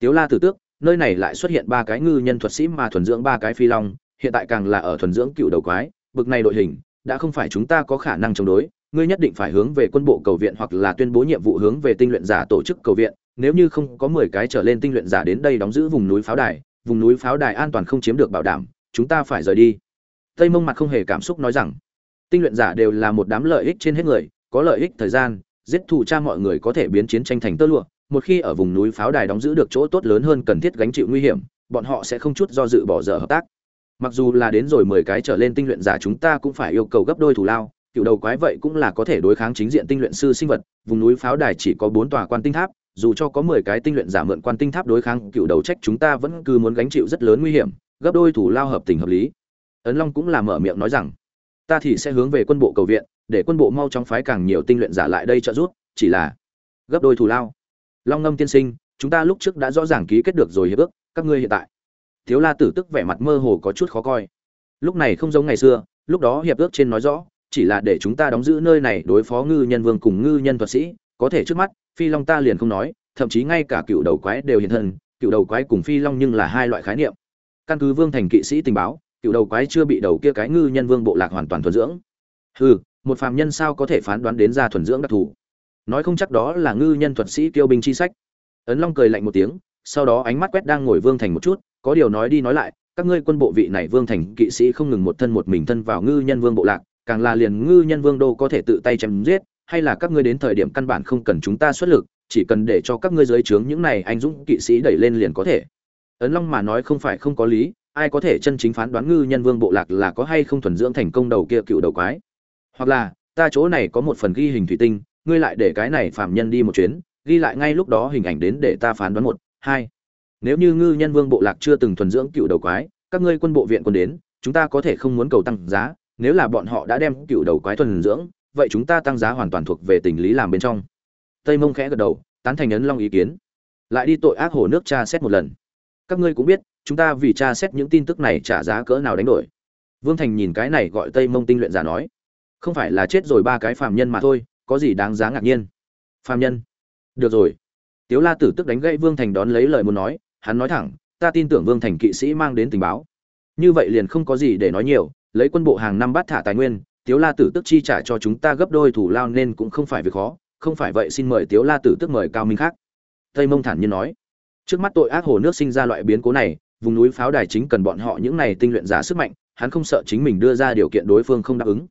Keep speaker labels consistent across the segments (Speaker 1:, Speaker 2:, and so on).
Speaker 1: tiếu la tử tước, nơi này lại xuất hiện ba cái ngư nhân thuật sĩ mà thuần dưỡng ba cái phi long, hiện tại càng là ở thuần dưỡng cựu đầu quái, bực này đội hình, đã không phải chúng ta có khả năng chống đối, ngươi nhất định phải hướng về quân bộ cầu viện hoặc là tuyên bố nhiệm vụ hướng về tinh luyện giả tổ chức cầu viện, nếu như không có mười cái trở lên tinh luyện giả đến đây đóng giữ vùng núi pháo đài, vùng núi pháo đài an toàn không chiếm được bảo đảm, chúng ta phải rời đi. Tây mông mặt không hề cảm xúc nói rằng, tinh luyện giả đều là một đám lợi ích trên hết người, có lợi ích thời gian, giết thủ cha mọi người có thể biến chiến tranh thành tơ lụa một khi ở vùng núi pháo đài đóng giữ được chỗ tốt lớn hơn cần thiết gánh chịu nguy hiểm, bọn họ sẽ không chút do dự bỏ dở hợp tác. Mặc dù là đến rồi mười cái trở lên tinh luyện giả chúng ta cũng phải yêu cầu gấp đôi thủ lao, cựu đầu quái vậy cũng là có thể đối kháng chính diện tinh luyện sư sinh vật, vùng núi pháo đài chỉ có bốn tòa quan tinh tháp, dù cho có mười cái tinh luyện giả mượn quan tinh tháp đối kháng, cựu đầu trách chúng ta vẫn cứ muốn gánh chịu rất lớn nguy hiểm, gấp đôi thủ lao hợp tình hợp lý. Ấn long cũng là mở miệng nói rằng, ta thì sẽ hướng về quân bộ cầu viện, để quân bộ mau chóng phái càng nhiều tinh luyện giả lại đây trợ giúp, chỉ là gấp đôi thủ lao long ngâm tiên sinh, chúng ta lúc trước đã rõ ràng ký kết được rồi hiệp ước, các ngươi hiện tại. Thiếu la tử tức vẻ mặt mơ hồ có chút khó coi. Lúc này không giống ngày xưa, lúc đó hiệp ước trên nói rõ, chỉ là để chúng ta đóng giữ nơi này đối phó ngư nhân vương cùng ngư nhân thuật sĩ, có thể trước mắt, phi long ta liền không nói, thậm chí ngay cả cựu đầu quái đều hiện thân, cựu đầu quái cùng phi long nhưng là hai loại khái niệm. Căn cứ vương thành kỵ sĩ tình báo, cựu đầu quái chưa bị đầu kia cái ngư nhân vương bộ lạc hoàn toàn thuần dưỡng. Hừ, một phàm nhân sao có thể phán đoán đến ra thuần dưỡng đặc thù? Nói không chắc đó là ngư nhân thuật sĩ tiêu binh chi sách. Ấn long cười lạnh một tiếng, sau đó ánh mắt quét đang ngồi vương thành một chút, có điều nói đi nói lại, các ngươi quân bộ vị này vương thành kỵ sĩ không ngừng một thân một mình thân vào ngư nhân vương bộ lạc, càng là liền ngư nhân vương đô có thể tự tay chém giết, hay là các ngươi đến thời điểm căn bản không cần chúng ta xuất lực, chỉ cần để cho các ngươi dưới trướng những này anh dũng kỵ sĩ đẩy lên liền có thể. Ấn long mà nói không phải không có lý, ai có thể chân chính phán đoán ngư nhân vương bộ lạc là có hay không thuần dưỡng thành công đầu kia cựu đầu quái. Hoặc là, ta chỗ này có một phần ghi hình thủy tinh ngươi lại để cái này phạm nhân đi một chuyến, ghi lại ngay lúc đó hình ảnh đến để ta phán đoán một, hai. Nếu như ngư nhân vương bộ lạc chưa từng thuần dưỡng cựu đầu quái, các ngươi quân bộ viện quân đến, chúng ta có thể không muốn cầu tăng giá, nếu là bọn họ đã đem cựu đầu quái thuần dưỡng, vậy chúng ta tăng giá hoàn toàn thuộc về tình lý làm bên trong. Tây mông khẽ gật đầu, tán thành ấn long ý kiến. Lại đi tội ác hồ nước tra xét một lần. Các ngươi cũng biết, chúng ta vì tra xét những tin tức này trả giá cỡ nào đánh đổi. Vương thành nhìn cái này gọi tây mông tinh luyện giả nói. Không phải là chết rồi ba cái phàm nhân mà thôi có gì đáng giá ngạc nhiên? Phàm nhân. Được rồi. Tiếu la tử tức đánh gãy vương thành đón lấy lời muốn nói, hắn nói thẳng, ta tin tưởng vương thành kỵ sĩ mang đến tình báo. Như vậy liền không có gì để nói nhiều, lấy quân bộ hàng năm bắt thả tài nguyên, tiếu la tử tức chi trả cho chúng ta gấp đôi thủ lao nên cũng không phải việc khó, không phải vậy xin mời tiếu la tử tức mời cao minh khác. Tây mông thản nhiên nói. Trước mắt tội ác hồ nước sinh ra loại biến cố này, vùng núi pháo đài chính cần bọn họ những này tinh luyện giả sức mạnh, hắn không sợ chính mình đưa ra điều kiện đối phương không đáp ứng.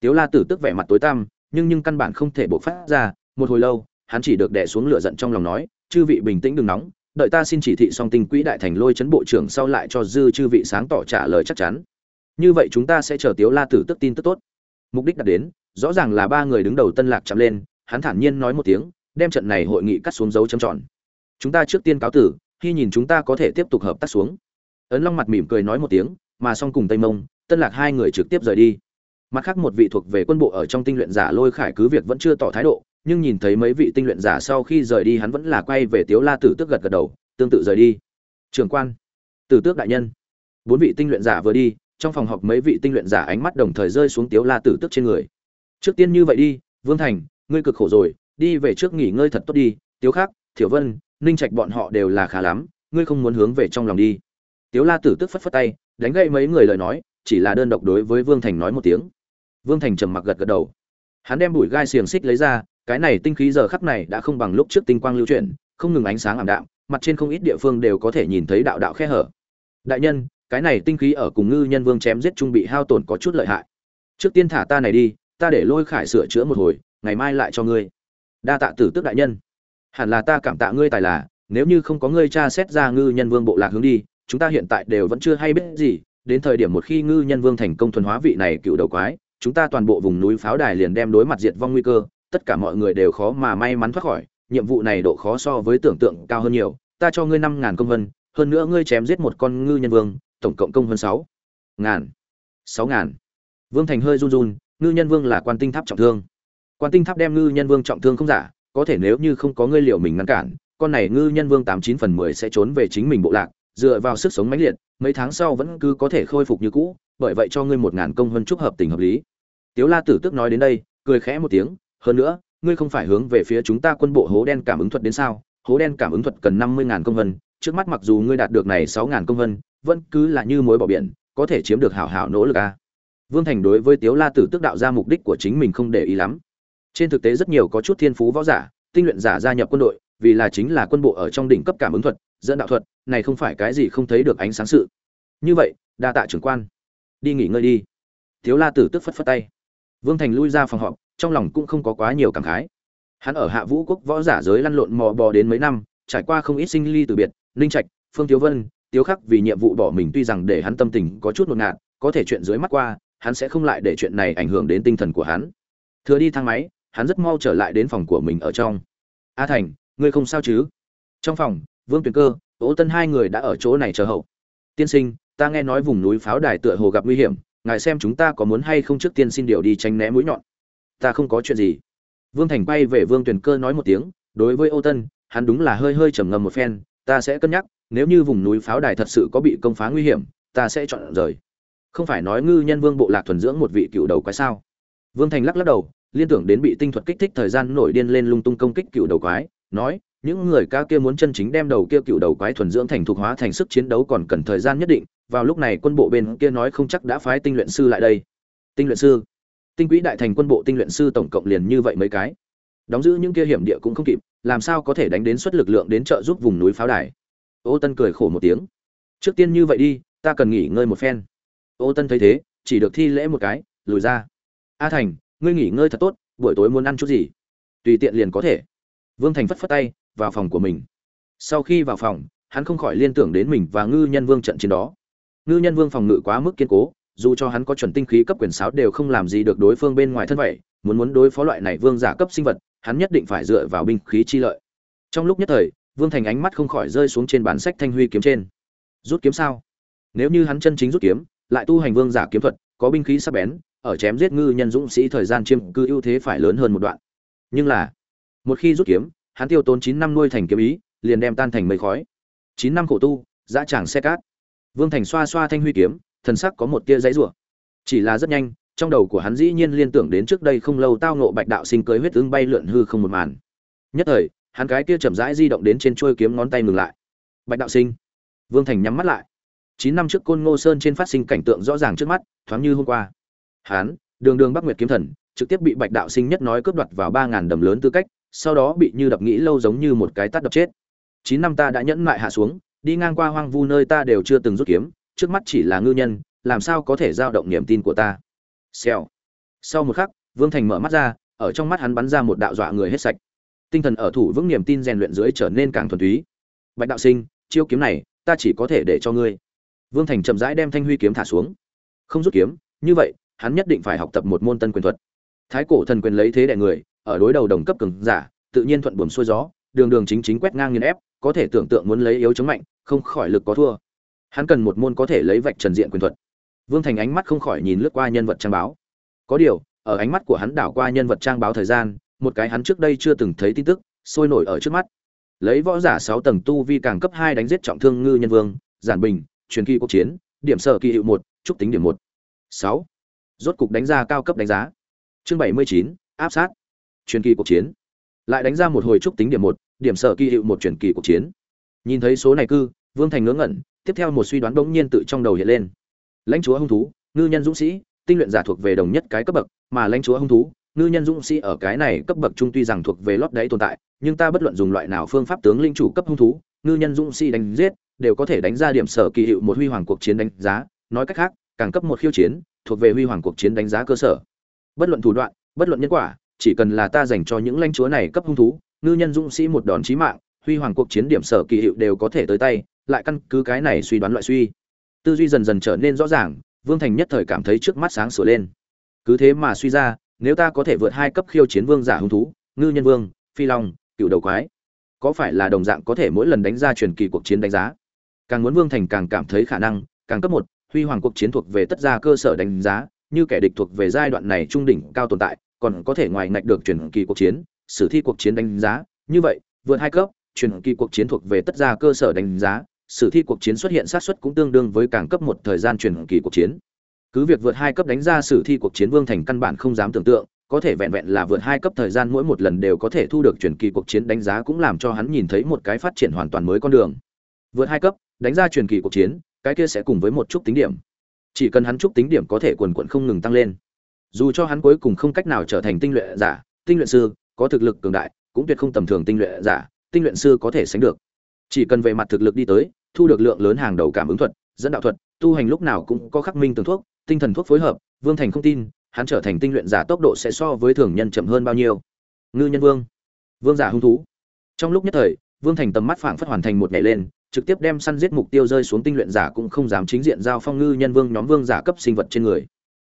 Speaker 1: Tiếu la tử tức vẻ mặt tối tăm nhưng nhưng căn bản không thể bộc phát ra, một hồi lâu, hắn chỉ được đè xuống lửa giận trong lòng nói, chư vị bình tĩnh đừng nóng, đợi ta xin chỉ thị song tinh quỹ đại thành lôi chấn bộ trưởng sau lại cho dư chư vị sáng tỏ trả lời chắc chắn. Như vậy chúng ta sẽ chờ tiếu la tử tức tin tức tốt. Mục đích đạt đến, rõ ràng là ba người đứng đầu tân lạc chạm lên, hắn thản nhiên nói một tiếng, đem trận này hội nghị cắt xuống dấu chấm tròn. Chúng ta trước tiên cáo tử, khi nhìn chúng ta có thể tiếp tục hợp tác xuống. Ấn long mặt mỉm cười nói một tiếng, mà song cùng tây mông, tân lạc hai người trực tiếp rời đi mặt khác một vị thuộc về quân bộ ở trong tinh luyện giả lôi khải cứ việc vẫn chưa tỏ thái độ, nhưng nhìn thấy mấy vị tinh luyện giả sau khi rời đi hắn vẫn là quay về tiếu la tử tước gật gật đầu, tương tự rời đi. Trường quan, tử tước đại nhân. Bốn vị tinh luyện giả vừa đi, trong phòng họp mấy vị tinh luyện giả ánh mắt đồng thời rơi xuống tiếu la tử tước trên người. Trước tiên như vậy đi, vương thành, ngươi cực khổ rồi, đi về trước nghỉ ngơi thật tốt đi. Tiếu khác thiểu vân, ninh trạch bọn họ đều là khá lắm, ngươi không muốn hướng về trong lòng đi. Tiếu la tử tước phất phất tay, đánh gậy mấy người lời nói, chỉ là đơn độc đối với vương thành nói một tiếng vương thành trầm mặc gật gật đầu. Hắn đem bụi gai xiềng xích lấy ra, cái này tinh khí giờ khắc này đã không bằng lúc trước tinh quang lưu chuyển, không ngừng ánh sáng ảm đạm, mặt trên không ít địa phương đều có thể nhìn thấy đạo đạo khe hở. Đại nhân, cái này tinh khí ở cùng ngư nhân vương chém giết trung bị hao tổn có chút lợi hại. Trước tiên thả ta này đi, ta để lôi khải sửa chữa một hồi, ngày mai lại cho ngươi. Đa tạ tử tức đại nhân. Hẳn là ta cảm tạ ngươi tài là, nếu như không có ngươi tra xét ra ngư nhân vương bộ lạc hướng đi, chúng ta hiện tại đều vẫn chưa hay biết gì, đến thời điểm một khi ngư nhân vương thành công thuần hóa vị này cựu đầu quái chúng ta toàn bộ vùng núi pháo đài liền đem đối mặt diệt vong nguy cơ, tất cả mọi người đều khó mà may mắn thoát khỏi, nhiệm vụ này độ khó so với tưởng tượng cao hơn nhiều. Ta cho ngươi năm ngàn công vân, hơn nữa ngươi chém giết một con ngư nhân vương, tổng cộng công hơn sáu ngàn sáu ngàn. Vương thành hơi run run, ngư nhân vương là quan tinh tháp trọng thương. Quan tinh tháp đem ngư nhân vương trọng thương không giả, có thể nếu như không có ngươi liệu mình ngăn cản, con này ngư nhân vương tám chín phần mười sẽ trốn về chính mình bộ lạc, dựa vào sức sống mãnh liệt, mấy tháng sau vẫn cứ có thể khôi phục như cũ, bởi vậy cho ngươi một ngàn công hơn chúc hợp tình hợp lý tiếu la tử tức nói đến đây, cười khẽ một tiếng, hơn nữa, ngươi không phải hướng về phía chúng ta quân bộ hố đen cảm ứng thuật đến sao? Hố đen cảm ứng thuật cần năm mươi ngàn công vân, trước mắt mặc dù ngươi đạt được này sáu ngàn công vân, vẫn cứ là như mối bỏ biển, có thể chiếm được hảo hảo nỗ lực a vương thành đối với tiếu la tử tức đạo ra mục đích của chính mình không để ý lắm. Trên thực tế rất nhiều có chút thiên phú võ giả, tinh luyện giả gia nhập quân đội, vì là chính là quân bộ ở trong đỉnh cấp cảm ứng thuật, dẫn đạo thuật, này không phải cái gì không thấy được ánh sáng sự. Như vậy, đa tạ trưởng quan. Đi nghỉ ngơi đi. Tiếu la tử tức phất phất tay vương thành lui ra phòng họp trong lòng cũng không có quá nhiều cảm khái. Hắn ở hạ vũ quốc võ giả giới lăn lộn mò bò đến mấy năm trải qua không ít sinh ly từ biệt ninh trạch phương tiếu vân tiếu khắc vì nhiệm vụ bỏ mình tuy rằng để hắn tâm tình có chút hỗn loạn, có thể chuyện dưới mắt qua hắn sẽ không lại để chuyện này ảnh hưởng đến tinh thần của hắn. Thừa đi thang máy hắn rất mau trở lại đến phòng của mình ở trong. A thành ngươi không sao chứ? Trong phòng vương tuyền cơ ố tân hai người đã ở chỗ này chờ hậu. Tiên sinh ta nghe nói vùng núi pháo đài tựa hồ gặp nguy hiểm ngài xem chúng ta có muốn hay không trước tiên xin điều đi tránh né mũi nhọn. Ta không có chuyện gì. Vương thành bay về vương tuyền cơ nói một tiếng, đối với ô tân, hắn đúng là hơi hơi trầm ngâm một phen, ta sẽ cân nhắc, nếu như vùng núi pháo đài thật sự có bị công phá nguy hiểm, ta sẽ chọn rời. Không phải nói ngư nhân vương bộ lạc thuần dưỡng một vị cựu đầu quái sao? Vương thành lắc lắc đầu, liên tưởng đến bị tinh thuật kích thích thời gian nổi điên lên lung tung công kích cựu đầu quái, nói những người ca kia muốn chân chính đem đầu kia cựu đầu quái thuần dưỡng thành thuộc hóa thành sức chiến đấu còn cần thời gian nhất định, vào lúc này quân bộ bên kia nói không chắc đã phái tinh luyện sư lại đây. Tinh luyện sư? Tinh quỹ đại thành quân bộ tinh luyện sư tổng cộng liền như vậy mấy cái. Đóng giữ những kia hiểm địa cũng không kịp, làm sao có thể đánh đến suất lực lượng đến trợ giúp vùng núi pháo đài? Ô tân cười khổ một tiếng. Trước tiên như vậy đi, ta cần nghỉ ngơi một phen. Ô tân thấy thế, chỉ được thi lễ một cái, lùi ra. A thành, ngươi nghỉ ngơi thật tốt, buổi tối muốn ăn chút gì? Tùy tiện liền có thể. Vương thành phất phất tay vào phòng của mình. Sau khi vào phòng, hắn không khỏi liên tưởng đến mình và ngư nhân vương trận chiến đó. Ngư nhân vương phòng ngự quá mức kiên cố, dù cho hắn có chuẩn tinh khí cấp quyền sáo đều không làm gì được đối phương bên ngoài thân vậy, muốn muốn đối phó loại này vương giả cấp sinh vật, hắn nhất định phải dựa vào binh khí chi lợi. Trong lúc nhất thời, vương thành ánh mắt không khỏi rơi xuống trên bản sách thanh huy kiếm trên. Rút kiếm sao? Nếu như hắn chân chính rút kiếm, lại tu hành vương giả kiếm thuật, có binh khí sắc bén, ở chém giết ngư nhân dũng sĩ thời gian chiêm cư ưu thế phải lớn hơn một đoạn. Nhưng là, một khi rút kiếm hắn tiêu tốn chín năm nuôi thành kiếm ý, liền đem tan thành mây khói. Chín năm khổ tu, dã tràng xe cát. Vương thành xoa xoa thanh huy kiếm, thần sắc có một tia giãy rủa. Chỉ là rất nhanh, trong đầu của hắn dĩ nhiên liên tưởng đến trước đây không lâu tao ngộ bạch đạo sinh cưới huyết ứng bay lượn hư không một màn. Nhất thời, hắn cái kia chậm rãi di động đến trên chuôi kiếm ngón tay ngừng lại. Bạch đạo sinh. Vương thành nhắm mắt lại. Chín năm trước côn ngô sơn trên phát sinh cảnh tượng rõ ràng trước mắt, thoáng như hôm qua. Hắn, đường đường bắc nguyệt kiếm thần, trực tiếp bị bạch đạo sinh nhất nói cướp đoạt vào ba ngàn đầm lớn tư cách sau đó bị như đập nghĩ lâu giống như một cái tát đập chết. Chín năm ta đã nhẫn mại hạ xuống, đi ngang qua hoang vu nơi ta đều chưa từng rút kiếm, trước mắt chỉ là ngư nhân, làm sao có thể giao động niềm tin của ta? Xèo. Sau một khắc, vương thành mở mắt ra, ở trong mắt hắn bắn ra một đạo dọa người hết sạch. Tinh thần ở thủ vững niềm tin rèn luyện dưới trở nên càng thuần túy. Bạch đạo sinh, chiêu kiếm này, ta chỉ có thể để cho ngươi. Vương thành chậm rãi đem thanh huy kiếm thả xuống. Không rút kiếm, như vậy, hắn nhất định phải học tập một môn tân quyền thuật. Thái cổ thần quyền lấy thế đè người ở đối đầu đồng cấp cường giả, tự nhiên thuận buồm xuôi gió, đường đường chính chính quét ngang nghiền ép, có thể tưởng tượng muốn lấy yếu chống mạnh, không khỏi lực có thua. Hắn cần một môn có thể lấy vạch trần diện quyền thuật. Vương thành ánh mắt không khỏi nhìn lướt qua nhân vật trang báo. Có điều, ở ánh mắt của hắn đảo qua nhân vật trang báo thời gian, một cái hắn trước đây chưa từng thấy tin tức, sôi nổi ở trước mắt. Lấy võ giả sáu tầng tu vi càng cấp hai đánh giết trọng thương ngư nhân vương, giản bình, truyền kỳ quốc chiến, điểm sở kỳ hiệu một, trúc tính điểm một. Sáu. Rốt cục đánh ra cao cấp đánh giá. Chương bảy mươi chín, áp sát truyền kỳ cuộc chiến. Lại đánh ra một hồi trúc tính điểm một, điểm sở kỳ hiệu một truyền kỳ cuộc chiến. Nhìn thấy số này cư, vương thành ngớ ngẩn, tiếp theo một suy đoán bỗng nhiên tự trong đầu hiện lên. Lãnh chúa hung thú, ngư nhân dũng sĩ, tinh luyện giả thuộc về đồng nhất cái cấp bậc, mà lãnh chúa hung thú, ngư nhân dũng sĩ ở cái này cấp bậc trung tuy rằng thuộc về lót đáy tồn tại, nhưng ta bất luận dùng loại nào phương pháp tướng linh chủ cấp hung thú, ngư nhân dũng sĩ đánh giết, đều có thể đánh ra điểm sở kỳ hiệu một huy hoàng cuộc chiến đánh giá. Nói cách khác, càng cấp một khiêu chiến, thuộc về huy hoàng cuộc chiến đánh giá cơ sở. Bất luận thủ đoạn, bất luận nhân quả chỉ cần là ta dành cho những lãnh chúa này cấp hung thú, ngư nhân dũng sĩ một đòn chí mạng, huy hoàng cuộc chiến điểm sở kỳ hiệu đều có thể tới tay, lại căn cứ cái này suy đoán loại suy. Tư duy dần dần trở nên rõ ràng, vương thành nhất thời cảm thấy trước mắt sáng sủa lên. Cứ thế mà suy ra, nếu ta có thể vượt hai cấp khiêu chiến vương giả hung thú, ngư nhân vương, phi long, cựu đầu quái, có phải là đồng dạng có thể mỗi lần đánh ra truyền kỳ cuộc chiến đánh giá? Càng muốn vương thành càng cảm thấy khả năng, càng cấp một, huy hoàng cuộc chiến thuộc về tất gia cơ sở đánh giá, như kẻ địch thuộc về giai đoạn này trung đỉnh cao tồn tại còn có thể ngoài ngạch được truyền kỳ cuộc chiến, sử thi cuộc chiến đánh giá. Như vậy, vượt hai cấp, truyền kỳ cuộc chiến thuộc về tất gia cơ sở đánh giá, sử thi cuộc chiến xuất hiện sát suất cũng tương đương với càng cấp một thời gian truyền kỳ cuộc chiến. Cứ việc vượt hai cấp đánh ra sử thi cuộc chiến vương thành căn bản không dám tưởng tượng, có thể vẹn vẹn là vượt hai cấp thời gian mỗi một lần đều có thể thu được truyền kỳ cuộc chiến đánh giá cũng làm cho hắn nhìn thấy một cái phát triển hoàn toàn mới con đường. Vượt hai cấp, đánh ra truyền kỳ cuộc chiến, cái kia sẽ cùng với một chút tính điểm. Chỉ cần hắn chút tính điểm có thể quần quần không ngừng tăng lên dù cho hắn cuối cùng không cách nào trở thành tinh luyện giả, tinh luyện sư, có thực lực cường đại, cũng tuyệt không tầm thường tinh luyện giả, tinh luyện sư có thể sánh được. Chỉ cần về mặt thực lực đi tới, thu được lượng lớn hàng đầu cảm ứng thuật, dẫn đạo thuật, tu hành lúc nào cũng có khắc minh tường thuốc, tinh thần thuốc phối hợp, vương thành không tin, hắn trở thành tinh luyện giả tốc độ sẽ so với thường nhân chậm hơn bao nhiêu. Ngư nhân vương. Vương giả hung thú. Trong lúc nhất thời, vương thành tầm mắt phảng phất hoàn thành một nhảy lên, trực tiếp đem săn giết mục tiêu rơi xuống tinh luyện giả cũng không dám chính diện giao phong ngư nhân vương nhóm vương giả cấp sinh vật trên người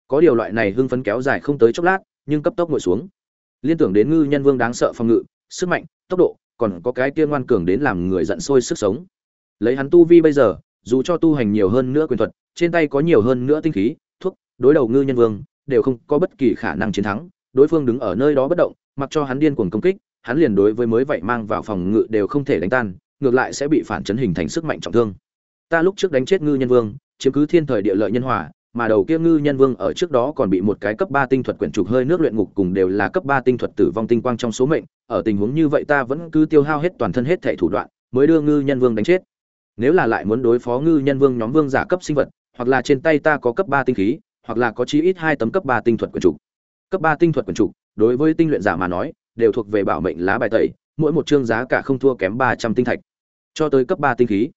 Speaker 1: có điều loại này hưng phấn kéo dài không tới chốc lát, nhưng cấp tốc ngồi xuống. Liên tưởng đến ngư nhân vương đáng sợ phòng ngự, sức mạnh, tốc độ, còn có cái kia ngoan cường đến làm người giận sôi sức sống. Lấy hắn tu vi bây giờ, dù cho tu hành nhiều hơn nữa quyền thuật, trên tay có nhiều hơn nữa tinh khí, thuốc, đối đầu ngư nhân vương, đều không có bất kỳ khả năng chiến thắng. Đối phương đứng ở nơi đó bất động, mặc cho hắn điên cuồng công kích, hắn liền đối với mới vậy mang vào phòng ngự đều không thể đánh tan, ngược lại sẽ bị phản chấn hình thành sức mạnh trọng thương. Ta lúc trước đánh chết ngư nhân vương, chiếm cứ thiên thời địa lợi nhân hòa mà đầu kia ngư nhân vương ở trước đó còn bị một cái cấp ba tinh thuật quyển trục hơi nước luyện ngục cùng đều là cấp ba tinh thuật tử vong tinh quang trong số mệnh, ở tình huống như vậy ta vẫn cứ tiêu hao hết toàn thân hết thể thủ đoạn, mới đưa ngư nhân vương đánh chết. Nếu là lại muốn đối phó ngư nhân vương nhóm vương giả cấp sinh vật, hoặc là trên tay ta có cấp ba tinh khí, hoặc là có chí ít hai tấm cấp ba tinh thuật quyển trục. Cấp ba tinh thuật quyển trục, đối với tinh luyện giả mà nói, đều thuộc về bảo mệnh lá bài tẩy, mỗi một chương giá cả không thua kém ba trăm tinh thạch. Cho tới cấp ba tinh khí.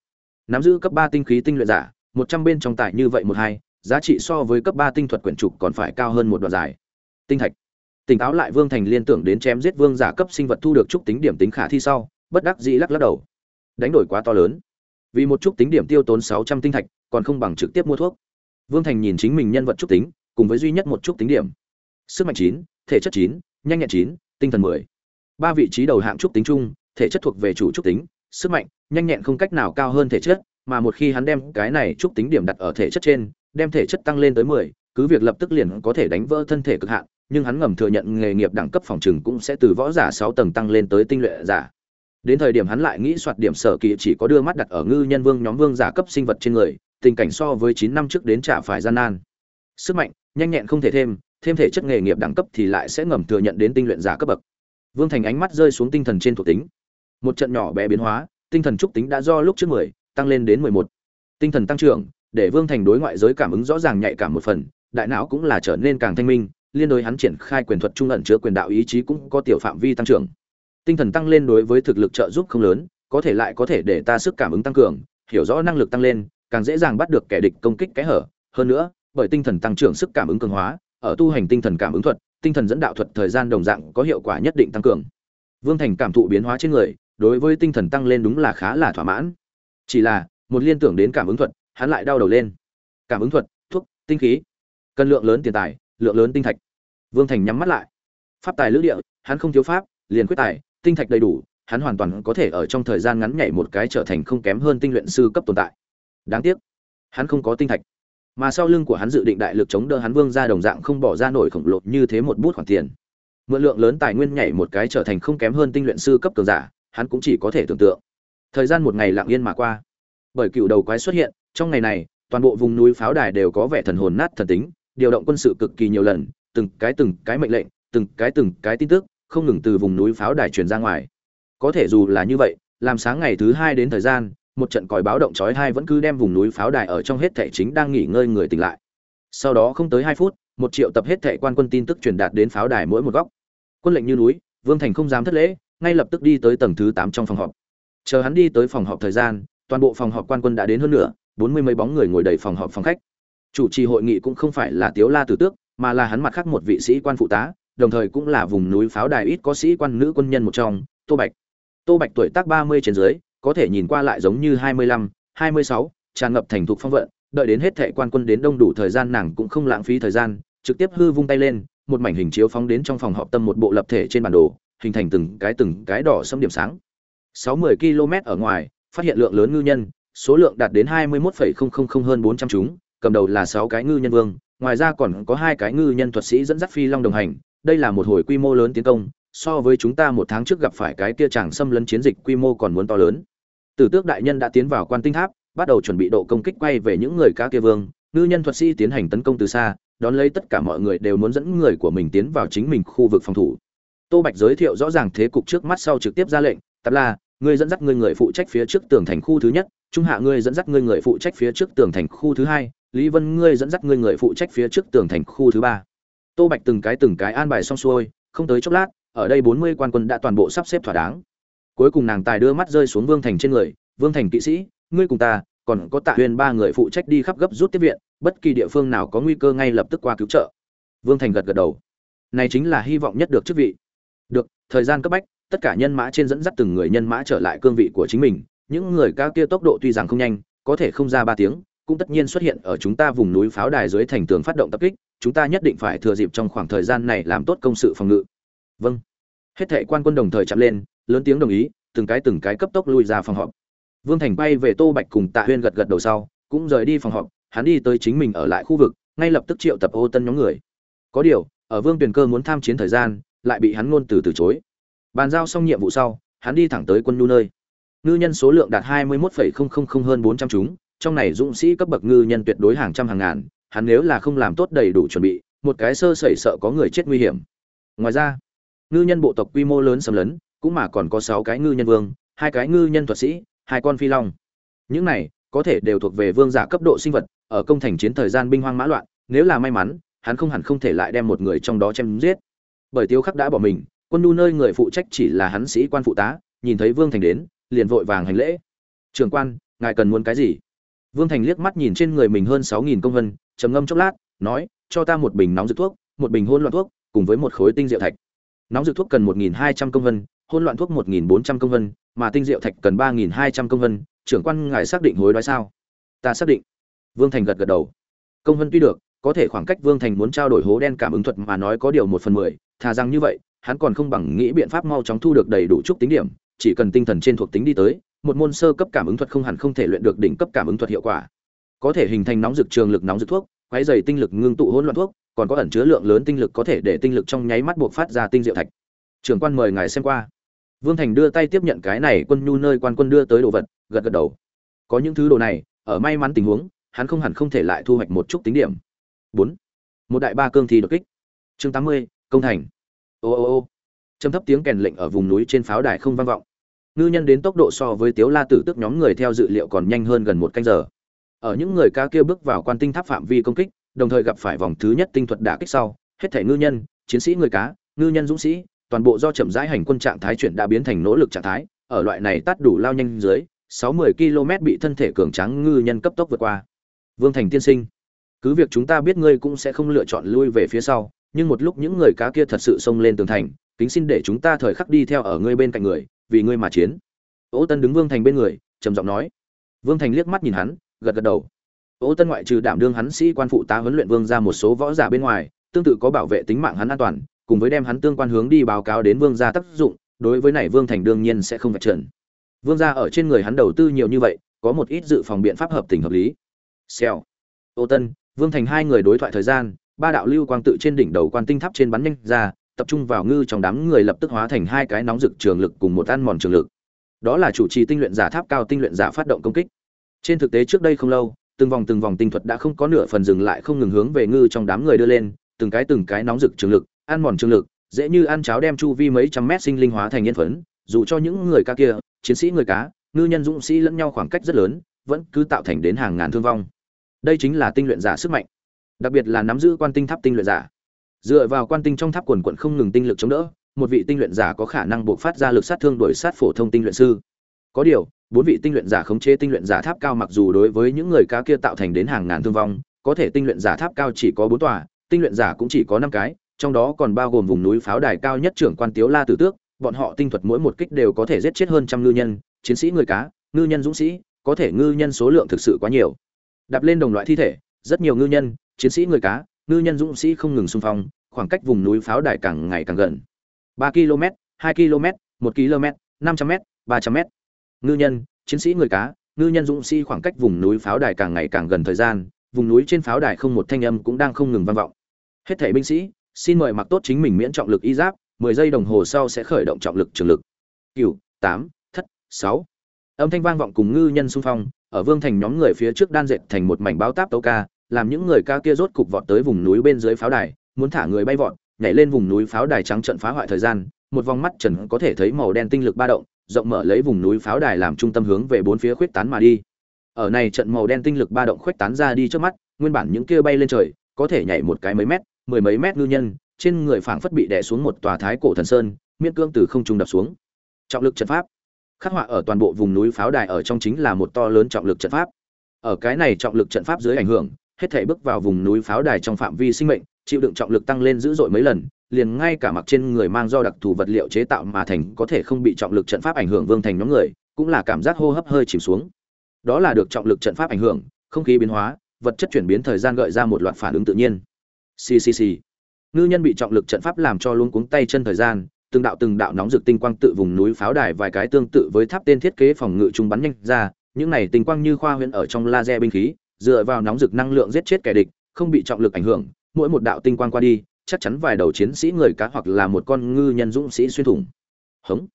Speaker 1: Nắm giữ cấp ba tinh khí tinh luyện giả, một trăm bên trong tải như vậy một hai, giá trị so với cấp ba tinh thuật quyển trục còn phải cao hơn một đoạn dài. Tinh thạch. Tỉnh táo lại Vương Thành liên tưởng đến chém giết vương giả cấp sinh vật thu được chút tính điểm tính khả thi sau, bất đắc dĩ lắc lắc đầu. Đánh đổi quá to lớn. Vì một chút tính điểm tiêu tốn sáu trăm tinh thạch, còn không bằng trực tiếp mua thuốc. Vương Thành nhìn chính mình nhân vật chút tính, cùng với duy nhất một chút tính điểm. Sức mạnh chín, thể chất chín, nhanh nhẹn chín, tinh thần mười. Ba vị trí đầu hạng chút tính chung, thể chất thuộc về chủ chút tính, sức mạnh, nhanh nhẹn không cách nào cao hơn thể chất, mà một khi hắn đem cái này chút tính điểm đặt ở thể chất trên, đem thể chất tăng lên tới 10, cứ việc lập tức liền có thể đánh vỡ thân thể cực hạn, nhưng hắn ngầm thừa nhận nghề nghiệp đẳng cấp phòng trừng cũng sẽ từ võ giả 6 tầng tăng lên tới tinh luyện giả. Đến thời điểm hắn lại nghĩ soạt điểm sở kỳ chỉ có đưa mắt đặt ở ngư nhân vương nhóm vương giả cấp sinh vật trên người, tình cảnh so với 9 năm trước đến trả phải gian nan. Sức mạnh, nhanh nhẹn không thể thêm, thêm thể chất nghề nghiệp đẳng cấp thì lại sẽ ngầm thừa nhận đến tinh luyện giả cấp bậc. Vương Thành ánh mắt rơi xuống tinh thần trên thuộc tính. Một trận nhỏ bé biến hóa, tinh thần trúc tính đã do lúc trước 10, tăng lên đến 11. Tinh thần tăng trưởng, để Vương Thành đối ngoại giới cảm ứng rõ ràng nhạy cảm một phần, đại não cũng là trở nên càng thanh minh, liên đối hắn triển khai quyền thuật trung ẩn chứa quyền đạo ý chí cũng có tiểu phạm vi tăng trưởng. Tinh thần tăng lên đối với thực lực trợ giúp không lớn, có thể lại có thể để ta sức cảm ứng tăng cường, hiểu rõ năng lực tăng lên, càng dễ dàng bắt được kẻ địch công kích cái hở, hơn nữa, bởi tinh thần tăng trưởng sức cảm ứng cường hóa, ở tu hành tinh thần cảm ứng thuật, tinh thần dẫn đạo thuật thời gian đồng dạng có hiệu quả nhất định tăng cường. Vương Thành cảm thụ biến hóa trên người, đối với tinh thần tăng lên đúng là khá là thỏa mãn. Chỉ là, một liên tưởng đến cảm ứng thuật, hắn lại đau đầu lên. Cảm ứng thuật, thuốc, tinh khí. Cần lượng lớn tiền tài, lượng lớn tinh thạch. Vương thành nhắm mắt lại. Pháp tài lữ địa, hắn không thiếu pháp, liền quyết tài, tinh thạch đầy đủ, hắn hoàn toàn có thể ở trong thời gian ngắn nhảy một cái trở thành không kém hơn tinh luyện sư cấp tồn tại. Đáng tiếc, hắn không có tinh thạch. Mà sau lưng của hắn dự định đại lực chống đỡ hắn vương ra đồng dạng không bỏ ra nổi khổng lồ như thế một bút khoản tiền. Mượn lượng lớn tài nguyên nhảy một cái trở thành không kém hơn tinh luyện sư cấp cường giả, hắn cũng chỉ có thể tưởng tượng. Thời gian một ngày lặng yên mà qua. Bởi cựu đầu quái xuất hiện trong ngày này, toàn bộ vùng núi pháo đài đều có vẻ thần hồn nát thần tính, điều động quân sự cực kỳ nhiều lần, từng cái từng cái mệnh lệnh, từng cái từng cái tin tức, không ngừng từ vùng núi pháo đài truyền ra ngoài. Có thể dù là như vậy, làm sáng ngày thứ hai đến thời gian, một trận còi báo động chói hai vẫn cứ đem vùng núi pháo đài ở trong hết thảy chính đang nghỉ ngơi người tỉnh lại. Sau đó không tới hai phút, một triệu tập hết thảy quan quân tin tức truyền đạt đến pháo đài mỗi một góc. Quân lệnh như núi, vương thành không dám thất lễ, ngay lập tức đi tới tầng thứ tám trong phòng họp. Chờ hắn đi tới phòng họp thời gian, toàn bộ phòng họp quan quân đã đến hơn nữa bốn mươi mấy bóng người ngồi đầy phòng họp phòng khách. Chủ trì hội nghị cũng không phải là tiếu la tử tước, mà là hắn mặt khác một vị sĩ quan phụ tá, đồng thời cũng là vùng núi pháo đài ít có sĩ quan nữ quân nhân một trong, tô bạch. Tô bạch tuổi tác ba mươi trên dưới, có thể nhìn qua lại giống như hai mươi lăm, hai mươi sáu, tràn ngập thành thục phong vận, đợi đến hết thệ quan quân đến đông đủ thời gian nàng cũng không lãng phí thời gian, trực tiếp hư vung tay lên, một mảnh hình chiếu phóng đến trong phòng họp tâm một bộ lập thể trên bản đồ, hình thành từng cái từng cái đỏ sâm điểm sáng. sáu mươi km ở ngoài, phát hiện lượng lớn ngư nhân số lượng đạt đến 21,000 hơn 400 chúng, cầm đầu là 6 cái ngư nhân vương, ngoài ra còn có hai cái ngư nhân thuật sĩ dẫn dắt phi long đồng hành, đây là một hồi quy mô lớn tiến công, so với chúng ta một tháng trước gặp phải cái kia chẳng xâm lấn chiến dịch quy mô còn muốn to lớn. Tử Tước đại nhân đã tiến vào quan tinh tháp, bắt đầu chuẩn bị độ công kích quay về những người cá kia vương, ngư nhân thuật sĩ tiến hành tấn công từ xa, đón lấy tất cả mọi người đều muốn dẫn người của mình tiến vào chính mình khu vực phòng thủ. Tô Bạch giới thiệu rõ ràng thế cục trước mắt sau trực tiếp ra lệnh, "Tạp La, ngươi dẫn dắt ngươi người phụ trách phía trước tường thành khu thứ nhất, trung hạ ngươi dẫn dắt ngươi người phụ trách phía trước tường thành khu thứ hai lý vân ngươi dẫn dắt ngươi người phụ trách phía trước tường thành khu thứ ba. Tô bạch từng cái từng cái an bài xong xuôi không tới chốc lát ở đây bốn mươi quan quân đã toàn bộ sắp xếp thỏa đáng. Cuối cùng nàng tài đưa mắt rơi xuống vương thành trên người vương thành kỵ sĩ ngươi cùng ta còn có tạ huyền ba người phụ trách đi khắp gấp rút tiếp viện bất kỳ địa phương nào có nguy cơ ngay lập tức qua cứu trợ. Vương thành gật gật đầu. Này chính là hy vọng nhất được chức vị. Được thời gian cấp bách tất cả nhân mã trên dẫn dắt từng người nhân mã trở lại cương vị của chính mình. Những người cao kia tốc độ tuy rằng không nhanh, có thể không ra ba tiếng, cũng tất nhiên xuất hiện ở chúng ta vùng núi pháo đài dưới thành tường phát động tập kích. Chúng ta nhất định phải thừa dịp trong khoảng thời gian này làm tốt công sự phòng ngự. Vâng. Hết thệ quan quân đồng thời chạm lên, lớn tiếng đồng ý, từng cái từng cái cấp tốc lui ra phòng họp. Vương thành bay về tô bạch cùng tạ huyên gật gật đầu sau, cũng rời đi phòng họp. Hắn đi tới chính mình ở lại khu vực, ngay lập tức triệu tập ô tân nhóm người. Có điều, ở vương tuyền cơ muốn tham chiến thời gian, lại bị hắn ngôn từ từ chối bàn giao xong nhiệm vụ sau, hắn đi thẳng tới quân nhu nơi. Ngư nhân số lượng đạt hai mươi một hơn bốn trăm chúng, trong này dũng sĩ cấp bậc ngư nhân tuyệt đối hàng trăm hàng ngàn, hắn nếu là không làm tốt đầy đủ chuẩn bị, một cái sơ sẩy sợ có người chết nguy hiểm. Ngoài ra, ngư nhân bộ tộc quy mô lớn xâm lấn, cũng mà còn có sáu cái ngư nhân vương, hai cái ngư nhân thuật sĩ, hai con phi long. Những này, có thể đều thuộc về vương giả cấp độ sinh vật, ở công thành chiến thời gian binh hoang mã loạn, nếu là may mắn, hắn không hẳn không thể lại đem một người trong đó chém giết. Bởi tiêu khắc đã bỏ mình quân nu nơi người phụ trách chỉ là hắn sĩ quan phụ tá, nhìn thấy vương thành đến, liền vội vàng hành lễ. Trường quan, ngài cần muốn cái gì? Vương thành liếc mắt nhìn trên người mình hơn sáu nghìn công vân, trầm ngâm chốc lát, nói, cho ta một bình nóng dược thuốc, một bình hôn loạn thuốc, cùng với một khối tinh diệu thạch. Nóng dược thuốc cần một nghìn hai trăm công vân hôn loạn thuốc một nghìn bốn trăm công vân, mà tinh diệu thạch cần ba nghìn hai trăm công vân. Trưởng quan, ngài xác định hối đoái sao? Ta xác định. Vương thành gật gật đầu. Công vân tuy được, có thể khoảng cách vương thành muốn trao đổi hố đen cảm ứng thuật mà nói có điều một phần mười, thà rằng như vậy hắn còn không bằng nghĩ biện pháp mau chóng thu được đầy đủ chút tính điểm, chỉ cần tinh thần trên thuộc tính đi tới, một môn sơ cấp cảm ứng thuật không hẳn không thể luyện được đỉnh cấp cảm ứng thuật hiệu quả. Có thể hình thành nóng dược trường lực nóng dược thuốc, quấy dày tinh lực ngưng tụ hỗn loạn thuốc, còn có ẩn chứa lượng lớn tinh lực có thể để tinh lực trong nháy mắt buộc phát ra tinh diệu thạch. Trưởng quan mời ngài xem qua. Vương thành đưa tay tiếp nhận cái này quân nhu nơi quan quân đưa tới đồ vật, gật gật đầu. Có những thứ đồ này, ở may mắn tình huống, hắn không hẳn không thể lại thu hoạch một chút tính điểm. Bốn. Một đại ba cương thi đột kích. Chương tám mươi, công thành ô ô ô. Trầm thấp tiếng kèn lệnh ở vùng núi trên pháo đài không vang vọng. Ngư nhân đến tốc độ so với tiếu la tử tức nhóm người theo dự liệu còn nhanh hơn gần một canh giờ. Ở những người ca kia bước vào quan tinh tháp phạm vi công kích, đồng thời gặp phải vòng thứ nhất tinh thuật đả kích sau, hết thể ngư nhân, chiến sĩ người cá, ngư nhân dũng sĩ, toàn bộ do chậm rãi hành quân trạng thái chuyển đã biến thành nỗ lực trạng thái, ở loại này tắt đủ lao nhanh dưới 60 km bị thân thể cường tráng ngư nhân cấp tốc vượt qua. Vương thành tiên sinh, cứ việc chúng ta biết ngươi cũng sẽ không lựa chọn lui về phía sau nhưng một lúc những người cá kia thật sự xông lên tường thành, kính xin để chúng ta thời khắc đi theo ở ngươi bên cạnh người, vì ngươi mà chiến. Ô tân đứng vương thành bên người, trầm giọng nói. Vương thành liếc mắt nhìn hắn, gật gật đầu. Ô tân ngoại trừ đảm đương hắn sĩ quan phụ tá huấn luyện vương ra một số võ giả bên ngoài, tương tự có bảo vệ tính mạng hắn an toàn, cùng với đem hắn tương quan hướng đi báo cáo đến vương gia tác dụng, đối với này vương thành đương nhiên sẽ không vạch trần. Vương gia ở trên người hắn đầu tư nhiều như vậy, có một ít dự phòng biện pháp hợp tình hợp lý. Xèo. Ô tân, vương thành hai người đối thoại thời gian ba đạo lưu quang tự trên đỉnh đầu quan tinh tháp trên bắn nhanh ra, tập trung vào ngư trong đám người lập tức hóa thành hai cái nóng rực trường lực cùng một ăn mòn trường lực. Đó là chủ trì tinh luyện giả tháp cao tinh luyện giả phát động công kích. Trên thực tế trước đây không lâu, từng vòng từng vòng tinh thuật đã không có nửa phần dừng lại không ngừng hướng về ngư trong đám người đưa lên, từng cái từng cái nóng rực trường lực, ăn mòn trường lực, dễ như ăn cháo đem chu vi mấy trăm mét sinh linh hóa thành nhân phấn, dù cho những người ca kia, chiến sĩ người cá, ngư nhân dũng sĩ lẫn nhau khoảng cách rất lớn, vẫn cứ tạo thành đến hàng ngàn thương vong. Đây chính là tinh luyện giả sức mạnh đặc biệt là nắm giữ quan tinh tháp tinh luyện giả. Dựa vào quan tinh trong tháp quần quận không ngừng tinh lực chống đỡ, một vị tinh luyện giả có khả năng buộc phát ra lực sát thương đổi sát phổ thông tinh luyện sư. Có điều, bốn vị tinh luyện giả khống chế tinh luyện giả tháp cao mặc dù đối với những người cá kia tạo thành đến hàng ngàn thương vong, có thể tinh luyện giả tháp cao chỉ có bốn tòa, tinh luyện giả cũng chỉ có năm cái, trong đó còn bao gồm vùng núi pháo đài cao nhất trưởng quan tiếu la tử tước, bọn họ tinh thuật mỗi một kích đều có thể giết chết hơn trăm ngư nhân, chiến sĩ người cá, ngư nhân dũng sĩ, có thể ngư nhân số lượng thực sự quá nhiều. Đạp lên đồng loại thi thể, rất nhiều ngư nhân chiến sĩ người cá, ngư nhân dũng sĩ không ngừng xung phong, khoảng cách vùng núi pháo đài càng ngày càng gần. Ba km, hai km, một km, năm trăm m ba trăm m ngư nhân, chiến sĩ người cá, ngư nhân dũng sĩ khoảng cách vùng núi pháo đài càng ngày càng gần thời gian, vùng núi trên pháo đài không một thanh âm cũng đang không ngừng vang vọng. Hết thảy binh sĩ, xin mời mặc tốt chính mình miễn trọng lực y giáp, mười giây đồng hồ sau sẽ khởi động trọng lực trường lực. Cửu, tám, thất, sáu. Âm thanh vang vọng cùng ngư nhân xung phong, ở vương thành nhóm người phía trước đan dệt thành một mảnh báo táp tấu ca làm những người ca kia rốt cục vọt tới vùng núi bên dưới pháo đài, muốn thả người bay vọt, nhảy lên vùng núi pháo đài trắng trận phá hoại thời gian, một vòng mắt trần có thể thấy màu đen tinh lực ba động, rộng mở lấy vùng núi pháo đài làm trung tâm hướng về bốn phía khuyết tán mà đi. Ở này trận màu đen tinh lực ba động khuếch tán ra đi trước mắt, nguyên bản những kia bay lên trời, có thể nhảy một cái mấy mét, mười mấy mét ngư nhân, trên người phảng phất bị đè xuống một tòa thái cổ thần sơn, miễn cương từ không trung đập xuống. Trọng lực trận pháp. Khắc họa ở toàn bộ vùng núi pháo đài ở trong chính là một to lớn trọng lực trận pháp. Ở cái này trọng lực trận pháp dưới ảnh hưởng hết thể bước vào vùng núi pháo đài trong phạm vi sinh mệnh, chịu đựng trọng lực tăng lên dữ dội mấy lần, liền ngay cả mặc trên người mang do đặc thù vật liệu chế tạo mà thành có thể không bị trọng lực trận pháp ảnh hưởng vương thành nhóm người, cũng là cảm giác hô hấp hơi chìm xuống. Đó là được trọng lực trận pháp ảnh hưởng, không khí biến hóa, vật chất chuyển biến thời gian gợi ra một loạt phản ứng tự nhiên. Ccc ngư nhân bị trọng lực trận pháp làm cho luôn cuống tay chân thời gian, từng đạo từng đạo nóng rực tinh quang tự vùng núi pháo đài vài cái tương tự với tháp tên thiết kế phòng ngự trung bắn nhanh ra, những này tinh quang như khoa huyễn ở trong laser binh khí dựa vào nóng rực năng lượng giết chết kẻ địch, không bị trọng lực ảnh hưởng, mỗi một đạo tinh quang qua đi, chắc chắn vài đầu chiến sĩ người cá hoặc là một con ngư nhân dũng sĩ xuyên thủng. Hống.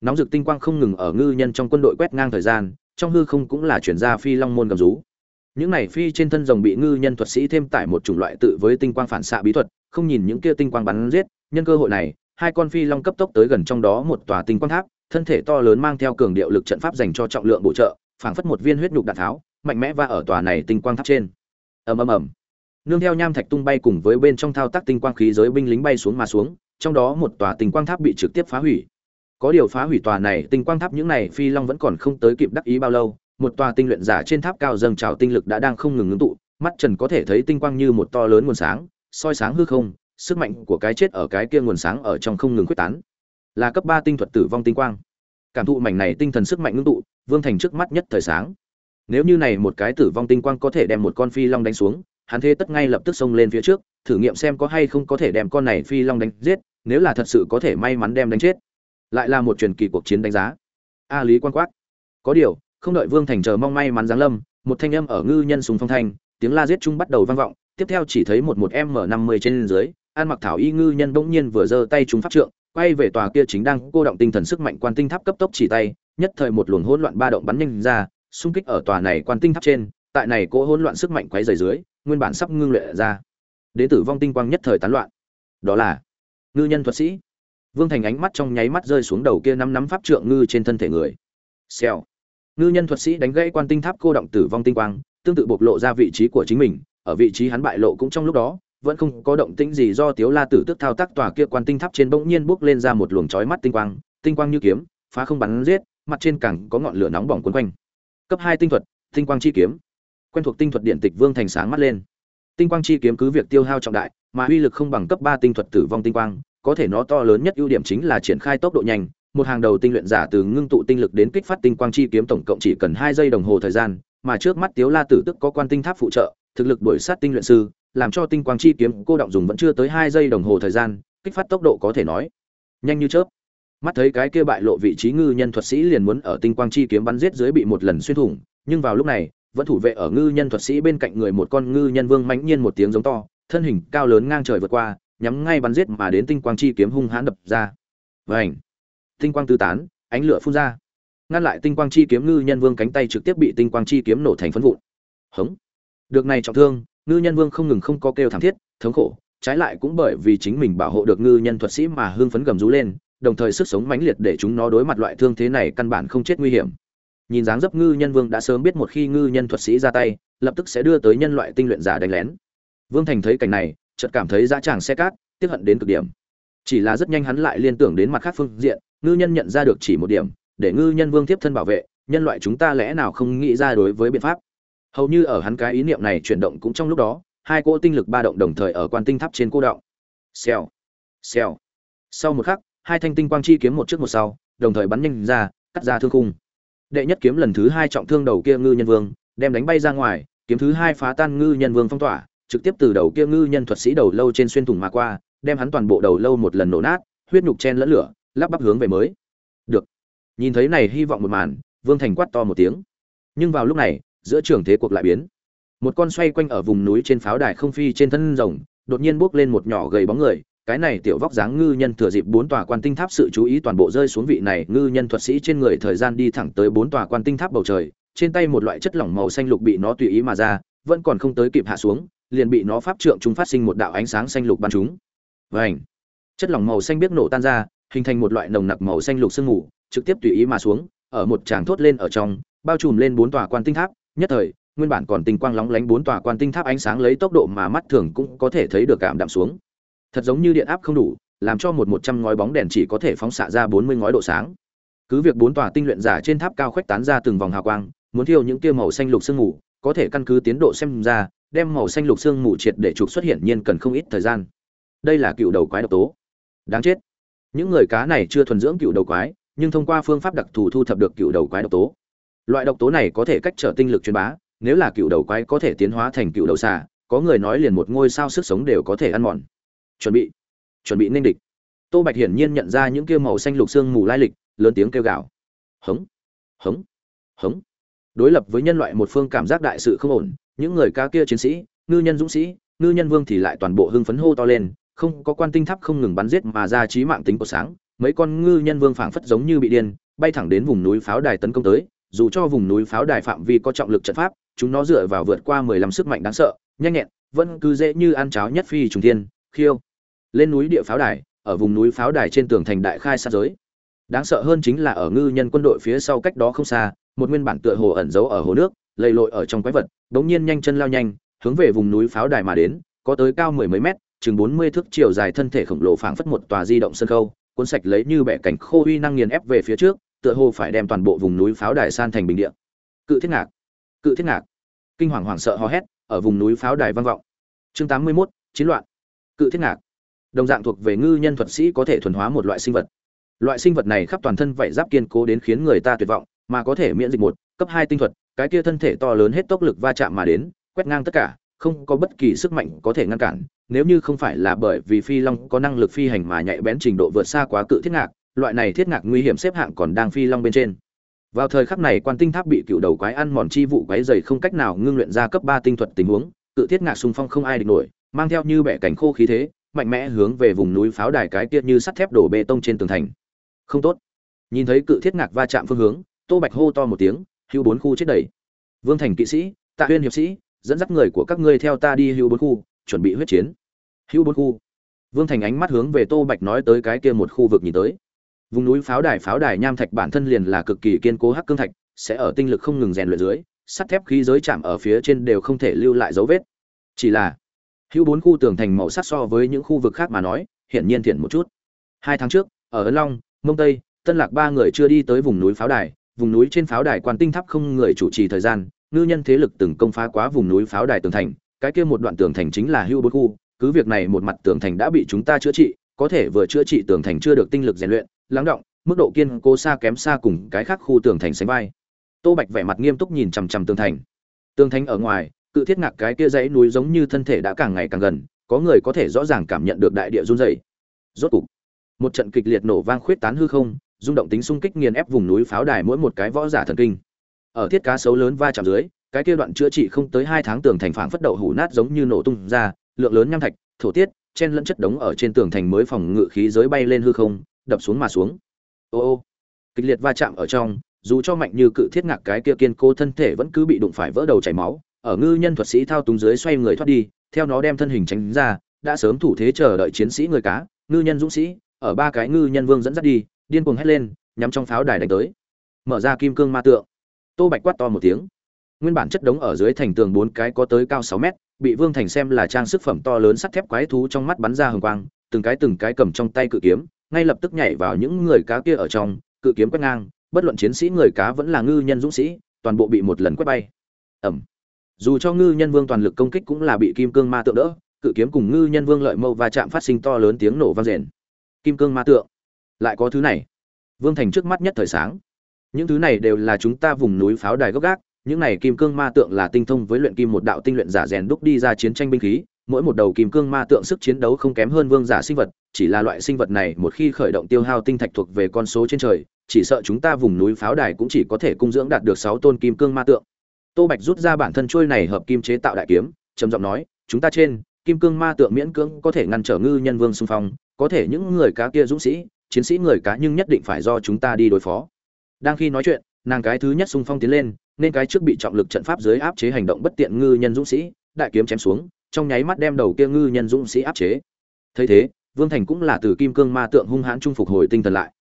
Speaker 1: Nóng rực tinh quang không ngừng ở ngư nhân trong quân đội quét ngang thời gian, trong hư không cũng là chuyển ra phi long môn gầm rú. Những này phi trên thân rồng bị ngư nhân thuật sĩ thêm tải một chủng loại tự với tinh quang phản xạ bí thuật, không nhìn những kia tinh quang bắn giết, nhân cơ hội này, hai con phi long cấp tốc tới gần trong đó một tòa tinh quang tháp, thân thể to lớn mang theo cường điệu lực trận pháp dành cho trọng lượng bổ trợ, phảng phất một viên huyết nhục đạn tháo mạnh mẽ và ở tòa này tinh quang tháp trên. Ầm ầm ầm. Nương theo nham thạch tung bay cùng với bên trong thao tác tinh quang khí giới binh lính bay xuống mà xuống, trong đó một tòa tinh quang tháp bị trực tiếp phá hủy. Có điều phá hủy tòa này tinh quang tháp những này phi long vẫn còn không tới kịp đắc ý bao lâu, một tòa tinh luyện giả trên tháp cao dâng trào tinh lực đã đang không ngừng ngưng tụ, mắt trần có thể thấy tinh quang như một to lớn nguồn sáng, soi sáng hư không, sức mạnh của cái chết ở cái kia nguồn sáng ở trong không ngừng quyết tán. Là cấp ba tinh thuật tử vong tinh quang. Cảm thụ mảnh này tinh thần sức mạnh ngưng tụ, vương thành trước mắt nhất thời sáng nếu như này một cái tử vong tinh quang có thể đem một con phi long đánh xuống, hắn thế tất ngay lập tức xông lên phía trước, thử nghiệm xem có hay không có thể đem con này phi long đánh giết, nếu là thật sự có thể may mắn đem đánh chết. Lại là một truyền kỳ cuộc chiến đánh giá. A lý quan quát. Có điều, không đợi vương thành chờ mong may mắn giáng lâm, một thanh âm ở ngư nhân sùng phong thanh, tiếng la giết chung bắt đầu vang vọng, tiếp theo chỉ thấy một một m năm mươi trên dưới, an mặc thảo y ngư nhân bỗng nhiên vừa giơ tay chúng pháp trượng, quay về tòa kia chính đang cô động tinh thần sức mạnh quan tinh tháp cấp tốc chỉ tay, nhất thời một luồng hỗn loạn ba động bắn nhanh ra xung kích ở tòa này quan tinh tháp trên, tại này cỗ hỗn loạn sức mạnh quấy rầy dưới, nguyên bản sắp ngưng luyện ra. Đến tử vong tinh quang nhất thời tán loạn. Đó là ngư nhân thuật sĩ. Vương thành ánh mắt trong nháy mắt rơi xuống đầu kia năm nắm pháp trượng ngư trên thân thể người. Xèo. Ngư nhân thuật sĩ đánh gãy quan tinh tháp cô động tử vong tinh quang, tương tự bộc lộ ra vị trí của chính mình, ở vị trí hắn bại lộ cũng trong lúc đó, vẫn không có động tĩnh gì do tiếu la tử tức thao tác tòa kia quan tinh tháp trên bỗng nhiên bốc lên ra một luồng chói mắt tinh quang tinh quang như kiếm, phá không bắn giết, mặt trên càng có ngọn lửa nóng bỏng quấn quanh cấp hai tinh thuật, tinh quang chi kiếm. Quen thuộc tinh thuật điện tịch vương thành sáng mắt lên. Tinh quang chi kiếm cứ việc tiêu hao trọng đại, mà uy lực không bằng cấp ba tinh thuật tử vong tinh quang, có thể nó to lớn nhất ưu điểm chính là triển khai tốc độ nhanh. Một hàng đầu tinh luyện giả từ ngưng tụ tinh lực đến kích phát tinh quang chi kiếm tổng cộng chỉ cần hai giây đồng hồ thời gian, mà trước mắt tiếu la tử tức có quan tinh tháp phụ trợ, thực lực đuổi sát tinh luyện sư, làm cho tinh quang chi kiếm cô động dùng vẫn chưa tới hai giây đồng hồ thời gian, kích phát tốc độ có thể nói nhanh như chớp mắt thấy cái kia bại lộ vị trí ngư nhân thuật sĩ liền muốn ở tinh quang chi kiếm bắn giết dưới bị một lần xuyên thủng, nhưng vào lúc này, vẫn thủ vệ ở ngư nhân thuật sĩ bên cạnh người một con ngư nhân vương mãnh nhiên một tiếng giống to, thân hình cao lớn ngang trời vượt qua, nhắm ngay bắn giết mà đến tinh quang chi kiếm hung hãn đập ra. Vảnh tinh quang tứ tán, ánh lửa phun ra. Ngăn lại tinh quang chi kiếm ngư nhân vương cánh tay trực tiếp bị tinh quang chi kiếm nổ thành phân vụn. Hống! Được này trọng thương, ngư nhân vương không ngừng không có kêu thảm thiết, thống khổ, trái lại cũng bởi vì chính mình bảo hộ được ngư nhân thuật sĩ mà hưng phấn gầm rú lên đồng thời sức sống mãnh liệt để chúng nó đối mặt loại thương thế này căn bản không chết nguy hiểm. Nhìn dáng dấp ngư nhân vương đã sớm biết một khi ngư nhân thuật sĩ ra tay, lập tức sẽ đưa tới nhân loại tinh luyện giả đánh lén. Vương thành thấy cảnh này, chợt cảm thấy dã tràng xe cát, tiếc hận đến cực điểm. Chỉ là rất nhanh hắn lại liên tưởng đến mặt khác phương diện, ngư nhân nhận ra được chỉ một điểm, để ngư nhân vương tiếp thân bảo vệ, nhân loại chúng ta lẽ nào không nghĩ ra đối với biện pháp? Hầu như ở hắn cái ý niệm này chuyển động cũng trong lúc đó, hai cỗ tinh lực ba động đồng thời ở quan tinh tháp trên cô động. Xèo xèo. Sau một khắc hai thanh tinh quang chi kiếm một trước một sau, đồng thời bắn nhanh ra, cắt ra thương khung. Đệ nhất kiếm lần thứ hai trọng thương đầu kia ngư nhân vương, đem đánh bay ra ngoài, kiếm thứ hai phá tan ngư nhân vương phong tỏa, trực tiếp từ đầu kia ngư nhân thuật sĩ đầu lâu trên xuyên thủng mà qua, đem hắn toàn bộ đầu lâu một lần nổ nát, huyết nhục chen lẫn lửa, lắp bắp hướng về mới. Được. Nhìn thấy này hy vọng một màn, vương thành quát to một tiếng. Nhưng vào lúc này, giữa trường thế cuộc lại biến. Một con xoay quanh ở vùng núi trên pháo đài không phi trên thân rồng, đột nhiên bước lên một nhỏ gầy bóng người cái này tiểu vóc dáng ngư nhân thừa dịp bốn tòa quan tinh tháp sự chú ý toàn bộ rơi xuống vị này ngư nhân thuật sĩ trên người thời gian đi thẳng tới bốn tòa quan tinh tháp bầu trời, trên tay một loại chất lỏng màu xanh lục bị nó tùy ý mà ra, vẫn còn không tới kịp hạ xuống, liền bị nó pháp trượng chúng phát sinh một đạo ánh sáng xanh lục bắn chúng vảnh chất lỏng màu xanh biết nổ tan ra, hình thành một loại nồng nặc màu xanh lục sương mù, trực tiếp tùy ý mà xuống, ở một tràng thốt lên ở trong, bao trùm lên bốn tòa quan tinh tháp, nhất thời, nguyên bản còn tinh quang lóng lánh bốn tòa quan tinh tháp ánh sáng lấy tốc độ mà mắt thường cũng có thể thấy được cảm đạm xuống thật giống như điện áp không đủ, làm cho một một trăm ngói bóng đèn chỉ có thể phóng xạ ra bốn mươi ngói độ sáng. Cứ việc bốn tòa tinh luyện giả trên tháp cao khuếch tán ra từng vòng hào quang, muốn thiêu những kia màu xanh lục sương mù, có thể căn cứ tiến độ xem ra, đem màu xanh lục sương mù triệt để trục xuất hiện nhiên cần không ít thời gian. Đây là cựu đầu quái độc tố. Đáng chết. Những người cá này chưa thuần dưỡng cựu đầu quái, nhưng thông qua phương pháp đặc thù thu thập được cựu đầu quái độc tố. Loại độc tố này có thể cách trở tinh lực truyền bá, nếu là cựu đầu quái có thể tiến hóa thành cựu đầu xà, có người nói liền một ngôi sao sức sống đều có thể ăn mòn chuẩn bị. Chuẩn bị nên địch. Tô bạch hiển nhiên nhận ra những kia màu xanh lục xương mù lai lịch, lớn tiếng kêu gào. Hống hống hống. Đối lập với nhân loại một phương cảm giác đại sự không ổn, những người ca kia chiến sĩ, ngư nhân dũng sĩ, ngư nhân vương thì lại toàn bộ hưng phấn hô to lên, không có quan tinh tháp không ngừng bắn giết mà ra trí mạng tính của sáng, mấy con ngư nhân vương phảng phất giống như bị điên, bay thẳng đến vùng núi pháo đài tấn công tới, dù cho vùng núi pháo đài phạm vi có trọng lực trận pháp, chúng nó dựa vào vượt qua mười lăm sức mạnh đáng sợ, nhanh nhẹn, vẫn cứ dễ như ăn cháo nhất phi trùng thiên, khiêu lên núi địa pháo đài ở vùng núi pháo đài trên tường thành đại khai sát giới. Đáng sợ hơn chính là ở ngư nhân quân đội phía sau cách đó không xa một nguyên bản tựa hồ ẩn giấu ở hồ nước lầy lội ở trong quái vật bỗng nhiên nhanh chân lao nhanh hướng về vùng núi pháo đài mà đến có tới cao mười mấy mét chừng bốn mươi thước chiều dài thân thể khổng lồ phảng phất một tòa di động sân khâu cuốn sạch lấy như bẻ cảnh khô uy năng nghiền ép về phía trước tựa hồ phải đem toàn bộ vùng núi pháo đài san thành bình địa. Cự thiết ngạc cự thiết ngạc. Kinh hoàng hoảng sợ hò hét ở vùng núi pháo đài vang vọng. Chương tám mươi 81, chiến loạn. Cự thiết ngạc đồng dạng thuộc về ngư nhân thuật sĩ có thể thuần hóa một loại sinh vật. Loại sinh vật này khắp toàn thân vảy giáp kiên cố đến khiến người ta tuyệt vọng, mà có thể miễn dịch một, cấp hai tinh thuật, cái kia thân thể to lớn hết tốc lực va chạm mà đến, quét ngang tất cả, không có bất kỳ sức mạnh có thể ngăn cản, nếu như không phải là bởi vì phi long có năng lực phi hành mà nhạy bén trình độ vượt xa quá cự thiết ngạc, loại này thiết ngạc nguy hiểm xếp hạng còn đang phi long bên trên. Vào thời khắc này quan tinh tháp bị cựu đầu quái ăn mòn chi vụ quái dày không cách nào ngưng luyện ra cấp ba tinh thuật tình huống, cự thiết ngạc xung phong không ai địch nổi, mang theo như bẻ cảnh khô khí thế mạnh mẽ hướng về vùng núi pháo đài cái kia như sắt thép đổ bê tông trên tường thành. Không tốt. Nhìn thấy cự thiết ngạc va chạm phương hướng, tô bạch hô to một tiếng, hưu bốn khu chết đầy. Vương thành kỵ sĩ, tạ huyên hiệp sĩ, dẫn dắt người của các ngươi theo ta đi hưu bốn khu, chuẩn bị huyết chiến. Hưu bốn khu. Vương thành ánh mắt hướng về tô bạch nói tới cái kia một khu vực nhìn tới. Vùng núi pháo đài pháo đài nham thạch bản thân liền là cực kỳ kiên cố hắc cương thạch, sẽ ở tinh lực không ngừng rèn luyện dưới, sắt thép khí giới chạm ở phía trên đều không thể lưu lại dấu vết. Chỉ là hữu bốn khu tường thành màu sắc so với những khu vực khác mà nói hiện nhiên thiện một chút. Hai tháng trước, ở ấn long, mông tây, tân lạc ba người chưa đi tới vùng núi pháo đài. Vùng núi trên pháo đài quan tinh tháp không người chủ trì thời gian, ngư nhân thế lực từng công phá quá vùng núi pháo đài tường thành. Cái kia một đoạn tường thành chính là hưu bốn khu. Cứ việc này một mặt tường thành đã bị chúng ta chữa trị, có thể vừa chữa trị tường thành chưa được tinh lực rèn luyện, lắng động, mức độ kiên cố xa kém xa cùng cái khác khu tường thành sánh vai. Tô bạch vẻ mặt nghiêm túc nhìn chằm chằm tường thành. Tường thành ở ngoài cự thiết ngạc cái kia dãy núi giống như thân thể đã càng ngày càng gần, có người có thể rõ ràng cảm nhận được đại địa run dày rốt cục, một trận kịch liệt nổ vang khuyết tán hư không, rung động tính xung kích nghiền ép vùng núi pháo đài mỗi một cái võ giả thần kinh. Ở thiết cá sấu lớn va chạm dưới, cái kia đoạn chữa trị không tới hai tháng tường thành phảng phất đậu hủ nát giống như nổ tung ra, lượng lớn nham thạch, thổ tiết, chen lẫn chất đống ở trên tường thành mới phòng ngự khí giới bay lên hư không, đập xuống mà xuống. Ô ô, kịch liệt va chạm ở trong, dù cho mạnh như cự thiết ngạc cái kia kiên cố thân thể vẫn cứ bị đụng phải vỡ đầu chảy máu ở ngư nhân thuật sĩ thao túng dưới xoay người thoát đi, theo nó đem thân hình tránh ra, đã sớm thủ thế chờ đợi chiến sĩ người cá, ngư nhân dũng sĩ, ở ba cái ngư nhân vương dẫn dắt đi, điên cuồng hét lên, nhắm trong pháo đài đánh tới. Mở ra kim cương ma tượng. Tô bạch quát to một tiếng. Nguyên bản chất đống ở dưới thành tường bốn cái có tới cao sáu mét, bị vương thành xem là trang sức phẩm to lớn sắt thép quái thú trong mắt bắn ra hừng quang, từng cái từng cái cầm trong tay cự kiếm, ngay lập tức nhảy vào những người cá kia ở trong, cự kiếm quét ngang, bất luận chiến sĩ người cá vẫn là ngư nhân dũng sĩ, toàn bộ bị một lần quét bay. Ẩm dù cho ngư nhân vương toàn lực công kích cũng là bị kim cương ma tượng đỡ, cự kiếm cùng ngư nhân vương lợi mâu va chạm phát sinh to lớn tiếng nổ vang rền. Kim cương ma tượng, lại có thứ này. Vương thành trước mắt nhất thời sáng. Những thứ này đều là chúng ta vùng núi pháo đài gốc gác, những này kim cương ma tượng là tinh thông với luyện kim một đạo tinh luyện giả rèn đúc đi ra chiến tranh binh khí, mỗi một đầu kim cương ma tượng sức chiến đấu không kém hơn vương giả sinh vật, chỉ là loại sinh vật này một khi khởi động tiêu hao tinh thạch thuộc về con số trên trời, chỉ sợ chúng ta vùng núi pháo đài cũng chỉ có thể cung dưỡng đạt được sáu tôn kim cương ma tượng tô bạch rút ra bản thân trôi này hợp kim chế tạo đại kiếm, trầm giọng nói, chúng ta trên, kim cương ma tượng miễn cưỡng có thể ngăn trở ngư nhân vương xung phong, có thể những người cá kia dũng sĩ, chiến sĩ người cá nhưng nhất định phải do chúng ta đi đối phó. Đang khi nói chuyện, nàng cái thứ nhất xung phong tiến lên, nên cái trước bị trọng lực trận pháp dưới áp chế hành động bất tiện ngư nhân dũng sĩ, đại kiếm chém xuống, trong nháy mắt đem đầu kia ngư nhân dũng sĩ áp chế. Thấy thế, vương thành cũng là từ kim cương ma tượng hung hãn trung phục hồi tinh thần lại.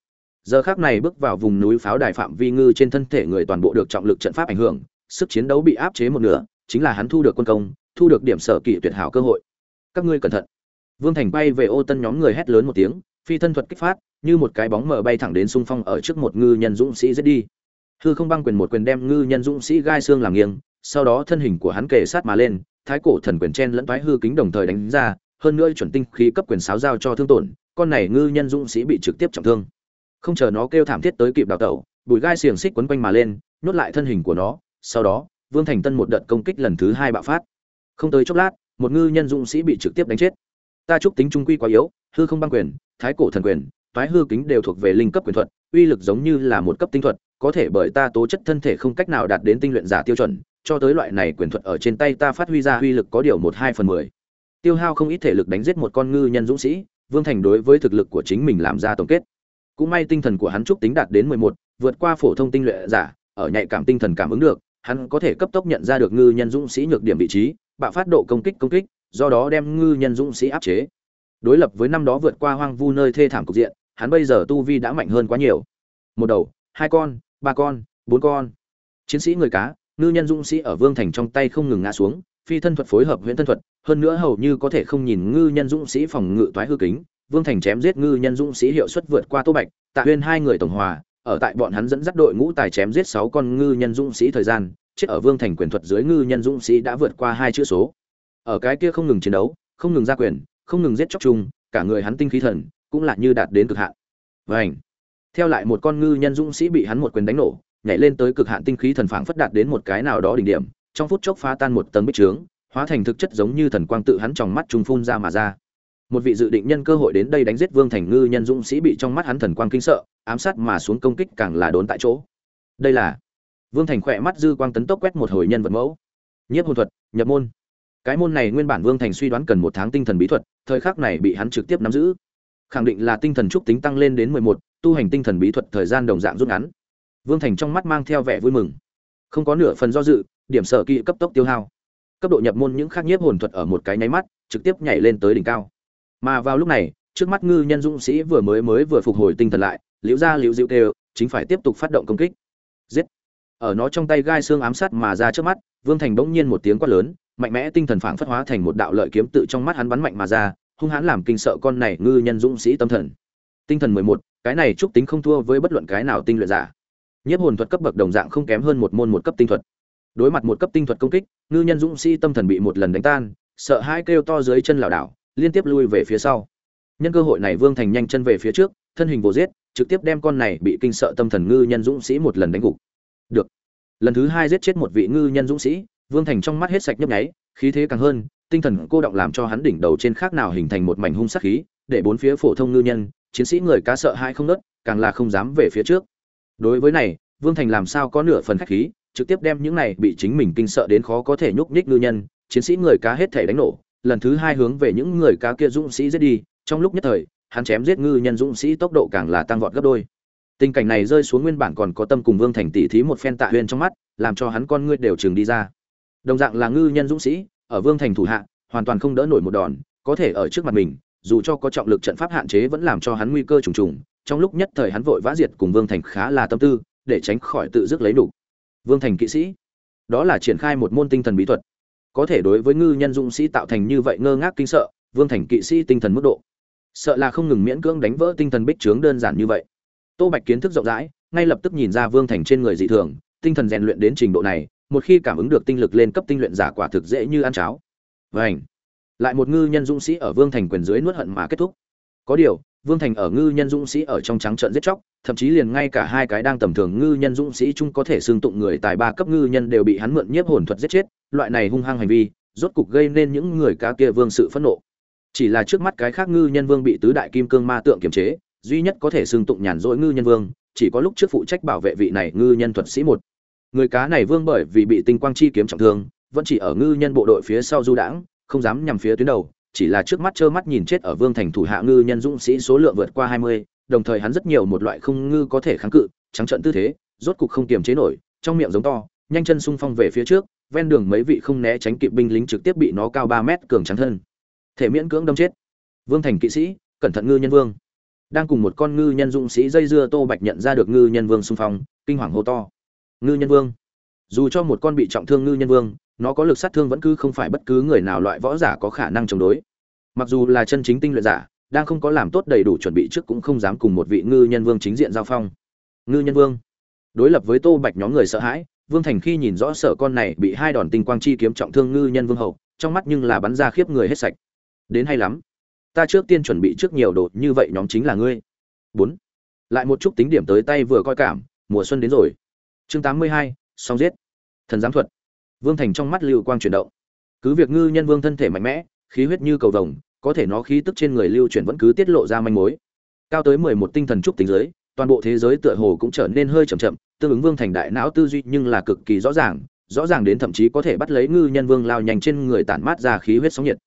Speaker 1: Giờ khác này bước vào vùng núi pháo đài phạm vi ngư trên thân thể người toàn bộ được trọng lực trận pháp ảnh hưởng sức chiến đấu bị áp chế một nửa, chính là hắn thu được quân công, thu được điểm sở kỷ tuyệt hảo cơ hội. Các ngươi cẩn thận. Vương thành bay về ô tân nhóm người hét lớn một tiếng, phi thân thuật kích phát, như một cái bóng mờ bay thẳng đến xung phong ở trước một ngư nhân dũng sĩ giết đi. Hư không băng quyền một quyền đem ngư nhân dũng sĩ gai xương làm nghiêng, sau đó thân hình của hắn kề sát mà lên, thái cổ thần quyền chen lẫn thoái hư kính đồng thời đánh ra, hơn nữa chuẩn tinh khí cấp quyền sáo giao cho thương tổn, con này ngư nhân dũng sĩ bị trực tiếp trọng thương. Không chờ nó kêu thảm thiết tới kịp đào tẩu bùi gai xiềng xích quấn quanh mà lên, nhốt lại thân hình của nó sau đó, vương thành tân một đợt công kích lần thứ hai bạo phát. Không tới chốc lát, một ngư nhân dũng sĩ bị trực tiếp đánh chết. Ta chúc tính trung quy quá yếu, hư không băng quyền, thái cổ thần quyền, toái hư kính đều thuộc về linh cấp quyền thuật, uy lực giống như là một cấp tinh thuật, có thể bởi ta tố chất thân thể không cách nào đạt đến tinh luyện giả tiêu chuẩn, cho tới loại này quyền thuật ở trên tay ta phát huy ra uy lực có điều một hai phần mười. Tiêu hao không ít thể lực đánh giết một con ngư nhân dũng sĩ, vương thành đối với thực lực của chính mình làm ra tổng kết. Cũng may tinh thần của hắn trúc tính đạt đến mười một, vượt qua phổ thông tinh luyện giả, ở nhạy cảm tinh thần cảm ứng được hắn có thể cấp tốc nhận ra được ngư nhân dũng sĩ nhược điểm vị trí, bạo phát độ công kích công kích, do đó đem ngư nhân dũng sĩ áp chế. Đối lập với năm đó vượt qua hoang vu nơi thê thảm cục diện, hắn bây giờ tu vi đã mạnh hơn quá nhiều. Một đầu, hai con, ba con, bốn con. Chiến sĩ người cá, ngư nhân dũng sĩ ở vương thành trong tay không ngừng ngã xuống, phi thân thuật phối hợp huyễn thân thuật, hơn nữa hầu như có thể không nhìn ngư nhân dũng sĩ phòng ngự toái hư kính, vương thành chém giết ngư nhân dũng sĩ hiệu suất vượt qua tô bạch, tạ huyên hai người tổng hòa ở tại bọn hắn dẫn dắt đội ngũ tài chém giết sáu con ngư nhân dũng sĩ thời gian, chết ở vương thành quyền thuật dưới ngư nhân dũng sĩ đã vượt qua hai chữ số. Ở cái kia không ngừng chiến đấu, không ngừng ra quyền, không ngừng giết chóc chung, cả người hắn tinh khí thần cũng là như đạt đến cực hạn. Vành. theo lại một con ngư nhân dũng sĩ bị hắn một quyền đánh nổ, nhảy lên tới cực hạn tinh khí thần phảng phất đạt đến một cái nào đó đỉnh điểm, trong phút chốc phá tan một tầng bích trướng, hóa thành thực chất giống như thần quang tự hắn trong mắt trùng phun ra mà ra một vị dự định nhân cơ hội đến đây đánh giết vương thành ngư nhân dũng sĩ bị trong mắt hắn thần quang kinh sợ, ám sát mà xuống công kích càng là đốn tại chỗ. Đây là, vương thành khỏe mắt dư quang tấn tốc quét một hồi nhân vật mẫu. Nhiếp hồn thuật, nhập môn. Cái môn này nguyên bản vương thành suy đoán cần một tháng tinh thần bí thuật, thời khắc này bị hắn trực tiếp nắm giữ. Khẳng định là tinh thần trúc tính tăng lên đến mười một, tu hành tinh thần bí thuật thời gian đồng dạng rút ngắn. Vương thành trong mắt mang theo vẻ vui mừng. Không có nửa phần do dự, điểm sở kỵ cấp tốc tiêu hao. Cấp độ nhập môn những khác nhiếp hồn thuật ở một cái nháy mắt, trực tiếp nhảy lên tới đỉnh cao mà vào lúc này, trước mắt ngư nhân dũng sĩ vừa mới mới vừa phục hồi tinh thần lại, liễu ra liễu dịu đều chính phải tiếp tục phát động công kích. Giết! Ở nó trong tay gai xương ám sát mà ra trước mắt, vương thành bỗng nhiên một tiếng quát lớn, mạnh mẽ tinh thần phảng phất hóa thành một đạo lợi kiếm tự trong mắt hắn bắn mạnh mà ra, hung hãn làm kinh sợ con này ngư nhân dũng sĩ tâm thần. Tinh thần mười một, cái này trúc tính không thua với bất luận cái nào tinh luyện giả. Nhiếp hồn thuật cấp bậc đồng dạng không kém hơn một môn một cấp tinh thuật. Đối mặt một cấp tinh thuật công kích, ngư nhân dũng sĩ tâm thần bị một lần đánh tan, sợ hai kêu to dưới chân lảo đảo liên tiếp lui về phía sau. Nhân cơ hội này vương thành nhanh chân về phía trước, thân hình vô giết, trực tiếp đem con này bị kinh sợ tâm thần ngư nhân dũng sĩ một lần đánh gục. Được. Lần thứ hai giết chết một vị ngư nhân dũng sĩ, vương thành trong mắt hết sạch nhấp nháy, khí thế càng hơn, tinh thần cô động làm cho hắn đỉnh đầu trên khác nào hình thành một mảnh hung sắc khí, để bốn phía phổ thông ngư nhân, chiến sĩ người cá sợ hai không nớt, càng là không dám về phía trước. Đối với này, vương thành làm sao có nửa phần khách khí, trực tiếp đem những này bị chính mình kinh sợ đến khó có thể nhúc nhích ngư nhân, chiến sĩ người cá hết thể đánh nổ lần thứ hai hướng về những người cá kia dũng sĩ giết đi, trong lúc nhất thời, hắn chém giết ngư nhân dũng sĩ tốc độ càng là tăng vọt gấp đôi. Tình cảnh này rơi xuống nguyên bản còn có tâm cùng vương thành tỷ thí một phen tạ huyền trong mắt, làm cho hắn con ngươi đều chừng đi ra. Đồng dạng là ngư nhân dũng sĩ, ở vương thành thủ hạ, hoàn toàn không đỡ nổi một đòn, có thể ở trước mặt mình, dù cho có trọng lực trận pháp hạn chế vẫn làm cho hắn nguy cơ trùng trùng, trong lúc nhất thời hắn vội vã diệt cùng vương thành khá là tâm tư, để tránh khỏi tự dứt lấy đủ. Vương thành kỵ sĩ, đó là triển khai một môn tinh thần bí thuật có thể đối với ngư nhân dũng sĩ tạo thành như vậy ngơ ngác kinh sợ, vương thành kỵ sĩ tinh thần mức độ. Sợ là không ngừng miễn cưỡng đánh vỡ tinh thần bích trướng đơn giản như vậy. Tô bạch kiến thức rộng rãi, ngay lập tức nhìn ra vương thành trên người dị thường, tinh thần rèn luyện đến trình độ này, một khi cảm ứng được tinh lực lên cấp tinh luyện giả quả thực dễ như ăn cháo. Vảnh lại một ngư nhân dũng sĩ ở vương thành quyền dưới nuốt hận mà kết thúc. Có điều, vương thành ở ngư nhân dũng sĩ ở trong trắng trận giết chóc, thậm chí liền ngay cả hai cái đang tầm thường ngư nhân dũng sĩ chung có thể xương tụng người tài ba cấp ngư nhân đều bị hắn mượn nhiếp hồn thuật giết chết loại này hung hăng hành vi, rốt cục gây nên những người cá kia vương sự phẫn nộ. Chỉ là trước mắt cái khác ngư nhân vương bị tứ đại kim cương ma tượng kiềm chế, duy nhất có thể xưng tụng nhàn rỗi ngư nhân vương, chỉ có lúc trước phụ trách bảo vệ vị này ngư nhân thuật sĩ một. Người cá này vương bởi vì bị tinh quang chi kiếm trọng thương, vẫn chỉ ở ngư nhân bộ đội phía sau du đãng, không dám nhằm phía tuyến đầu, chỉ là trước mắt trơ mắt nhìn chết ở vương thành thủ hạ ngư nhân dũng sĩ số lượng vượt qua hai mươi, đồng thời hắn rất nhiều một loại không ngư có thể kháng cự, trắng trận tư thế, rốt cục không kiềm chế nổi, trong miệng giống to, nhanh chân xung phong về phía trước ven đường mấy vị không né tránh kịp binh lính trực tiếp bị nó cao ba mét cường trắng thân. Thể miễn cưỡng đâm chết. Vương thành kỵ sĩ, cẩn thận ngư nhân vương. Đang cùng một con ngư nhân dũng sĩ dây dưa tô bạch nhận ra được ngư nhân vương xung phong, kinh hoàng hô to. Ngư nhân vương. Dù cho một con bị trọng thương ngư nhân vương, nó có lực sát thương vẫn cứ không phải bất cứ người nào loại võ giả có khả năng chống đối. Mặc dù là chân chính tinh luyện giả, đang không có làm tốt đầy đủ chuẩn bị trước cũng không dám cùng một vị ngư nhân vương chính diện giao phong. Ngư nhân vương. Đối lập với tô bạch nhóm người sợ hãi vương thành khi nhìn rõ sở con này bị hai đòn tinh quang chi kiếm trọng thương ngư nhân vương hậu, trong mắt nhưng là bắn ra khiếp người hết sạch. Đến hay lắm? Ta trước tiên chuẩn bị trước nhiều đồ, như vậy nhóm chính là ngươi. Bốn. Lại một chút tính điểm tới tay vừa coi cảm, mùa xuân đến rồi. Chương tám mươi hai song giết. Thần giám thuật. Vương thành trong mắt lưu quang chuyển động. Cứ việc ngư nhân vương thân thể mạnh mẽ, khí huyết như cầu vồng, có thể nó khí tức trên người lưu chuyển vẫn cứ tiết lộ ra manh mối. Cao tới mười một tinh thần trúc tính giới toàn bộ thế giới tựa hồ cũng trở nên hơi chậm chậm, tương ứng vương thành đại não tư duy nhưng là cực kỳ rõ ràng rõ ràng đến thậm chí có thể bắt lấy ngư nhân vương lao nhanh trên người tản mát ra khí huyết sóng nhiệt.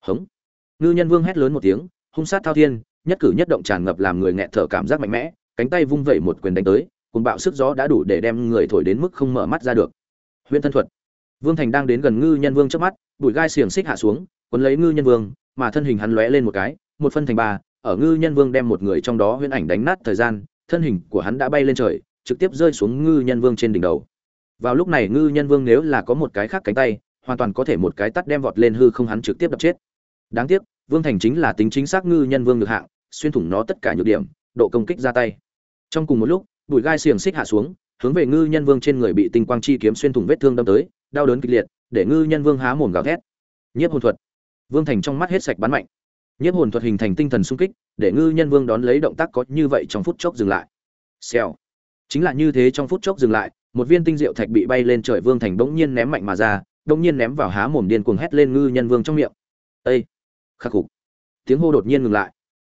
Speaker 1: Hống. Ngư nhân vương hét lớn một tiếng, hung sát thao thiên, nhất cử nhất động tràn ngập làm người nghẹt thở cảm giác mạnh mẽ, cánh tay vung vẩy một quyền đánh tới cùng bạo sức gió đã đủ để đem người thổi đến mức không mở mắt ra được. Huyền thân thuật. Vương thành đang đến gần ngư nhân vương trước mắt, bụi gai xiềng xích hạ xuống cuốn lấy ngư nhân vương, mà thân hình hắn lóe lên một cái, một phân thành ba, ở ngư nhân vương đem một người trong đó huyễn ảnh đánh nát thời gian thân hình của hắn đã bay lên trời, trực tiếp rơi xuống ngư nhân vương trên đỉnh đầu. Vào lúc này ngư nhân vương nếu là có một cái khác cánh tay, hoàn toàn có thể một cái tắt đem vọt lên hư không hắn trực tiếp đập chết. Đáng tiếc, vương thành chính là tính chính xác ngư nhân vương được hạng, xuyên thủng nó tất cả nhược điểm, độ công kích ra tay. Trong cùng một lúc, bụi gai xiềng xích hạ xuống, hướng về ngư nhân vương trên người bị tinh quang chi kiếm xuyên thủng vết thương đâm tới, đau đớn kịch liệt, để ngư nhân vương há mồm gào thét. Nhiếp hồn thuật. Vương thành trong mắt hết sạch bắn mạnh nhiếp hồn thuật hình thành tinh thần sung kích, để ngư nhân vương đón lấy động tác có như vậy trong phút chốc dừng lại. Xèo. Chính là như thế trong phút chốc dừng lại, một viên tinh diệu thạch bị bay lên trời vương thành bỗng nhiên ném mạnh mà ra, bỗng nhiên ném vào há mồm điên cuồng hét lên ngư nhân vương trong miệng. Ây khắc phục tiếng hô đột nhiên ngừng lại.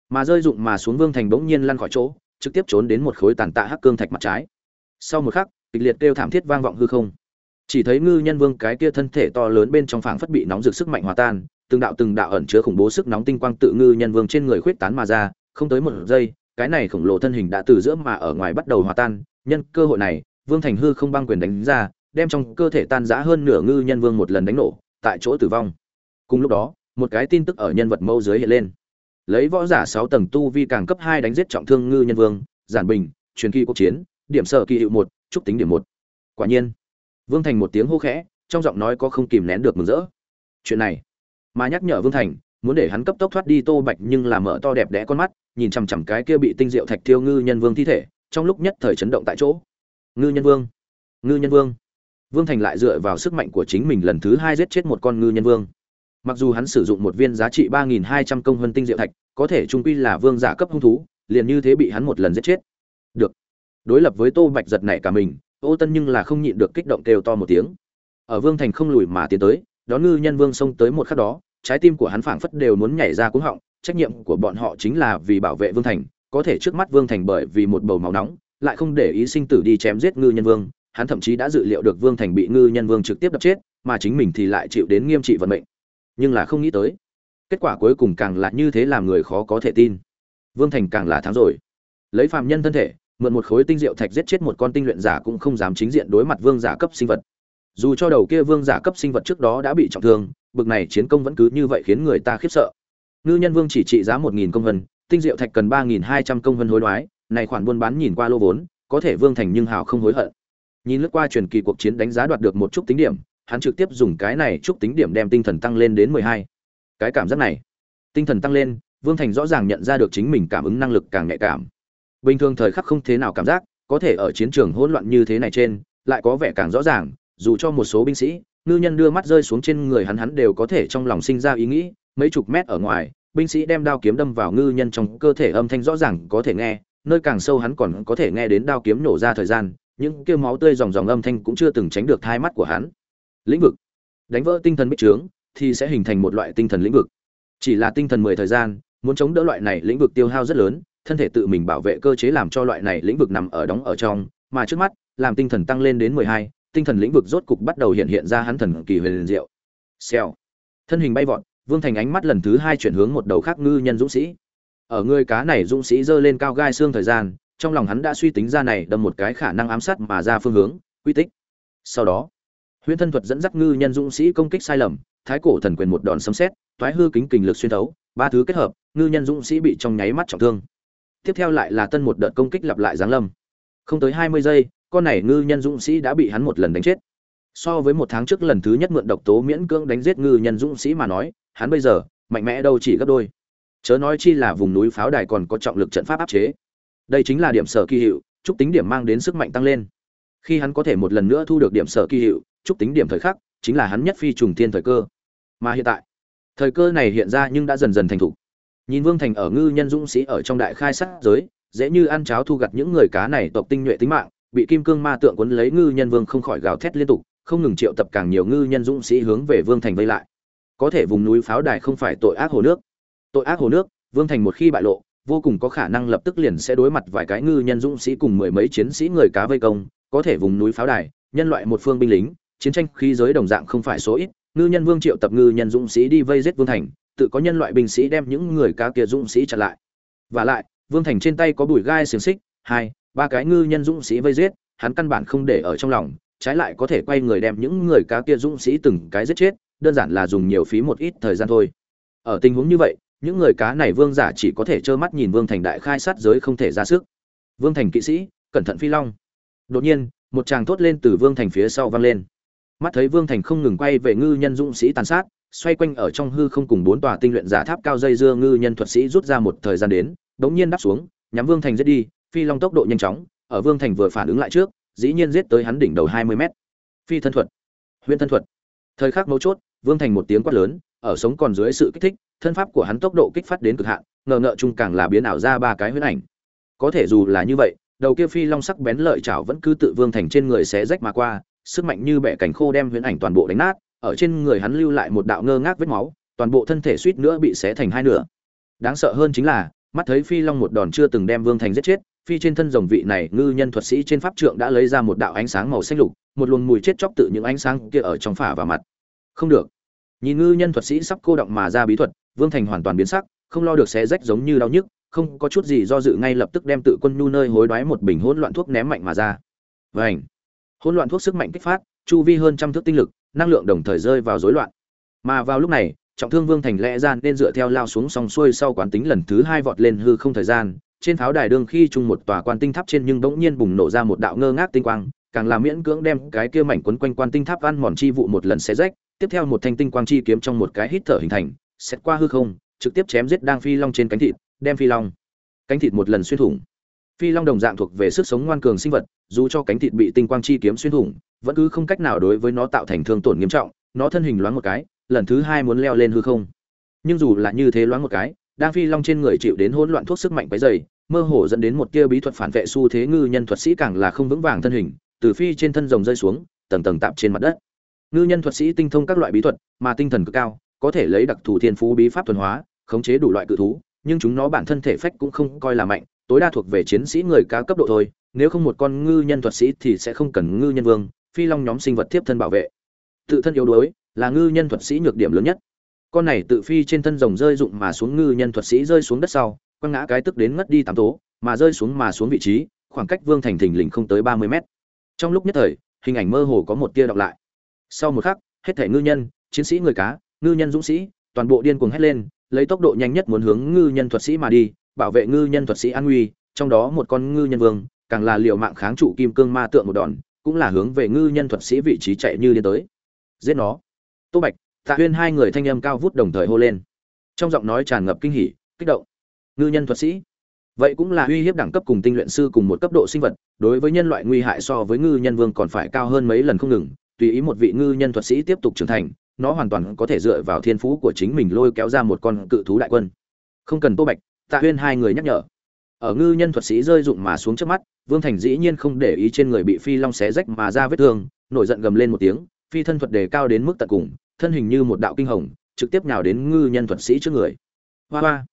Speaker 1: Mà rơi rụng mà xuống vương thành bỗng nhiên lăn khỏi chỗ, trực tiếp trốn đến một khối tàn tạ hắc cương thạch mặt trái. Sau một khắc, kịch liệt kêu thảm thiết vang vọng hư không. Chỉ thấy ngư nhân vương cái kia thân thể to lớn bên trong phảng phất bị nóng rực sức mạnh hòa tan từng đạo từng đạo ẩn chứa khủng bố sức nóng tinh quang tự ngư nhân vương trên người khuyết tán mà ra, không tới một giây, cái này khổng lồ thân hình đã từ giữa mà ở ngoài bắt đầu hòa tan. Nhân cơ hội này, vương thành hư không băng quyền đánh ra, đem trong cơ thể tan rã hơn nửa ngư nhân vương một lần đánh nổ, tại chỗ tử vong. Cùng lúc đó, một cái tin tức ở nhân vật mâu dưới hiện lên. Lấy võ giả sáu tầng tu vi càng cấp hai đánh giết trọng thương ngư nhân vương, giản bình, truyền kỳ quốc chiến, điểm sở kỳ hiệu một trúc tính điểm một. Quả nhiên, vương thành một tiếng hô khẽ, trong giọng nói có không kìm nén được mừng rỡ. Chuyện này mà nhắc nhở vương thành, muốn để hắn cấp tốc thoát đi tô bạch nhưng là mở to đẹp đẽ con mắt, nhìn chằm chằm cái kia bị tinh diệu thạch thiêu ngư nhân vương thi thể, trong lúc nhất thời chấn động tại chỗ. Ngư nhân vương, ngư nhân vương. Vương thành lại dựa vào sức mạnh của chính mình lần thứ hai giết chết một con ngư nhân vương. Mặc dù hắn sử dụng một viên giá trị ba nghìn hai trăm công hơn tinh diệu thạch, có thể trung quy là vương giả cấp hung thú, liền như thế bị hắn một lần giết chết. Được. Đối lập với tô bạch giật này cả mình, ô tân nhưng là không nhịn được kích động kêu to một tiếng. Ở vương thành không lùi mà tiến tới, đón ngư nhân vương xông tới một khắc đó trái tim của hắn phảng phất đều muốn nhảy ra cuống họng, trách nhiệm của bọn họ chính là vì bảo vệ vương thành, có thể trước mắt vương thành bởi vì một bầu máu nóng, lại không để ý sinh tử đi chém giết ngư nhân vương, hắn thậm chí đã dự liệu được vương thành bị ngư nhân vương trực tiếp đập chết, mà chính mình thì lại chịu đến nghiêm trị vận mệnh. Nhưng là không nghĩ tới, kết quả cuối cùng càng là như thế làm người khó có thể tin. Vương thành càng là thắng rồi. Lấy phạm nhân thân thể, mượn một khối tinh diệu thạch giết chết một con tinh luyện giả cũng không dám chính diện đối mặt vương giả cấp sinh vật. Dù cho đầu kia vương giả cấp sinh vật trước đó đã bị trọng thương bực này chiến công vẫn cứ như vậy khiến người ta khiếp sợ. Ngư nhân vương chỉ trị giá một nghìn công vân, tinh diệu thạch cần ba nghìn hai trăm công vân hối đoái, này khoản buôn bán nhìn qua lô vốn, có thể vương thành nhưng hào không hối hận. Nhìn lướt qua truyền kỳ cuộc chiến đánh giá đoạt được một chút tính điểm, hắn trực tiếp dùng cái này chút tính điểm đem tinh thần tăng lên đến mười hai. Cái cảm giác này, tinh thần tăng lên, vương thành rõ ràng nhận ra được chính mình cảm ứng năng lực càng nhạy cảm. Bình thường thời khắc không thế nào cảm giác, có thể ở chiến trường hỗn loạn như thế này trên, lại có vẻ càng rõ ràng, dù cho một số binh sĩ ngư nhân đưa mắt rơi xuống trên người hắn hắn đều có thể trong lòng sinh ra ý nghĩ, mấy chục mét ở ngoài, binh sĩ đem đao kiếm đâm vào ngư nhân trong cơ thể âm thanh rõ ràng có thể nghe, nơi càng sâu hắn còn có thể nghe đến đao kiếm nổ ra thời gian, những kêu máu tươi dòng dòng âm thanh cũng chưa từng tránh được thai mắt của hắn. Lĩnh vực. Đánh vỡ tinh thần bích trướng, thì sẽ hình thành một loại tinh thần lĩnh vực. Chỉ là tinh thần mười thời gian, muốn chống đỡ loại này lĩnh vực tiêu hao rất lớn, thân thể tự mình bảo vệ cơ chế làm cho loại này lĩnh vực nằm ở đóng ở trong, mà trước mắt, làm tinh thần tăng lên đến mười hai tinh thần lĩnh vực rốt cục bắt đầu hiện hiện ra hắn thần kỳ huyền diệu. Xèo. Thân hình bay vọt, vương thành ánh mắt lần thứ hai chuyển hướng một đầu khác ngư nhân dũng sĩ. Ở người cá này dũng sĩ giơ lên cao gai xương thời gian, trong lòng hắn đã suy tính ra này đâm một cái khả năng ám sát mà ra phương hướng, quy tích. Sau đó, huyễn thân thuật dẫn dắt ngư nhân dũng sĩ công kích sai lầm, thái cổ thần quyền một đòn sấm xét thoái hư kính kình lực xuyên thấu, ba thứ kết hợp, ngư nhân dũng sĩ bị trong nháy mắt trọng thương. Tiếp theo lại là tân một đợt công kích lặp lại giáng lâm. Không tới hai mươi giây con này ngư nhân dũng sĩ đã bị hắn một lần đánh chết. So với một tháng trước lần thứ nhất mượn độc tố miễn cưỡng đánh giết ngư nhân dũng sĩ mà nói, hắn bây giờ, mạnh mẽ đâu chỉ gấp đôi. Chớ nói chi là vùng núi pháo đài còn có trọng lực trận pháp áp chế. Đây chính là điểm sở kỳ hiệu, chúc tính điểm mang đến sức mạnh tăng lên. Khi hắn có thể một lần nữa thu được điểm sở kỳ hiệu, chúc tính điểm thời khắc, chính là hắn nhất phi trùng thiên thời cơ. Mà hiện tại, thời cơ này hiện ra nhưng đã dần dần thành thục. Nhìn vương thành ở ngư nhân dũng sĩ ở trong đại khai sát giới, dễ như ăn cháo thu gặt những người cá này tộc tinh nhuệ tính mạng bị kim cương ma tượng quấn lấy ngư nhân vương không khỏi gào thét liên tục, không ngừng triệu tập càng nhiều ngư nhân dũng sĩ hướng về vương thành vây lại. Có thể vùng núi pháo đài không phải tội ác hồ nước. Tội ác hồ nước, vương thành một khi bại lộ, vô cùng có khả năng lập tức liền sẽ đối mặt vài cái ngư nhân dũng sĩ cùng mười mấy chiến sĩ người cá vây công. Có thể vùng núi pháo đài, nhân loại một phương binh lính, chiến tranh khí giới đồng dạng không phải số ít, ngư nhân vương triệu tập ngư nhân dũng sĩ đi vây giết vương thành, tự có nhân loại binh sĩ đem những người cá kia dũng sĩ chặn lại. Và lại, vương thành trên tay có bùi gai xiềng xích, hai ba cái ngư nhân dũng sĩ vây giết, hắn căn bản không để ở trong lòng, trái lại có thể quay người đem những người cá kia dũng sĩ từng cái giết chết, đơn giản là dùng nhiều phí một ít thời gian thôi. Ở tình huống như vậy, những người cá này vương giả chỉ có thể trơ mắt nhìn vương thành đại khai sát giới không thể ra sức. Vương thành kỵ sĩ, cẩn thận phi long. Đột nhiên, một chàng thốt lên từ vương thành phía sau vang lên. Mắt thấy vương thành không ngừng quay về ngư nhân dũng sĩ tàn sát, xoay quanh ở trong hư không cùng bốn tòa tinh luyện giả tháp cao dây dưa ngư nhân thuật sĩ rút ra một thời gian đến bỗng nhiên đáp xuống, nhắm vương thành giết đi phi long tốc độ nhanh chóng, ở vương thành vừa phản ứng lại trước, dĩ nhiên giết tới hắn đỉnh đầu hai mươi mét. Phi thân thuật, huyễn thân thuật. Thời khắc mấu chốt, vương thành một tiếng quát lớn, ở sống còn dưới sự kích thích, thân pháp của hắn tốc độ kích phát đến cực hạn, ngờ ngợ chung càng là biến ảo ra ba cái huyễn ảnh. Có thể dù là như vậy, đầu kia phi long sắc bén lợi chảo vẫn cứ tự vương thành trên người xé rách mà qua, sức mạnh như bẻ cảnh khô đem huyễn ảnh toàn bộ đánh nát, ở trên người hắn lưu lại một đạo ngơ ngác vết máu, toàn bộ thân thể suýt nữa bị xé thành hai nửa. Đáng sợ hơn chính là, mắt thấy phi long một đòn chưa từng đem vương thành giết chết phi trên thân rồng vị này ngư nhân thuật sĩ trên pháp trượng đã lấy ra một đạo ánh sáng màu xanh lục, một luồng mùi chết chóc tự những ánh sáng kia ở trong phả và mặt. Không được. Nhìn ngư nhân thuật sĩ sắp cô động mà ra bí thuật, vương thành hoàn toàn biến sắc, không lo được xé rách giống như đau nhức, không có chút gì do dự ngay lập tức đem tự quân nhu nơi hối đoái một bình hỗn loạn thuốc ném mạnh mà ra. Vảnh hỗn loạn thuốc sức mạnh kích phát, chu vi hơn trăm thước tinh lực, năng lượng đồng thời rơi vào rối loạn. Mà vào lúc này, trọng thương vương thành lẽ ra nên dựa theo lao xuống song xuôi sau quán tính lần thứ hai vọt lên hư không thời gian trên pháo đài đương khi chung một tòa quan tinh tháp trên nhưng bỗng nhiên bùng nổ ra một đạo ngơ ngác tinh quang, càng làm miễn cưỡng đem cái kia mảnh quấn quanh quan tinh tháp ăn mòn chi vụ một lần xé rách, tiếp theo một thanh tinh quang chi kiếm trong một cái hít thở hình thành xét qua hư không, trực tiếp chém giết đang phi long trên cánh thịt, đem phi long, cánh thịt một lần xuyên thủng. Phi long đồng dạng thuộc về sức sống ngoan cường sinh vật, dù cho cánh thịt bị tinh quang chi kiếm xuyên thủng, vẫn cứ không cách nào đối với nó tạo thành thương tổn nghiêm trọng, nó thân hình loáng một cái, lần thứ hai muốn leo lên hư không. Nhưng dù là như thế loáng một cái đang phi long trên người chịu đến hỗn loạn thuốc sức mạnh bấy dày mơ hồ dẫn đến một tia bí thuật phản vệ xu thế ngư nhân thuật sĩ càng là không vững vàng thân hình, từ phi trên thân rồng rơi xuống, tầng tầng tạm trên mặt đất. Ngư nhân thuật sĩ tinh thông các loại bí thuật, mà tinh thần cực cao, có thể lấy đặc thù thiên phú bí pháp thuần hóa, khống chế đủ loại cự thú, nhưng chúng nó bản thân thể phách cũng không coi là mạnh, tối đa thuộc về chiến sĩ người cá cấp độ thôi, nếu không một con ngư nhân thuật sĩ thì sẽ không cần ngư nhân vương, phi long nhóm sinh vật tiếp thân bảo vệ. Tự thân yếu đuối, là ngư nhân thuật sĩ nhược điểm lớn nhất con này tự phi trên thân rồng rơi dụng mà xuống ngư nhân thuật sĩ rơi xuống đất sau, quăng ngã cái tức đến ngất đi tám tố, mà rơi xuống mà xuống vị trí, khoảng cách vương thành thình lình không tới ba mươi mét. Trong lúc nhất thời, hình ảnh mơ hồ có một tia đọc lại. Sau một khắc, hết thể ngư nhân, chiến sĩ người cá, ngư nhân dũng sĩ, toàn bộ điên cuồng hét lên, lấy tốc độ nhanh nhất muốn hướng ngư nhân thuật sĩ mà đi, bảo vệ ngư nhân thuật sĩ an nguy, trong đó một con ngư nhân vương, càng là liều mạng kháng trụ kim cương ma tượng một đòn, cũng là hướng về ngư nhân thuật sĩ vị trí chạy như điên tới. Giết nó. Tô bạch tạ huyên hai người thanh âm cao vút đồng thời hô lên. Trong giọng nói tràn ngập kinh hỉ, kích động. Ngư nhân thuật sĩ. Vậy cũng là uy hiếp đẳng cấp cùng tinh luyện sư cùng một cấp độ sinh vật, đối với nhân loại nguy hại so với ngư nhân vương còn phải cao hơn mấy lần không ngừng, tùy ý một vị ngư nhân thuật sĩ tiếp tục trưởng thành, nó hoàn toàn có thể dựa vào thiên phú của chính mình lôi kéo ra một con cự thú đại quân. Không cần tô bạch, tạ huyên hai người nhắc nhở. Ở ngư nhân thuật sĩ rơi rụng mà xuống trước mắt, vương thành dĩ nhiên không để ý trên người bị phi long xé rách mà ra vết thương, nổi giận gầm lên một tiếng, phi thân thuật đề cao đến mức tận cùng thân hình như một đạo kinh hồng, trực tiếp nhào đến ngư nhân thuật sĩ trước người. Hoa hoa.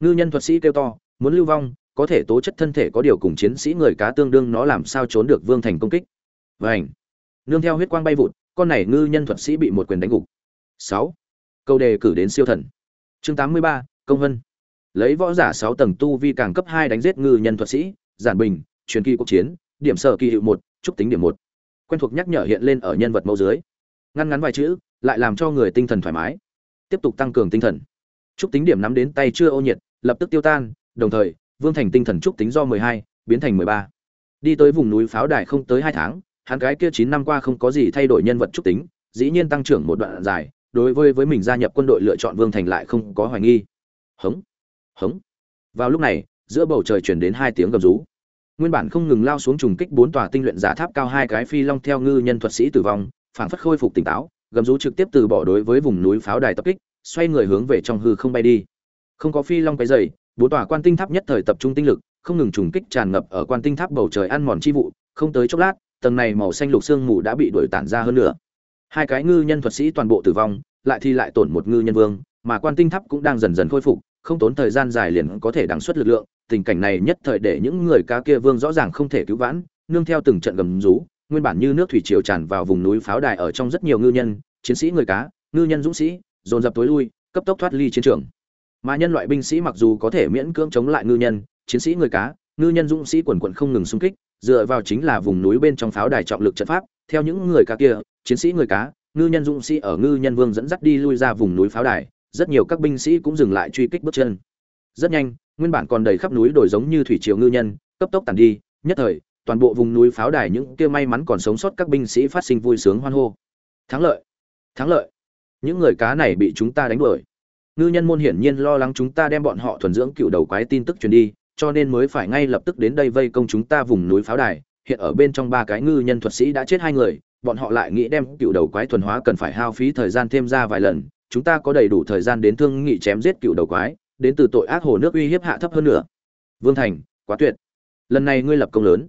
Speaker 1: Ngư nhân thuật sĩ kêu to, muốn lưu vong, có thể tố chất thân thể có điều cùng chiến sĩ người cá tương đương nó làm sao trốn được vương thành công kích. Vảnh nương theo huyết quang bay vụt, con này ngư nhân thuật sĩ bị một quyền đánh gục. Sáu. Câu đề cử đến siêu thần. Chương tám mươi ba, công vân. Lấy võ giả sáu tầng tu vi càng cấp hai đánh giết ngư nhân thuật sĩ, giản bình, truyền kỳ quốc chiến, điểm sở kỳ hiệu một trúc tính điểm một. Quen thuộc nhắc nhở hiện lên ở nhân vật mẫu dưới. Ngăn ngắn vài chữ lại làm cho người tinh thần thoải mái, tiếp tục tăng cường tinh thần. Chúc tính điểm nắm đến tay chưa ô nhiệt, lập tức tiêu tan, đồng thời, vương thành tinh thần chúc tính do mười hai, biến thành mười ba. Đi tới vùng núi pháo đài không tới hai tháng, hắn cái kia chín năm qua không có gì thay đổi nhân vật chúc tính, dĩ nhiên tăng trưởng một đoạn dài, đối với với mình gia nhập quân đội lựa chọn vương thành lại không có hoài nghi. Hống hống. Vào lúc này, giữa bầu trời chuyển đến hai tiếng gầm rú. Nguyên bản không ngừng lao xuống trùng kích bốn tòa tinh luyện giả tháp cao hai cái phi long theo ngư nhân thuật sĩ tử vong phản phất khôi phục tỉnh táo gầm rú trực tiếp từ bỏ đối với vùng núi pháo đài tập kích, xoay người hướng về trong hư không bay đi. Không có phi long cái dày bốn tòa quan tinh tháp nhất thời tập trung tinh lực, không ngừng trùng kích tràn ngập ở quan tinh tháp bầu trời ăn mòn chi vụ, không tới chốc lát, tầng này màu xanh lục xương mù đã bị đuổi tản ra hơn nữa hai cái ngư nhân thuật sĩ toàn bộ tử vong, lại thì lại tổn một ngư nhân vương, mà quan tinh tháp cũng đang dần dần khôi phục, không tốn thời gian dài liền có thể đằng xuất lực lượng, tình cảnh này nhất thời để những người cá kia vương rõ ràng không thể cứu vãn, nương theo từng trận gầm rú nguyên bản như nước thủy triều tràn vào vùng núi pháo đài ở trong rất nhiều ngư nhân, chiến sĩ người cá, ngư nhân dũng sĩ, dồn dập tối lui, cấp tốc thoát ly chiến trường. Mà nhân loại binh sĩ mặc dù có thể miễn cưỡng chống lại ngư nhân, chiến sĩ người cá, ngư nhân dũng sĩ quần quận không ngừng xung kích, dựa vào chính là vùng núi bên trong pháo đài trọng lực trận pháp, theo những người cá kia, chiến sĩ người cá, ngư nhân dũng sĩ ở ngư nhân vương dẫn dắt đi lui ra vùng núi pháo đài, rất nhiều các binh sĩ cũng dừng lại truy kích bước chân. Rất nhanh, nguyên bản còn đầy khắp núi đồi giống như thủy triều ngư nhân, cấp tốc tàn đi, nhất thời toàn bộ vùng núi pháo đài những kia may mắn còn sống sót các binh sĩ phát sinh vui sướng hoan hô. Thắng lợi thắng lợi. Những người cá này bị chúng ta đánh đuổi. Ngư nhân môn hiển nhiên lo lắng chúng ta đem bọn họ thuần dưỡng cựu đầu quái tin tức truyền đi, cho nên mới phải ngay lập tức đến đây vây công chúng ta vùng núi pháo đài. Hiện ở bên trong ba cái ngư nhân thuật sĩ đã chết hai người, bọn họ lại nghĩ đem cựu đầu quái thuần hóa cần phải hao phí thời gian thêm ra vài lần. Chúng ta có đầy đủ thời gian đến thương nghị chém giết cựu đầu quái, đến từ tội ác hồ nước uy hiếp hạ thấp hơn nữa. Vương thành, quá tuyệt. Lần này ngươi lập công lớn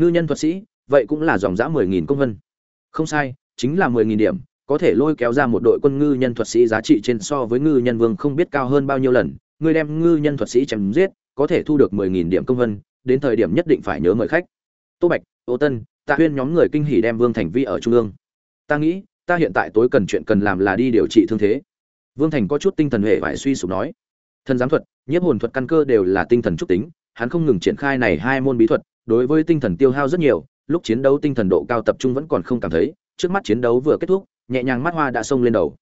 Speaker 1: ngư nhân thuật sĩ, vậy cũng là dòng dã mười nghìn công vân. Không sai, chính là mười nghìn điểm, có thể lôi kéo ra một đội quân ngư nhân thuật sĩ giá trị trên so với ngư nhân vương không biết cao hơn bao nhiêu lần. Ngươi đem ngư nhân thuật sĩ chém giết, có thể thu được mười nghìn điểm công vân, đến thời điểm nhất định phải nhớ mời khách. Tô bạch ô tân, tạ huyên nhóm người kinh hỉ đem vương thành vi ở trung ương. Ta nghĩ, ta hiện tại tối cần chuyện cần làm là đi điều trị thương thế. Vương thành có chút tinh thần hệ phải suy sụp nói. Thần giám thuật, nhiếp hồn thuật căn cơ đều là tinh thần trúc tính, hắn không ngừng triển khai này hai môn bí thuật đối với tinh thần tiêu hao rất nhiều, lúc chiến đấu tinh thần độ cao tập trung vẫn còn không cảm thấy, trước mắt chiến đấu vừa kết thúc, nhẹ nhàng mắt hoa đã xông lên đầu.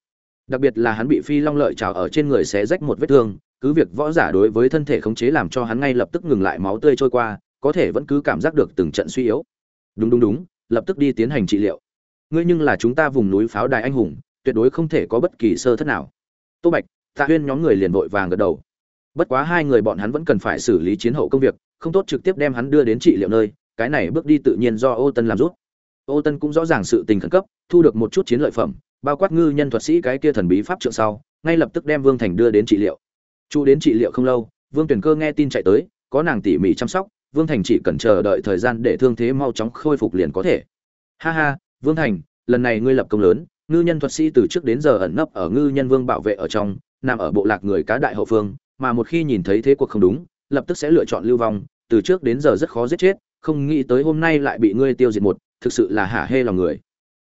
Speaker 1: Đặc biệt là hắn bị phi long lợi trào ở trên người xé rách một vết thương, cứ việc võ giả đối với thân thể khống chế làm cho hắn ngay lập tức ngừng lại máu tươi trôi qua, có thể vẫn cứ cảm giác được từng trận suy yếu. Đúng đúng đúng, lập tức đi tiến hành trị liệu. Ngươi nhưng là chúng ta vùng núi pháo đài anh hùng, tuyệt đối không thể có bất kỳ sơ thất nào. Tô bạch, tạ huyên nhóm người liền vội vàng gật đầu. Bất quá hai người bọn hắn vẫn cần phải xử lý chiến hậu công việc không tốt trực tiếp đem hắn đưa đến trị liệu nơi, cái này bước đi tự nhiên do ô tân làm rút ô tân cũng rõ ràng sự tình khẩn cấp, thu được một chút chiến lợi phẩm, bao quát ngư nhân thuật sĩ cái kia thần bí pháp trượng sau, ngay lập tức đem vương thành đưa đến trị liệu. Chu đến trị liệu không lâu, vương tuyển cơ nghe tin chạy tới, có nàng tỉ mỉ chăm sóc, vương thành chỉ cần chờ đợi thời gian để thương thế mau chóng khôi phục liền có thể. Ha ha, vương thành, lần này ngươi lập công lớn, ngư nhân thuật sĩ từ trước đến giờ ẩn nấp ở ngư nhân vương bảo vệ ở trong, nằm ở bộ lạc người cá đại hậu phương, mà một khi nhìn thấy thế cuộc không đúng lập tức sẽ lựa chọn lưu vong, từ trước đến giờ rất khó giết chết, không nghĩ tới hôm nay lại bị ngươi tiêu diệt một, thực sự là hả hê lòng người.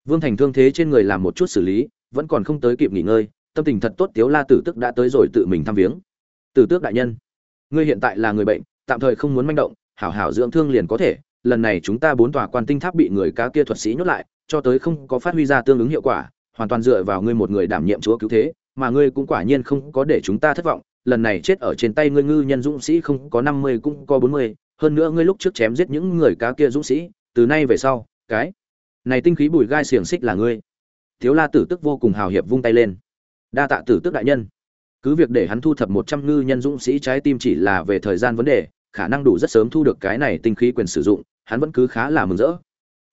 Speaker 1: Vương thành thương thế trên người làm một chút xử lý, vẫn còn không tới kịp nghỉ ngơi, tâm tình thật tốt tiếu la tử tức đã tới rồi tự mình thăm viếng. Tử tước đại nhân, ngươi hiện tại là người bệnh, tạm thời không muốn manh động, hảo hảo dưỡng thương liền có thể, lần này chúng ta bốn tòa quan tinh tháp bị người cá kia thuật sĩ nhốt lại, cho tới không có phát huy ra tương ứng hiệu quả, hoàn toàn dựa vào ngươi một người đảm nhiệm chúa cứu thế, mà ngươi cũng quả nhiên không có để chúng ta thất vọng lần này chết ở trên tay ngươi ngư nhân dũng sĩ không có năm mươi cũng có bốn mươi, hơn nữa ngươi lúc trước chém giết những người cá kia dũng sĩ, từ nay về sau, cái này tinh khí bùi gai xiềng xích là ngươi. Thiếu la tử tức vô cùng hào hiệp vung tay lên. Đa tạ tử tức đại nhân. Cứ việc để hắn thu thập một trăm ngư nhân dũng sĩ trái tim chỉ là về thời gian vấn đề, khả năng đủ rất sớm thu được cái này tinh khí quyền sử dụng, hắn vẫn cứ khá là mừng rỡ.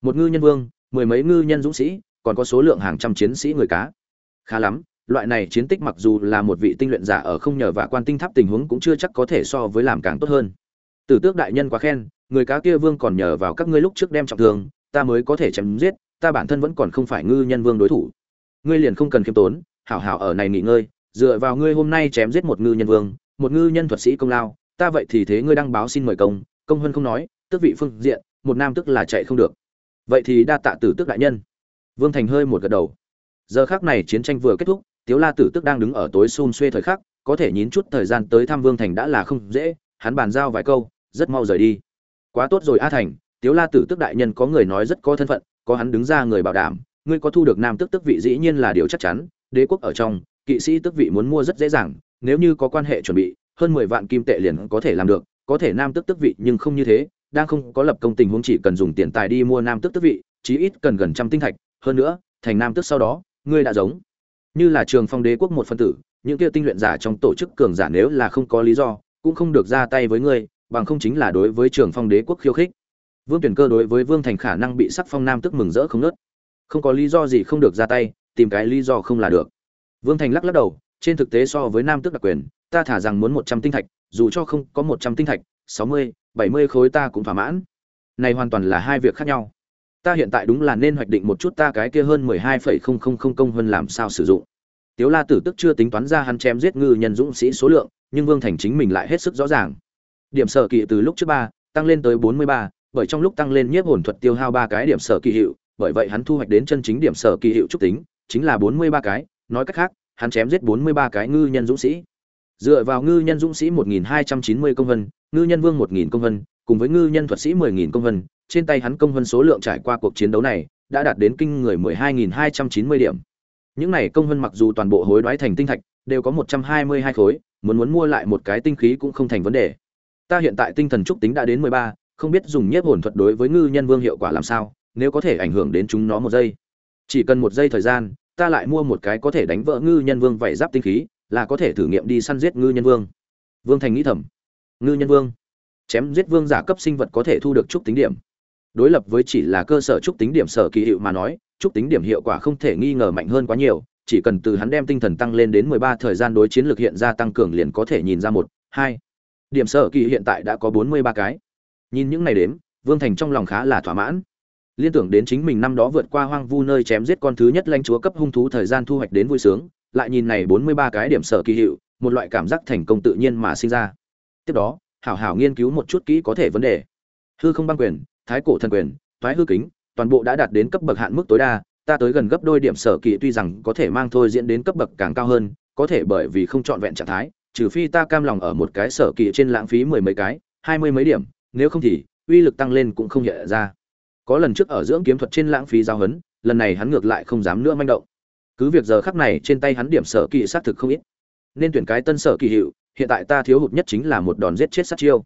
Speaker 1: Một ngư nhân vương, mười mấy ngư nhân dũng sĩ, còn có số lượng hàng trăm chiến sĩ người cá. Khá lắm loại này chiến tích mặc dù là một vị tinh luyện giả ở không nhờ và quan tinh tháp tình huống cũng chưa chắc có thể so với làm càng tốt hơn. Tử tước đại nhân quá khen, người cá kia vương còn nhờ vào các ngươi lúc trước đem trọng thương, ta mới có thể chém giết, ta bản thân vẫn còn không phải ngư nhân vương đối thủ. Ngươi liền không cần khiêm tốn, hảo hảo ở này nghỉ ngơi, dựa vào ngươi hôm nay chém giết một ngư nhân vương, một ngư nhân thuật sĩ công lao, ta vậy thì thế ngươi đăng báo xin mời công công hơn không nói, tước vị phương diện, một nam tức là chạy không được. Vậy thì đa tạ tử tước đại nhân. Vương thành hơi một gật đầu. Giờ khác này chiến tranh vừa kết thúc tiếu la tử tức đang đứng ở tối xun xuê thời khắc, có thể nhín chút thời gian tới thăm vương thành đã là không dễ, hắn bàn giao vài câu, rất mau rời đi. Quá tốt rồi a thành, tiếu la tử tức đại nhân có người nói rất có thân phận, có hắn đứng ra người bảo đảm, ngươi có thu được nam tước tước vị dĩ nhiên là điều chắc chắn, đế quốc ở trong, kỵ sĩ tước vị muốn mua rất dễ dàng, nếu như có quan hệ chuẩn bị, hơn mười vạn kim tệ liền có thể làm được, có thể nam tước tước vị nhưng không như thế, đang không có lập công tình huống chỉ cần dùng tiền tài đi mua nam tước tước vị, chí ít cần gần trăm tinh thạch, hơn nữa, thành nam tước sau đó, ngươi đã giống như là trường phong đế quốc một phân tử, những kia tinh luyện giả trong tổ chức cường giả nếu là không có lý do, cũng không được ra tay với ngươi, bằng không chính là đối với trường phong đế quốc khiêu khích. Vương tuyển cơ đối với vương thành khả năng bị sắc phong nam tức mừng rỡ không nớt không có lý do gì không được ra tay, tìm cái lý do không là được. Vương thành lắc lắc đầu, trên thực tế so với nam tước đặc quyền, ta thả rằng muốn một trăm tinh thạch, dù cho không có một trăm tinh thạch, sáu mươi, bảy mươi khối ta cũng thỏa mãn. Này hoàn toàn là hai việc khác nhau ta hiện tại đúng là nên hoạch định một chút ta cái kia hơn mười hai phẩy không không không công hơn làm sao sử dụng. Tiếu la tử tức chưa tính toán ra hắn chém giết ngư nhân dũng sĩ số lượng, nhưng vương thành chính mình lại hết sức rõ ràng. Điểm sở kỳ từ lúc trước ba, tăng lên tới bốn mươi ba, bởi trong lúc tăng lên nhiếp hồn thuật tiêu hao ba cái điểm sở kỳ hiệu, bởi vậy hắn thu hoạch đến chân chính điểm sở kỳ hiệu trúc tính, chính là bốn mươi ba cái, nói cách khác, hắn chém giết bốn mươi ba cái ngư nhân dũng sĩ. Dựa vào ngư nhân dũng sĩ một nghìn hai trăm chín mươi công vân ngư nhân vương một nghìn công vân cùng với ngư nhân thuật sĩ mười nghìn công vân trên tay hắn công hơn số lượng trải qua cuộc chiến đấu này, đã đạt đến kinh người mười hai nghìn hai trăm chín mươi điểm. Những này công hơn mặc dù toàn bộ hối đoái thành tinh thạch, đều có một trăm hai mươi hai khối, muốn muốn mua lại một cái tinh khí cũng không thành vấn đề. Ta hiện tại tinh thần trúc tính đã đến mười ba, không biết dùng nhiếp hồn thuật đối với ngư nhân vương hiệu quả làm sao, nếu có thể ảnh hưởng đến chúng nó một giây. Chỉ cần một giây thời gian, ta lại mua một cái có thể đánh vỡ ngư nhân vương vảy giáp tinh khí, là có thể thử nghiệm đi săn giết ngư nhân vương. Vương thành nghĩ thầm. Ngư nhân vương. Chém giết vương giả cấp sinh vật có thể thu được trúc tính điểm đối lập với chỉ là cơ sở trúc tính điểm sở kỳ hiệu mà nói, trúc tính điểm hiệu quả không thể nghi ngờ mạnh hơn quá nhiều, chỉ cần từ hắn đem tinh thần tăng lên đến mười ba, thời gian đối chiến lược hiện ra tăng cường liền có thể nhìn ra một, hai. Điểm sở kỳ hiện tại đã có bốn mươi ba cái. Nhìn những này đến vương thành trong lòng khá là thỏa mãn. Liên tưởng đến chính mình năm đó vượt qua hoang vu nơi chém giết con thứ nhất lãnh chúa cấp hung thú thời gian thu hoạch đến vui sướng, lại nhìn này bốn mươi ba cái điểm sở kỳ hiệu, một loại cảm giác thành công tự nhiên mà sinh ra. Tiếp đó, hảo hảo nghiên cứu một chút kỹ có thể vấn đề. Hư không băng quyền thái cổ thần quyền thoái hư kính, toàn bộ đã đạt đến cấp bậc hạn mức tối đa, ta tới gần gấp đôi điểm sở kỳ tuy rằng có thể mang thôi diễn đến cấp bậc càng cao hơn, có thể bởi vì không trọn vẹn trạng thái, trừ phi ta cam lòng ở một cái sở kỳ trên lãng phí mười mấy cái, hai mươi mấy điểm, nếu không thì, uy lực tăng lên cũng không hiện ra. Có lần trước ở dưỡng kiếm thuật trên lãng phí giao hấn, lần này hắn ngược lại không dám nữa manh động. Cứ việc giờ khắc này trên tay hắn điểm sở kỳ xác thực không ít. Nên tuyển cái tân sở kỳ hiệu, hiện tại ta thiếu hụt nhất chính là một đòn giết chết sát chiêu.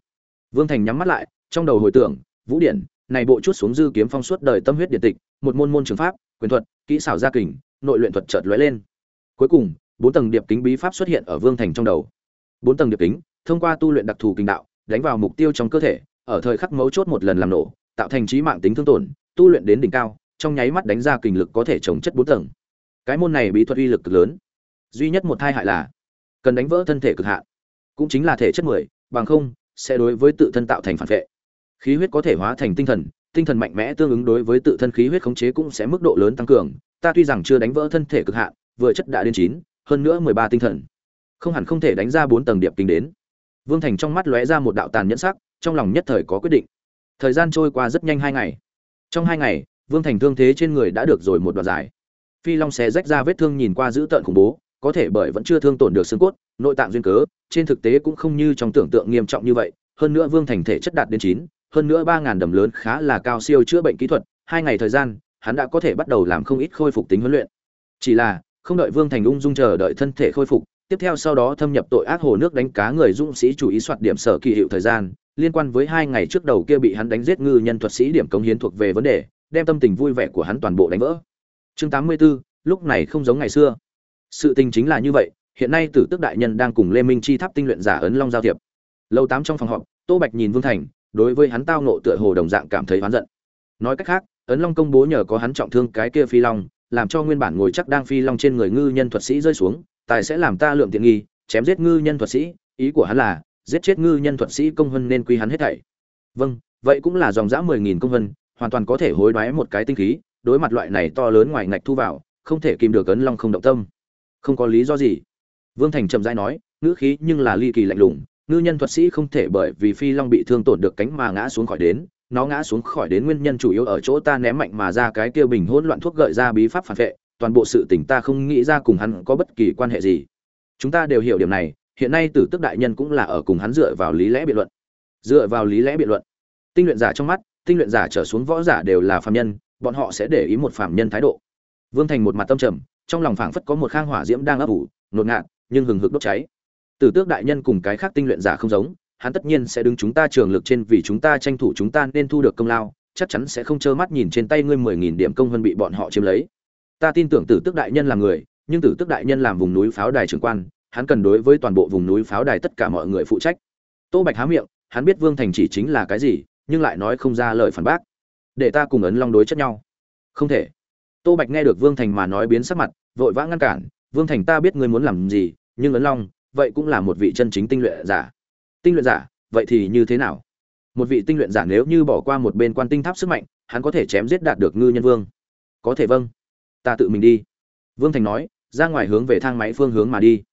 Speaker 1: Vương thành nhắm mắt lại, trong đầu hồi tưởng vũ điển, này bộ chút xuống dư kiếm phong suốt đời tâm huyết điện tịch, một môn môn trường pháp, quyền thuật, kỹ xảo gia kình, nội luyện thuật chợt lóe lên. Cuối cùng, bốn tầng điệp kính bí pháp xuất hiện ở vương thành trong đầu. Bốn tầng điệp kính, thông qua tu luyện đặc thù kinh đạo, đánh vào mục tiêu trong cơ thể, ở thời khắc mấu chốt một lần làm nổ, tạo thành trí mạng tính thương tổn, tu luyện đến đỉnh cao, trong nháy mắt đánh ra kình lực có thể chống chất bốn tầng. Cái môn này bí thuật uy lực cực lớn. Duy nhất một thai hại là, cần đánh vỡ thân thể cực hạn. Cũng chính là thể chất mười, bằng không, sẽ đối với tự thân tạo thành phản vệ khí huyết có thể hóa thành tinh thần tinh thần mạnh mẽ tương ứng đối với tự thân khí huyết khống chế cũng sẽ mức độ lớn tăng cường. Ta tuy rằng chưa đánh vỡ thân thể cực hạn, vừa chất đã đến chín, hơn nữa mười ba tinh thần. Không hẳn không thể đánh ra bốn tầng điệp kinh đến. Vương thành trong mắt lóe ra một đạo tàn nhẫn sắc, trong lòng nhất thời có quyết định. Thời gian trôi qua rất nhanh hai ngày. Trong hai ngày, vương thành thương thế trên người đã được rồi một đoạn dài. Phi long xé rách ra vết thương nhìn qua dữ tợn khủng bố, có thể bởi vẫn chưa thương tổn được xương cốt, nội tạng duyên cớ, trên thực tế cũng không như trong tưởng tượng nghiêm trọng như vậy. Hơn nữa vương thành thể chất đạt đến chín hơn nữa ba ngàn đầm lớn khá là cao siêu chữa bệnh kỹ thuật hai ngày thời gian hắn đã có thể bắt đầu làm không ít khôi phục tính huấn luyện. Chỉ là không đợi vương thành ung dung chờ đợi thân thể khôi phục tiếp theo sau đó thâm nhập tội ác hồ nước đánh cá người dũng sĩ chủ ý soạt điểm sở kỳ hiệu thời gian liên quan với hai ngày trước đầu kia bị hắn đánh giết ngư nhân thuật sĩ điểm cống hiến thuộc về vấn đề đem tâm tình vui vẻ của hắn toàn bộ đánh vỡ. Chương tám mươi 84, lúc này không giống ngày xưa. Sự tình chính là như vậy hiện nay tử tức đại nhân đang cùng lê minh chi tháp tinh luyện giả ấn long giao thiệp. Lâu tám trong phòng họp tô bạch nhìn vương thành đối với hắn tao nộ tựa hồ đồng dạng cảm thấy oán giận. Nói cách khác, ấn long công bố nhờ có hắn trọng thương cái kia phi long, làm cho nguyên bản ngồi chắc đang phi long trên người ngư nhân thuật sĩ rơi xuống, tài sẽ làm ta lượng tiện nghi, chém giết ngư nhân thuật sĩ, ý của hắn là, giết chết ngư nhân thuật sĩ công vân nên quy hắn hết thảy. Vâng vậy cũng là dòng dã mười nghìn công vân, hoàn toàn có thể hối đoái một cái tinh khí, đối mặt loại này to lớn ngoài ngạch thu vào, không thể kìm được ấn long không động tâm. Không có lý do gì. Vương thành chậm rãi nói, ngữ khí nhưng là ly kỳ lạnh lùng ngư nhân thuật sĩ không thể bởi vì phi long bị thương tổn được cánh mà ngã xuống khỏi đến, nó ngã xuống khỏi đến nguyên nhân chủ yếu ở chỗ ta ném mạnh mà ra cái kia bình hỗn loạn thuốc gợi ra bí pháp phản vệ, toàn bộ sự tình ta không nghĩ ra cùng hắn có bất kỳ quan hệ gì. Chúng ta đều hiểu điểm này, hiện nay tử tức đại nhân cũng là ở cùng hắn dựa vào lý lẽ biện luận. Dựa vào lý lẽ biện luận. Tinh luyện giả trong mắt, tinh luyện giả trở xuống võ giả đều là phạm nhân, bọn họ sẽ để ý một phạm nhân thái độ. Vương thành một mặt tâm trầm, trong lòng phảng phất có một khang hỏa diễm đang ấp ủ nột ngạt, nhưng hừng hực đốt cháy tử tước đại nhân cùng cái khác tinh luyện giả không giống, hắn tất nhiên sẽ đứng chúng ta trường lực trên vì chúng ta tranh thủ chúng ta nên thu được công lao, chắc chắn sẽ không trơ mắt nhìn trên tay ngươi mười nghìn điểm công hơn bị bọn họ chiếm lấy. Ta tin tưởng tử Tước đại nhân là người, nhưng tử Tước đại nhân làm vùng núi pháo đài trưởng quan, hắn cần đối với toàn bộ vùng núi pháo đài tất cả mọi người phụ trách. Tô bạch há miệng, hắn biết vương thành chỉ chính là cái gì, nhưng lại nói không ra lời phản bác. Để ta cùng ấn long đối chất nhau. Không thể. Tô bạch nghe được vương thành mà nói biến sắc mặt, vội vã ngăn cản. Vương thành ta biết ngươi muốn làm gì, nhưng ấn long vậy cũng là một vị chân chính tinh luyện giả. Tinh luyện giả, vậy thì như thế nào? Một vị tinh luyện giả nếu như bỏ qua một bên quan tinh tháp sức mạnh, hắn có thể chém giết đạt được ngư nhân vương. Có thể vâng. Ta tự mình đi. Vương thành nói, ra ngoài hướng về thang máy phương hướng mà đi.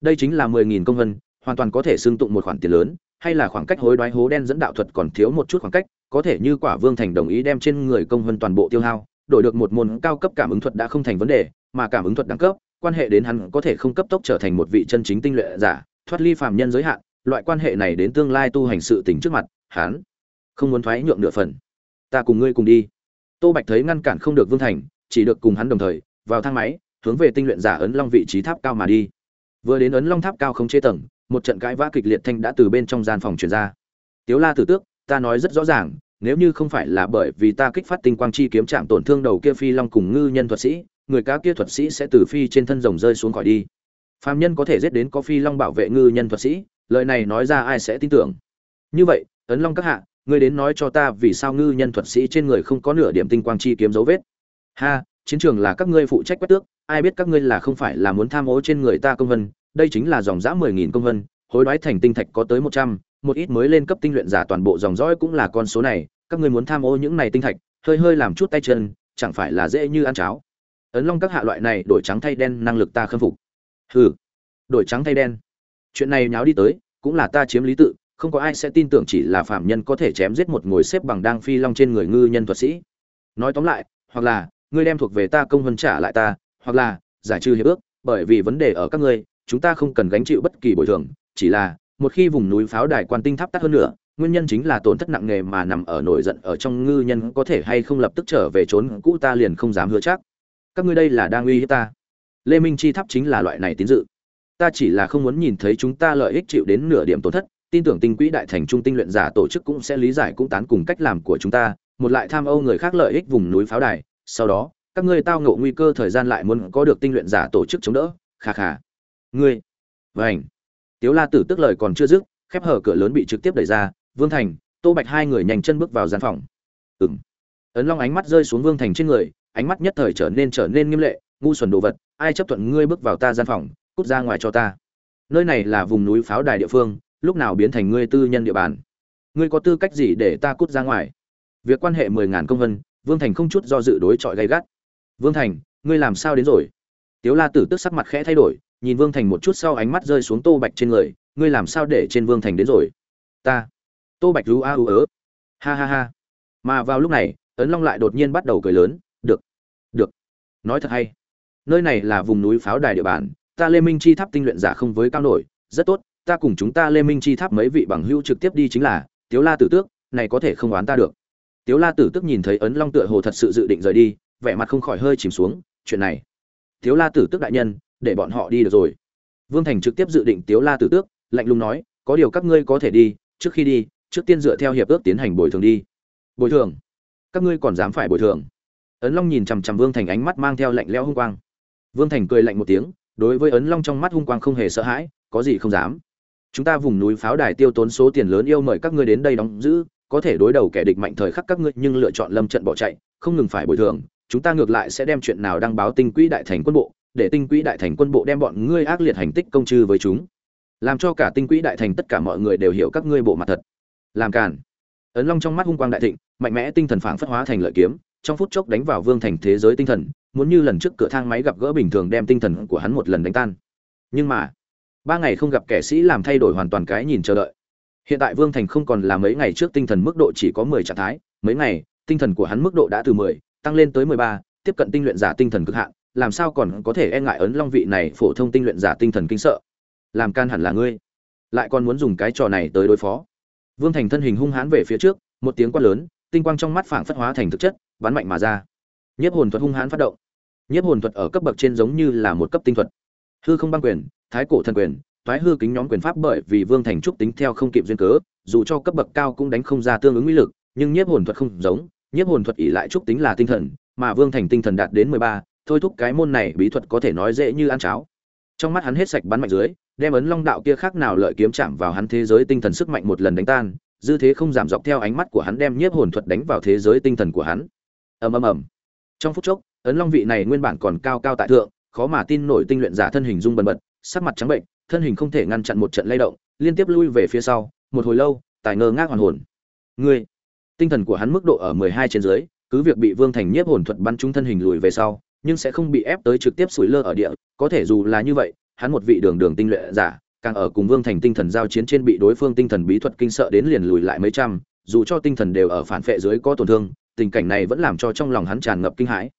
Speaker 1: Đây chính là mười nghìn công vân, hoàn toàn có thể xưng tụng một khoản tiền lớn, hay là khoảng cách hối đoái hố đen dẫn đạo thuật còn thiếu một chút khoảng cách, có thể như quả vương thành đồng ý đem trên người công vân toàn bộ tiêu hao đổi được một môn cao cấp cảm ứng thuật đã không thành vấn đề, mà cảm ứng thuật đẳng cấp, quan hệ đến hắn có thể không cấp tốc trở thành một vị chân chính tinh luyện giả, thoát ly phàm nhân giới hạn, loại quan hệ này đến tương lai tu hành sự tình trước mặt, hắn không muốn thoái nhượng nửa phần. Ta cùng ngươi cùng đi. Tô bạch thấy ngăn cản không được vương thành, chỉ được cùng hắn đồng thời, vào thang máy, hướng về tinh luyện giả ấn long vị trí tháp cao mà đi. Vừa đến ấn long tháp cao không chế tầng, một trận cãi vã kịch liệt thanh đã từ bên trong gian phòng truyền ra. Tiếu la tử tước, ta nói rất rõ ràng nếu như không phải là bởi vì ta kích phát tinh quang chi kiếm chạm tổn thương đầu kia phi long cùng ngư nhân thuật sĩ, người cá kia thuật sĩ sẽ từ phi trên thân rồng rơi xuống khỏi đi. Phàm nhân có thể giết đến có phi long bảo vệ ngư nhân thuật sĩ, lời này nói ra ai sẽ tin tưởng? Như vậy, ấn long các hạ, ngươi đến nói cho ta vì sao ngư nhân thuật sĩ trên người không có nửa điểm tinh quang chi kiếm dấu vết. Ha, chiến trường là các ngươi phụ trách quét tước, ai biết các ngươi là không phải là muốn tham ô trên người ta công vân, đây chính là dòng dã mười nghìn công vân, hối đoái thành tinh thạch có tới một trăm một ít mới lên cấp tinh luyện giả toàn bộ dòng dõi cũng là con số này, các ngươi muốn tham ô những này tinh thạch, hơi hơi làm chút tay chân, chẳng phải là dễ như ăn cháo. Ấn long các hạ loại này, đổi trắng thay đen, năng lực ta khâm phục. Hừ, đổi trắng thay đen. Chuyện này nháo đi tới, cũng là ta chiếm lý tự, không có ai sẽ tin tưởng chỉ là phạm nhân có thể chém giết một ngồi xếp bằng đang phi long trên người ngư nhân thuật sĩ. Nói tóm lại, hoặc là, ngươi đem thuộc về ta công hơn trả lại ta, hoặc là, giải trừ hiệp ước, bởi vì vấn đề ở các ngươi, chúng ta không cần gánh chịu bất kỳ bồi thường, chỉ là một khi vùng núi pháo đài quan tinh tháp tắt hơn nữa, nguyên nhân chính là tổn thất nặng nề mà nằm ở nổi giận ở trong ngư nhân có thể hay không lập tức trở về trốn, cũ ta liền không dám hứa chắc. Các ngươi đây là đang uy hiếp ta. Lê minh chi tháp chính là loại này tín dự. Ta chỉ là không muốn nhìn thấy chúng ta lợi ích chịu đến nửa điểm tổn thất, tin tưởng tinh quỹ đại thành trung tinh luyện giả tổ chức cũng sẽ lý giải cũng tán cùng cách làm của chúng ta, một lại tham âu người khác lợi ích vùng núi pháo đài, sau đó, các ngươi tao ngộ nguy cơ thời gian lại muốn có được tinh luyện giả tổ chức chống đỡ, kha kha. Ngươi vảnh tiếu la tử tức lời còn chưa dứt, khép hở cửa lớn bị trực tiếp đẩy ra, vương thành, tô bạch hai người nhanh chân bước vào gian phòng. Ừng ấn long ánh mắt rơi xuống vương thành trên người, ánh mắt nhất thời trở nên trở nên nghiêm lệ, ngu xuẩn đồ vật, ai chấp thuận ngươi bước vào ta gian phòng, cút ra ngoài cho ta. Nơi này là vùng núi pháo đài địa phương, lúc nào biến thành ngươi tư nhân địa bàn? Ngươi có tư cách gì để ta cút ra ngoài? Việc quan hệ mười ngàn công vân, vương thành không chút do dự đối chọi gay gắt. Vương thành, ngươi làm sao đến rồi? Tiếu la tử tức sắc mặt khẽ thay đổi nhìn vương thành một chút sau ánh mắt rơi xuống tô bạch trên người, ngươi làm sao để trên vương thành đến rồi? Ta. Tô bạch rú a u ớ. Ha ha ha. Mà vào lúc này, ấn long lại đột nhiên bắt đầu cười lớn, được được. Nói thật hay. Nơi này là vùng núi pháo đài địa bàn, ta lê minh chi tháp tinh luyện giả không với cao nổi, rất tốt, ta cùng chúng ta lê minh chi tháp mấy vị bằng hữu trực tiếp đi chính là, tiếu la tử tước, này có thể không oán ta được. Tiếu la tử tước nhìn thấy ấn long tựa hồ thật sự dự định rời đi, vẻ mặt không khỏi hơi chìm xuống, chuyện này. Tiếu la tử tước đại nhân để bọn họ đi được rồi. Vương thành trực tiếp dự định tiếu la tử tước, lạnh lùng nói, có điều các ngươi có thể đi, trước khi đi, trước tiên dựa theo hiệp ước tiến hành bồi thường đi. Bồi thường? Các ngươi còn dám phải bồi thường? Ấn long nhìn chằm chằm vương thành ánh mắt mang theo lạnh lẽo hung quang. Vương thành cười lạnh một tiếng, đối với ấn long trong mắt hung quang không hề sợ hãi, có gì không dám. Chúng ta vùng núi pháo đài tiêu tốn số tiền lớn yêu mời các ngươi đến đây đóng giữ, có thể đối đầu kẻ địch mạnh thời khắc các ngươi nhưng lựa chọn lâm trận bỏ chạy, không ngừng phải bồi thường. Chúng ta ngược lại sẽ đem chuyện nào đăng báo tinh quỹ đại thành quân bộ để tinh quỹ đại thành quân bộ đem bọn ngươi ác liệt hành tích công chư với chúng. Làm cho cả tinh quỹ đại thành tất cả mọi người đều hiểu các ngươi bộ mặt thật. Làm càn. Ấn long trong mắt hung quang đại thịnh, mạnh mẽ tinh thần phảng phất hóa thành lợi kiếm, trong phút chốc đánh vào vương thành thế giới tinh thần, muốn như lần trước cửa thang máy gặp gỡ bình thường đem tinh thần của hắn một lần đánh tan. Nhưng mà, ba ngày không gặp kẻ sĩ làm thay đổi hoàn toàn cái nhìn chờ đợi. Hiện tại vương thành không còn là mấy ngày trước tinh thần mức độ chỉ có mười trạng thái, mấy ngày, tinh thần của hắn mức độ đã từ mười, tăng lên tới mười ba, tiếp cận tinh luyện giả tinh thần cực hạn làm sao còn có thể e ngại ấn long vị này phổ thông tinh luyện giả tinh thần kinh sợ? Làm can hẳn là ngươi. Lại còn muốn dùng cái trò này tới đối phó. Vương thành thân hình hung hãn về phía trước, một tiếng quát lớn, tinh quang trong mắt phảng phất hóa thành thực chất, bắn mạnh mà ra. Nhiếp hồn thuật hung hãn phát động. Nhiếp hồn thuật ở cấp bậc trên giống như là một cấp tinh thuật. Hư không băng quyền, thái cổ thần quyền thoái hư kính nhóm quyền pháp bởi vì vương thành trúc tính theo không kịp duyên cớ, dù cho cấp bậc cao cũng đánh không ra tương ứng uy lực, nhưng nhiếp hồn thuật không giống, nhiếp hồn thuật ỉ lại trúc tính là tinh thần, mà vương thành tinh thần đạt đến mười ba thôi thúc cái môn này bí thuật có thể nói dễ như ăn cháo. Trong mắt hắn hết sạch bắn mạnh dưới, đem ấn long đạo kia khác nào lợi kiếm chạm vào hắn thế giới tinh thần sức mạnh một lần đánh tan, dư thế không giảm dọc theo ánh mắt của hắn đem nhiếp hồn thuật đánh vào thế giới tinh thần của hắn. Ầm ầm ầm. Trong phút chốc, ấn long vị này nguyên bản còn cao cao tại thượng, khó mà tin nổi tinh luyện giả thân hình rung bần bật, sắc mặt trắng bệnh, thân hình không thể ngăn chặn một trận lay động, liên tiếp lui về phía sau, một hồi lâu, tài ngơ ngác hoàn hồn. Ngươi, tinh thần của hắn mức độ ở mười hai trên dưới, cứ việc bị vương thành nhiếp hồn thuật bắn trúng thân hình lùi về sau nhưng sẽ không bị ép tới trực tiếp sủi lơ ở địa, có thể dù là như vậy, hắn một vị đường đường tinh luyện giả, càng ở cùng vương thành tinh thần giao chiến trên bị đối phương tinh thần bí thuật kinh sợ đến liền lùi lại mấy trăm, dù cho tinh thần đều ở phản phệ dưới có tổn thương, tình cảnh này vẫn làm cho trong lòng hắn tràn ngập kinh hãi.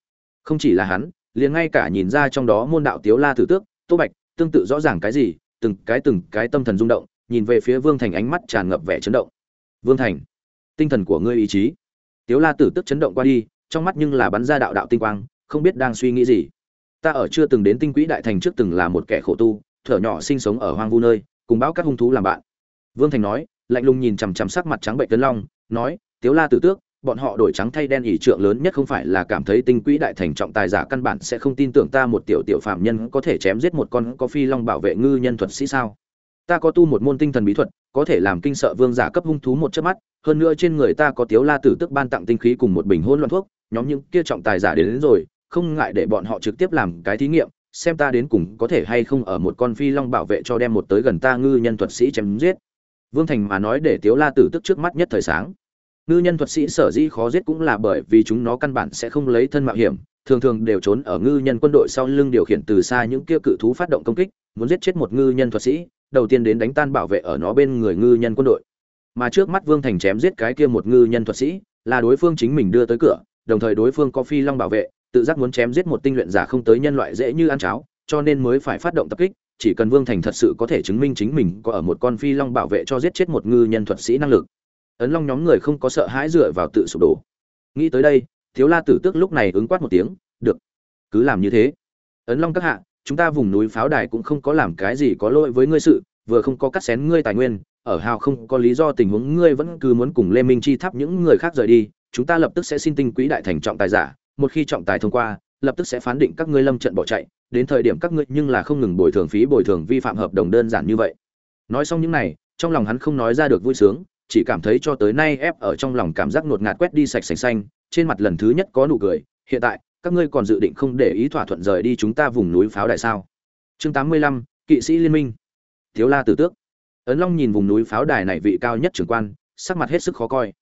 Speaker 1: Không chỉ là hắn, liền ngay cả nhìn ra trong đó môn đạo tiếu la tử tước, tô bạch, tương tự rõ ràng cái gì, từng cái từng cái tâm thần rung động, nhìn về phía vương thành ánh mắt tràn ngập vẻ chấn động. Vương thành, tinh thần của ngươi ý chí. Tiếu la tử tức chấn động qua đi, trong mắt nhưng là bắn ra đạo đạo tinh quang không biết đang suy nghĩ gì. Ta ở chưa từng đến tinh quỹ đại thành trước từng là một kẻ khổ tu thở nhỏ sinh sống ở hoang vu nơi cùng báo các hung thú làm bạn. Vương thành nói lạnh lùng nhìn chằm chằm sắc mặt trắng bệnh tấn long nói tiếu la tử tước bọn họ đổi trắng thay đen ỷ trượng lớn nhất không phải là cảm thấy tinh quỹ đại thành trọng tài giả căn bản sẽ không tin tưởng ta một tiểu tiểu phạm nhân có thể chém giết một con có phi long bảo vệ ngư nhân thuật sĩ sao? Ta có tu một môn tinh thần bí thuật có thể làm kinh sợ vương giả cấp hung thú một chớp mắt hơn nữa trên người ta có tiếu la tử tức ban tặng tinh khí cùng một bình hôn loạn thuốc nhóm những kia trọng tài giả đến, đến rồi không ngại để bọn họ trực tiếp làm cái thí nghiệm, xem ta đến cùng có thể hay không ở một con phi long bảo vệ cho đem một tới gần ta ngư nhân thuật sĩ chém giết. Vương thành mà nói để tiếu la tử tức trước mắt nhất thời sáng. Ngư nhân thuật sĩ sở dĩ khó giết cũng là bởi vì chúng nó căn bản sẽ không lấy thân mạo hiểm, thường thường đều trốn ở ngư nhân quân đội sau lưng điều khiển từ xa những kia cự thú phát động công kích, muốn giết chết một ngư nhân thuật sĩ, đầu tiên đến đánh tan bảo vệ ở nó bên người ngư nhân quân đội. Mà trước mắt vương thành chém giết cái kia một ngư nhân thuật sĩ, là đối phương chính mình đưa tới cửa, đồng thời đối phương có phi long bảo vệ tự giác muốn chém giết một tinh luyện giả không tới nhân loại dễ như ăn cháo, cho nên mới phải phát động tập kích, chỉ cần vương thành thật sự có thể chứng minh chính mình có ở một con phi long bảo vệ cho giết chết một ngư nhân thuật sĩ năng lực. Ấn long nhóm người không có sợ hãi dựa vào tự sụp đổ. Nghĩ tới đây, thiếu la tử tước lúc này ứng quát một tiếng, được, cứ làm như thế. Ấn long các hạ, chúng ta vùng núi pháo đài cũng không có làm cái gì có lỗi với ngươi sự, vừa không có cắt xén ngươi tài nguyên, ở hào không có lý do tình huống ngươi vẫn cứ muốn cùng lê minh chi tháp những người khác rời đi, chúng ta lập tức sẽ xin tinh quý đại thành trọng tài giả một khi trọng tài thông qua, lập tức sẽ phán định các ngươi lâm trận bỏ chạy, đến thời điểm các ngươi nhưng là không ngừng bồi thường phí, bồi thường vi phạm hợp đồng đơn giản như vậy. Nói xong những này, trong lòng hắn không nói ra được vui sướng, chỉ cảm thấy cho tới nay ép ở trong lòng cảm giác ngột ngạt quét đi sạch sành xanh, trên mặt lần thứ nhất có nụ cười, hiện tại, các ngươi còn dự định không để ý thỏa thuận rời đi chúng ta vùng núi pháo đại sao? Chương tám mươi lăm, kỵ sĩ liên minh. Thiếu la tử tước. Ấn long nhìn vùng núi pháo đài này vị cao nhất trưởng quan, sắc mặt hết sức khó coi.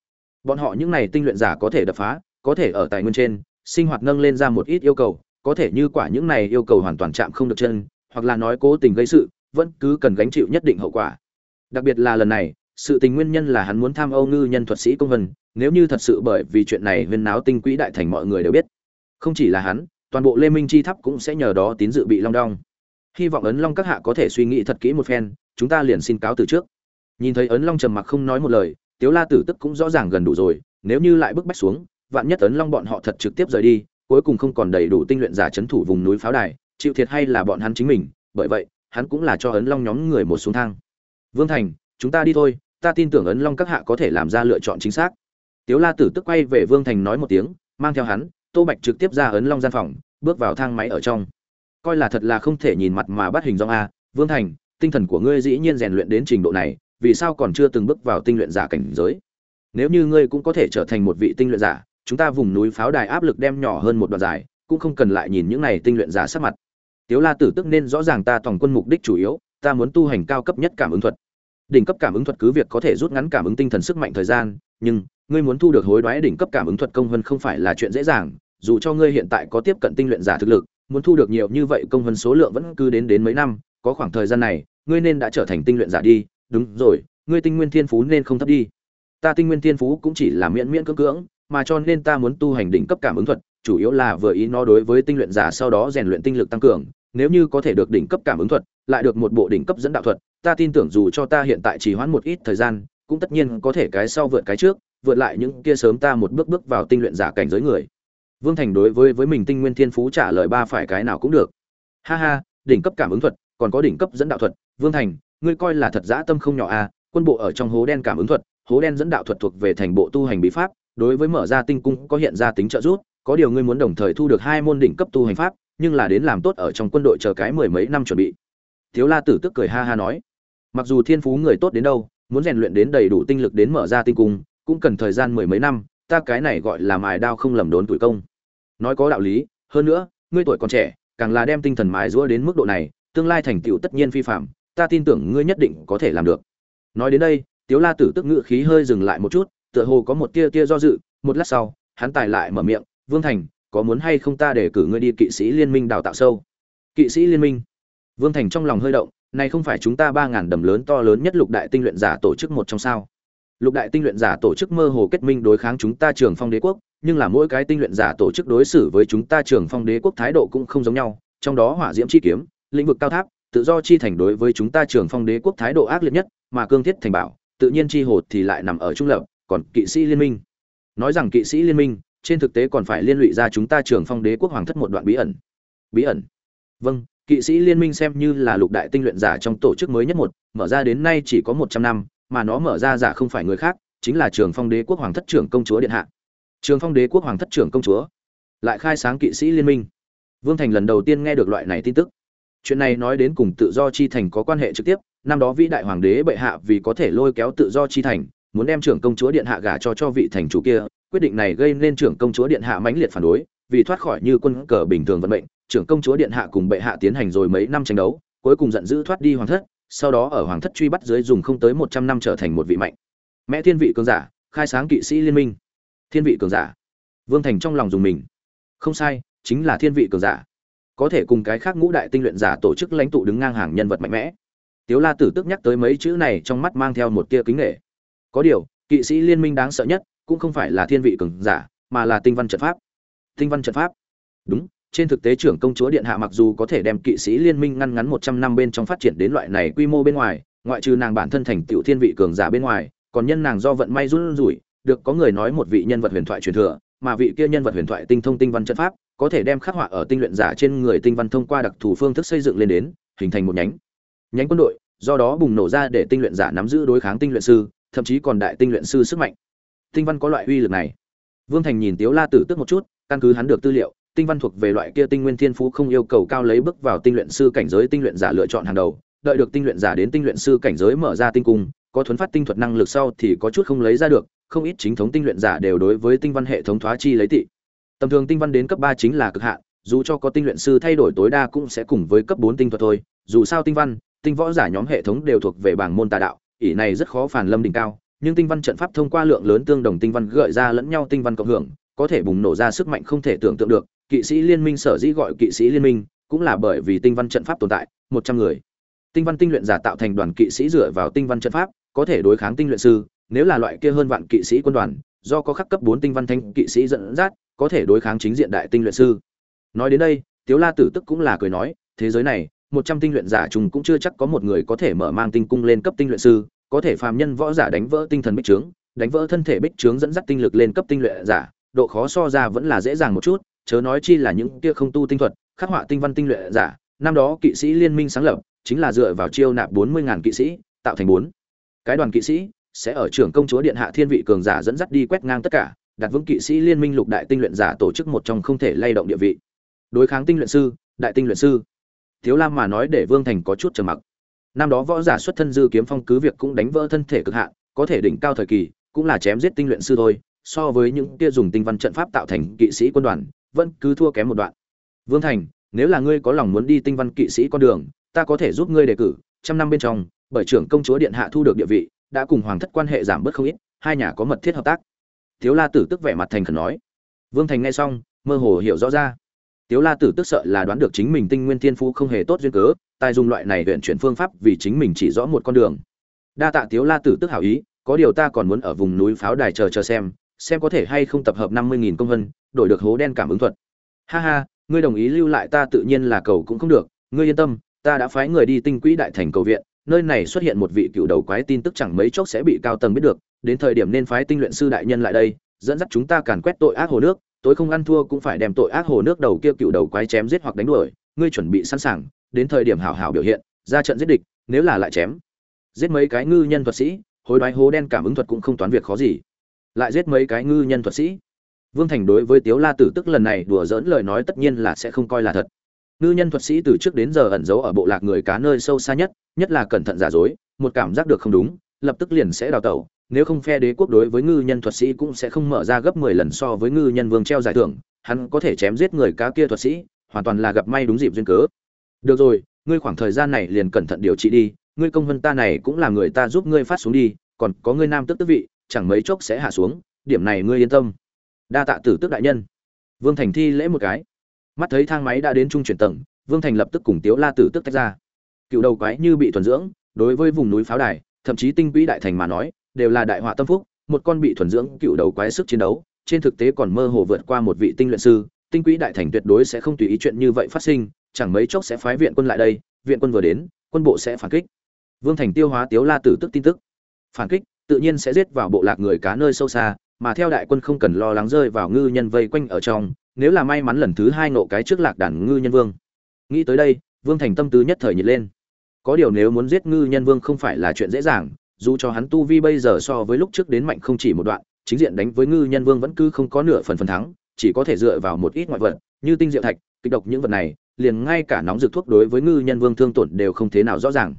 Speaker 1: Bọn họ những này tinh luyện giả có thể đập phá, có thể ở tài nguyên trên sinh hoạt nâng lên ra một ít yêu cầu, có thể như quả những này yêu cầu hoàn toàn chạm không được chân, hoặc là nói cố tình gây sự, vẫn cứ cần gánh chịu nhất định hậu quả. Đặc biệt là lần này, sự tình nguyên nhân là hắn muốn tham âu ngư nhân thuật sĩ công vân, nếu như thật sự bởi vì chuyện này huyên náo tinh quỹ đại thành mọi người đều biết. Không chỉ là hắn, toàn bộ lê minh chi tháp cũng sẽ nhờ đó tín dự bị long đong. Hy vọng ấn long các hạ có thể suy nghĩ thật kỹ một phen, chúng ta liền xin cáo từ trước. Nhìn thấy ấn long trầm mặc không nói một lời, tiếu la tử tức cũng rõ ràng gần đủ rồi, nếu như lại bức bách xuống vạn nhất ấn long bọn họ thật trực tiếp rời đi, cuối cùng không còn đầy đủ tinh luyện giả chấn thủ vùng núi pháo đài, chịu thiệt hay là bọn hắn chính mình, bởi vậy, hắn cũng là cho ấn long nhóm người một xuống thang. Vương thành, chúng ta đi thôi, ta tin tưởng ấn long các hạ có thể làm ra lựa chọn chính xác. Tiếu la tử tức quay về vương thành nói một tiếng, mang theo hắn, tô bạch trực tiếp ra ấn long gian phòng, bước vào thang máy ở trong. Coi là thật là không thể nhìn mặt mà bắt hình dong a. Vương thành, tinh thần của ngươi dĩ nhiên rèn luyện đến trình độ này, vì sao còn chưa từng bước vào tinh luyện giả cảnh giới? Nếu như ngươi cũng có thể trở thành một vị tinh luyện giả chúng ta vùng núi pháo đài áp lực đem nhỏ hơn một đoạn dài, cũng không cần lại nhìn những này tinh luyện giả sắc mặt. Tiếu la tử tức nên rõ ràng ta tổng quân mục đích chủ yếu, ta muốn tu hành cao cấp nhất cảm ứng thuật. Đỉnh cấp cảm ứng thuật cứ việc có thể rút ngắn cảm ứng tinh thần sức mạnh thời gian, nhưng ngươi muốn thu được hối đoái đỉnh cấp cảm ứng thuật công hơn không phải là chuyện dễ dàng, dù cho ngươi hiện tại có tiếp cận tinh luyện giả thực lực, muốn thu được nhiều như vậy công hơn số lượng vẫn cứ đến đến mấy năm, có khoảng thời gian này, ngươi nên đã trở thành tinh luyện giả đi. Đúng rồi, ngươi tinh nguyên thiên phú nên không thấp đi. Ta tinh nguyên thiên phú cũng chỉ là miễn miễn cưỡng cưỡng mà cho nên ta muốn tu hành đỉnh cấp cảm ứng thuật, chủ yếu là vừa ý nó đối với tinh luyện giả sau đó rèn luyện tinh lực tăng cường. Nếu như có thể được đỉnh cấp cảm ứng thuật, lại được một bộ đỉnh cấp dẫn đạo thuật, ta tin tưởng dù cho ta hiện tại chỉ hoãn một ít thời gian, cũng tất nhiên có thể cái sau vượt cái trước, vượt lại những kia sớm ta một bước bước vào tinh luyện giả cảnh giới người. Vương thành đối với với mình tinh nguyên thiên phú trả lời ba phải cái nào cũng được. Ha ha, đỉnh cấp cảm ứng thuật, còn có đỉnh cấp dẫn đạo thuật. Vương thành, ngươi coi là thật dã tâm không nhỏ à quân bộ ở trong hố đen cảm ứng thuật, hố đen dẫn đạo thuật thuộc về thành bộ tu hành bí pháp đối với mở ra tinh cung có hiện ra tính trợ giúp, có điều ngươi muốn đồng thời thu được hai môn đỉnh cấp tu hành pháp, nhưng là đến làm tốt ở trong quân đội chờ cái mười mấy năm chuẩn bị. Thiếu la tử tức cười ha ha nói. Mặc dù thiên phú người tốt đến đâu, muốn rèn luyện đến đầy đủ tinh lực đến mở ra tinh cung, cũng cần thời gian mười mấy năm, ta cái này gọi là mài đao không lầm đốn tuổi công. Nói có đạo lý, hơn nữa, ngươi tuổi còn trẻ, càng là đem tinh thần mài giũa đến mức độ này, tương lai thành tựu tất nhiên phi phạm, ta tin tưởng ngươi nhất định có thể làm được. Nói đến đây tiếu la tử tức ngự khí hơi dừng lại một chút tựa hồ có một tia tia do dự, một lát sau, hắn tài lại mở miệng, vương thành, có muốn hay không ta để cử ngươi đi kỵ sĩ liên minh đào tạo sâu? Kỵ sĩ liên minh? Vương thành trong lòng hơi động, này không phải chúng ta ba ngàn đầm lớn to lớn nhất lục đại tinh luyện giả tổ chức một trong sao? Lục đại tinh luyện giả tổ chức mơ hồ kết minh đối kháng chúng ta trường phong đế quốc, nhưng là mỗi cái tinh luyện giả tổ chức đối xử với chúng ta trường phong đế quốc thái độ cũng không giống nhau, trong đó hỏa diễm chi kiếm, lĩnh vực cao tháp, tự do chi thành đối với chúng ta trường phong đế quốc thái độ ác liệt nhất, mà cương thiết thành bảo, tự nhiên chi hột thì lại nằm ở trung lập còn kỵ sĩ liên minh. Nói rằng kỵ sĩ liên minh, trên thực tế còn phải liên lụy ra chúng ta trường phong đế quốc hoàng thất một đoạn bí ẩn. Bí ẩn? Vâng kỵ sĩ liên minh xem như là lục đại tinh luyện giả trong tổ chức mới nhất một, mở ra đến nay chỉ có một trăm năm, mà nó mở ra giả không phải người khác, chính là trường phong đế quốc hoàng thất trưởng công chúa điện hạ. Trường phong đế quốc hoàng thất trưởng công chúa. Lại khai sáng kỵ sĩ liên minh. Vương thành lần đầu tiên nghe được loại này tin tức. Chuyện này nói đến cùng tự do chi thành có quan hệ trực tiếp, năm đó vĩ đại hoàng đế bệ hạ vì có thể lôi kéo tự do chi thành muốn đem trưởng công chúa điện hạ gả cho cho vị thành chủ kia, quyết định này gây nên trưởng công chúa điện hạ mãnh liệt phản đối, vì thoát khỏi như quân cờ bình thường vận mệnh, trưởng công chúa điện hạ cùng bệ hạ tiến hành rồi mấy năm tranh đấu, cuối cùng giận dữ thoát đi hoàng thất, sau đó ở hoàng thất truy bắt dưới dùng không tới một trăm năm trở thành một vị mạnh. Mẽ thiên vị cường giả, khai sáng kỵ sĩ liên minh. Thiên vị cường giả. Vương thành trong lòng dùng mình. Không sai, chính là thiên vị cường giả. Có thể cùng cái khác ngũ đại tinh luyện giả tổ chức lãnh tụ đứng ngang hàng nhân vật mạnh mẽ. Tiếu la tử tức nhắc tới mấy chữ này trong mắt mang theo một tia kính nghệ có điều, kỵ sĩ liên minh đáng sợ nhất cũng không phải là thiên vị cường giả, mà là tinh văn trận pháp. Tinh văn trận pháp? Đúng, trên thực tế trưởng công chúa điện hạ mặc dù có thể đem kỵ sĩ liên minh ngăn ngắn một trăm năm bên trong phát triển đến loại này quy mô bên ngoài, ngoại trừ nàng bản thân thành tựu thiên vị cường giả bên ngoài, còn nhân nàng do vận may run rủi, được có người nói một vị nhân vật huyền thoại truyền thừa, mà vị kia nhân vật huyền thoại tinh thông tinh văn trận pháp, có thể đem khắc họa ở tinh luyện giả trên người tinh văn thông qua đặc thù phương thức xây dựng lên đến, hình thành một nhánh. Nhánh quân đội, do đó bùng nổ ra để tinh luyện giả nắm giữ đối kháng tinh luyện sư thậm chí còn đại tinh luyện sư sức mạnh. Tinh văn có loại uy lực này. Vương thành nhìn tiếu la tử tức một chút, căn cứ hắn được tư liệu, tinh văn thuộc về loại kia tinh nguyên thiên phú không yêu cầu cao lấy bước vào tinh luyện sư cảnh giới tinh luyện giả lựa chọn hàng đầu, đợi được tinh luyện giả đến tinh luyện sư cảnh giới mở ra tinh cung, có thuấn phát tinh thuật năng lực sau thì có chút không lấy ra được, không ít chính thống tinh luyện giả đều đối với tinh văn hệ thống thoá chi lấy tị. Tầm thường tinh văn đến cấp ba chính là cực hạn, dù cho có tinh luyện sư thay đổi tối đa cũng sẽ cùng với cấp bốn tinh thuật thôi, dù sao tinh văn, tinh võ giả nhóm hệ thống đều thuộc về bảng môn tà đạo ỷ này rất khó phản lâm đỉnh cao, nhưng tinh văn trận pháp thông qua lượng lớn tương đồng tinh văn gợi ra lẫn nhau tinh văn cộng hưởng, có thể bùng nổ ra sức mạnh không thể tưởng tượng được. Kỵ sĩ liên minh sở dĩ gọi kỵ sĩ liên minh cũng là bởi vì tinh văn trận pháp tồn tại, một trăm người. Tinh văn tinh luyện giả tạo thành đoàn kỵ sĩ dựa vào tinh văn trận pháp, có thể đối kháng tinh luyện sư, nếu là loại kia hơn vạn kỵ sĩ quân đoàn, do có khắc cấp bốn tinh văn thanh kỵ sĩ dẫn dắt, có thể đối kháng chính diện đại tinh luyện sư. Nói đến đây, tiếu la tử tức cũng là cười nói, thế giới này một trăm tinh luyện giả chúng cũng chưa chắc có một người có thể mở mang tinh cung lên cấp tinh luyện sư, có thể phàm nhân võ giả đánh vỡ tinh thần bích trướng, đánh vỡ thân thể bích trướng dẫn dắt tinh lực lên cấp tinh luyện giả, độ khó so ra vẫn là dễ dàng một chút, chớ nói chi là những kia không tu tinh thuật, khắc họa tinh văn tinh luyện giả, năm đó kỵ sĩ liên minh sáng lập, chính là dựa vào chiêu nạp bốn mươi ngàn kỵ sĩ, tạo thành bốn. Cái đoàn kỵ sĩ sẽ ở trưởng công chúa điện hạ thiên vị cường giả dẫn dắt đi quét ngang tất cả, đặt vững kỵ sĩ liên minh lục đại tinh luyện giả tổ chức một trong không thể lay động địa vị. Đối kháng tinh luyện sư, đại tinh luyện sư thiếu lam mà nói để vương thành có chút trầm mặc. Năm đó võ giả xuất thân dư kiếm phong cứ việc cũng đánh vỡ thân thể cực hạn, có thể đỉnh cao thời kỳ, cũng là chém giết tinh luyện sư thôi, so với những kia dùng tinh văn trận pháp tạo thành kỵ sĩ quân đoàn, vẫn cứ thua kém một đoạn. Vương thành, nếu là ngươi có lòng muốn đi tinh văn kỵ sĩ con đường, ta có thể giúp ngươi đề cử, trăm năm bên trong, bởi trưởng công chúa điện hạ thu được địa vị, đã cùng hoàng thất quan hệ giảm bớt không ít, hai nhà có mật thiết hợp tác. Thiếu la tử tức vẻ mặt thành khẩn nói. Vương thành nghe xong, mơ hồ hiểu rõ ra tiếu la tử tức sợ là đoán được chính mình tinh nguyên thiên phú không hề tốt duyên cớ, tài dùng loại này huyện chuyển phương pháp vì chính mình chỉ rõ một con đường. Đa tạ tiếu la tử tức hảo ý, có điều ta còn muốn ở vùng núi pháo đài chờ chờ xem xem có thể hay không tập hợp năm mươi nghìn công vân, đổi được hố đen cảm ứng thuật. Ha ha, ngươi đồng ý lưu lại ta tự nhiên là cầu cũng không được, ngươi yên tâm, ta đã phái người đi tinh quỹ đại thành cầu viện, nơi này xuất hiện một vị cựu đầu quái tin tức chẳng mấy chốc sẽ bị cao tầng biết được, đến thời điểm nên phái tinh luyện sư đại nhân lại đây, dẫn dắt chúng ta càn quét tội ác hồ nước tối không ăn thua cũng phải đem tội ác hồ nước đầu kia cựu đầu quái chém giết hoặc đánh đuổi, ngươi chuẩn bị sẵn sàng, đến thời điểm hảo hảo biểu hiện, ra trận giết địch, nếu là lại chém. Giết mấy cái ngư nhân thuật sĩ, hối đoái hố đen cảm ứng thuật cũng không toán việc khó gì. Lại giết mấy cái ngư nhân thuật sĩ. Vương thành đối với tiếu la tử tức lần này đùa dỡn lời nói tất nhiên là sẽ không coi là thật. Ngư nhân thuật sĩ từ trước đến giờ ẩn giấu ở bộ lạc người cá nơi sâu xa nhất nhất là cẩn thận giả dối, một cảm giác được không đúng, lập tức liền sẽ đào tẩu nếu không phe đế quốc đối với ngư nhân thuật sĩ cũng sẽ không mở ra gấp mười lần so với ngư nhân vương treo giải thưởng, hắn có thể chém giết người cá kia thuật sĩ, hoàn toàn là gặp may đúng dịp duyên cớ. Được rồi, ngươi khoảng thời gian này liền cẩn thận điều trị đi, ngươi công hơn ta này cũng là người ta giúp ngươi phát xuống đi, còn có ngươi nam tức tức vị, chẳng mấy chốc sẽ hạ xuống, điểm này ngươi yên tâm. Đa tạ tử tước đại nhân. Vương thành thi lễ một cái. Mắt thấy thang máy đã đến trung chuyển tầng, vương thành lập tức cùng tiếu la tử tước tách ra. Cựu đầu quái như bị thuần dưỡng, đối với vùng núi pháo đài, thậm chí tinh quỹ đại thành mà nói đều là đại họa tâm phúc, một con bị thuần dưỡng cựu đầu quái sức chiến đấu, trên thực tế còn mơ hồ vượt qua một vị tinh luyện sư, tinh quỹ đại thành tuyệt đối sẽ không tùy ý chuyện như vậy phát sinh, chẳng mấy chốc sẽ phái viện quân lại đây, viện quân vừa đến, quân bộ sẽ phản kích. Vương thành tiêu hóa tiếu la tử tức tin tức. Phản kích, tự nhiên sẽ giết vào bộ lạc người cá nơi sâu xa, mà theo đại quân không cần lo lắng rơi vào ngư nhân vây quanh ở trong, nếu là may mắn lần thứ hai nộ cái trước lạc đàn ngư nhân vương. Nghĩ tới đây, vương thành tâm tư nhất thời nhiệt lên. Có điều nếu muốn giết ngư nhân vương không phải là chuyện dễ dàng dù cho hắn tu vi bây giờ so với lúc trước đến mạnh không chỉ một đoạn, chính diện đánh với ngư nhân vương vẫn cứ không có nửa phần phần thắng, chỉ có thể dựa vào một ít ngoại vật, như tinh diệu thạch, kịch độc những vật này, liền ngay cả nóng dược thuốc đối với ngư nhân vương thương tổn đều không thế nào rõ ràng.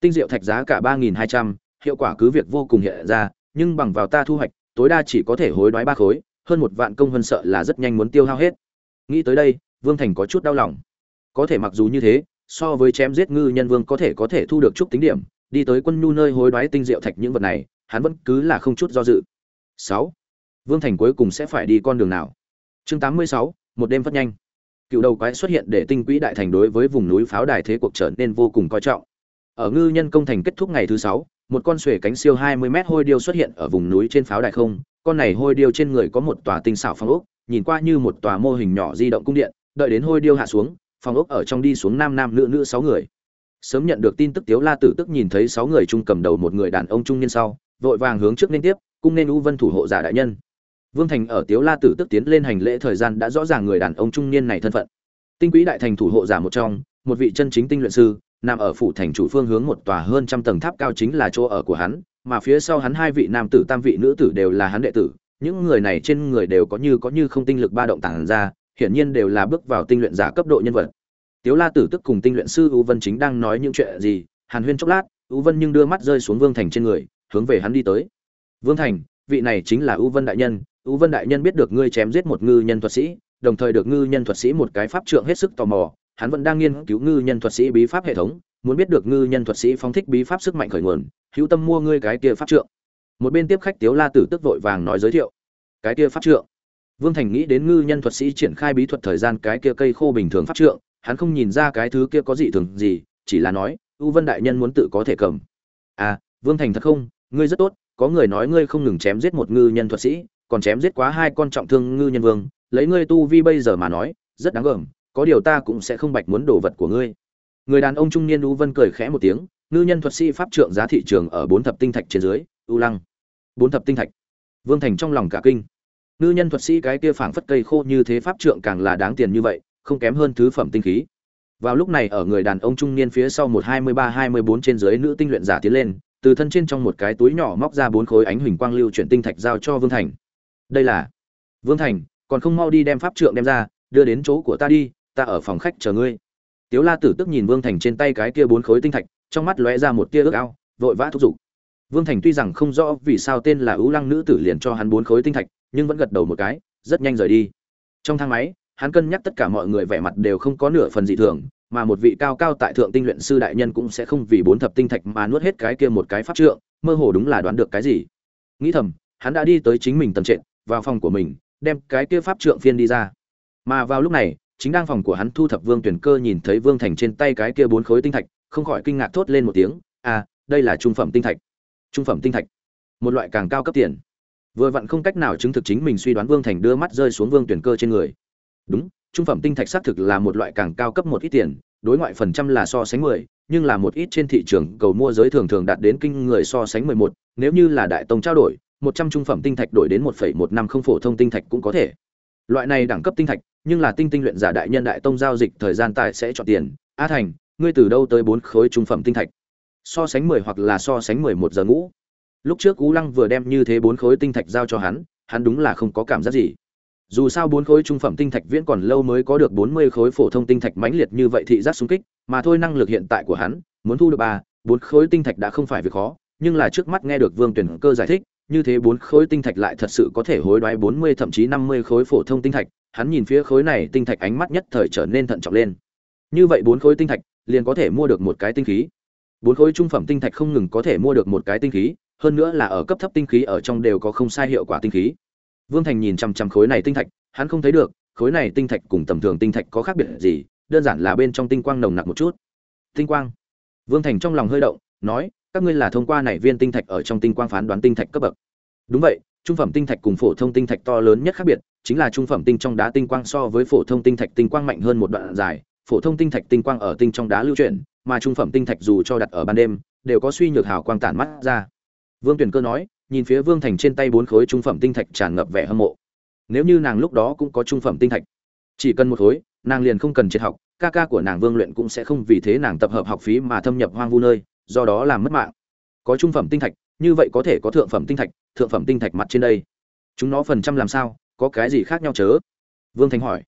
Speaker 1: Tinh diệu thạch giá cả ba nghìn hai trăm, hiệu quả cứ việc vô cùng hiện ra, nhưng bằng vào ta thu hoạch, tối đa chỉ có thể hối đoái ba khối, hơn một vạn công hơn sợ là rất nhanh muốn tiêu hao hết. Nghĩ tới đây, vương thành có chút đau lòng. Có thể mặc dù như thế, so với chém giết ngư nhân vương có thể có thể thu được chút tính điểm đi tới quân nhu nơi hối đoái tinh diệu thạch những vật này hắn vẫn cứ là không chút do dự. Sáu vương thành cuối cùng sẽ phải đi con đường nào? Chương tám mươi sáu một đêm phát nhanh. Cựu đầu quái xuất hiện để tinh quỹ đại thành đối với vùng núi pháo đài thế cuộc trở nên vô cùng coi trọng. Ở ngư nhân công thành kết thúc ngày thứ sáu một con xuể cánh siêu 20 mét hôi điêu xuất hiện ở vùng núi trên pháo đài không, con này hôi điêu trên người có một tòa tinh xảo phong ốc, nhìn qua như một tòa mô hình nhỏ di động cung điện, đợi đến hôi điêu hạ xuống, phong ốc ở trong đi xuống nam nam nữ nữ sáu người. Sớm nhận được tin tức Tiếu La Tử tức nhìn thấy sáu người chung cầm đầu một người đàn ông trung niên sau, vội vàng hướng trước nên tiếp, cung nên U Vân thủ hộ giả đại nhân. Vương Thành ở Tiếu La Tử tức tiến lên hành lễ thời gian đã rõ ràng người đàn ông trung niên này thân phận. Tinh quỹ đại thành thủ hộ giả một trong, một vị chân chính tinh luyện sư, nằm ở phủ thành chủ phương hướng một tòa hơn trăm tầng tháp cao chính là chỗ ở của hắn, mà phía sau hắn hai vị nam tử tam vị nữ tử đều là hắn đệ tử, những người này trên người đều có như có như không tinh lực ba động tản ra, hiển nhiên đều là bước vào tinh luyện giả cấp độ nhân vật. Tiếu La Tử tức cùng tinh luyện sư U Vân chính đang nói những chuyện gì, Hàn Huyên chốc lát, U Vân nhưng đưa mắt rơi xuống Vương Thành trên người, hướng về hắn đi tới. Vương Thành, vị này chính là U Vân đại nhân, U Vân đại nhân biết được ngươi chém giết một ngư nhân thuật sĩ, đồng thời được ngư nhân thuật sĩ một cái pháp trượng hết sức tò mò, hắn vẫn đang nghiên cứu ngư nhân thuật sĩ bí pháp hệ thống muốn biết được ngư nhân thuật sĩ phóng thích bí pháp sức mạnh khởi nguồn hữu tâm mua ngươi cái kia pháp trượng. Một bên tiếp khách tiếu la tử tức vội vàng nói giới thiệu. Cái kia pháp trượng? Vương thành nghĩ đến ngư nhân thuật sĩ triển khai bí thuật thời gian cái kia cây khô bình thường pháp trượng hắn không nhìn ra cái thứ kia có gì thường gì, chỉ là nói, u vân đại nhân muốn tự có thể cầm. À vương thành thật không? Ngươi rất tốt, có người nói ngươi không ngừng chém giết một ngư nhân thuật sĩ, còn chém giết quá hai con trọng thương ngư nhân vương, lấy ngươi tu vi bây giờ mà nói, rất đáng gờm, có điều ta cũng sẽ không bạch muốn đồ vật của ngươi. Người đàn ông trung niên u vân cười khẽ một tiếng, ngư nhân thuật sĩ pháp trượng giá thị trường ở bốn thập tinh thạch trên dưới, u lăng. Bốn thập tinh thạch. Vương thành trong lòng cả kinh. Ngư nhân thuật sĩ cái kia phảng phất cây khô như thế pháp trượng càng là đáng tiền như vậy không kém hơn thứ phẩm tinh khí. Vào lúc này ở người đàn ông trung niên phía sau một hai mươi ba, hai mươi bốn trên dưới nữ tinh luyện giả tiến lên, từ thân trên trong một cái túi nhỏ móc ra bốn khối ánh huỳnh quang lưu chuyển tinh thạch giao cho vương thành. Đây là vương thành, còn không mau đi đem pháp trượng đem ra, đưa đến chỗ của ta đi, ta ở phòng khách chờ ngươi. Tiếu la tử tức nhìn vương thành trên tay cái kia bốn khối tinh thạch, trong mắt lóe ra một tia ước ao, vội vã thúc giục. Vương thành tuy rằng không rõ vì sao tên là ưu lăng nữ tử liền cho hắn bốn khối tinh thạch, nhưng vẫn gật đầu một cái, rất nhanh rời đi. Trong thang máy hắn cân nhắc tất cả mọi người vẻ mặt đều không có nửa phần dị thường mà một vị cao cao tại thượng tinh luyện sư đại nhân cũng sẽ không vì bốn thập tinh thạch mà nuốt hết cái kia một cái pháp trượng mơ hồ đúng là đoán được cái gì nghĩ thầm hắn đã đi tới chính mình tầm trệt vào phòng của mình đem cái kia pháp trượng phiên đi ra mà vào lúc này chính đang phòng của hắn thu thập Vương Tuyển Cơ nhìn thấy Vương Thành trên tay cái kia bốn khối tinh thạch, không khỏi kinh ngạc thốt lên một tiếng, "À, đây là trung phẩm tinh thạch." Trung phẩm tinh thạch, một loại càng cao cấp tiền. Vừa vặn không cách nào chứng thực chính mình suy đoán Vương Thành đưa mắt rơi xuống Vương Tuyển Cơ trên người. Đúng, trung phẩm tinh thạch xác thực là một loại càng cao cấp một ít tiền, đối ngoại phần trăm là so sánh 10, nhưng là một ít trên thị trường cầu mua giới thường thường đạt đến kinh người so sánh 11, nếu như là đại tông trao đổi, 100 trung phẩm tinh thạch đổi đến 1.150 phổ thông tinh thạch cũng có thể. Loại này đẳng cấp tinh thạch, nhưng là tinh tinh luyện giả đại nhân đại tông giao dịch thời gian tài sẽ chọn tiền. A thành ngươi từ đâu tới bốn khối trung phẩm tinh thạch? So sánh mười hoặc là so sánh mười một giờ ngũ. Lúc trước cú lăng vừa đem như thế bốn khối tinh thạch giao cho hắn hắn đúng là không có cảm giác gì dù sao bốn khối trung phẩm tinh thạch viễn còn lâu mới có được bốn mươi khối phổ thông tinh thạch mãnh liệt như vậy thị giác xung kích, mà thôi năng lực hiện tại của hắn, muốn thu được ba, bốn khối tinh thạch đã không phải việc khó, nhưng là trước mắt nghe được vương tuyển cơ giải thích, như thế bốn khối tinh thạch lại thật sự có thể hối đoái bốn mươi thậm chí năm mươi khối phổ thông tinh thạch, hắn nhìn phía khối này tinh thạch ánh mắt nhất thời trở nên thận trọng lên. Như vậy bốn khối tinh thạch, liền có thể mua được một cái tinh khí. Bốn khối trung phẩm tinh thạch không ngừng có thể mua được một cái tinh khí, hơn nữa là ở cấp thấp tinh khí ở trong đều có không sai hiệu quả tinh khí vương thành nhìn chằm chằm khối này tinh thạch, hắn không thấy được, khối này tinh thạch cùng tầm thường tinh thạch có khác biệt gì, đơn giản là bên trong tinh quang nồng nặc một chút. Tinh quang? Vương thành trong lòng hơi động, nói, các ngươi là thông qua này viên tinh thạch ở trong tinh quang phán đoán tinh thạch cấp bậc. Đúng vậy, trung phẩm tinh thạch cùng phổ thông tinh thạch to lớn nhất khác biệt, chính là trung phẩm tinh trong đá tinh quang so với phổ thông tinh thạch tinh quang mạnh hơn một đoạn dài. Phổ thông tinh thạch tinh quang ở tinh trong đá lưu chuyển, mà trung phẩm tinh thạch dù cho đặt ở ban đêm, đều có suy nhược hào quang tản mắt ra. Vương tuyển cơ nói nhìn phía vương thành trên tay bốn khối trung phẩm tinh thạch tràn ngập vẻ hâm mộ. Nếu như nàng lúc đó cũng có trung phẩm tinh thạch, chỉ cần một khối, nàng liền không cần triệt học, ca ca của nàng vương luyện cũng sẽ không vì thế nàng tập hợp học phí mà thâm nhập hoang vu nơi, do đó làm mất mạng. Có trung phẩm tinh thạch, như vậy có thể có thượng phẩm tinh thạch, thượng phẩm tinh thạch mặt trên đây. Chúng nó phần trăm làm sao, có cái gì khác nhau chớ? Vương thành hỏi.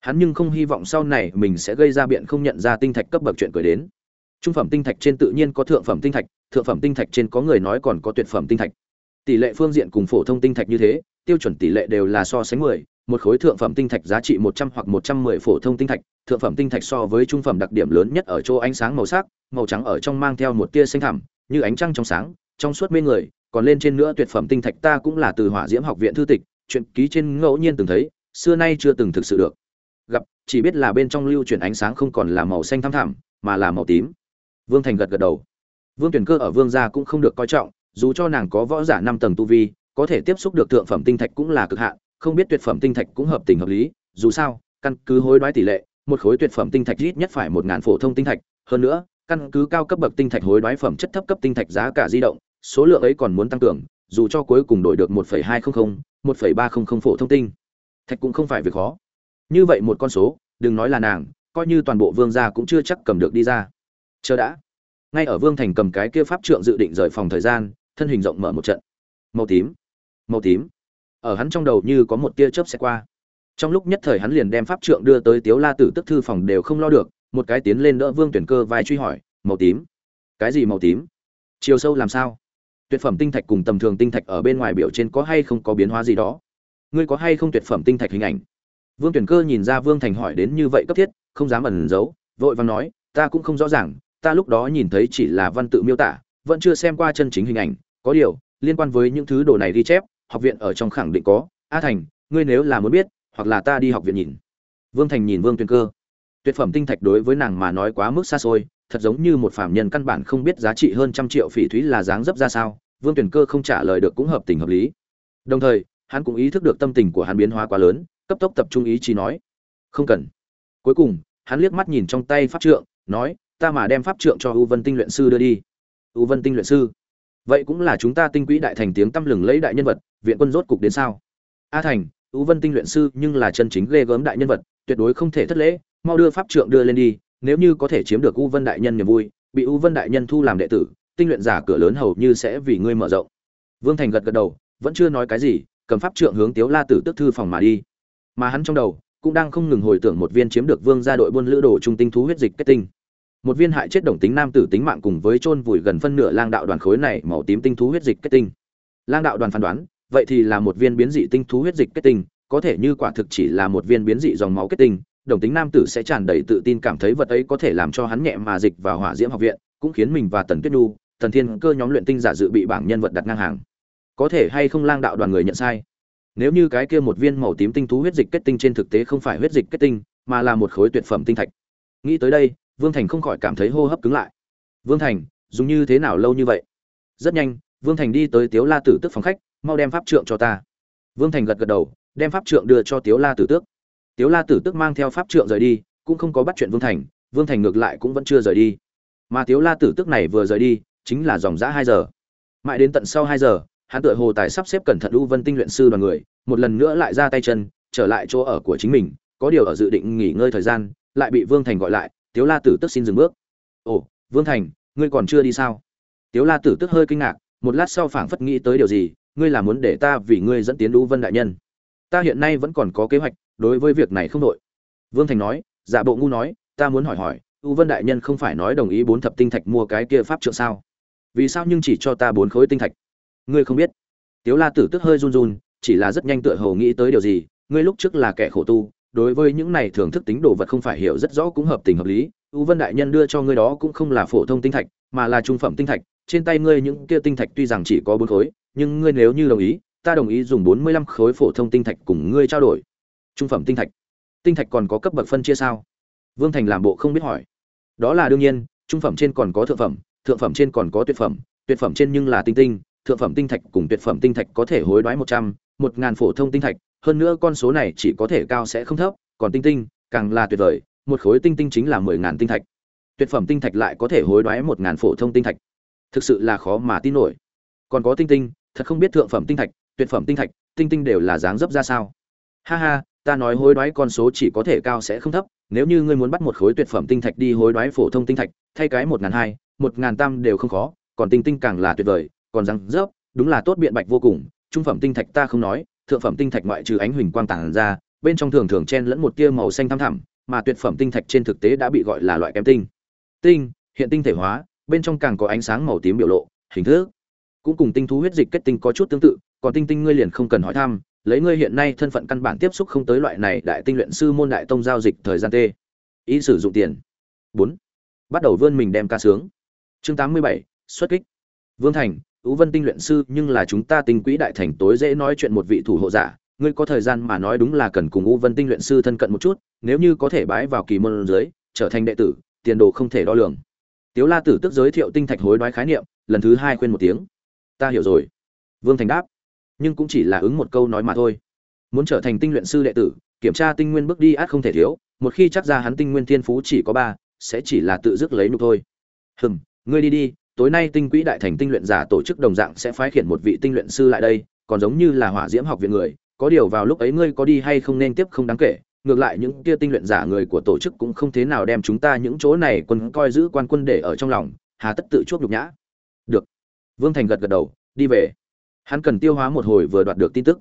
Speaker 1: Hắn nhưng không hy vọng sau này mình sẽ gây ra biện không nhận ra tinh thạch cấp bậc chuyện cười đến. Trung phẩm tinh thạch trên tự nhiên có thượng phẩm tinh thạch, thượng phẩm tinh thạch trên có người nói còn có tuyệt phẩm tinh thạch tỷ lệ phương diện cùng phổ thông tinh thạch như thế tiêu chuẩn tỷ lệ đều là so sánh 10, một khối thượng phẩm tinh thạch giá trị 100 hoặc 110 phổ thông tinh thạch, thượng phẩm tinh thạch so với trung phẩm đặc điểm lớn nhất ở chỗ ánh sáng màu sắc, màu trắng ở trong mang theo một tia xanh thẳm, như ánh trăng trong sáng, trong suốt mê người, còn lên trên nữa tuyệt phẩm tinh thạch ta cũng là từ Hỏa Diễm học viện thư tịch, chuyện ký trên ngẫu nhiên từng thấy, xưa nay chưa từng thực sự được. Gặp, chỉ biết là bên trong lưu chuyển ánh sáng không còn là màu xanh thăm thẳm, mà là màu tím. Vương Thành gật gật đầu. Vương Tuyển Cơ ở Vương gia cũng không được coi trọng, dù cho nàng có võ giả năm tầng tu vi, có thể tiếp xúc được thượng phẩm tinh thạch cũng là cực hạn, không biết tuyệt phẩm tinh thạch cũng hợp tình hợp lý, dù sao, căn cứ hối đoái tỷ lệ, một khối tuyệt phẩm tinh thạch ít nhất phải một ngàn phổ thông tinh thạch, hơn nữa, căn cứ cao cấp bậc tinh thạch hối đoái phẩm chất thấp cấp tinh thạch giá cả di động, số lượng ấy còn muốn tăng cường, dù cho cuối cùng đổi được 1.200, 1.300 phổ thông tinh, thạch cũng không phải việc khó. Như vậy một con số, đừng nói là nàng, coi như toàn bộ vương gia cũng chưa chắc cầm được đi ra. Chờ đã. Ngay ở Vương Thành cầm cái kia pháp trượng dự định rời phòng thời gian, thân hình rộng mở một trận. Màu tím, màu tím. Ở hắn trong đầu như có một tia chớp sẽ qua. Trong lúc nhất thời hắn liền đem pháp trượng đưa tới Tiếu La Tử tức thư phòng đều không lo được, một cái tiến lên đỡ Vương Tuyển Cơ vai truy hỏi, "Màu tím? Cái gì màu tím? Chiều sâu làm sao?" tuyệt phẩm tinh thạch cùng tầm thường tinh thạch ở bên ngoài biểu trên có hay không có biến hóa gì đó ngươi có hay không tuyệt phẩm tinh thạch hình ảnh vương tuyển cơ nhìn ra vương thành hỏi đến như vậy cấp thiết không dám ẩn giấu vội vàng nói ta cũng không rõ ràng ta lúc đó nhìn thấy chỉ là văn tự miêu tả vẫn chưa xem qua chân chính hình ảnh có điều, liên quan với những thứ đồ này ghi chép, học viện ở trong khẳng định có. A thành, ngươi nếu là muốn biết, hoặc là ta đi học viện nhìn. Vương thành nhìn vương tuyên cơ. Tuyệt phẩm tinh thạch đối với nàng mà nói quá mức xa xôi, thật giống như một phạm nhân căn bản không biết giá trị hơn trăm triệu phỉ thúy là dáng dấp ra sao, vương tuyển cơ không trả lời được cũng hợp tình hợp lý. Đồng thời, hắn cũng ý thức được tâm tình của hắn biến hóa quá lớn, cấp tốc tập trung ý chí nói, không cần. Cuối cùng, hắn liếc mắt nhìn trong tay pháp trượng, nói, ta mà đem pháp trượng cho u vân tinh luyện sư đưa đi. U vân tinh luyện sư vậy cũng là chúng ta tinh quỹ đại thành tiếng tăm lừng lấy đại nhân vật, viện quân rốt cục đến sao? A thành, u vân tinh luyện sư nhưng là chân chính ghê gớm đại nhân vật, tuyệt đối không thể thất lễ, mau đưa pháp trượng đưa lên đi, nếu như có thể chiếm được u vân đại nhân niềm vui, bị u vân đại nhân thu làm đệ tử, tinh luyện giả cửa lớn hầu như sẽ vì ngươi mở rộng. Vương thành gật gật đầu, vẫn chưa nói cái gì, cầm pháp trượng hướng tiếu la tử tức thư phòng mà đi. Mà hắn trong đầu cũng đang không ngừng hồi tưởng một viên chiếm được vương gia đội buôn lữ đồ trung tinh thú huyết dịch kết tinh một viên hại chết đồng tính nam tử tính mạng cùng với chôn vùi gần phân nửa lang đạo đoàn khối này màu tím tinh thú huyết dịch kết tinh. Lang đạo đoàn phán đoán, vậy thì là một viên biến dị tinh thú huyết dịch kết tinh, có thể như quả thực chỉ là một viên biến dị dòng máu kết tinh, đồng tính nam tử sẽ tràn đầy tự tin cảm thấy vật ấy có thể làm cho hắn nhẹ mà dịch vào hỏa diễm học viện, cũng khiến mình và tần tuyết nhu thần thiên cơ nhóm luyện tinh giả dự bị bảng nhân vật đặt ngang hàng. Có thể hay không lang đạo đoàn người nhận sai? Nếu như cái kia một viên màu tím tinh thú huyết dịch kết tinh trên thực tế không phải huyết dịch kết tinh, mà là một khối tuyệt phẩm tinh thạch. Nghĩ tới đây vương thành không khỏi cảm thấy hô hấp cứng lại. Vương thành, dùng như thế nào lâu như vậy? Rất nhanh, vương thành đi tới tiếu la tử tức phòng khách, mau đem pháp trượng cho ta. Vương thành gật gật đầu, đem pháp trượng đưa cho tiếu la tử tước. Tiếu la tử tức mang theo pháp trượng rời đi, cũng không có bắt chuyện vương thành vương thành ngược lại cũng vẫn chưa rời đi. Mà tiếu la tử tức này vừa rời đi, chính là dòng giã hai giờ. Mãi đến tận sau hai giờ, hắn tựa hồ tài sắp xếp cẩn thận u vân tinh luyện sư đoàn người, một lần nữa lại ra tay chân, trở lại chỗ ở của chính mình, có điều ở dự định nghỉ ngơi thời gian, lại bị vương thành gọi lại tiếu la tử tức xin dừng bước. Ồ, vương thành, ngươi còn chưa đi sao? Tiếu la tử tức hơi kinh ngạc, một lát sau phảng phất nghĩ tới điều gì, ngươi là muốn để ta vì ngươi dẫn tiến lũ vân đại nhân? Ta hiện nay vẫn còn có kế hoạch, đối với việc này không đội vương thành nói giả bộ ngu nói, ta muốn hỏi hỏi u vân đại nhân không phải nói đồng ý bốn thập tinh thạch mua cái kia pháp trượng sao? Vì sao nhưng chỉ cho ta bốn khối tinh thạch? Ngươi không biết? Tiếu la tử tức hơi run run, chỉ là rất nhanh tựa hồ nghĩ tới điều gì, ngươi lúc trước là kẻ khổ tu đối với những này thưởng thức tính đồ vật không phải hiểu rất rõ cũng hợp tình hợp lý. U vân đại nhân đưa cho ngươi đó cũng không là phổ thông tinh thạch, mà là trung phẩm tinh thạch. Trên tay ngươi những kia tinh thạch tuy rằng chỉ có bốn khối, nhưng ngươi nếu như đồng ý, ta đồng ý dùng bốn mươi lăm khối phổ thông tinh thạch cùng ngươi trao đổi. Trung phẩm tinh thạch. Tinh thạch còn có cấp bậc phân chia sao? Vương thành làm bộ không biết hỏi. Đó là đương nhiên, trung phẩm trên còn có thượng phẩm thượng phẩm trên còn có tuyệt phẩm tuyệt phẩm trên nhưng là tinh tinh, thượng phẩm tinh thạch cùng tuyệt phẩm tinh thạch có thể hối đoái một trăm, một ngàn phổ thông tinh thạch hơn nữa con số này chỉ có thể cao sẽ không thấp, còn tinh tinh, càng là tuyệt vời, một khối tinh tinh chính là mười ngàn tinh thạch. Tuyệt phẩm tinh thạch lại có thể hối đoái một ngàn phổ thông tinh thạch. Thực sự là khó mà tin nổi. Còn có tinh tinh, thật không biết thượng phẩm tinh thạch, tuyệt phẩm tinh thạch, tinh tinh đều là dáng dấp ra sao. Ha ha, ta nói hối đoái con số chỉ có thể cao sẽ không thấp, nếu như ngươi muốn bắt một khối tuyệt phẩm tinh thạch đi hối đoái phổ thông tinh thạch, thay cái một ngàn hai, một ngàn tam đều không khó, còn tinh tinh càng là tuyệt vời, còn răng rớp đúng là tốt biện bạch vô cùng, trung phẩm tinh thạch ta không nói thượng phẩm tinh thạch ngoại trừ ánh huỳnh quang tản ra bên trong thường thường chen lẫn một tia màu xanh thâm thẳm mà tuyệt phẩm tinh thạch trên thực tế đã bị gọi là loại kém tinh. Tinh hiện tinh thể hóa bên trong càng có ánh sáng màu tím biểu lộ hình thức cũng cùng tinh thú huyết dịch kết tinh có chút tương tự còn tinh tinh ngươi liền không cần hỏi thăm lấy ngươi hiện nay thân phận căn bản tiếp xúc không tới loại này đại tinh luyện sư môn đại tông giao dịch thời gian tê, ý sử dụng tiền. 4. bắt đầu vươn mình đem ca sướng. Chương tám mươi bảy xuất kích. Vương thành ú vân tinh luyện sư, nhưng là chúng ta tinh quỹ đại thành tối dễ nói chuyện một vị thủ hộ giả, ngươi có thời gian mà nói đúng là cần cùng ú vân tinh luyện sư thân cận một chút, nếu như có thể bái vào kỳ môn dưới trở thành đệ tử, tiền đồ không thể đo lường. Tiếu la tử tức giới thiệu tinh thạch hối đoái khái niệm, lần thứ hai khuyên một tiếng. Ta hiểu rồi. Vương thành đáp. Nhưng cũng chỉ là ứng một câu nói mà thôi. Muốn trở thành tinh luyện sư đệ tử, kiểm tra tinh nguyên bước đi át không thể thiếu, một khi chắc ra hắn tinh nguyên thiên phú chỉ có ba, sẽ chỉ là tự dứt lấy nhục thôi. Hừm, ngươi đi đi tối nay tinh quỹ đại thành tinh luyện giả tổ chức đồng dạng sẽ phái khiển một vị tinh luyện sư lại đây, còn giống như là hỏa diễm học viện người, có điều vào lúc ấy ngươi có đi hay không nên tiếp không đáng kể, ngược lại những kia tinh luyện giả người của tổ chức cũng không thế nào đem chúng ta những chỗ này quân coi giữ quan quân để ở trong lòng, hà tất tự chuốc nhục nhã. Được. Vương thành gật gật đầu, đi về. Hắn cần tiêu hóa một hồi vừa đoạt được tin tức.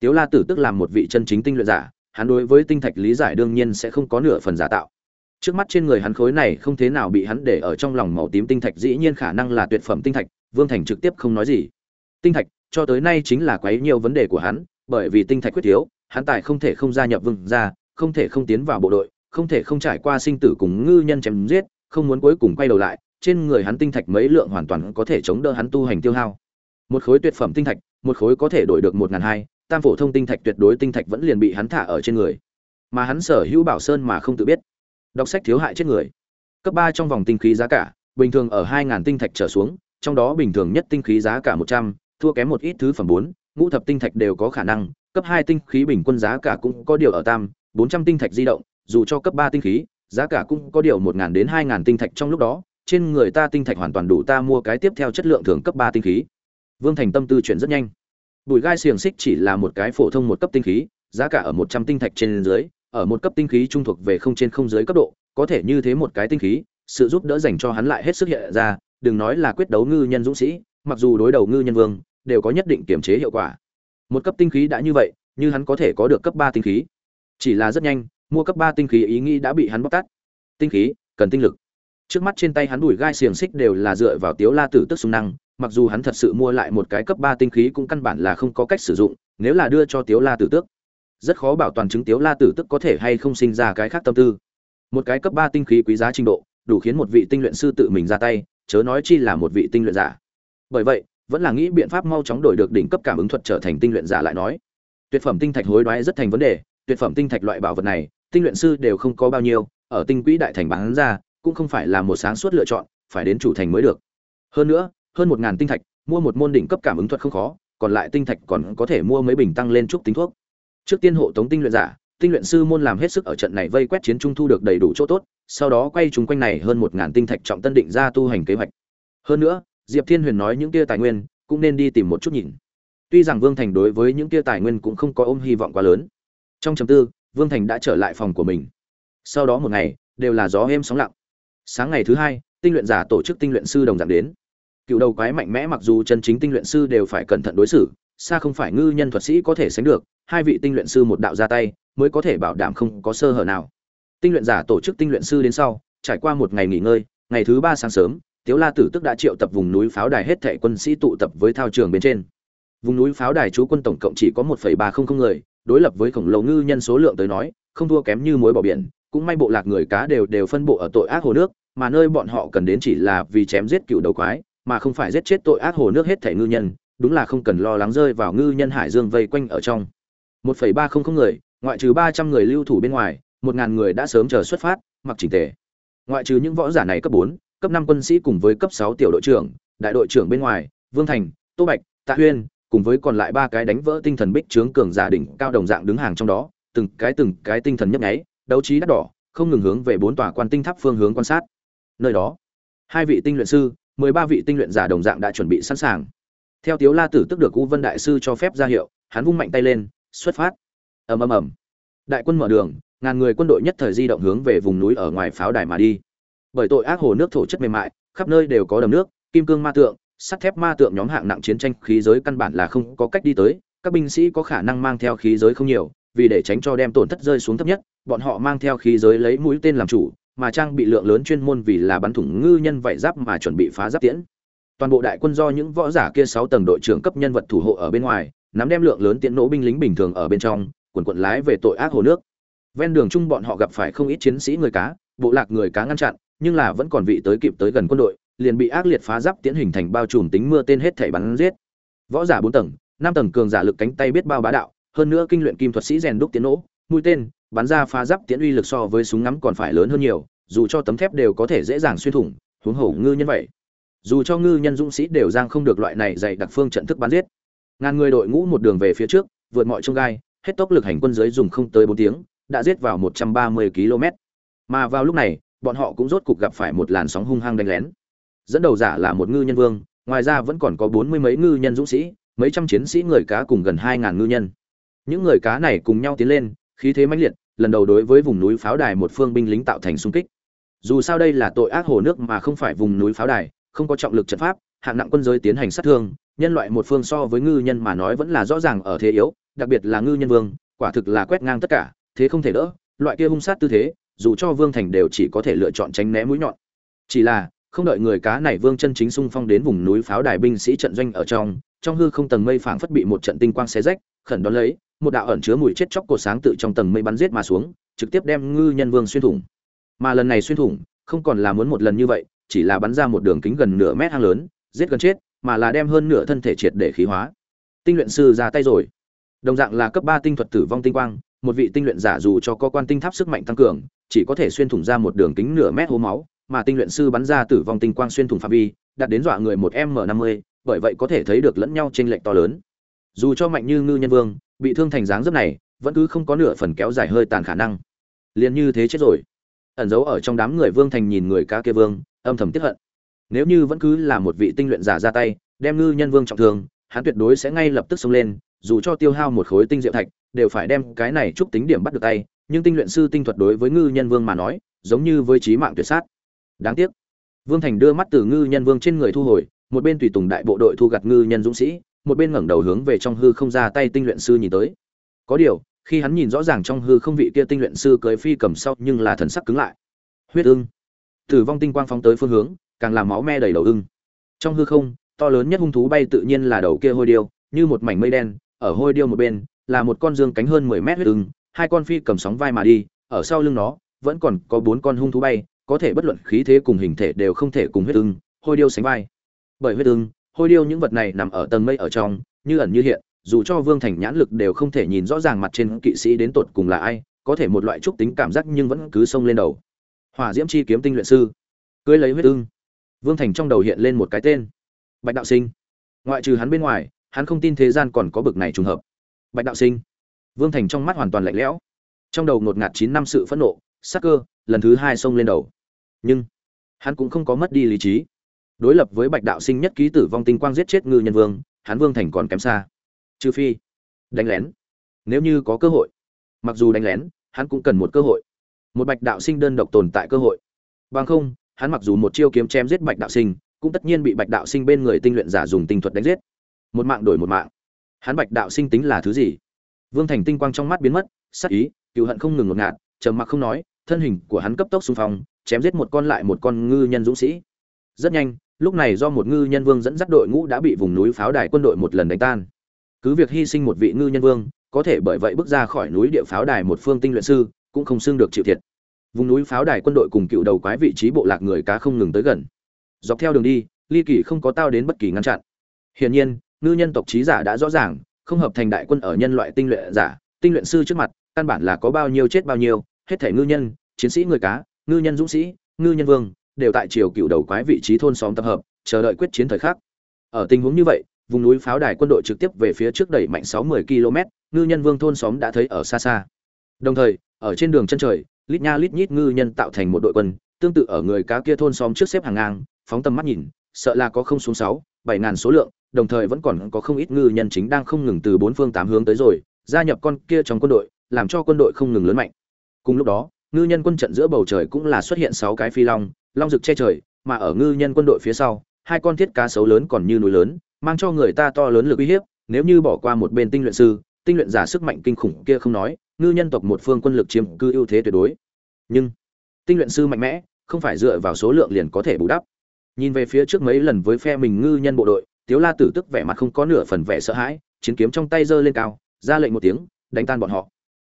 Speaker 1: Tiếu la tử tức làm một vị chân chính tinh luyện giả, hắn đối với tinh thạch lý giải đương nhiên sẽ không có nửa phần giả tạo trước mắt trên người hắn khối này không thế nào bị hắn để ở trong lòng màu tím tinh thạch, dĩ nhiên khả năng là tuyệt phẩm tinh thạch, vương thành trực tiếp không nói gì. Tinh thạch, cho tới nay chính là quấy nhiều vấn đề của hắn, bởi vì tinh thạch quyết thiếu, hắn tài không thể không gia nhập vương gia, không thể không tiến vào bộ đội, không thể không trải qua sinh tử cùng ngư nhân chém giết, không muốn cuối cùng quay đầu lại, trên người hắn tinh thạch mấy lượng hoàn toàn có thể chống đỡ hắn tu hành tiêu hao. Một khối tuyệt phẩm tinh thạch, một khối có thể đổi được một ngàn hai, tam phổ thông tinh thạch tuyệt đối tinh thạch vẫn liền bị hắn thả ở trên người. Mà hắn sở hữu bảo sơn mà không tự biết đọc sách thiếu hại chết người. Cấp ba trong vòng tinh khí giá cả, bình thường ở hai ngàn tinh thạch trở xuống, trong đó bình thường nhất tinh khí giá cả một trăm, thua kém một ít thứ phẩm bốn, ngũ thập tinh thạch đều có khả năng, cấp hai tinh khí bình quân giá cả cũng có điều ở tam, bốn trăm tinh thạch di động, dù cho cấp ba tinh khí, giá cả cũng có điều một ngàn đến hai ngàn tinh thạch trong lúc đó, trên người ta tinh thạch hoàn toàn đủ ta mua cái tiếp theo chất lượng thường cấp ba tinh khí. Vương thành tâm tư chuyển rất nhanh. Bùi gai xiềng xích chỉ là một cái phổ thông một cấp tinh khí, giá cả ở một trăm tinh thạch trên dưới ở một cấp tinh khí trung thuộc về không trên không dưới cấp độ, có thể như thế một cái tinh khí, sự giúp đỡ dành cho hắn lại hết sức hiện ra, đừng nói là quyết đấu ngư nhân dũng sĩ, mặc dù đối đầu ngư nhân vương, đều có nhất định kiểm chế hiệu quả. Một cấp tinh khí đã như vậy, như hắn có thể có được cấp ba tinh khí. Chỉ là rất nhanh, mua cấp ba tinh khí ý nghĩ đã bị hắn bóc tát. Tinh khí, cần tinh lực. Trước mắt trên tay hắn đùi gai xiềng xích đều là dựa vào tiếu la tử tức xung năng, mặc dù hắn thật sự mua lại một cái cấp ba tinh khí cũng căn bản là không có cách sử dụng, nếu là đưa cho tiếu la tử tước rất khó bảo toàn chứng tiếu la tử tức có thể hay không sinh ra cái khác tâm tư. Một cái cấp ba tinh khí quý giá trình độ, đủ khiến một vị tinh luyện sư tự mình ra tay, chớ nói chi là một vị tinh luyện giả. Bởi vậy, vẫn là nghĩ biện pháp mau chóng đổi được đỉnh cấp cảm ứng thuật trở thành tinh luyện giả lại nói. Tuyệt phẩm tinh thạch hối đoái rất thành vấn đề, tuyệt phẩm tinh thạch loại bảo vật này, tinh luyện sư đều không có bao nhiêu, ở tinh quỹ đại thành bán ra, cũng không phải là một sáng suốt lựa chọn, phải đến chủ thành mới được. Hơn nữa, hơn một ngàn tinh thạch, mua một môn đỉnh cấp cảm ứng thuật không khó, còn lại tinh thạch còn có thể mua mấy bình tăng lên chút tính thuốc trước tiên hộ tống tinh luyện giả, tinh luyện sư môn làm hết sức ở trận này vây quét chiến trung thu được đầy đủ chỗ tốt, sau đó quay chúng quanh này hơn một ngàn tinh thạch trọng tân định ra tu hành kế hoạch. Hơn nữa, diệp thiên huyền nói những kia tài nguyên, cũng nên đi tìm một chút nhìn. Tuy rằng vương thành đối với những kia tài nguyên cũng không có ôm hy vọng quá lớn. Trong chầm tư, vương thành đã trở lại phòng của mình. Sau đó một ngày, đều là gió êm sóng lặng. Sáng ngày thứ hai, tinh luyện giả tổ chức tinh luyện sư đồng dạng đến. Cựu đầu quái mạnh mẽ mặc dù chân chính tinh luyện sư đều phải cẩn thận đối xử xa không phải ngư nhân thuật sĩ có thể sánh được, hai vị tinh luyện sư một đạo ra tay, mới có thể bảo đảm không có sơ hở nào. Tinh luyện giả tổ chức tinh luyện sư đến sau, trải qua một ngày nghỉ ngơi, ngày thứ ba sáng sớm, tiếu la tử tức đã triệu tập vùng núi pháo đài hết thệ quân sĩ tụ tập với thao trường bên trên. Vùng núi pháo đài chú quân tổng cộng chỉ có một ba không không người, đối lập với khổng lồ ngư nhân số lượng tới nói, không thua kém như muối bỏ biển, cũng may bộ lạc người cá đều đều phân bộ ở tội ác hồ nước, mà nơi bọn họ cần đến chỉ là vì chém giết cựu đầu quái, mà không phải giết chết tội ác hồ nước hết thảy ngư nhân đúng là không cần lo lắng rơi vào ngư nhân hải dương vây quanh ở trong. Một ba không không người, ngoại trừ ba trăm người lưu thủ bên ngoài, một ngàn người đã sớm chờ xuất phát, mặc chỉnh tề. Ngoại trừ những võ giả này cấp bốn, cấp năm quân sĩ cùng với cấp sáu tiểu đội trưởng, đại đội trưởng bên ngoài, vương thành, tô bạch, tạ huyên, cùng với còn lại ba cái đánh vỡ tinh thần bích trướng cường giả đỉnh cao đồng dạng đứng hàng trong đó, từng cái từng cái tinh thần nhấp nháy, đấu trí đắt đỏ, không ngừng hướng về bốn tòa quan tinh tháp phương hướng quan sát. Nơi đó, hai vị tinh luyện sư, mười ba vị tinh luyện giả đồng dạng đã chuẩn bị sẵn sàng theo tiếu la tử tức được u vân đại sư cho phép ra hiệu, hắn vung mạnh tay lên, xuất phát. Ầm ầm ầm. Đại quân mở đường, ngàn người quân đội nhất thời di động hướng về vùng núi ở ngoài pháo đài mà đi. Bởi tội ác hồ nước thổ chất mềm mại, khắp nơi đều có đầm nước, kim cương ma tượng, sắt thép ma tượng nhóm hạng nặng chiến tranh khí giới căn bản là không có cách đi tới, các binh sĩ có khả năng mang theo khí giới không nhiều, vì để tránh cho đem tổn thất rơi xuống thấp nhất, bọn họ mang theo khí giới lấy mũi tên làm chủ, mà trang bị lượng lớn chuyên môn vì là bắn thủng ngư nhân vảy giáp mà chuẩn bị phá giáp tiễn toàn bộ đại quân do những võ giả kia sáu tầng đội trưởng cấp nhân vật thủ hộ ở bên ngoài, nắm đem lượng lớn tiễn nổ binh lính bình thường ở bên trong, quần quận lái về tội ác hồ nước. Ven đường chung bọn họ gặp phải không ít chiến sĩ người cá, bộ lạc người cá ngăn chặn, nhưng là vẫn còn vị tới kịp tới gần quân đội, liền bị ác liệt phá giáp tiến hình thành bao trùm tính mưa tên hết thảy bắn giết. Võ giả bốn tầng, năm tầng cường giả lực cánh tay biết bao bá đạo, hơn nữa kinh luyện kim thuật sĩ rèn đúc tiến nổ, mũi tên, bắn ra phá giáp tiến uy lực so với súng ngắm còn phải lớn hơn nhiều, dù cho tấm thép đều có thể dễ dàng xuyên thủng, huống hổ ngư nhân vậy dù cho ngư nhân dũng sĩ đều giang không được loại này dày đặc phương trận thức bắn giết. Ngàn người đội ngũ một đường về phía trước, vượt mọi trông gai, hết tốc lực hành quân giới dùng không tới bốn tiếng, đã giết vào một trăm ba mươi km. Mà vào lúc này, bọn họ cũng rốt cục gặp phải một làn sóng hung hăng đánh lén. Dẫn đầu giả là một ngư nhân vương, ngoài ra vẫn còn có bốn mươi mấy ngư nhân dũng sĩ, mấy trăm chiến sĩ người cá cùng gần hai ngàn ngư nhân. Những người cá này cùng nhau tiến lên, khí thế mãnh liệt, lần đầu đối với vùng núi pháo đài một phương binh lính tạo thành xung kích. Dù sao đây là tội ác hồ nước mà không phải vùng núi pháo đài không có trọng lực trận pháp, hạng nặng quân giới tiến hành sát thương, nhân loại một phương so với ngư nhân mà nói vẫn là rõ ràng ở thế yếu, đặc biệt là ngư nhân vương, quả thực là quét ngang tất cả, thế không thể đỡ, loại kia hung sát tư thế, dù cho vương thành đều chỉ có thể lựa chọn tránh né mũi nhọn. Chỉ là, không đợi người cá này vương chân chính xung phong đến vùng núi pháo đài binh sĩ trận doanh ở trong trong hư không tầng mây phảng phất bị một trận tinh quang xé rách, khẩn đón lấy, một đạo ẩn chứa mùi chết chóc cột sáng tự trong tầng mây bắn giết mà xuống, trực tiếp đem ngư nhân vương xuyên thủng. Mà lần này xuyên thủng, không còn là muốn một lần như vậy chỉ là bắn ra một đường kính gần nửa mét hang lớn, giết gần chết, mà là đem hơn nửa thân thể triệt để khí hóa. Tinh luyện sư ra tay rồi. Đồng dạng là cấp ba tinh thuật tử vong tinh quang, một vị tinh luyện giả dù cho có quan tinh tháp sức mạnh tăng cường, chỉ có thể xuyên thủng ra một đường kính nửa mét hố máu, mà tinh luyện sư bắn ra tử vong tinh quang xuyên thủng phạm vi, đạt đến dọa người một m năm mươi, bởi vậy có thể thấy được lẫn nhau trên lệnh to lớn. Dù cho mạnh như ngư nhân vương, bị thương thành dáng dấp này, vẫn cứ không có nửa phần kéo dài hơi tàn khả năng. Liền như thế chết rồi. Ẩn giấu ở trong đám người vương thành nhìn người ca kia vương âm thầm tiếc hận. Nếu như vẫn cứ là một vị tinh luyện giả ra tay, đem ngư nhân vương trọng thương, hắn tuyệt đối sẽ ngay lập tức xông lên, dù cho tiêu hao một khối tinh diệu thạch, đều phải đem cái này chúc tính điểm bắt được tay, nhưng tinh luyện sư tinh thuật đối với ngư nhân vương mà nói, giống như với trí mạng tuyệt sát. Đáng tiếc. Vương thành đưa mắt từ ngư nhân vương trên người thu hồi, một bên tùy tùng đại bộ đội thu gặt ngư nhân dũng sĩ, một bên ngẩng đầu hướng về trong hư không ra tay tinh luyện sư nhìn tới. Có điều, khi hắn nhìn rõ ràng trong hư không vị kia tinh luyện sư cưới phi cầm sau, nhưng là thần sắc cứng lại. Huyết ưng tử vong tinh quang phóng tới phương hướng, càng làm máu me đầy đầu ưng. Trong hư không, to lớn nhất hung thú bay tự nhiên là đầu kia hôi điêu, như một mảnh mây đen, ở hôi điêu một bên, là một con dương cánh hơn mười mét huyết ưng, hai con phi cầm sóng vai mà đi, ở sau lưng nó, vẫn còn có bốn con hung thú bay, có thể bất luận khí thế cùng hình thể đều không thể cùng huyết ưng, hôi điêu sánh vai. Bởi huyết ưng, hôi điêu những vật này nằm ở tầng mây ở trong, như ẩn như hiện, dù cho vương thành nhãn lực đều không thể nhìn rõ ràng mặt trên kỵ sĩ đến tột cùng là ai, có thể một loại trúc tính cảm giác nhưng vẫn cứ xông lên đầu hỏa diễm chi kiếm tinh luyện sư. Cưới lấy huyết ưng. Vương thành trong đầu hiện lên một cái tên. Bạch đạo sinh. Ngoại trừ hắn bên ngoài, hắn không tin thế gian còn có bực này trùng hợp. Bạch đạo sinh. Vương thành trong mắt hoàn toàn lạnh lẽo. Trong đầu ngột ngạt chín năm sự phẫn nộ, sắc cơ, lần thứ hai xông lên đầu. Nhưng, hắn cũng không có mất đi lý trí. Đối lập với bạch đạo sinh nhất ký tử vong tinh quang giết chết ngư nhân vương, hắn vương thành còn kém xa. Trừ phi, đánh lén. Nếu như có cơ hội, mặc dù đánh lén, hắn cũng cần một cơ hội một bạch đạo sinh đơn độc tồn tại cơ hội. Bằng không, hắn mặc dù một chiêu kiếm chém giết bạch đạo sinh, cũng tất nhiên bị bạch đạo sinh bên người tinh luyện giả dùng tinh thuật đánh giết. Một mạng đổi một mạng. Hắn bạch đạo sinh tính là thứ gì? Vương thành tinh quang trong mắt biến mất, sắc ý cựu hận không ngừng ngột ngạt, trầm mặc không nói, thân hình của hắn cấp tốc xung phong, chém giết một con lại một con ngư nhân dũng sĩ. Rất nhanh, lúc này do một ngư nhân vương dẫn dắt đội ngũ đã bị vùng núi pháo đài quân đội một lần đánh tan. Cứ việc hy sinh một vị ngư nhân vương, có thể bởi vậy bước ra khỏi núi địa pháo đài một phương tinh luyện sư cũng không xưng được chịu thiệt. Vùng núi pháo đài quân đội cùng cựu đầu quái vị trí bộ lạc người cá không ngừng tới gần. Dọc theo đường đi, ly kỳ không có tao đến bất kỳ ngăn chặn. Hiển nhiên, ngư nhân tộc trí giả đã rõ ràng, không hợp thành đại quân ở nhân loại tinh luyện giả, tinh luyện sư trước mặt, căn bản là có bao nhiêu chết bao nhiêu, hết thể ngư nhân, chiến sĩ người cá, ngư nhân dũng sĩ, ngư nhân vương, đều tại triều cựu đầu quái vị trí thôn xóm tập hợp, chờ đợi quyết chiến thời khắc. Ở tình huống như vậy, vùng núi pháo đài quân đội trực tiếp về phía trước đẩy mạnh 60 km ngư nhân vương thôn xóm đã thấy ở xa xa. Đồng thời ở trên đường chân trời, lít nha lít nhít ngư nhân tạo thành một đội quân, tương tự ở người cá kia thôn xóm trước xếp hàng ngang, phóng tầm mắt nhìn, sợ là có không xuống sáu, bảy ngàn số lượng, đồng thời vẫn còn có không ít ngư nhân chính đang không ngừng từ bốn phương tám hướng tới rồi, gia nhập con kia trong quân đội, làm cho quân đội không ngừng lớn mạnh. Cùng lúc đó, ngư nhân quân trận giữa bầu trời cũng là xuất hiện sáu cái phi long long rực che trời, mà ở ngư nhân quân đội phía sau, hai con thiết cá sấu lớn còn như núi lớn, mang cho người ta to lớn lực uy hiếp, nếu như bỏ qua một bên tinh luyện sư, tinh luyện giả sức mạnh kinh khủng kia không nói ngư nhân tộc một phương quân lực chiếm cư ưu thế tuyệt đối. Nhưng, tinh luyện sư mạnh mẽ, không phải dựa vào số lượng liền có thể bù đắp. Nhìn về phía trước mấy lần với phe mình ngư nhân bộ đội, tiếu la tử tức vẻ mặt không có nửa phần vẻ sợ hãi, chiến kiếm trong tay giơ lên cao, ra lệnh một tiếng, đánh tan bọn họ.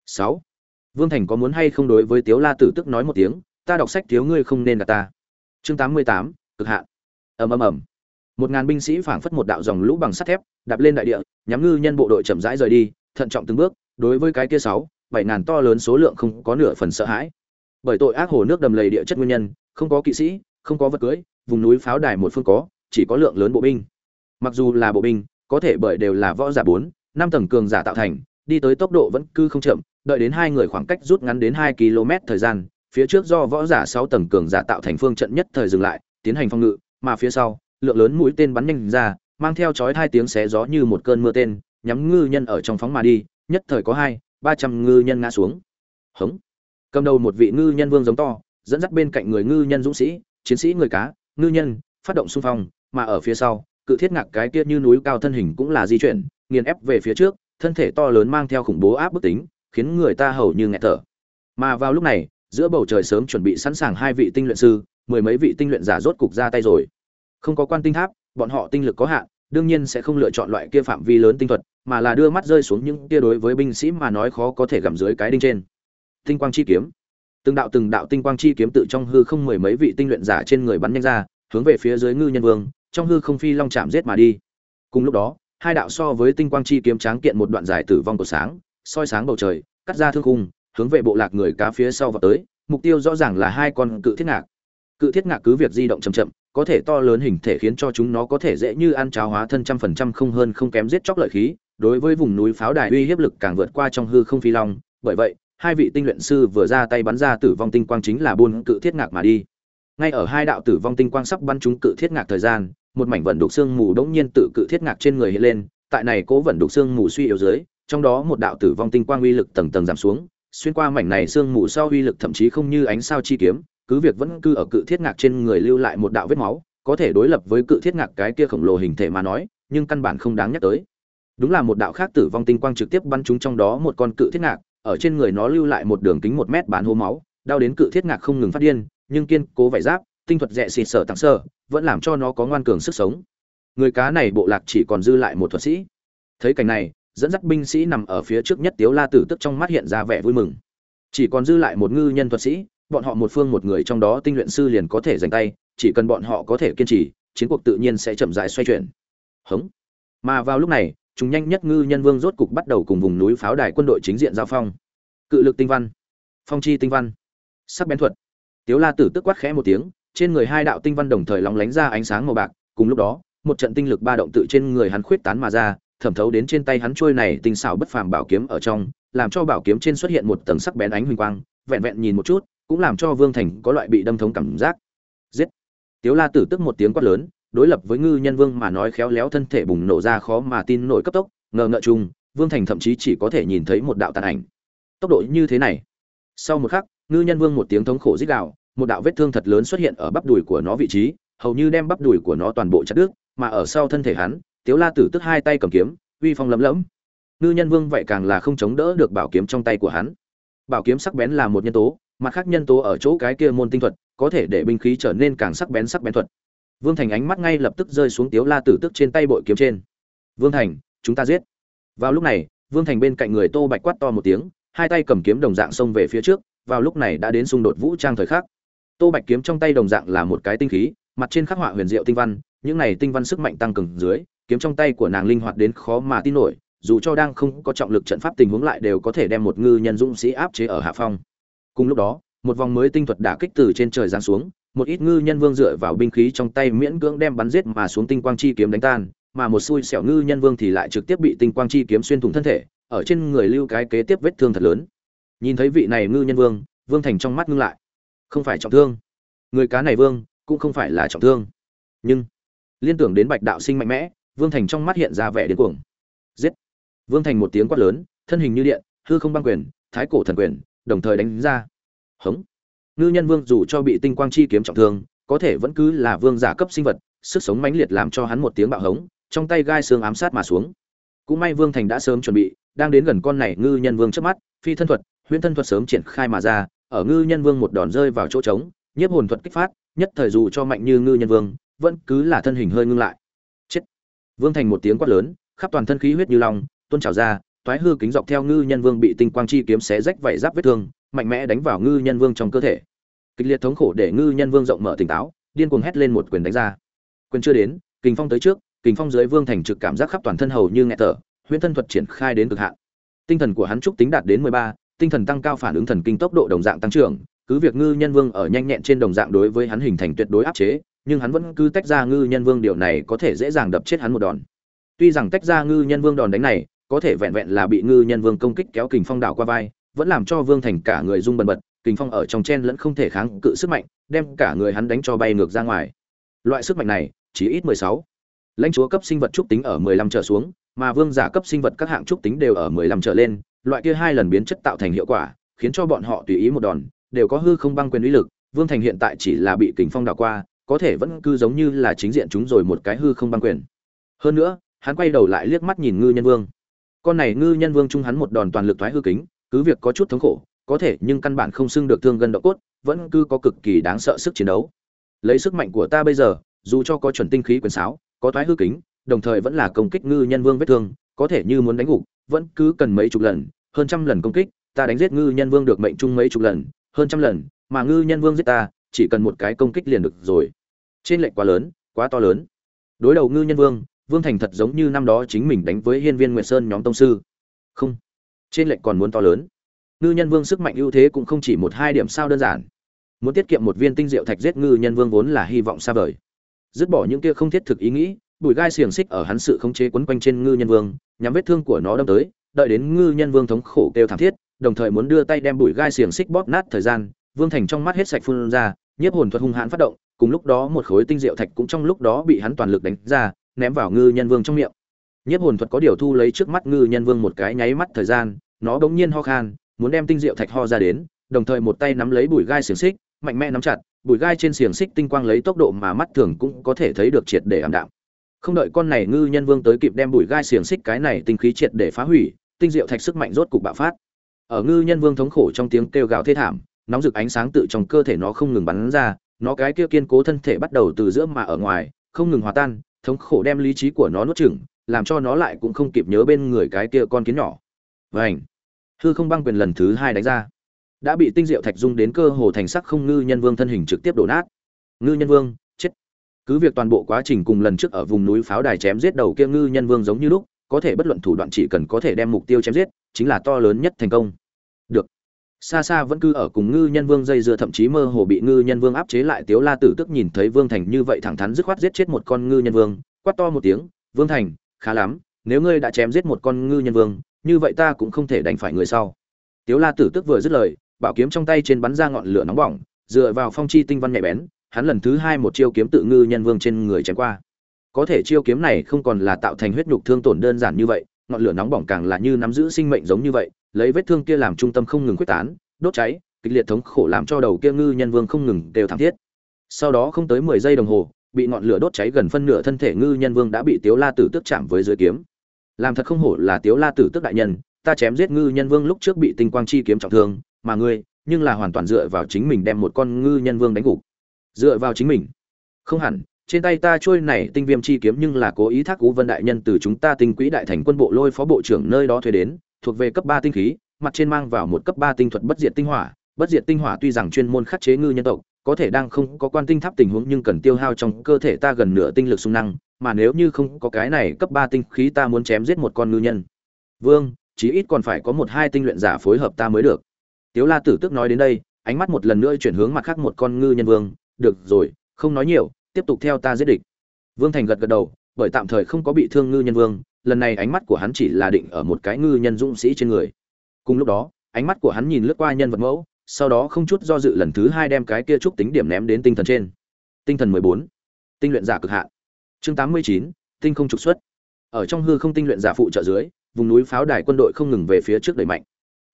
Speaker 1: Sáu. Vương thành có muốn hay không đối với tiếu la tử tức nói một tiếng, ta đọc sách thiếu ngươi không nên là ta. Chương tám mươi tám, cực hạn. Ầm ầm ầm. Một ngàn binh sĩ phảng phất một đạo dòng lũ bằng sắt thép, đạp lên đại địa nhắm ngư nhân bộ đội chậm rãi rời đi, thận trọng từng bước, đối với cái kia sáu bảy ngàn to lớn số lượng không có nửa phần sợ hãi. Bởi tội ác hồ nước đầm lầy địa chất nguyên nhân, không có kỵ sĩ, không có vật cưới, vùng núi pháo đài một phương có, chỉ có lượng lớn bộ binh. Mặc dù là bộ binh, có thể bởi đều là võ giả bốn, năm tầng cường giả tạo thành, đi tới tốc độ vẫn cứ không chậm, đợi đến hai người khoảng cách rút ngắn đến hai km thời gian, phía trước do võ giả sáu tầng cường giả tạo thành phương trận nhất thời dừng lại, tiến hành phong ngự, mà phía sau, lượng lớn mũi tên bắn nhanh ra, mang theo chói hai tiếng xé gió như một cơn mưa tên, nhắm ngư nhân ở trong phóng mà đi, nhất thời có hai ba trăm ngư nhân ngã xuống. Hống. Cầm đầu một vị ngư nhân vương giống to, dẫn dắt bên cạnh người ngư nhân dũng sĩ, chiến sĩ người cá, ngư nhân, phát động xung phong, mà ở phía sau, cự thiết ngạc cái kia như núi cao thân hình cũng là di chuyển, nghiền ép về phía trước, thân thể to lớn mang theo khủng bố áp bức tính, khiến người ta hầu như nghẹt thở. Mà vào lúc này, giữa bầu trời sớm chuẩn bị sẵn sàng hai vị tinh luyện sư, mười mấy vị tinh luyện giả rốt cục ra tay rồi. Không có quan tinh tháp, bọn họ tinh lực có hạn đương nhiên sẽ không lựa chọn loại kia phạm vi lớn tinh thuật, mà là đưa mắt rơi xuống những kia đối với binh sĩ mà nói khó có thể gặm dưới cái đinh trên. Tinh quang chi kiếm. Từng đạo từng đạo tinh quang chi kiếm tự trong hư không mười mấy vị tinh luyện giả trên người bắn nhanh ra, hướng về phía dưới ngư nhân vương, trong hư không phi long chạm giết mà đi. Cùng lúc đó, hai đạo so với tinh quang chi kiếm tráng kiện một đoạn dài tử vong của sáng, soi sáng bầu trời, cắt ra thương khung, hướng về bộ lạc người cá phía sau vào tới, mục tiêu rõ ràng là hai con cự thiết ngạc. Cự thiết ngạc cứ việc di động chậm chậm có thể to lớn hình thể khiến cho chúng nó có thể dễ như ăn cháo hóa thân trăm phần trăm không hơn không kém giết chóc lợi khí, đối với vùng núi pháo đài uy hiếp lực càng vượt qua trong hư không phi long. Bởi vậy, hai vị tinh luyện sư vừa ra tay bắn ra tử vong tinh quang chính là buôn cự thiết ngạc mà đi. Ngay ở hai đạo tử vong tinh quang sắp bắn trúng cự thiết ngạc thời gian, một mảnh vẩn đục xương mù đống nhiên tự cự thiết ngạc trên người hiện lên, tại này cố vẩn đục xương mù suy yếu dưới, trong đó một đạo tử vong tinh quang uy lực tầng tầng giảm xuống, xuyên qua mảnh này xương mù sau uy lực thậm chí không như ánh sao chi kiếm cứ việc vẫn cư ở cự thiết ngạc trên người lưu lại một đạo vết máu, có thể đối lập với cự thiết ngạc cái kia khổng lồ hình thể mà nói, nhưng căn bản không đáng nhắc tới. Đúng là một đạo khác tử vong tinh quang trực tiếp bắn trúng trong đó một con cự thiết ngạc, ở trên người nó lưu lại một đường kính một mét bán hố máu, đau đến cự thiết ngạc không ngừng phát điên, nhưng kiên cố vải giáp, tinh thuật rẻ xịt sở tặng sơ, vẫn làm cho nó có ngoan cường sức sống. Người cá này bộ lạc chỉ còn dư lại một thuật sĩ. Thấy cảnh này, dẫn dắt binh sĩ nằm ở phía trước nhất tiếu la tử tức trong mắt hiện ra vẻ vui mừng. Chỉ còn dư lại một ngư nhân thuật sĩ bọn họ một phương một người trong đó tinh luyện sư liền có thể giành tay, chỉ cần bọn họ có thể kiên trì, chiến cuộc tự nhiên sẽ chậm rãi xoay chuyển. Hống. Mà vào lúc này, chúng nhanh nhất ngư nhân vương rốt cục bắt đầu cùng vùng núi pháo đài quân đội chính diện giao phong. Cự lực tinh văn. Phong chi tinh văn. Sắc bén thuật. Tiếu la tử tức quát khẽ một tiếng, trên người hai đạo tinh văn đồng thời lóng lánh ra ánh sáng màu bạc, cùng lúc đó, một trận tinh lực ba động tự trên người hắn khuyết tán mà ra, thẩm thấu đến trên tay hắn trôi này tinh xảo bất phàm bảo kiếm ở trong, làm cho bảo kiếm trên xuất hiện một tầng sắc bén ánh huỳnh quang, vẹn vẹn nhìn một chút cũng làm cho vương thành có loại bị đâm thống cảm giác. Giết! Tiếu la tử tức một tiếng quát lớn, đối lập với ngư nhân vương mà nói khéo léo thân thể bùng nổ ra khó mà tin nổi cấp tốc, ngờ ngợ chung, vương thành thậm chí chỉ có thể nhìn thấy một đạo tàn ảnh. Tốc độ như thế này. Sau một khắc, ngư nhân vương một tiếng thống khổ rít gào, một đạo vết thương thật lớn xuất hiện ở bắp đùi của nó vị trí, hầu như đem bắp đùi của nó toàn bộ chặt đứt, mà ở sau thân thể hắn, tiếu la tử tức hai tay cầm kiếm, uy phong lấm lẫm. Ngư nhân vương vậy càng là không chống đỡ được bảo kiếm trong tay của hắn. Bảo kiếm sắc bén là một nhân tố mặt khác nhân tố ở chỗ cái kia môn tinh thuật, có thể để binh khí trở nên càng sắc bén sắc bén thuật. Vương thành ánh mắt ngay lập tức rơi xuống tiếu la tử tức trên tay bội kiếm trên. Vương thành, chúng ta giết. Vào lúc này, vương thành bên cạnh người tô bạch quát to một tiếng, hai tay cầm kiếm đồng dạng xông về phía trước, vào lúc này đã đến xung đột vũ trang thời khắc. Tô bạch kiếm trong tay đồng dạng là một cái tinh khí, mặt trên khắc họa huyền diệu tinh văn, những này tinh văn sức mạnh tăng cường dưới, kiếm trong tay của nàng linh hoạt đến khó mà tin nổi, dù cho đang không có trọng lực trận pháp tình huống lại đều có thể đem một ngư nhân dũng sĩ áp chế ở hạ phong cùng lúc đó, một vòng mới tinh thuật đả kích từ trên trời giáng xuống, một ít ngư nhân vương dựa vào binh khí trong tay miễn cưỡng đem bắn giết mà xuống tinh quang chi kiếm đánh tan, mà một xui xẻo ngư nhân vương thì lại trực tiếp bị tinh quang chi kiếm xuyên thủng thân thể, ở trên người lưu cái kế tiếp vết thương thật lớn. Nhìn thấy vị này ngư nhân vương vương thành trong mắt ngưng lại. Không phải trọng thương. Người cá này vương, cũng không phải là trọng thương. Nhưng, liên tưởng đến bạch đạo sinh mạnh mẽ, vương thành trong mắt hiện ra vẻ điên cuồng. Giết! Vương thành một tiếng quát lớn, thân hình như điện, hư không băng quyền, thái cổ thần quyền đồng thời đánh ra. Hống. Ngư nhân vương dù cho bị tinh quang chi kiếm trọng thương, có thể vẫn cứ là vương giả cấp sinh vật, sức sống mãnh liệt làm cho hắn một tiếng bạo hống, trong tay gai xương ám sát mà xuống. Cũng may vương thành đã sớm chuẩn bị, đang đến gần con này ngư nhân vương trước mắt, phi thân thuật, huyễn thân thuật sớm triển khai mà ra, ở ngư nhân vương một đòn rơi vào chỗ trống, nhiếp hồn thuật kích phát, nhất thời dù cho mạnh như ngư nhân vương, vẫn cứ là thân hình hơi ngưng lại. Chết. Vương thành một tiếng quát lớn, khắp toàn thân khí huyết như long, tuôn trào ra thoái hư kính dọc theo ngư nhân vương bị tinh quang chi kiếm xé rách vảy giáp vết thương, mạnh mẽ đánh vào ngư nhân vương trong cơ thể. Kịch liệt thống khổ để ngư nhân vương rộng mở tỉnh táo, điên cuồng hét lên một quyền đánh ra. Quyền chưa đến, kình phong tới trước, kình phong dưới vương thành trực cảm giác khắp toàn thân hầu như nghẹt thở, huyễn thân thuật triển khai đến cực hạn. Tinh thần của hắn trúc tính đạt đến mười ba, tinh thần tăng cao phản ứng thần kinh tốc độ đồng dạng tăng trưởng, cứ việc ngư nhân vương ở nhanh nhẹn trên đồng dạng đối với hắn hình thành tuyệt đối áp chế, nhưng hắn vẫn cứ tách ra ngư nhân vương điều này có thể dễ dàng đập chết hắn một đòn. Tuy rằng tách ra ngư nhân vương đòn đánh này có thể vẹn vẹn là bị ngư nhân vương công kích kéo kình phong đảo qua vai, vẫn làm cho vương thành cả người rung bần bật, kình phong ở trong chen lẫn không thể kháng cự sức mạnh, đem cả người hắn đánh cho bay ngược ra ngoài. Loại sức mạnh này, chỉ ít mười sáu. Lãnh chúa cấp sinh vật trúc tính ở mười lăm trở xuống, mà vương giả cấp sinh vật các hạng trúc tính đều ở mười lăm trở lên, loại kia hai lần biến chất tạo thành hiệu quả, khiến cho bọn họ tùy ý một đòn, đều có hư không băng quyền uy lực, vương thành hiện tại chỉ là bị kình phong đảo qua, có thể vẫn cứ giống như là chính diện chúng rồi một cái hư không băng quyền. Hơn nữa, hắn quay đầu lại liếc mắt nhìn ngư nhân vương con này ngư nhân vương trung hắn một đòn toàn lực thoái hư kính, cứ việc có chút thống khổ, có thể nhưng căn bản không xưng được thương gân độ cốt, vẫn cứ có cực kỳ đáng sợ sức chiến đấu. Lấy sức mạnh của ta bây giờ, dù cho có chuẩn tinh khí quyền sáo, có thoái hư kính, đồng thời vẫn là công kích ngư nhân vương vết thương, có thể như muốn đánh gục, vẫn cứ cần mấy chục lần, hơn trăm lần công kích, ta đánh giết ngư nhân vương được mệnh trung mấy chục lần, hơn trăm lần, mà ngư nhân vương giết ta, chỉ cần một cái công kích liền được rồi. Trên lệnh quá lớn, quá to lớn. Đối đầu ngư nhân vương vương thành thật giống như năm đó chính mình đánh với hiên viên nguyệt sơn nhóm tông sư. Không, trên lệnh còn muốn to lớn. Ngư nhân vương sức mạnh ưu thế cũng không chỉ một hai điểm sao đơn giản. Muốn tiết kiệm một viên tinh diệu thạch giết ngư nhân vương vốn là hy vọng xa vời. Dứt bỏ những kia không thiết thực ý nghĩ bùi gai xiềng xích ở hắn sự khống chế quấn quanh trên ngư nhân vương, nhắm vết thương của nó đâm tới, đợi đến ngư nhân vương thống khổ kêu thảm thiết, đồng thời muốn đưa tay đem bùi gai xiềng xích bóp nát thời gian, vương thành trong mắt hết sạch phun ra, nhiếp hồn thuật hung hãn phát động, cùng lúc đó một khối tinh diệu thạch cũng trong lúc đó bị hắn toàn lực đánh ra ném vào ngư nhân vương trong miệng. Nhiếp hồn thuật có điều thu lấy trước mắt ngư nhân vương một cái nháy mắt thời gian, nó bỗng nhiên ho khan, muốn đem tinh diệu thạch ho ra đến, đồng thời một tay nắm lấy bùi gai xiềng xích, mạnh mẽ nắm chặt bùi gai trên xiềng xích tinh quang lấy tốc độ mà mắt thường cũng có thể thấy được triệt để ảm đạm. Không đợi con này ngư nhân vương tới kịp đem bùi gai xiềng xích cái này tinh khí triệt để phá hủy, tinh diệu thạch sức mạnh rốt cục bạo phát. Ở ngư nhân vương thống khổ trong tiếng kêu gào thê thảm, nóng rực ánh sáng tự trong cơ thể nó không ngừng bắn ra, nó cái kia kiên cố thân thể bắt đầu từ giữa mà ở ngoài, không ngừng hòa tan thống khổ đem lý trí của nó nuốt chửng, làm cho nó lại cũng không kịp nhớ bên người cái kia con kiến nhỏ. Vảnh hư không băng quyền lần thứ hai đánh ra. Đã bị tinh diệu thạch dung đến cơ hồ thành sắc không ngư nhân vương thân hình trực tiếp đổ nát. Ngư nhân vương, chết! Cứ việc toàn bộ quá trình cùng lần trước ở vùng núi pháo đài chém giết đầu kia ngư nhân vương giống như lúc, có thể bất luận thủ đoạn chỉ cần có thể đem mục tiêu chém giết, chính là to lớn nhất thành công xa xa vẫn cứ ở cùng ngư nhân vương dây dưa, thậm chí mơ hồ bị ngư nhân vương áp chế lại, tiếu la tử tức nhìn thấy vương thành như vậy thẳng thắn dứt khoát giết chết một con ngư nhân vương, quát to một tiếng, vương thành, khá lắm, nếu ngươi đã chém giết một con ngư nhân vương, như vậy ta cũng không thể đánh phải người sau. Tiếu la tử tức vừa dứt lời, bảo kiếm trong tay trên bắn ra ngọn lửa nóng bỏng, dựa vào phong chi tinh văn nhạy bén, hắn lần thứ hai một chiêu kiếm tự ngư nhân vương trên người chém qua. Có thể chiêu kiếm này không còn là tạo thành huyết nhục thương tổn đơn giản như vậy ngọn lửa nóng bỏng càng là như nắm giữ sinh mệnh giống như vậy, lấy vết thương kia làm trung tâm không ngừng quyết tán, đốt cháy, kịch liệt thống khổ làm cho đầu kia ngư nhân vương không ngừng đều thảm thiết. Sau đó không tới mười giây đồng hồ, bị ngọn lửa đốt cháy gần phân nửa thân thể ngư nhân vương đã bị tiếu la tử tước chạm với dưới kiếm. Làm thật không hổ là tiếu la tử tước đại nhân, ta chém giết ngư nhân vương lúc trước bị tinh quang chi kiếm trọng thương, mà ngươi, nhưng là hoàn toàn dựa vào chính mình đem một con ngư nhân vương đánh gục. Dựa vào chính mình. Không hẳn trên tay ta trôi này tinh viêm chi kiếm nhưng là cố ý thác cú vân đại nhân từ chúng ta tinh quỹ đại thành quân bộ lôi phó bộ trưởng nơi đó thuê đến, thuộc về cấp ba tinh khí, mặt trên mang vào một cấp ba tinh thuật bất diệt tinh hỏa. Bất diệt tinh hỏa tuy rằng chuyên môn khắc chế ngư nhân tộc, có thể đang không có quan tinh tháp tình huống nhưng cần tiêu hao trong cơ thể ta gần nửa tinh lực sung năng, mà nếu như không có cái này cấp ba tinh khí ta muốn chém giết một con ngư nhân. Vương, chí ít còn phải có một hai tinh luyện giả phối hợp ta mới được. Tiếu la tử tức nói đến đây, ánh mắt một lần nữa chuyển hướng mặt khác một con ngư nhân vương. Được rồi, không nói nhiều tiếp tục theo ta giết địch. Vương thành gật gật đầu, bởi tạm thời không có bị thương ngư nhân vương, lần này ánh mắt của hắn chỉ là định ở một cái ngư nhân dũng sĩ trên người. Cùng lúc đó, ánh mắt của hắn nhìn lướt qua nhân vật mẫu, sau đó không chút do dự lần thứ hai đem cái kia trúc tính điểm ném đến tinh thần trên. Tinh thần mười bốn, tinh luyện giả cực hạn. Chương tám mươi chín, tinh không trục xuất. Ở trong hư không tinh luyện giả phụ trợ dưới, vùng núi pháo đài quân đội không ngừng về phía trước đẩy mạnh.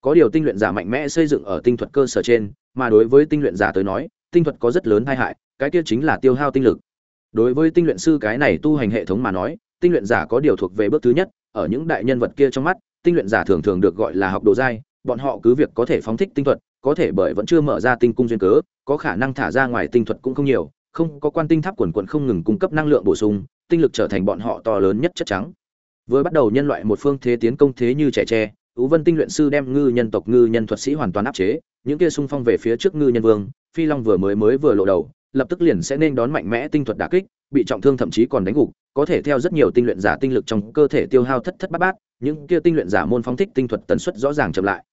Speaker 1: Có điều tinh luyện giả mạnh mẽ xây dựng ở tinh thuật cơ sở trên, mà đối với tinh luyện giả tới nói tinh thuật có rất lớn tai hại, cái kia chính là tiêu hao tinh lực. Đối với tinh luyện sư cái này tu hành hệ thống mà nói, tinh luyện giả có điều thuộc về bước thứ nhất, ở những đại nhân vật kia trong mắt, tinh luyện giả thường thường được gọi là học đồ giai, bọn họ cứ việc có thể phóng thích tinh thuật, có thể bởi vẫn chưa mở ra tinh cung duyên cớ, có khả năng thả ra ngoài tinh thuật cũng không nhiều, không có quan tinh tháp quần quần không ngừng cung cấp năng lượng bổ sung, tinh lực trở thành bọn họ to lớn nhất chất trắng. Với bắt đầu nhân loại một phương thế tiến công thế như trẻ tre, ú vân tinh luyện sư đem ngư nhân tộc ngư nhân thuật sĩ hoàn toàn áp chế, những kia xung phong về phía trước ngư nhân vương phi long vừa mới mới vừa lộ đầu, lập tức liền sẽ nên đón mạnh mẽ tinh thuật đả kích, bị trọng thương thậm chí còn đánh gục, có thể theo rất nhiều tinh luyện giả tinh lực trong cơ thể tiêu hao thất thất bát bát, những kia tinh luyện giả môn phóng thích tinh thuật tần suất rõ ràng chậm lại.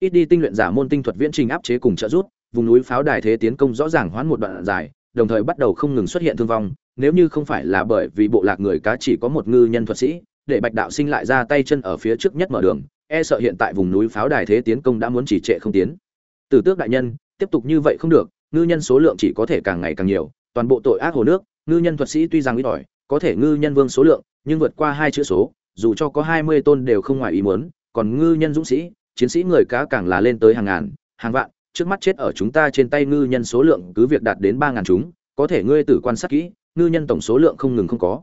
Speaker 1: Ít đi tinh luyện giả môn tinh thuật viễn trình áp chế cùng trợ rút vùng núi pháo đài thế tiến công rõ ràng hoãn một đoạn dài, đồng thời bắt đầu không ngừng xuất hiện thương vong, nếu như không phải là bởi vì bộ lạc người cá chỉ có một ngư nhân thuật sĩ, để bạch đạo sinh lại ra tay chân ở phía trước nhất mở đường e sợ hiện tại vùng núi pháo đài thế tiến công đã muốn chỉ trệ không tiến. Tử tước đại nhân tiếp tục như vậy không được, ngư nhân số lượng chỉ có thể càng ngày càng nhiều, toàn bộ tội ác hồ nước, ngư nhân thuật sĩ tuy rằng ít ỏi, có thể ngư nhân vương số lượng, nhưng vượt qua hai chữ số, dù cho có hai mươi tôn đều không ngoài ý muốn, còn ngư nhân dũng sĩ, chiến sĩ người cá càng là lên tới hàng ngàn, hàng vạn, trước mắt chết ở chúng ta trên tay ngư nhân số lượng cứ việc đạt đến ba ngàn chúng, có thể ngươi tử quan sát kỹ, ngư nhân tổng số lượng không ngừng không có.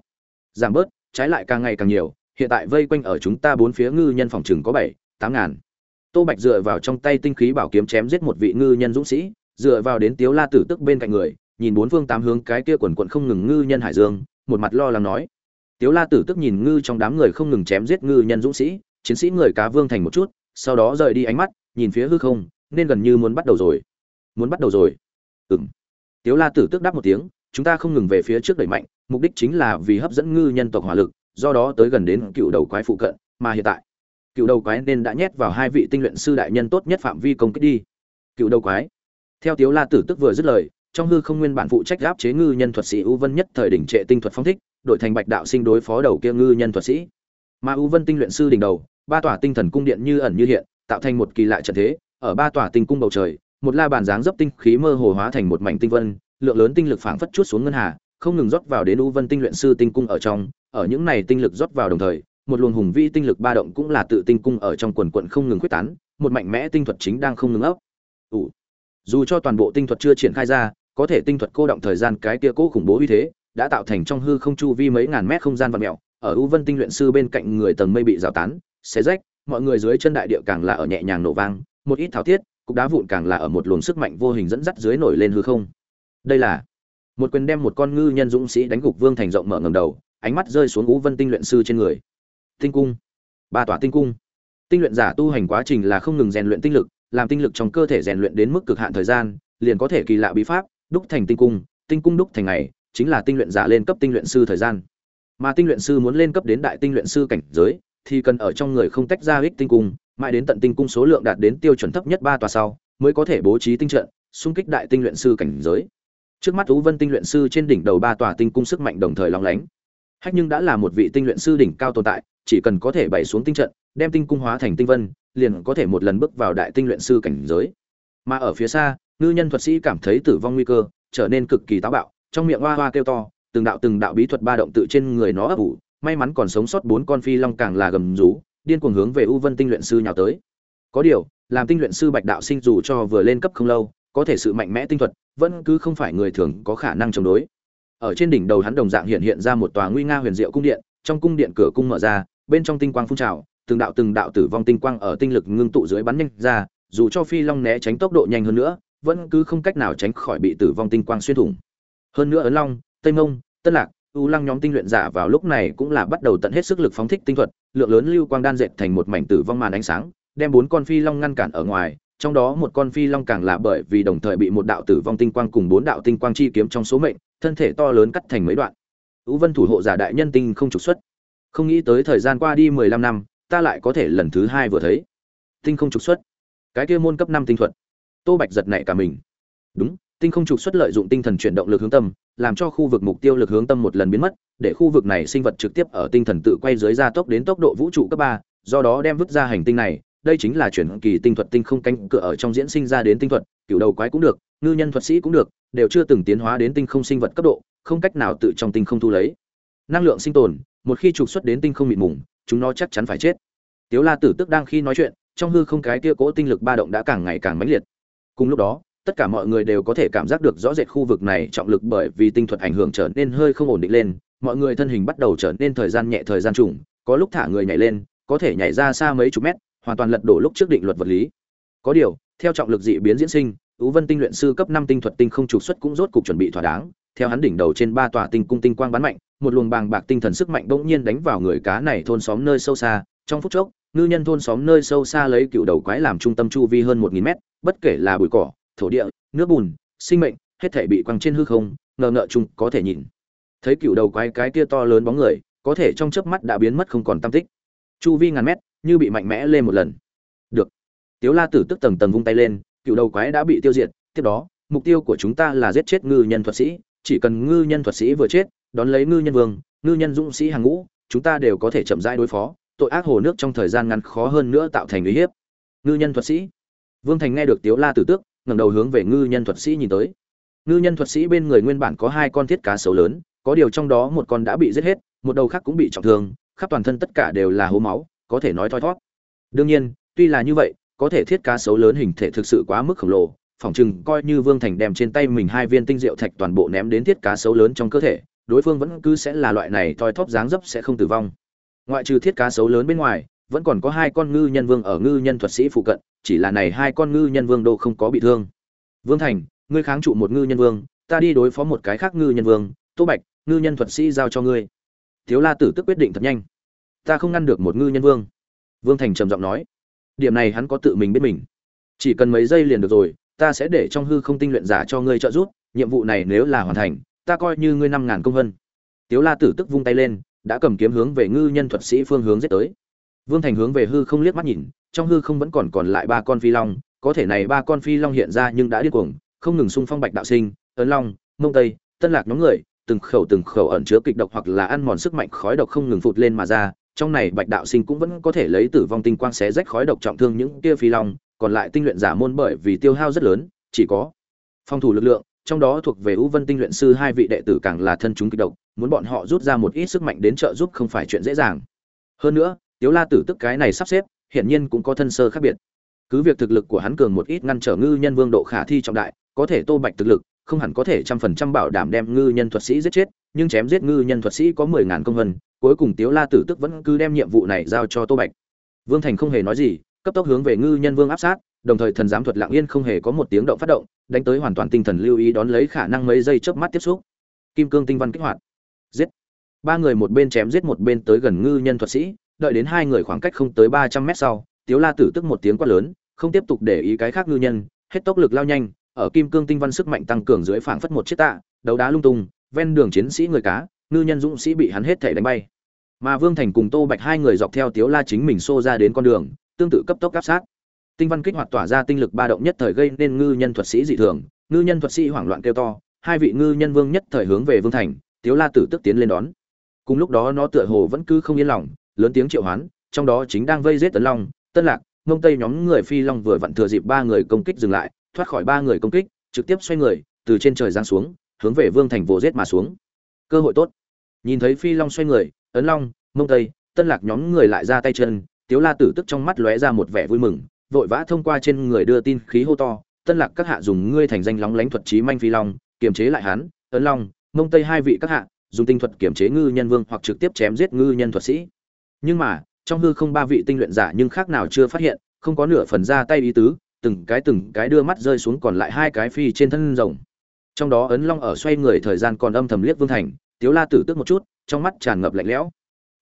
Speaker 1: Giảm bớt, trái lại càng ngày càng nhiều, hiện tại vây quanh ở chúng ta bốn phía ngư nhân phòng chừng có bảy, tám ngàn tô bạch dựa vào trong tay tinh khí bảo kiếm chém giết một vị ngư nhân dũng sĩ, dựa vào đến tiếu la tử tức bên cạnh người, nhìn bốn phương tám hướng cái kia quần quận không ngừng ngư nhân hải dương, một mặt lo lắng nói. Tiếu la tử tức nhìn ngư trong đám người không ngừng chém giết ngư nhân dũng sĩ, chiến sĩ người cá vương thành một chút, sau đó rời đi ánh mắt, nhìn phía hư không, nên gần như muốn bắt đầu rồi. Muốn bắt đầu rồi. Ừm. Tiếu la tử tức đáp một tiếng, chúng ta không ngừng về phía trước đẩy mạnh, mục đích chính là vì hấp dẫn ngư nhân tộc hỏa lực, do đó tới gần đến cựu đầu quái phụ cận, mà hiện tại cựu đầu quái nên đã nhét vào hai vị tinh luyện sư đại nhân tốt nhất phạm vi công kích đi. Cựu đầu quái. Theo tiếu la tử tức vừa dứt lời, trong hư không nguyên bản phụ trách áp chế ngư nhân thuật sĩ u vân nhất thời đỉnh trệ tinh thuật phong thích, đổi thành bạch đạo sinh đối phó đầu kia ngư nhân thuật sĩ. Mà u vân tinh luyện sư đỉnh đầu, ba tòa tinh thần cung điện như ẩn như hiện, tạo thành một kỳ lạ trận thế, ở ba tòa tinh cung bầu trời, một la bàn dáng dấp tinh khí mơ hồ hóa thành một mảnh tinh vân, lượng lớn tinh lực phảng phất chút xuống ngân hà, không ngừng rót vào đến u vân tinh luyện sư tinh cung ở trong, ở những này tinh lực rót vào đồng thời một luồng hùng vĩ tinh lực ba động cũng là tự tinh cung ở trong quần quận không ngừng quyết tán, một mạnh mẽ tinh thuật chính đang không ngừng ấp. Ủ. Dù cho toàn bộ tinh thuật chưa triển khai ra, có thể tinh thuật cô động thời gian cái kia cố khủng bố uy thế, đã tạo thành trong hư không chu vi mấy ngàn mét không gian vặn mèo, ở u vân tinh luyện sư bên cạnh người tầng mây bị rào tán, xé rách, mọi người dưới chân đại địa càng là ở nhẹ nhàng nổ vang, một ít thảo thiết, cục đá vụn càng là ở một luồng sức mạnh vô hình dẫn dắt dưới nổi lên hư không. Đây là một quyền đem một con ngư nhân dũng sĩ đánh gục vương thành rộng mở ngầm đầu, ánh mắt rơi xuống u vân tinh luyện sư trên người tinh cung. Ba tòa tinh cung. Tinh luyện giả tu hành quá trình là không ngừng rèn luyện tinh lực, làm tinh lực trong cơ thể rèn luyện đến mức cực hạn thời gian, liền có thể kỳ lạ bí pháp, đúc thành tinh cung. Tinh cung đúc thành ngày, chính là tinh luyện giả lên cấp tinh luyện sư thời gian. Mà tinh luyện sư muốn lên cấp đến đại tinh luyện sư cảnh giới, thì cần ở trong người không tách ra ích tinh cung, mãi đến tận tinh cung số lượng đạt đến tiêu chuẩn thấp nhất ba tòa sau, mới có thể bố trí tinh trận, xung kích đại tinh luyện sư cảnh giới. Trước mắt tú vân tinh luyện sư trên đỉnh đầu ba tòa tinh cung sức mạnh đồng thời lóng lánh. Hách nhưng đã là một vị tinh luyện sư đỉnh cao tồn tại chỉ cần có thể bày xuống tinh trận, đem tinh cung hóa thành tinh vân, liền có thể một lần bước vào đại tinh luyện sư cảnh giới. Mà ở phía xa, ngư nhân thuật sĩ cảm thấy tử vong nguy cơ, trở nên cực kỳ táo bạo, trong miệng hoa hoa kêu to, từng đạo từng đạo bí thuật ba động tự trên người nó ấp ủ, may mắn còn sống sót bốn con phi long càng là gầm rú, điên cuồng hướng về u vân tinh luyện sư nhào tới. Có điều, làm tinh luyện sư bạch đạo sinh dù cho vừa lên cấp không lâu, có thể sự mạnh mẽ tinh thuật, vẫn cứ không phải người thường có khả năng chống đối. Ở trên đỉnh đầu hắn đồng dạng hiện hiện ra một tòa nguy nga huyền diệu cung điện, trong cung điện cửa cung mở ra bên trong tinh quang phun trào, từng đạo từng đạo tử vong tinh quang ở tinh lực ngưng tụ dưới bắn nhanh ra, dù cho phi long né tránh tốc độ nhanh hơn nữa, vẫn cứ không cách nào tránh khỏi bị tử vong tinh quang xuyên thủng. Hơn nữa ấn long, tây mông, tân lạc, u lăng nhóm tinh luyện giả vào lúc này cũng là bắt đầu tận hết sức lực phóng thích tinh thuật, lượng lớn lưu quang đan dệt thành một mảnh tử vong màn ánh sáng, đem bốn con phi long ngăn cản ở ngoài, trong đó một con phi long càng là bởi vì đồng thời bị một đạo tử vong tinh quang cùng bốn đạo tinh quang chi kiếm trong số mệnh, thân thể to lớn cắt thành mấy đoạn. U vân thủ hộ giả đại nhân tinh không trục xuất không nghĩ tới thời gian qua đi mười lăm năm, ta lại có thể lần thứ hai vừa thấy. Tinh không trục xuất. Cái kia môn cấp năm tinh thuật. Tô bạch giật nảy cả mình. Đúng, tinh không trục xuất lợi dụng tinh thần chuyển động lực hướng tâm, làm cho khu vực mục tiêu lực hướng tâm một lần biến mất, để khu vực này sinh vật trực tiếp ở tinh thần tự quay dưới gia tốc đến tốc độ vũ trụ cấp ba, do đó đem vứt ra hành tinh này. Đây chính là chuyển kỳ tinh thuật tinh không cánh cửa ở trong diễn sinh ra đến tinh thuật cựu đầu quái cũng được, ngư nhân thuật sĩ cũng được, đều chưa từng tiến hóa đến tinh không sinh vật cấp độ, không cách nào tự trong tinh không thu lấy năng lượng sinh tồn, một khi trục xuất đến tinh không mịt mùng, chúng nó chắc chắn phải chết. Tiếu la tử tức đang khi nói chuyện, trong hư không cái kia cỗ tinh lực ba động đã càng ngày càng mãnh liệt. Cùng lúc đó, tất cả mọi người đều có thể cảm giác được rõ rệt khu vực này trọng lực bởi vì tinh thuật ảnh hưởng trở nên hơi không ổn định lên, mọi người thân hình bắt đầu trở nên thời gian nhẹ thời gian trùng, có lúc thả người nhảy lên, có thể nhảy ra xa mấy chục mét, hoàn toàn lật đổ lúc trước định luật vật lý. Có điều, theo trọng lực dị biến diễn sinh, ú vân tinh luyện sư cấp năm tinh thuật tinh không trục xuất cũng rốt cục chuẩn bị thỏa đáng, theo hắn đỉnh đầu trên ba tòa tinh cung tinh quang bắn mạnh một luồng bàng bạc tinh thần sức mạnh bỗng nhiên đánh vào người cá này thôn xóm nơi sâu xa. Trong phút chốc, ngư nhân thôn xóm nơi sâu xa lấy cựu đầu quái làm trung tâm chu vi hơn một nghìn mét, bất kể là bụi cỏ, thổ địa, nước bùn, sinh mệnh, hết thể bị quăng trên hư không, ngờ ngợ chung có thể nhìn. Thấy cựu đầu quái cái kia to lớn bóng người, có thể trong chớp mắt đã biến mất không còn tam tích. Chu vi ngàn mét, như bị mạnh mẽ lên một lần. Được. Tiếu la tử tức tầng tầng vung tay lên, cựu đầu quái đã bị tiêu diệt. Tiếp đó, mục tiêu của chúng ta là giết chết ngư nhân thuật sĩ. Chỉ cần ngư nhân thuật sĩ vừa chết đón lấy ngư nhân vương, ngư nhân dũng sĩ hàng ngũ, chúng ta đều có thể chậm rãi đối phó, tội ác hồ nước trong thời gian ngắn khó hơn nữa tạo thành uy hiếp. Ngư nhân thuật sĩ. Vương thành nghe được tiếu la tử tước, ngẩng đầu hướng về ngư nhân thuật sĩ nhìn tới. Ngư nhân thuật sĩ bên người nguyên bản có hai con thiết cá sấu lớn, có điều trong đó một con đã bị giết hết, một đầu khác cũng bị trọng thương, khắp toàn thân tất cả đều là hố máu, có thể nói thoi thót đương nhiên, tuy là như vậy, có thể thiết cá sấu lớn hình thể thực sự quá mức khổng lồ, phỏng chừng coi như vương thành đem trên tay mình hai viên tinh diệu thạch toàn bộ ném đến thiết cá sấu lớn trong cơ thể đối phương vẫn cứ sẽ là loại này thoi thóp dáng dấp sẽ không tử vong. Ngoại trừ thiết cá sấu lớn bên ngoài, vẫn còn có hai con ngư nhân vương ở ngư nhân thuật sĩ phụ cận, chỉ là này hai con ngư nhân vương đô không có bị thương. Vương thành, ngươi kháng trụ một ngư nhân vương, ta đi đối phó một cái khác ngư nhân vương, tô bạch, ngư nhân thuật sĩ giao cho ngươi. Thiếu la tử tức quyết định thật nhanh. Ta không ngăn được một ngư nhân vương. Vương thành trầm giọng nói. Điểm này hắn có tự mình biết mình. Chỉ cần mấy giây liền được rồi, ta sẽ để trong hư không tinh luyện giả cho ngươi trợ giúp, nhiệm vụ này nếu là hoàn thành ta coi như ngươi năm ngàn công vân. Tiếu la tử tức vung tay lên, đã cầm kiếm hướng về ngư nhân thuật sĩ phương hướng giết tới. Vương thành hướng về hư không liếc mắt nhìn, trong hư không vẫn còn còn lại ba con phi long, có thể này ba con phi long hiện ra nhưng đã điên cuồng, không ngừng xung phong bạch đạo sinh, ấn long, mông tây, tân lạc nhóm người, từng khẩu từng khẩu ẩn chứa kịch độc hoặc là ăn mòn sức mạnh khói độc không ngừng phụt lên mà ra, trong này bạch đạo sinh cũng vẫn có thể lấy tử vong tinh quang xé rách khói độc trọng thương những kia phi long, còn lại tinh luyện giả môn bởi vì tiêu hao rất lớn, chỉ có phòng thủ lực lượng trong đó thuộc về ưu vân tinh luyện sư hai vị đệ tử càng là thân chúng kịch độc, muốn bọn họ rút ra một ít sức mạnh đến trợ giúp không phải chuyện dễ dàng. Hơn nữa, tiếu la tử tức cái này sắp xếp, hiển nhiên cũng có thân sơ khác biệt. Cứ việc thực lực của hắn cường một ít ngăn trở ngư nhân vương độ khả thi trọng đại, có thể tô bạch thực lực, không hẳn có thể trăm phần trăm bảo đảm đem ngư nhân thuật sĩ giết chết, nhưng chém giết ngư nhân thuật sĩ có mười ngàn công vân cuối cùng tiếu la tử tức vẫn cứ đem nhiệm vụ này giao cho tô bạch. Vương thành không hề nói gì, cấp tốc hướng về ngư nhân vương áp sát đồng thời thần giám thuật lặng yên không hề có một tiếng động phát động, đánh tới hoàn toàn tinh thần lưu ý đón lấy khả năng mấy giây chớp mắt tiếp xúc. Kim cương tinh văn kích hoạt. Giết. Ba người một bên chém giết một bên tới gần ngư nhân thuật sĩ, đợi đến hai người khoảng cách không tới ba trăm mét sau, tiếu la tử tức một tiếng quát lớn, không tiếp tục để ý cái khác ngư nhân, hết tốc lực lao nhanh, ở kim cương tinh văn sức mạnh tăng cường dưới phảng phất một chiếc tạ, đấu đá lung tung, ven đường chiến sĩ người cá, ngư nhân dũng sĩ bị hắn hết thể đánh bay. Mà vương thành cùng tô bạch hai người dọc theo tiếu la chính mình xô ra đến con đường, tương tự cấp tốc áp sát tinh văn kích hoạt tỏa ra tinh lực ba động nhất thời gây nên ngư nhân thuật sĩ dị thường. Ngư nhân thuật sĩ hoảng loạn kêu to, hai vị ngư nhân vương nhất thời hướng về vương thành, tiếu la tử tức tiến lên đón. Cùng lúc đó nó tựa hồ vẫn cứ không yên lòng, lớn tiếng triệu hoán, trong đó chính đang vây giết tấn long, tân lạc, ngông tây nhóm người phi long vừa vặn thừa dịp ba người công kích dừng lại, thoát khỏi ba người công kích, trực tiếp xoay người, từ trên trời giáng xuống, hướng về vương thành vồ giết mà xuống. Cơ hội tốt. Nhìn thấy phi long xoay người ấn long mông tây, tân lạc nhóm người lại ra tay chân, tiếu la tử tức trong mắt lóe ra một vẻ vui mừng vội vã thông qua trên người đưa tin khí hô to, tân lạc các hạ dùng ngươi thành danh lóng lánh thuật trí manh phi long, kiềm chế lại hắn, ấn long, mông tây hai vị các hạ, dùng tinh thuật kiềm chế ngư nhân vương hoặc trực tiếp chém giết ngư nhân thuật sĩ. Nhưng mà, trong hư không ba vị tinh luyện giả nhưng khác nào chưa phát hiện, không có nửa phần ra tay ý tứ, từng cái từng cái đưa mắt rơi xuống còn lại hai cái phi trên thân rồng. Trong đó ấn long ở xoay người thời gian còn âm thầm liếc vương thành, tiếu la tử tức một chút, trong mắt tràn ngập lạnh lẽo.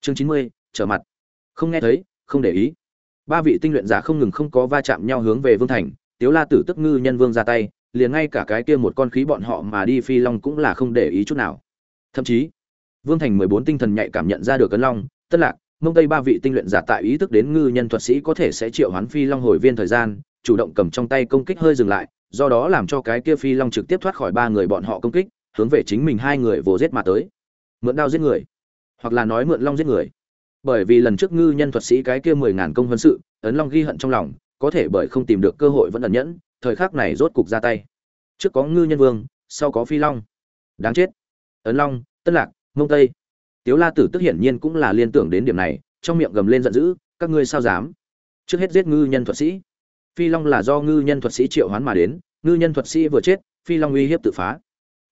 Speaker 1: Chương chín mươi, trở mặt. Không nghe thấy, không để ý ba vị tinh luyện giả không ngừng không có va chạm nhau hướng về vương thành, tiếu la tử tức ngư nhân vương ra tay, liền ngay cả cái kia một con khí bọn họ mà đi phi long cũng là không để ý chút nào. Thậm chí, vương thành mười bốn tinh thần nhạy cảm nhận ra được Cấn long, tất lạc, mông tây ba vị tinh luyện giả tại ý thức đến ngư nhân thuật sĩ có thể sẽ triệu hoán phi long hồi viên thời gian, chủ động cầm trong tay công kích hơi dừng lại, do đó làm cho cái kia phi long trực tiếp thoát khỏi ba người bọn họ công kích, hướng về chính mình hai người vồ giết mà tới. Mượn đao giết người, hoặc là nói mượn long giết người bởi vì lần trước ngư nhân thuật sĩ cái kia mười ngàn công huân sự, ấn long ghi hận trong lòng, có thể bởi không tìm được cơ hội vẫn ẩn nhẫn, thời khắc này rốt cục ra tay. Trước có ngư nhân vương, sau có phi long. Đáng chết. Ấn long, tân lạc mông tây. Tiếu la tử tức hiển nhiên cũng là liên tưởng đến điểm này, trong miệng gầm lên giận dữ, các ngươi sao dám? Trước hết giết ngư nhân thuật sĩ. Phi long là do ngư nhân thuật sĩ triệu hoán mà đến, ngư nhân thuật sĩ vừa chết, phi long uy hiếp tự phá.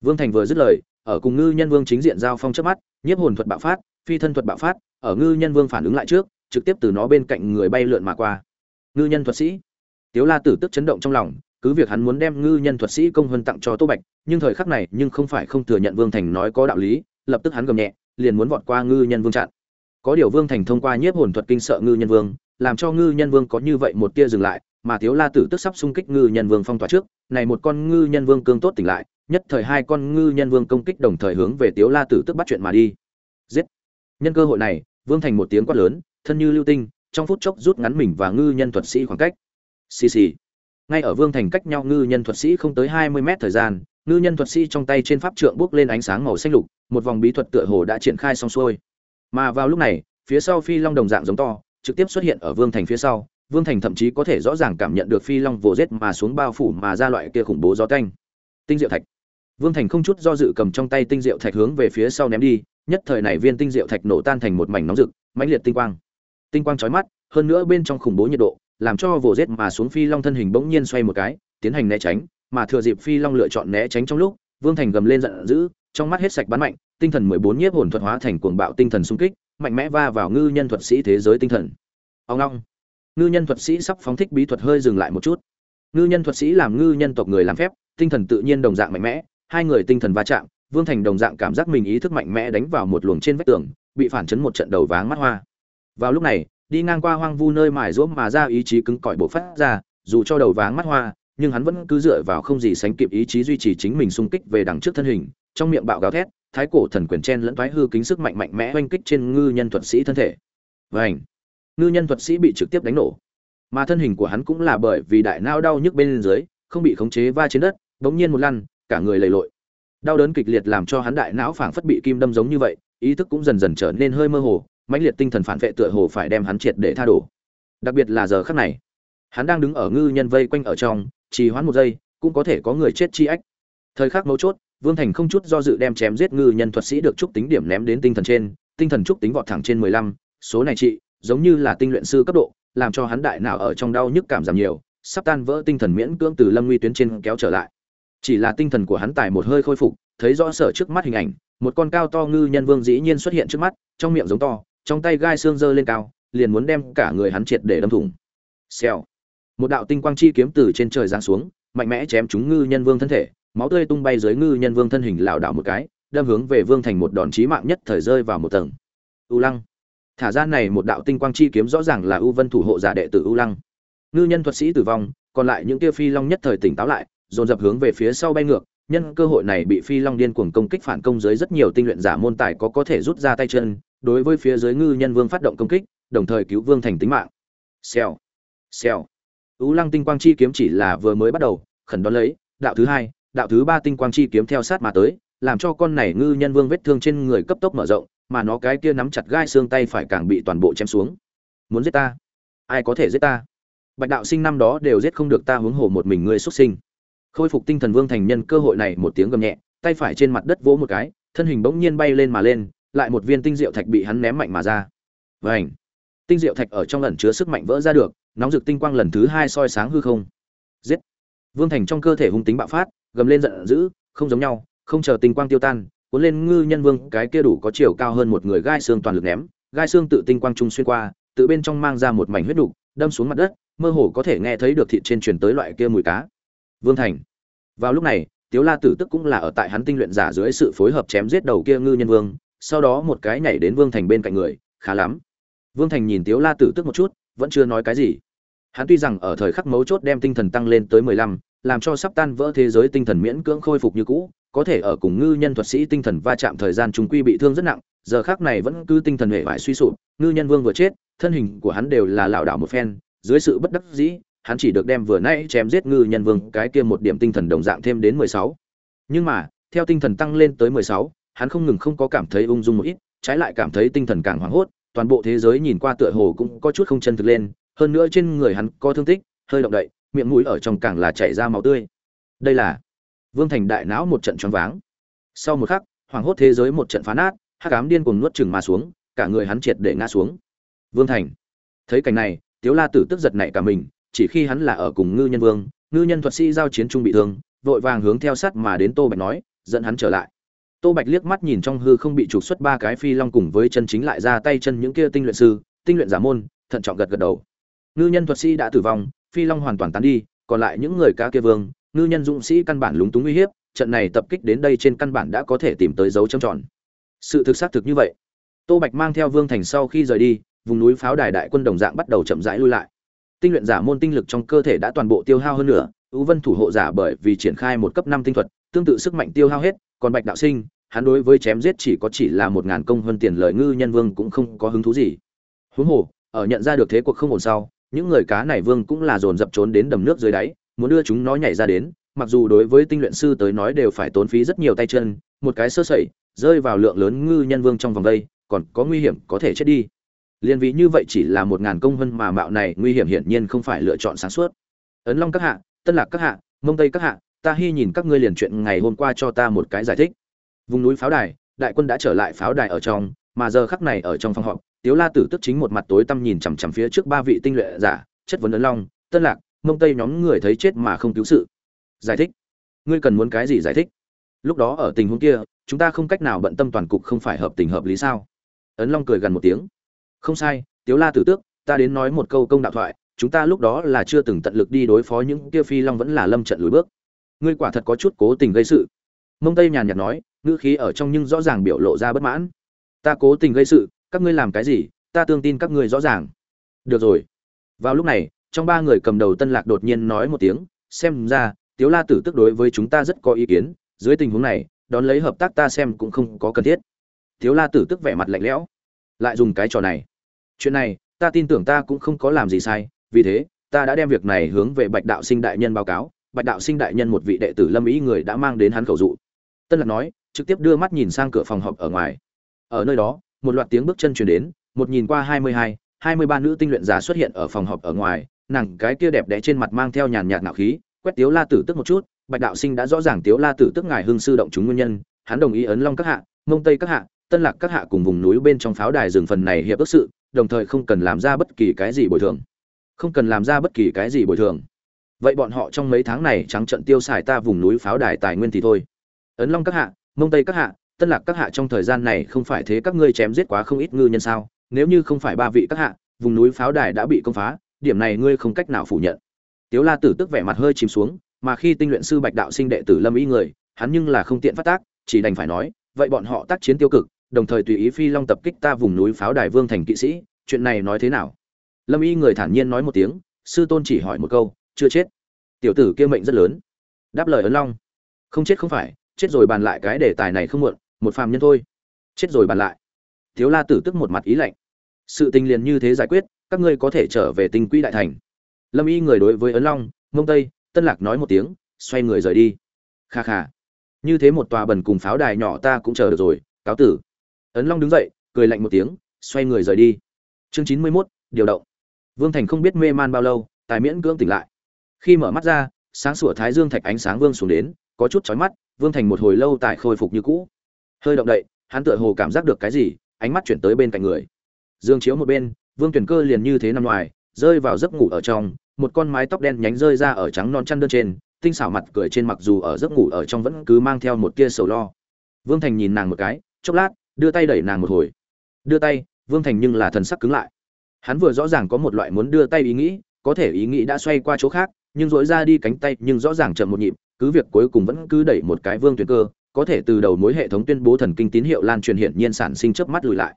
Speaker 1: Vương thành vừa dứt lời, ở cùng ngư nhân vương chính diện giao phong trước mắt, nhiếp hồn thuật bạo phát phi thân thuật bạo phát, ở ngư nhân vương phản ứng lại trước, trực tiếp từ nó bên cạnh người bay lượn mà qua. Ngư nhân thuật sĩ. Tiếu la tử tức chấn động trong lòng, cứ việc hắn muốn đem ngư nhân thuật sĩ công hơn tặng cho tô bạch, nhưng thời khắc này nhưng không phải không thừa nhận vương thành nói có đạo lý, lập tức hắn gầm nhẹ, liền muốn vọt qua ngư nhân vương chặn có điều vương thành thông qua nhiếp hồn thuật kinh sợ ngư nhân vương, làm cho ngư nhân vương có như vậy một tia dừng lại, mà thiếu la tử tức sắp xung kích ngư nhân vương phong tỏa trước, này một con ngư nhân vương cương tốt tỉnh lại, nhất thời hai con ngư nhân vương công kích đồng thời hướng về tiếu la tử tức bắt chuyện mà đi. Giết! Nhân cơ hội này, vương thành một tiếng quát lớn, thân như lưu tinh, trong phút chốc rút ngắn mình và ngư nhân thuật sĩ khoảng cách. Xì xì. Ngay ở vương thành cách nhau ngư nhân thuật sĩ không tới hai mươi mét thời gian, ngư nhân thuật sĩ trong tay trên pháp trượng bước lên ánh sáng màu xanh lục, một vòng bí thuật tựa hồ đã triển khai xong xuôi. Mà vào lúc này, phía sau phi long đồng dạng giống to, trực tiếp xuất hiện ở vương thành phía sau, vương thành thậm chí có thể rõ ràng cảm nhận được phi long vồ rết mà xuống bao phủ mà ra loại kia khủng bố gió canh tinh diệu thạch. Vương thành không chút do dự cầm trong tay tinh diệu thạch hướng về phía sau ném đi nhất thời này viên tinh diệu thạch nổ tan thành một mảnh nóng rực, mãnh liệt tinh quang. Tinh quang chói mắt, hơn nữa bên trong khủng bố nhiệt độ, làm cho vồ rết mà xuống phi long thân hình bỗng nhiên xoay một cái, tiến hành né tránh, mà thừa dịp phi long lựa chọn né tránh trong lúc, vương thành gầm lên giận dữ, trong mắt hết sạch bắn mạnh, tinh thần mười bốn nhiếp hồn thuật hóa thành cuồng bạo tinh thần xung kích, mạnh mẽ va vào ngư nhân thuật sĩ thế giới tinh thần. Ông ngoong. ngư nhân thuật sĩ sắp phóng thích bí thuật hơi dừng lại một chút. Ngư nhân thuật sĩ làm ngư nhân tộc người làm phép, tinh thần tự nhiên đồng dạng mạnh mẽ, hai người tinh thần va chạm vương thành đồng dạng cảm giác mình ý thức mạnh mẽ đánh vào một luồng trên vách tường bị phản chấn một trận đầu váng mắt hoa. Vào lúc này đi ngang qua hoang vu nơi mài ruỗm mà ra ý chí cứng cỏi bộ phát ra dù cho đầu váng mắt hoa nhưng hắn vẫn cứ dựa vào không gì sánh kịp ý chí duy trì chính mình xung kích về đằng trước thân hình trong miệng bạo gào thét thái cổ thần quyền chen lẫn thoái hư kính sức mạnh mạnh mẽ oanh kích trên ngư nhân thuật sĩ thân thể. Vành, ngư nhân thuật sĩ bị trực tiếp đánh nổ. Mà thân hình của hắn cũng là bởi vì đại não đau nhức bên dưới không bị khống chế va trên đất bỗng nhiên một lăn cả người lầy lội đau đớn kịch liệt làm cho hắn đại não phảng phất bị kim đâm giống như vậy, ý thức cũng dần dần trở nên hơi mơ hồ, mãnh liệt tinh thần phản vệ tựa hồ phải đem hắn triệt để tha đổ. Đặc biệt là giờ khắc này, hắn đang đứng ở ngư nhân vây quanh ở trong, trì hoãn một giây, cũng có thể có người chết chi ách. Thời khắc mấu chốt, vương thành không chút do dự đem chém giết ngư nhân thuật sĩ được trúc tính điểm ném đến tinh thần trên, tinh thần trúc tính vọt thẳng trên mười lăm, số này trị, giống như là tinh luyện sư cấp độ, làm cho hắn đại não ở trong đau nhức cảm giảm nhiều, sắp tan vỡ tinh thần miễn cưỡng từ lâm nguy tuyến trên kéo trở lại chỉ là tinh thần của hắn tài một hơi khôi phục, thấy rõ sở trước mắt hình ảnh, một con cao to ngư nhân vương dĩ nhiên xuất hiện trước mắt, trong miệng giống to, trong tay gai xương dơ lên cao, liền muốn đem cả người hắn triệt để đâm thủng. Xèo. Một đạo tinh quang chi kiếm từ trên trời giáng xuống, mạnh mẽ chém trúng ngư nhân vương thân thể, máu tươi tung bay dưới ngư nhân vương thân hình lảo đảo một cái, đâm hướng về vương thành một đòn chí mạng nhất thời rơi vào một tầng. U lăng. Thả ra này một đạo tinh quang chi kiếm rõ ràng là u vân thủ hộ giả đệ tử u lăng. Ngư nhân thuật sĩ tử vong, còn lại những tia phi long nhất thời tỉnh táo lại dồn dập hướng về phía sau bay ngược, nhân cơ hội này bị phi long điên cuồng công kích phản công dưới rất nhiều tinh luyện giả môn tài có có thể rút ra tay chân, đối với phía dưới ngư nhân vương phát động công kích, đồng thời cứu vương thành tính mạng. Xèo xèo. U lăng tinh quang chi kiếm chỉ là vừa mới bắt đầu, khẩn đón lấy, đạo thứ hai, đạo thứ ba tinh quang chi kiếm theo sát mà tới, làm cho con này ngư nhân vương vết thương trên người cấp tốc mở rộng, mà nó cái kia nắm chặt gai xương tay phải càng bị toàn bộ chém xuống. Muốn giết ta? Ai có thể giết ta? Bạch đạo sinh năm đó đều giết không được ta huống hồ một mình ngươi xuất sinh khôi phục tinh thần vương thành nhân cơ hội này một tiếng gầm nhẹ, tay phải trên mặt đất vỗ một cái, thân hình bỗng nhiên bay lên mà lên, lại một viên tinh diệu thạch bị hắn ném mạnh mà ra. Vảnh tinh diệu thạch ở trong lần chứa sức mạnh vỡ ra được, nóng rực tinh quang lần thứ hai soi sáng hư không. Giết! Vương thành trong cơ thể hung tính bạo phát, gầm lên giận dữ, không giống nhau, không chờ tinh quang tiêu tan, cuốn lên ngư nhân vương, cái kia đủ có chiều cao hơn một người gai xương toàn lực ném, gai xương tự tinh quang trung xuyên qua, tự bên trong mang ra một mảnh huyết đục, đâm xuống mặt đất, mơ hồ có thể nghe thấy được thịt trên truyền tới loại kia mùi cá vương thành. Vào lúc này, tiếu la tử tức cũng là ở tại hắn tinh luyện giả dưới sự phối hợp chém giết đầu kia ngư nhân vương, sau đó một cái nhảy đến vương thành bên cạnh người, khá lắm. Vương thành nhìn tiếu la tử tức một chút, vẫn chưa nói cái gì. Hắn tuy rằng ở thời khắc mấu chốt đem tinh thần tăng lên tới mười lăm, làm cho sắp tan vỡ thế giới tinh thần miễn cưỡng khôi phục như cũ, có thể ở cùng ngư nhân thuật sĩ tinh thần va chạm thời gian chúng quy bị thương rất nặng, giờ khác này vẫn cứ tinh thần hệ vải suy sụp, ngư nhân vương vừa chết, thân hình của hắn đều là lảo đảo một phen, dưới sự bất đắc dĩ hắn chỉ được đem vừa nãy chém giết ngư nhân vương cái kia một điểm tinh thần đồng dạng thêm đến mười sáu. Nhưng mà, theo tinh thần tăng lên tới mười sáu, hắn không ngừng không có cảm thấy ung dung một ít, trái lại cảm thấy tinh thần càng hoảng hốt, toàn bộ thế giới nhìn qua tựa hồ cũng có chút không chân thực lên, hơn nữa trên người hắn có thương tích, hơi động đậy, miệng mũi ở trong càng là chảy ra máu tươi. Đây là vương thành đại não một trận choáng váng. Sau một khắc, hoảng hốt thế giới một trận phá nát, hắc ám điên cuồng nuốt chừng mà xuống, cả người hắn triệt để ngã xuống. Vương thành, thấy cảnh này, tiếu la tử tức giật nảy cả mình chỉ khi hắn là ở cùng ngư nhân vương, ngư nhân thuật sĩ giao chiến trung bị thương, vội vàng hướng theo sát mà đến tô bạch nói, dẫn hắn trở lại. Tô bạch liếc mắt nhìn trong hư không bị trục xuất ba cái phi long cùng với chân chính lại ra tay chân những kia tinh luyện sư, tinh luyện giả môn, thận trọng gật gật đầu. Ngư nhân thuật sĩ đã tử vong, phi long hoàn toàn tán đi, còn lại những người cá kia vương, ngư nhân dũng sĩ căn bản lúng túng uy hiếp, trận này tập kích đến đây trên căn bản đã có thể tìm tới dấu châm tròn. Sự thực xác thực như vậy. Tô bạch mang theo vương thành sau khi rời đi, vùng núi pháo đài đại quân đồng dạng bắt đầu chậm rãi lui lại tinh luyện giả môn tinh lực trong cơ thể đã toàn bộ tiêu hao hơn nữa, U vân thủ hộ giả bởi vì triển khai một cấp năm tinh thuật, tương tự sức mạnh tiêu hao hết, còn bạch đạo sinh, hắn đối với chém giết chỉ có chỉ là một ngàn công hơn tiền lời ngư nhân vương cũng không có hứng thú gì. Huống hồ, ở nhận ra được thế cuộc không ổn sau, những người cá này vương cũng là dồn dập trốn đến đầm nước dưới đáy, muốn đưa chúng nó nhảy ra đến, mặc dù đối với tinh luyện sư tới nói đều phải tốn phí rất nhiều tay chân, một cái sơ sẩy, rơi vào lượng lớn ngư nhân vương trong vòng đây, còn có nguy hiểm có thể chết đi liên vì như vậy chỉ là một ngàn công hơn mà mạo này nguy hiểm hiển nhiên không phải lựa chọn sáng suốt. Ấn long các hạ, tân lạc các hạ, mông tây các hạ, ta hy nhìn các ngươi liền chuyện ngày hôm qua cho ta một cái giải thích. Vùng núi pháo đài, đại quân đã trở lại pháo đài ở trong, mà giờ khắc này ở trong phòng họp, tiếu la tử tức chính một mặt tối tăm nhìn chằm chằm phía trước ba vị tinh luyện giả, chất vấn ấn long, tân lạc, mông tây nhóm người thấy chết mà không cứu sự. Giải thích. Ngươi cần muốn cái gì giải thích? Lúc đó ở tình huống kia, chúng ta không cách nào bận tâm toàn cục không phải hợp tình hợp lý sao? Ấn long cười gần một tiếng không sai, tiếu la tử tước, ta đến nói một câu công đạo thoại, chúng ta lúc đó là chưa từng tận lực đi đối phó những kia phi long vẫn là lâm trận lùi bước. Ngươi quả thật có chút cố tình gây sự. Mông tây nhàn nhạt nói, ngữ khí ở trong nhưng rõ ràng biểu lộ ra bất mãn. Ta cố tình gây sự, các ngươi làm cái gì, ta tương tin các ngươi rõ ràng. Được rồi. Vào lúc này, trong ba người cầm đầu tân lạc đột nhiên nói một tiếng, xem ra, tiếu la tử tức đối với chúng ta rất có ý kiến, dưới tình huống này, đón lấy hợp tác ta xem cũng không có cần thiết. Tiếu la tử tức vẻ mặt lạnh lẽo, lại dùng cái trò này chuyện này, ta tin tưởng ta cũng không có làm gì sai, vì thế, ta đã đem việc này hướng về bạch đạo sinh đại nhân báo cáo. Bạch đạo sinh đại nhân một vị đệ tử lâm ý người đã mang đến hắn khẩu dụ. Tân lạc nói, trực tiếp đưa mắt nhìn sang cửa phòng họp ở ngoài. Ở nơi đó, một loạt tiếng bước chân chuyển đến, một nhìn qua hai mươi hai hai mươi ba nữ tinh luyện giả xuất hiện ở phòng họp ở ngoài, nàng cái kia đẹp đẽ trên mặt mang theo nhàn nhạt nạo khí, quét tiếu la tử tức một chút. Bạch đạo sinh đã rõ ràng tiếu la tử tức ngài hưng sư động chúng nguyên nhân, hắn đồng ý ấn long các hạ, mông tây các hạ, tân lạc các hạ cùng vùng núi bên trong pháo đài rừng phần này hiệp ước sự đồng thời không cần làm ra bất kỳ cái gì bồi thường. Không cần làm ra bất kỳ cái gì bồi thường. Vậy bọn họ trong mấy tháng này trắng trận tiêu xài ta vùng núi pháo đài tài nguyên thì thôi. Ấn long các hạ, mông tây các hạ, tân lạc các hạ trong thời gian này không phải thế các ngươi chém giết quá không ít ngư nhân sao? Nếu như không phải ba vị các hạ, vùng núi pháo đài đã bị công phá, điểm này ngươi không cách nào phủ nhận. Tiếu la tử tức vẻ mặt hơi chìm xuống, mà khi tinh luyện sư bạch đạo sinh đệ tử lâm ý người, hắn nhưng là không tiện phát tác, chỉ đành phải nói, vậy bọn họ tác chiến tiêu cực đồng thời tùy ý phi long tập kích ta vùng núi pháo đài vương thành kỵ sĩ, chuyện này nói thế nào? Lâm y người thản nhiên nói một tiếng, sư tôn chỉ hỏi một câu, chưa chết. Tiểu tử kia mệnh rất lớn. Đáp lời ấn long. Không chết không phải, chết rồi bàn lại cái đề tài này không muộn, một phàm nhân thôi. Chết rồi bàn lại. Thiếu la tử tức một mặt ý lạnh. Sự tình liền như thế giải quyết, các ngươi có thể trở về tinh quỹ đại thành. Lâm y người đối với ấn long, mông tây, tân lạc nói một tiếng, xoay người rời đi. Kha kha. Như thế một tòa bần cùng pháo đài nhỏ ta cũng chờ được rồi, cáo tử ấn long đứng dậy, cười lạnh một tiếng, xoay người rời đi. Chương chín mươi mốt, điều động. Vương thành không biết mê man bao lâu, tài miễn cưỡng tỉnh lại. Khi mở mắt ra, sáng sủa thái dương thạch ánh sáng vương xuống đến, có chút chói mắt, vương thành một hồi lâu tại khôi phục như cũ. Hơi động đậy, hắn tựa hồ cảm giác được cái gì, ánh mắt chuyển tới bên cạnh người. Dương chiếu một bên, vương tuyển cơ liền như thế nằm ngoài, rơi vào giấc ngủ ở trong, một con mái tóc đen nhánh rơi ra ở trắng non chăn đơn trên, tinh xảo mặt cười trên mặc dù ở giấc ngủ ở trong vẫn cứ mang theo một tia sầu lo. Vương thành nhìn nàng một cái, chốc lát đưa tay đẩy nàng một hồi. Đưa tay, vương thành nhưng là thần sắc cứng lại. Hắn vừa rõ ràng có một loại muốn đưa tay ý nghĩ, có thể ý nghĩ đã xoay qua chỗ khác, nhưng dỗi ra đi cánh tay nhưng rõ ràng chậm một nhịp, cứ việc cuối cùng vẫn cứ đẩy một cái vương tuyển cơ, có thể từ đầu mối hệ thống tuyên bố thần kinh tín hiệu lan truyền hiển nhiên sản sinh chớp mắt lùi lại.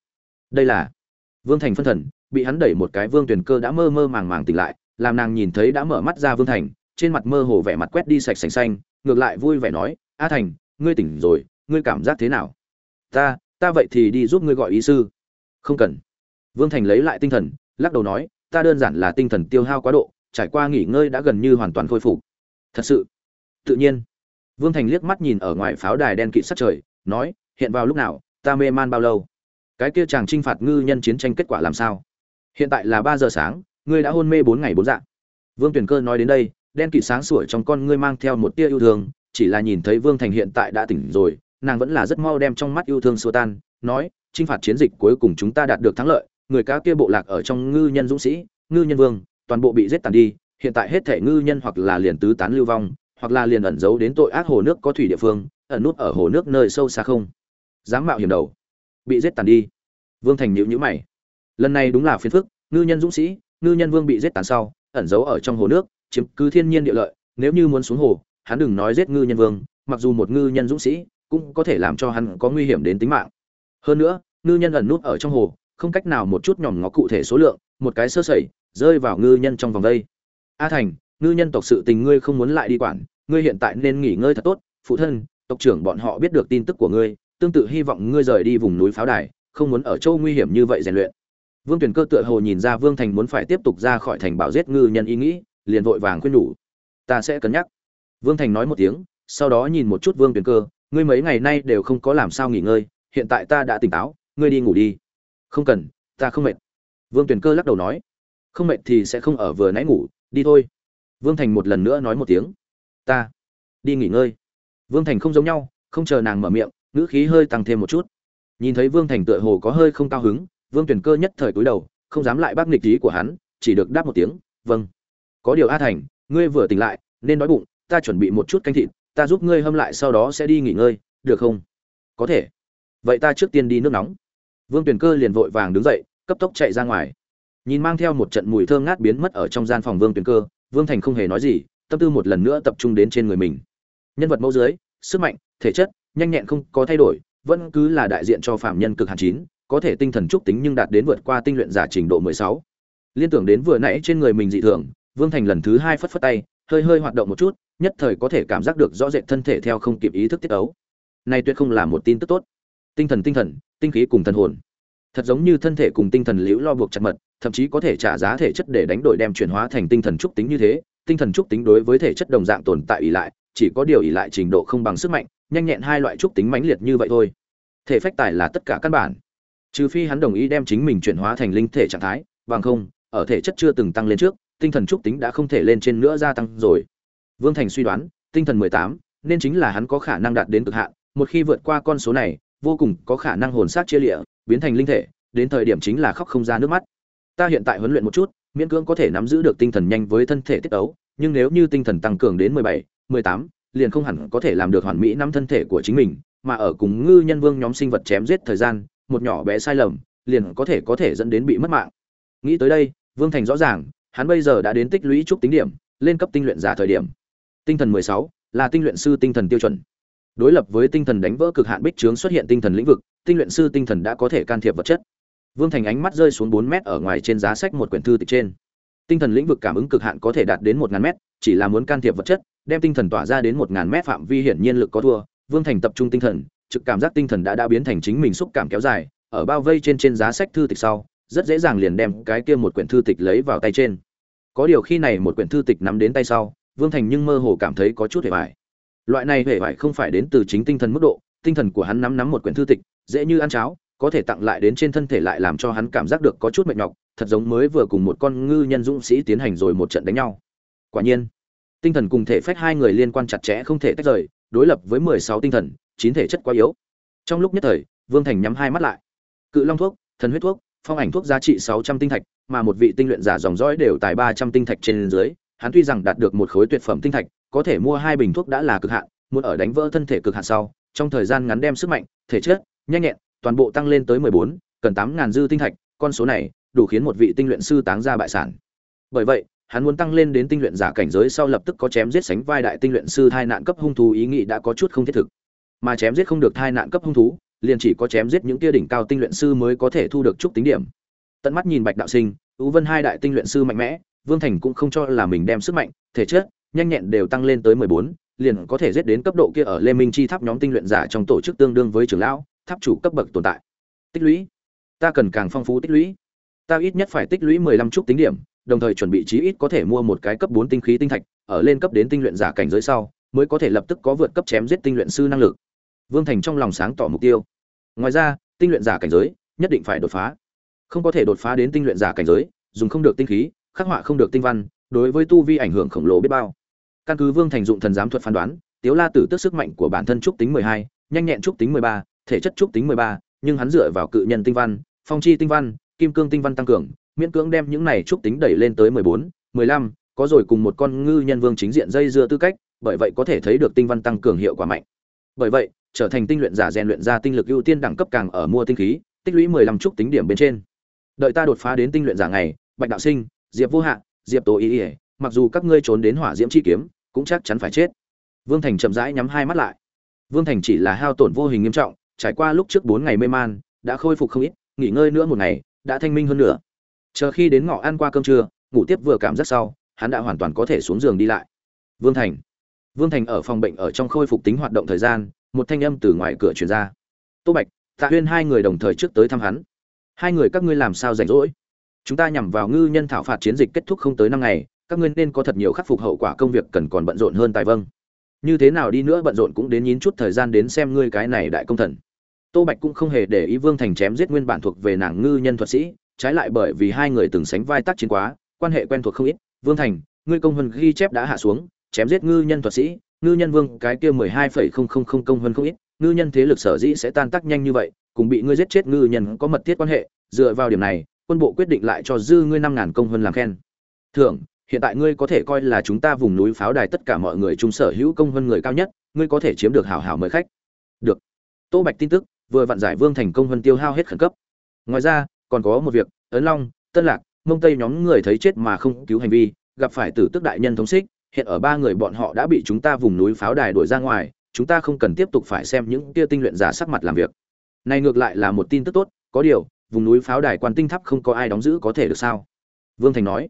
Speaker 1: Đây là vương thành phân thần, bị hắn đẩy một cái vương tuyển cơ đã mơ mơ màng màng tỉnh lại, làm nàng nhìn thấy đã mở mắt ra vương thành, trên mặt mơ hồ vẻ mặt quét đi sạch sành xanh, ngược lại vui vẻ nói, a thành, ngươi tỉnh rồi, ngươi cảm giác thế nào? Ta ta vậy thì đi giúp ngươi gọi ý sư. Không cần. Vương thành lấy lại tinh thần, lắc đầu nói, ta đơn giản là tinh thần tiêu hao quá độ, trải qua nghỉ ngơi đã gần như hoàn toàn khôi phục. Thật sự. Tự nhiên. Vương thành liếc mắt nhìn ở ngoài pháo đài đen kịt sát trời, nói, hiện vào lúc nào, ta mê man bao lâu? Cái kia chàng t r i n h phạt ngư nhân chiến tranh kết quả làm sao? Hiện tại là ba giờ sáng, ngươi đã hôn mê bốn ngày bốn dạng vương tuyển cơ nói đến đây, đen kịt sáng sủa trong con ngươi mang theo một tia yêu thương, chỉ là nhìn thấy vương thành hiện tại đã tỉnh rồi nàng vẫn là rất mau đem trong mắt yêu thương xua tan, nói, chinh phạt chiến dịch cuối cùng chúng ta đạt được thắng lợi, người cá kia bộ lạc ở trong ngư nhân dũng sĩ, ngư nhân vương, toàn bộ bị giết tàn đi, hiện tại hết thể ngư nhân hoặc là liền tứ tán lưu vong, hoặc là liền ẩn giấu đến tội ác hồ nước có thủy địa phương, ẩn nút ở hồ nước nơi sâu xa không. Dám mạo hiểm đầu. Bị giết tàn đi. Vương thành nhịu nhữ mày. Lần này đúng là phiền phức, ngư nhân dũng sĩ, ngư nhân vương bị giết tàn sau, ẩn giấu ở trong hồ nước, chiếm cứ thiên nhiên địa lợi, nếu như muốn xuống hồ, hắn đừng nói giết ngư nhân vương, mặc dù một ngư nhân dũng sĩ cũng có thể làm cho hắn có nguy hiểm đến tính mạng. Hơn nữa, ngư nhân ẩn nút ở trong hồ, không cách nào một chút nhòm ngó cụ thể số lượng, một cái sơ sẩy, rơi vào ngư nhân trong vòng đây. A thành, ngư nhân tộc sự tình ngươi không muốn lại đi quản, ngươi hiện tại nên nghỉ ngơi thật tốt. Phụ thân, tộc trưởng bọn họ biết được tin tức của ngươi, tương tự hy vọng ngươi rời đi vùng núi pháo đài, không muốn ở châu nguy hiểm như vậy rèn luyện. Vương tuyển cơ tựa hồ nhìn ra vương thành muốn phải tiếp tục ra khỏi thành bảo giết ngư nhân ý nghĩ, liền vội vàng khuyên nhủ. Ta sẽ cân nhắc. Vương thành nói một tiếng, sau đó nhìn một chút vương tuyển cơ ngươi mấy ngày nay đều không có làm sao nghỉ ngơi, hiện tại ta đã tỉnh táo, ngươi đi ngủ đi. Không cần, ta không mệt. Vương Tuyền cơ lắc đầu nói. Không mệt thì sẽ không ở vừa nãy ngủ, đi thôi. Vương thành một lần nữa nói một tiếng. Ta, đi nghỉ ngơi. Vương thành không giống nhau, không chờ nàng mở miệng, ngữ khí hơi tăng thêm một chút. Nhìn thấy vương thành tựa hồ có hơi không cao hứng, vương tuyển cơ nhất thời cúi đầu, không dám lại bác nghịch ý của hắn, chỉ được đáp một tiếng vâng. Có điều a thành, ngươi vừa tỉnh lại, nên đói bụng, ta chuẩn bị một chút canh thịt ta giúp ngươi hâm lại sau đó sẽ đi nghỉ ngơi, được không? Có thể. Vậy ta trước tiên đi nước nóng. Vương tuyển cơ liền vội vàng đứng dậy, cấp tốc chạy ra ngoài. Nhìn mang theo một trận mùi thơm ngát biến mất ở trong gian phòng vương tuyển cơ, vương thành không hề nói gì, tâm tư một lần nữa tập trung đến trên người mình. Nhân vật mẫu dưới, sức mạnh, thể chất, nhanh nhẹn không có thay đổi, vẫn cứ là đại diện cho phạm nhân cực hạn chín, có thể tinh thần trúc tính nhưng đạt đến vượt qua tinh luyện giả trình độ mười sáu. Liên tưởng đến vừa nãy trên người mình dị thường, vương thành lần thứ hai phất phất tay hơi hơi hoạt động một chút, nhất thời có thể cảm giác được rõ rệt thân thể theo không kịp ý thức tiết ấu. Này tuyệt không là một tin tức tốt. Tinh thần tinh thần, tinh khí cùng thần hồn. Thật giống như thân thể cùng tinh thần liễu lo buộc chặt mật, thậm chí có thể trả giá thể chất để đánh đổi đem chuyển hóa thành tinh thần trúc tính như thế. Tinh thần trúc tính đối với thể chất đồng dạng tồn tại ỷ lại, chỉ có điều ỷ lại trình độ không bằng sức mạnh, nhanh nhẹn hai loại trúc tính mãnh liệt như vậy thôi. Thể phách tài là tất cả căn bản. Trừ phi hắn đồng ý đem chính mình chuyển hóa thành linh thể trạng thái, bằng không, ở thể chất chưa từng tăng lên trước tinh thần trúc tính đã không thể lên trên nữa gia tăng rồi. Vương thành suy đoán, tinh thần mười tám, nên chính là hắn có khả năng đạt đến cực hạn, một khi vượt qua con số này, vô cùng có khả năng hồn sát chia lịa, biến thành linh thể, đến thời điểm chính là khóc không ra nước mắt. Ta hiện tại huấn luyện một chút, miễn cưỡng có thể nắm giữ được tinh thần nhanh với thân thể tiết ấu nhưng nếu như tinh thần tăng cường đến mười bảy, mười tám, liền không hẳn có thể làm được hoàn mỹ năm thân thể của chính mình, mà ở cùng ngư nhân vương nhóm sinh vật chém giết thời gian, một nhỏ bé sai lầm, liền có thể có thể dẫn đến bị mất mạng. Nghĩ tới đây, vương thành rõ ràng hắn bây giờ đã đến tích lũy trúc tính điểm, lên cấp tinh luyện giả thời điểm. Tinh thần mười sáu, là tinh luyện sư tinh thần tiêu chuẩn. Đối lập với tinh thần đánh vỡ cực hạn bích trướng xuất hiện tinh thần lĩnh vực, tinh luyện sư tinh thần đã có thể can thiệp vật chất. Vương thành ánh mắt rơi xuống bốn mét ở ngoài trên giá sách một quyển thư tịch trên. Tinh thần lĩnh vực cảm ứng cực hạn có thể đạt đến một ngàn mét, chỉ là muốn can thiệp vật chất, đem tinh thần tỏa ra đến một ngàn mét phạm vi hiển nhiên lực có thua. Vương thành tập trung tinh thần, trực cảm giác tinh thần đã đã biến thành chính mình xúc cảm kéo dài, ở bao vây trên trên giá sách thư tịch sau rất dễ dàng liền đem cái kia một quyển thư tịch lấy vào tay trên. Có điều khi này một quyển thư tịch nắm đến tay sau, vương thành nhưng mơ hồ cảm thấy có chút hề vải loại này hề vải không phải đến từ chính tinh thần mức độ, tinh thần của hắn nắm nắm một quyển thư tịch, dễ như ăn cháo, có thể tặng lại đến trên thân thể lại làm cho hắn cảm giác được có chút mệt nhọc, thật giống mới vừa cùng một con ngư nhân dũng sĩ tiến hành rồi một trận đánh nhau. Quả nhiên, tinh thần cùng thể phách hai người liên quan chặt chẽ không thể tách rời, đối lập với mười sáu tinh thần, chín thể chất quá yếu. Trong lúc nhất thời, vương thành nhắm hai mắt lại. Cự long thuốc, thần huyết thuốc phong ảnh thuốc giá trị sáu trăm tinh thạch, mà một vị tinh luyện giả dòng dõi đều tài ba trăm tinh thạch trên dưới, hắn tuy rằng đạt được một khối tuyệt phẩm tinh thạch, có thể mua hai bình thuốc đã là cực hạn, muốn ở đánh vỡ thân thể cực hạn sau, trong thời gian ngắn đem sức mạnh, thể chất, nhanh nhẹn, toàn bộ tăng lên tới mười bốn, cần tám ngàn dư tinh thạch, con số này đủ khiến một vị tinh luyện sư táng ra bại sản. Bởi vậy, hắn muốn tăng lên đến tinh luyện giả cảnh giới sau lập tức có chém giết sánh vai đại tinh luyện sư thai nạn cấp hung thú ý nghĩ đã có chút không thiết thực. Mà chém giết không được thai nạn cấp hung thú liền chỉ có chém giết những kia đỉnh cao tinh luyện sư mới có thể thu được chút tính điểm. Tận mắt nhìn bạch đạo sinh, Ú vân hai đại tinh luyện sư mạnh mẽ, vương thành cũng không cho là mình đem sức mạnh, thể chất, nhanh nhẹn đều tăng lên tới mười bốn, liền có thể giết đến cấp độ kia ở lê minh chi tháp nhóm tinh luyện giả trong tổ chức tương đương với trưởng lão, tháp chủ cấp bậc tồn tại. Tích lũy. Ta cần càng phong phú tích lũy. Ta ít nhất phải tích lũy mười lăm chút tính điểm, đồng thời chuẩn bị chí ít có thể mua một cái cấp bốn tinh khí tinh thạch, ở lên cấp đến tinh luyện giả cảnh giới sau, mới có thể lập tức có vượt cấp chém giết tinh luyện sư năng lực. Vương thành trong lòng sáng tỏ mục tiêu ngoài ra, tinh luyện giả cảnh giới nhất định phải đột phá. Không có thể đột phá đến tinh luyện giả cảnh giới, dùng không được tinh khí, khắc họa không được tinh văn, đối với tu vi ảnh hưởng khổng lồ biết bao. Căn cứ vương thành dụng thần giám thuật phán đoán, tiếu la tử tức sức mạnh của bản thân trúc tính mười hai, nhanh nhẹn trúc tính mười ba, thể chất trúc tính mười ba, nhưng hắn dựa vào cự nhân tinh văn, phong chi tinh văn, kim cương tinh văn tăng cường, miễn cưỡng đem những này trúc tính đẩy lên tới mười bốn, mười lăm, có rồi cùng một con ngư nhân vương chính diện dây dưa tư cách, bởi vậy có thể thấy được tinh văn tăng cường hiệu quả mạnh. Bởi vậy trở thành tinh luyện giả rèn luyện ra tinh lực ưu tiên đẳng cấp càng ở mua tinh khí, tích lũy mười lăm trúc tính điểm bên trên. Đợi ta đột phá đến tinh luyện giả ngày, bạch đạo sinh, diệp vô hạn diệp tố ý ỉa mặc dù các ngươi trốn đến hỏa diễm chi kiếm, cũng chắc chắn phải chết. Vương thành chậm rãi nhắm hai mắt lại. Vương thành chỉ là hao tổn vô hình nghiêm trọng, trải qua lúc trước bốn ngày mê man, đã khôi phục không ít, nghỉ ngơi nữa một ngày, đã thanh minh hơn nữa chờ khi đến ngọ ăn qua cơm trưa, ngủ tiếp vừa cảm giác sau, hắn đã hoàn toàn có thể xuống giường đi lại. Vương thành. Vương thành ở phòng bệnh ở trong khôi phục tính hoạt động thời gian một thanh âm từ ngoài cửa truyền ra. Tô bạch, tạ huyên hai người đồng thời trước tới thăm hắn. Hai người các ngươi làm sao rảnh rỗi? Chúng ta nhằm vào ngư nhân thảo phạt chiến dịch kết thúc không tới năm ngày, các ngươi nên có thật nhiều khắc phục hậu quả công việc cần còn bận rộn hơn tài vâng. Như thế nào đi nữa bận rộn cũng đến nhín chút thời gian đến xem ngươi cái này đại công thần. Tô bạch cũng không hề để ý vương thành chém giết nguyên bản thuộc về nàng ngư nhân thuật sĩ, trái lại bởi vì hai người từng sánh vai tác chiến quá, quan hệ quen thuộc không ít. Vương thành, ngươi công vân ghi chép đã hạ xuống, chém giết ngư nhân thuật sĩ ngư nhân vương, cái kia mười hai phẩy không không không công vân không ít, ngư nhân thế lực sở dĩ sẽ tan tác nhanh như vậy, cùng bị ngươi giết chết ngư nhân có mật thiết quan hệ, dựa vào điểm này, quân bộ quyết định lại cho dư ngươi năm ngàn công vân làm khen. Thưởng, hiện tại ngươi có thể coi là chúng ta vùng núi pháo đài tất cả mọi người chung sở hữu công vân người cao nhất, ngươi có thể chiếm được hảo hảo mời khách. Được. Tô bạch tin tức, vừa vặn giải vương thành công vân tiêu hao hết khẩn cấp. Ngoài ra, còn có một việc, ấn long, tân lạc, mông tây nhóm người thấy chết mà không cứu hành vi, gặp phải tử tức đại nhân thống xích hiện ở ba người bọn họ đã bị chúng ta vùng núi pháo đài đuổi ra ngoài, chúng ta không cần tiếp tục phải xem những kia tinh luyện giả sắc mặt làm việc. Này ngược lại là một tin tức tốt, có điều, vùng núi pháo đài quan tinh tháp không có ai đóng giữ có thể được sao? Vương thành nói.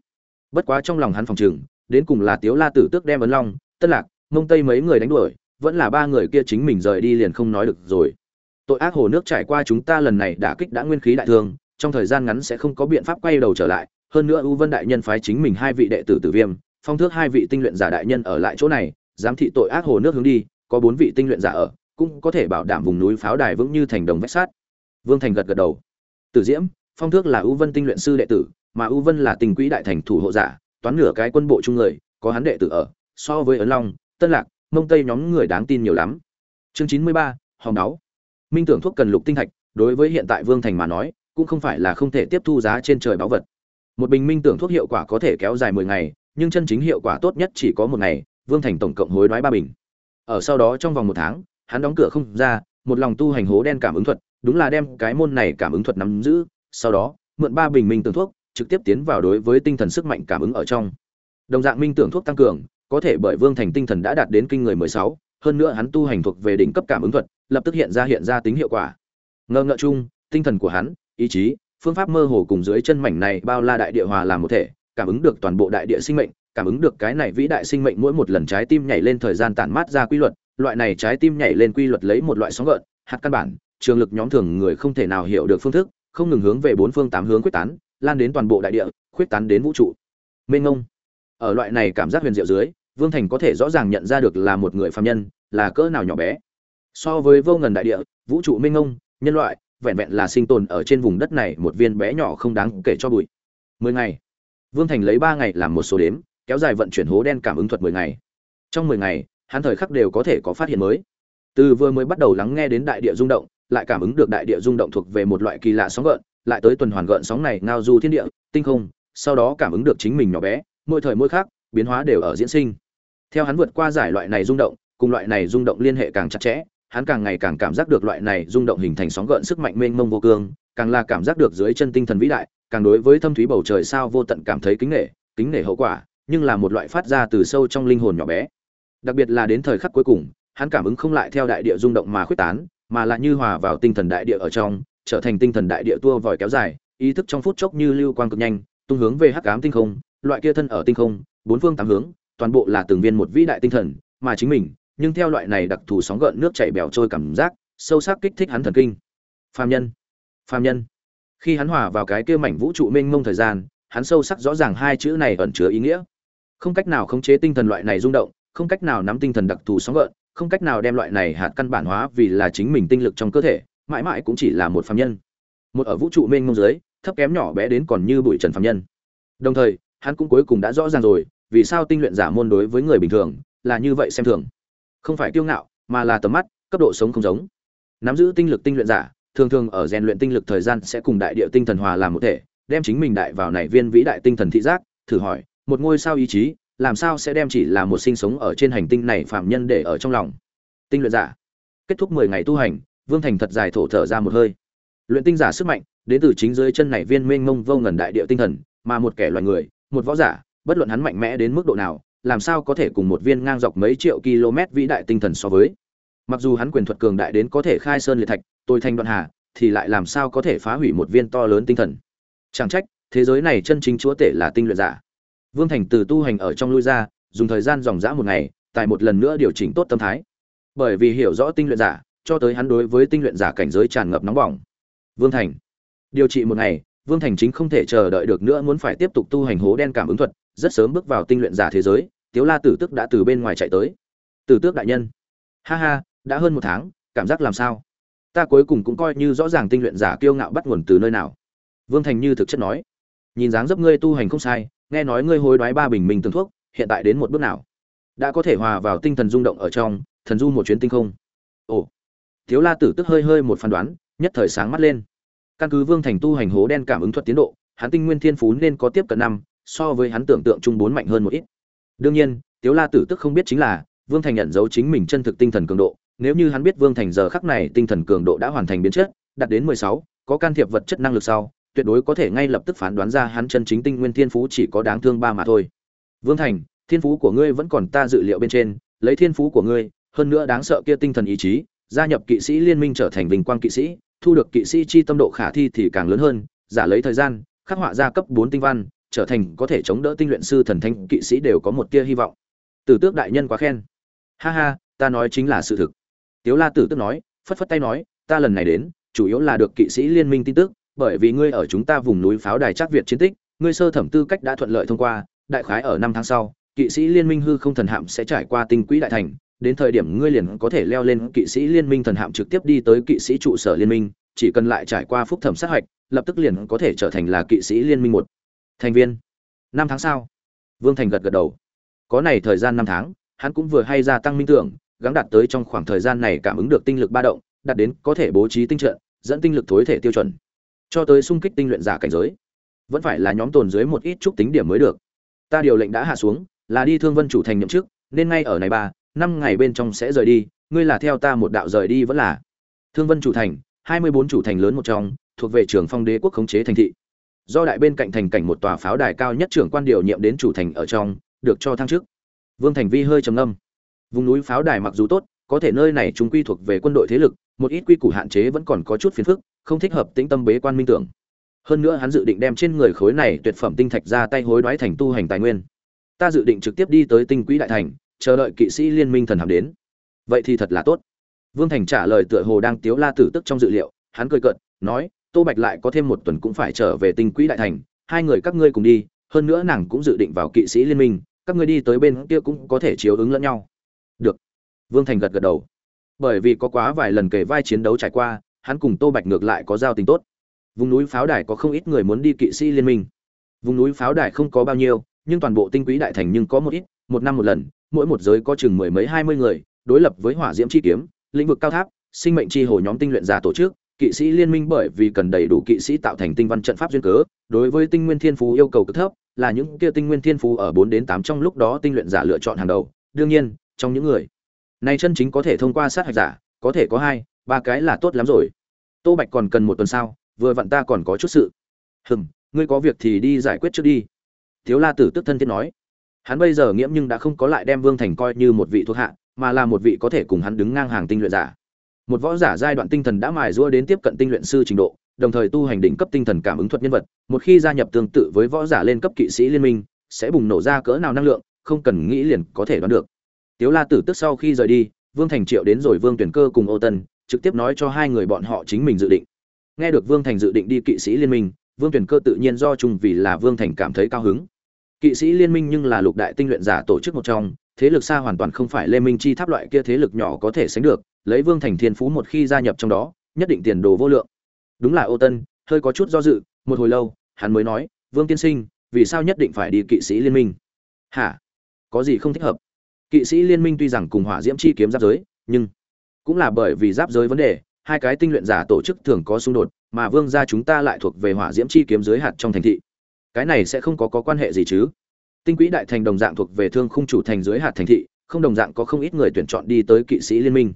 Speaker 1: Bất quá trong lòng hắn phòng trừng đến cùng là tiếu la tử tước đem ấn long tân lạc, mông tây mấy người đánh đuổi, vẫn là ba người kia chính mình rời đi liền không nói được rồi. Tội ác hồ nước trải qua chúng ta lần này đã kích đã nguyên khí đại thương, trong thời gian ngắn sẽ không có biện pháp quay đầu trở lại, hơn nữa u vân đại nhân phái chính mình hai vị đệ tử tử viêm phong thước hai vị tinh luyện giả đại nhân ở lại chỗ này, giám thị tội ác hồ nước hướng đi, có bốn vị tinh luyện giả ở, cũng có thể bảo đảm vùng núi pháo đài vững như thành đồng vách sát vương thành gật gật đầu. Tử diễm, phong thước là u vân tinh luyện sư đệ tử, mà u vân là tình quỹ đại thành thủ hộ giả, toán nửa cái quân bộ chung người, có hắn đệ tử ở, so với ấn long, tân lạc, mông tây nhóm người đáng tin nhiều lắm. Chương chín mươi ba hòng náu minh tưởng thuốc cần lục tinh thạch, đối với hiện tại vương thành mà nói, cũng không phải là không thể tiếp thu giá trên trời báu vật. Một bình minh tưởng thuốc hiệu quả có thể kéo dài mười ngày nhưng chân chính hiệu quả tốt nhất chỉ có một ngày, vương thành tổng cộng hối đoái ba bình. Ở sau đó trong vòng một tháng, hắn đóng cửa không ra, một lòng tu hành hố đen cảm ứng thuật, đúng là đem cái môn này cảm ứng thuật nắm giữ, sau đó, mượn ba bình minh tưởng thuốc, trực tiếp tiến vào đối với tinh thần sức mạnh cảm ứng ở trong. Đồng dạng minh tưởng thuốc tăng cường, có thể bởi vương thành tinh thần đã đạt đến kinh người mười sáu, hơn nữa hắn tu hành thuộc về đỉnh cấp cảm ứng thuật, lập tức hiện ra hiện ra tính hiệu quả. Ngơ ngợ chung, tinh thần của hắn, ý chí, phương pháp mơ hồ cùng dưới chân mảnh này bao la đại địa hòa làm một thể cảm ứng được toàn bộ đại địa sinh mệnh, cảm ứng được cái này vĩ đại sinh mệnh mỗi một lần trái tim nhảy lên thời gian tản mát ra quy luật, loại này trái tim nhảy lên quy luật lấy một loại sóng gợn, hạt căn bản, trường lực nhóm thường người không thể nào hiểu được phương thức, không ngừng hướng về bốn phương tám hướng quyết tán, lan đến toàn bộ đại địa khuyết tán đến vũ trụ. Mênh ngông ở loại này cảm giác huyền diệu dưới, vương thành có thể rõ ràng nhận ra được là một người phạm nhân, là cỡ nào nhỏ bé. So với vô ngần đại địa, vũ trụ mênh ngông nhân loại, vẹn vẹn là sinh tồn ở trên vùng đất này một viên bé nhỏ không đáng kể cho bụi. Mười ngày vương thành lấy ba ngày làm một số đếm, kéo dài vận chuyển hố đen cảm ứng thuật mười ngày. Trong mười ngày, hắn thời khắc đều có thể có phát hiện mới. Từ vừa mới bắt đầu lắng nghe đến đại địa rung động, lại cảm ứng được đại địa rung động thuộc về một loại kỳ lạ sóng gợn, lại tới tuần hoàn gợn sóng này ngao du thiên địa, tinh không, sau đó cảm ứng được chính mình nhỏ bé, mỗi thời mỗi khác biến hóa đều ở diễn sinh. Theo hắn vượt qua giải loại này rung động, cùng loại này rung động liên hệ càng chặt chẽ, hắn càng ngày càng cảm giác được loại này rung động hình thành sóng gợn sức mạnh mênh mông vô cương, càng là cảm giác được dưới chân tinh thần vĩ đại càng đối với thâm thúy bầu trời sao vô tận cảm thấy kính nể kính nể hậu quả, nhưng là một loại phát ra từ sâu trong linh hồn nhỏ bé. Đặc biệt là đến thời khắc cuối cùng, hắn cảm ứng không lại theo đại địa rung động mà khuyết tán, mà là như hòa vào tinh thần đại địa ở trong, trở thành tinh thần đại địa tua vòi kéo dài, ý thức trong phút chốc như lưu quang cực nhanh, tung hướng về hắc ám tinh không, loại kia thân ở tinh không, bốn phương tám hướng, toàn bộ là từng viên một vĩ đại tinh thần, mà chính mình, nhưng theo loại này đặc thù sóng gợn nước chảy bèo trôi cảm giác, sâu sắc kích thích hắn thần kinh. Phàm nhân. Phàm nhân khi hắn hòa vào cái kia mảnh vũ trụ mênh mông thời gian, hắn sâu sắc rõ ràng hai chữ này ẩn chứa ý nghĩa. Không cách nào khống chế tinh thần loại này rung động, không cách nào nắm tinh thần đặc thù sóng gợn, không cách nào đem loại này hạt căn bản hóa vì là chính mình tinh lực trong cơ thể, mãi mãi cũng chỉ là một phàm nhân. Một ở vũ trụ mênh mông dưới, thấp kém nhỏ bé đến còn như bụi trần phàm nhân. Đồng thời, hắn cũng cuối cùng đã rõ ràng rồi, vì sao tinh luyện giả môn đối với người bình thường là như vậy xem thường. Không phải kiêu ngạo, mà là tầm mắt, cấp độ sống không giống. Nắm giữ tinh lực tinh luyện giả thường thường ở rèn luyện tinh lực thời gian sẽ cùng đại địa tinh thần hòa làm một thể, đem chính mình đại vào này viên vĩ đại tinh thần thị giác, thử hỏi, một ngôi sao ý chí, làm sao sẽ đem chỉ là một sinh sống ở trên hành tinh này phạm nhân để ở trong lòng? Tinh luyện giả. Kết thúc mười ngày tu hành, vương thành thật dài thổ thở ra một hơi. Luyện tinh giả sức mạnh, đến từ chính dưới chân này viên mênh mông vô ngần đại địa tinh thần, mà một kẻ loài người, một võ giả, bất luận hắn mạnh mẽ đến mức độ nào, làm sao có thể cùng một viên ngang dọc mấy triệu km vĩ đại tinh thần so với? Mặc dù hắn quyền thuật cường đại đến có thể khai sơn liệt thạch, tôi thanh đoạn hà, thì lại làm sao có thể phá hủy một viên to lớn tinh thần? Chẳng trách, thế giới này chân chính chúa tể là tinh luyện giả. Vương thành từ tu hành ở trong lui ra, dùng thời gian dòng dã một ngày tại một lần nữa điều chỉnh tốt tâm thái. Bởi vì hiểu rõ tinh luyện giả, cho tới hắn đối với tinh luyện giả cảnh giới tràn ngập nóng bỏng. Vương thành điều trị một ngày, vương thành chính không thể chờ đợi được nữa muốn phải tiếp tục tu hành hố đen cảm ứng thuật, rất sớm bước vào tinh luyện giả thế giới, tiếu la tử tức đã từ bên ngoài chạy tới. Tử tước đại nhân. Ha ha đã hơn một tháng, cảm giác làm sao? Ta cuối cùng cũng coi như rõ ràng tinh luyện giả kiêu ngạo bắt nguồn từ nơi nào. Vương thành như thực chất nói. Nhìn dáng dấp ngươi tu hành không sai, nghe nói ngươi hối đoái ba bình minh tường thuốc, hiện tại đến một bước nào? Đã có thể hòa vào tinh thần rung động ở trong, thần du một chuyến tinh không. Ồ. Thiếu la tử tức hơi hơi một phán đoán, nhất thời sáng mắt lên. Căn cứ vương thành tu hành hố đen cảm ứng thuật tiến độ, hắn tinh nguyên thiên phú nên có tiếp cận năm, so với hắn tưởng tượng chung bốn mạnh hơn một ít. Đương nhiên tiếu la tử tức không biết chính là, vương thành nhận dấu chính mình chân thực tinh thần cường độ nếu như hắn biết vương thành giờ khắc này tinh thần cường độ đã hoàn thành biến chất, đạt đến mười sáu, có can thiệp vật chất năng lực sau, tuyệt đối có thể ngay lập tức phán đoán ra hắn chân chính tinh nguyên thiên phú chỉ có đáng thương ba mà thôi. Vương thành, thiên phú của ngươi vẫn còn ta dự liệu bên trên, lấy thiên phú của ngươi, hơn nữa đáng sợ kia tinh thần ý chí, gia nhập kỵ sĩ liên minh trở thành vinh quang kỵ sĩ, thu được kỵ sĩ chi tâm độ khả thi thì càng lớn hơn, giả lấy thời gian, khắc họa ra cấp bốn tinh văn, trở thành có thể chống đỡ tinh luyện sư thần thanh kỵ sĩ đều có một tia hy vọng. Tử tước đại nhân quá khen. Ha ha, ta nói chính là sự thực tiếu la tử tức nói, phất phất tay nói, ta lần này đến, chủ yếu là được kỵ sĩ liên minh tin tức, bởi vì ngươi ở chúng ta vùng núi pháo đài chắc việt chiến tích, ngươi sơ thẩm tư cách đã thuận lợi thông qua, đại khái ở năm tháng sau, kỵ sĩ liên minh hư không thần hạm sẽ trải qua tinh quỹ đại thành, đến thời điểm ngươi liền có thể leo lên kỵ sĩ liên minh thần hạm trực tiếp đi tới kỵ sĩ trụ sở liên minh, chỉ cần lại trải qua phúc thẩm sát hạch, lập tức liền có thể trở thành là kỵ sĩ liên minh một thành viên. Năm tháng sau, vương thành gật gật đầu. Có này thời gian năm tháng, hắn cũng vừa hay gia tăng minh tưởng gắng đạt tới trong khoảng thời gian này cảm ứng được tinh lực ba động, đạt đến có thể bố trí tinh trận, dẫn tinh lực thối thể tiêu chuẩn. Cho tới xung kích tinh luyện giả cảnh giới, vẫn phải là nhóm tồn dưới một ít chút tính điểm mới được. Ta điều lệnh đã hạ xuống, là đi thương vân chủ thành nhậm chức, nên ngay ở này ba, năm ngày bên trong sẽ rời đi, ngươi là theo ta một đạo rời đi vẫn là. Thương vân chủ thành, hai mươi bốn chủ thành lớn một trong, thuộc về trường phong đế quốc khống chế thành thị. Do đại bên cạnh thành cảnh một tòa pháo đài cao nhất trưởng quan điều nhiệm đến chủ thành ở trong, được cho thăng chức. Vương thành vi hơi trầm ngâm vùng núi pháo đài mặc dù tốt, có thể nơi này chúng quy thuộc về quân đội thế lực, một ít quy củ hạn chế vẫn còn có chút phiền phức, không thích hợp tĩnh tâm bế quan minh tưởng. Hơn nữa hắn dự định đem trên người khối này tuyệt phẩm tinh thạch ra tay hối đoái thành tu hành tài nguyên. Ta dự định trực tiếp đi tới tinh quỹ đại thành, chờ đợi kỵ sĩ liên minh thần hàm đến. Vậy thì thật là tốt. Vương thành trả lời tựa hồ đang tiếu la tử tức trong dự liệu, hắn cười cợt, nói, tô bạch lại có thêm một tuần cũng phải trở về tinh quỹ đại thành, hai người các ngươi cùng đi, hơn nữa nàng cũng dự định vào kỵ sĩ liên minh, các ngươi đi tới bên kia cũng có thể chiếu ứng lẫn nhau vương thành gật gật đầu. Bởi vì có quá vài lần kể vai chiến đấu trải qua, hắn cùng tô bạch ngược lại có giao tình tốt. Vùng núi pháo đài có không ít người muốn đi kỵ sĩ liên minh. Vùng núi pháo đài không có bao nhiêu, nhưng toàn bộ tinh quỹ đại thành nhưng có một ít, một năm một lần, mỗi một giới có chừng mười mấy hai mươi người, đối lập với hỏa diễm chi kiếm, lĩnh vực cao tháp, sinh mệnh chi hồ nhóm tinh luyện giả tổ chức, kỵ sĩ liên minh bởi vì cần đầy đủ kỵ sĩ tạo thành tinh văn trận pháp duyên cớ, đối với tinh nguyên thiên phú yêu cầu cực thấp, là những kia tinh nguyên thiên phú ở bốn đến tám trong lúc đó tinh luyện giả lựa chọn hàng đầu. Đương nhiên, trong những người này chân chính có thể thông qua sát hạch giả, có thể có hai, ba cái là tốt lắm rồi. Tô bạch còn cần một tuần sau vừa vặn ta còn có chút sự. Hừm, ngươi có việc thì đi giải quyết trước đi. Thiếu la tử tức thân thiết nói. Hắn bây giờ nghiễm nhưng đã không có lại đem vương thành coi như một vị thuộc hạ, mà là một vị có thể cùng hắn đứng ngang hàng tinh luyện giả. Một võ giả giai đoạn tinh thần đã mài rũa đến tiếp cận tinh luyện sư trình độ, đồng thời tu hành đỉnh cấp tinh thần cảm ứng thuật nhân vật, một khi gia nhập tương tự với võ giả lên cấp kỵ sĩ liên minh, sẽ bùng nổ ra cỡ nào năng lượng, không cần nghĩ liền có thể đoán được tiếu la tử tức sau khi rời đi, vương thành triệu đến rồi vương tuyển cơ cùng ô tân, trực tiếp nói cho hai người bọn họ chính mình dự định. Nghe được vương thành dự định đi kỵ sĩ liên minh, vương tuyển cơ tự nhiên do chung vì là vương thành cảm thấy cao hứng. Kỵ sĩ liên minh nhưng là lục đại tinh luyện giả tổ chức một trong, thế lực xa hoàn toàn không phải lê minh chi tháp loại kia thế lực nhỏ có thể sánh được, lấy vương thành thiên phú một khi gia nhập trong đó, nhất định tiền đồ vô lượng. Đúng là ô tân, hơi có chút do dự, một hồi lâu, hắn mới nói, vương tiên sinh, vì sao nhất định phải đi kỵ sĩ liên minh? Hả? Có gì không thích hợp? Kỵ sĩ liên minh tuy rằng cùng hỏa diễm chi kiếm giáp giới nhưng cũng là bởi vì giáp giới vấn đề hai cái tinh luyện giả tổ chức thường có xung đột mà vương gia chúng ta lại thuộc về hỏa diễm chi kiếm giới hạt trong thành thị. Cái này sẽ không có, có quan hệ gì chứ? Tinh quỹ đại thành đồng dạng thuộc về thương khung chủ thành dưới hạt thành thị không đồng dạng có không ít người tuyển chọn đi tới kỵ sĩ liên minh.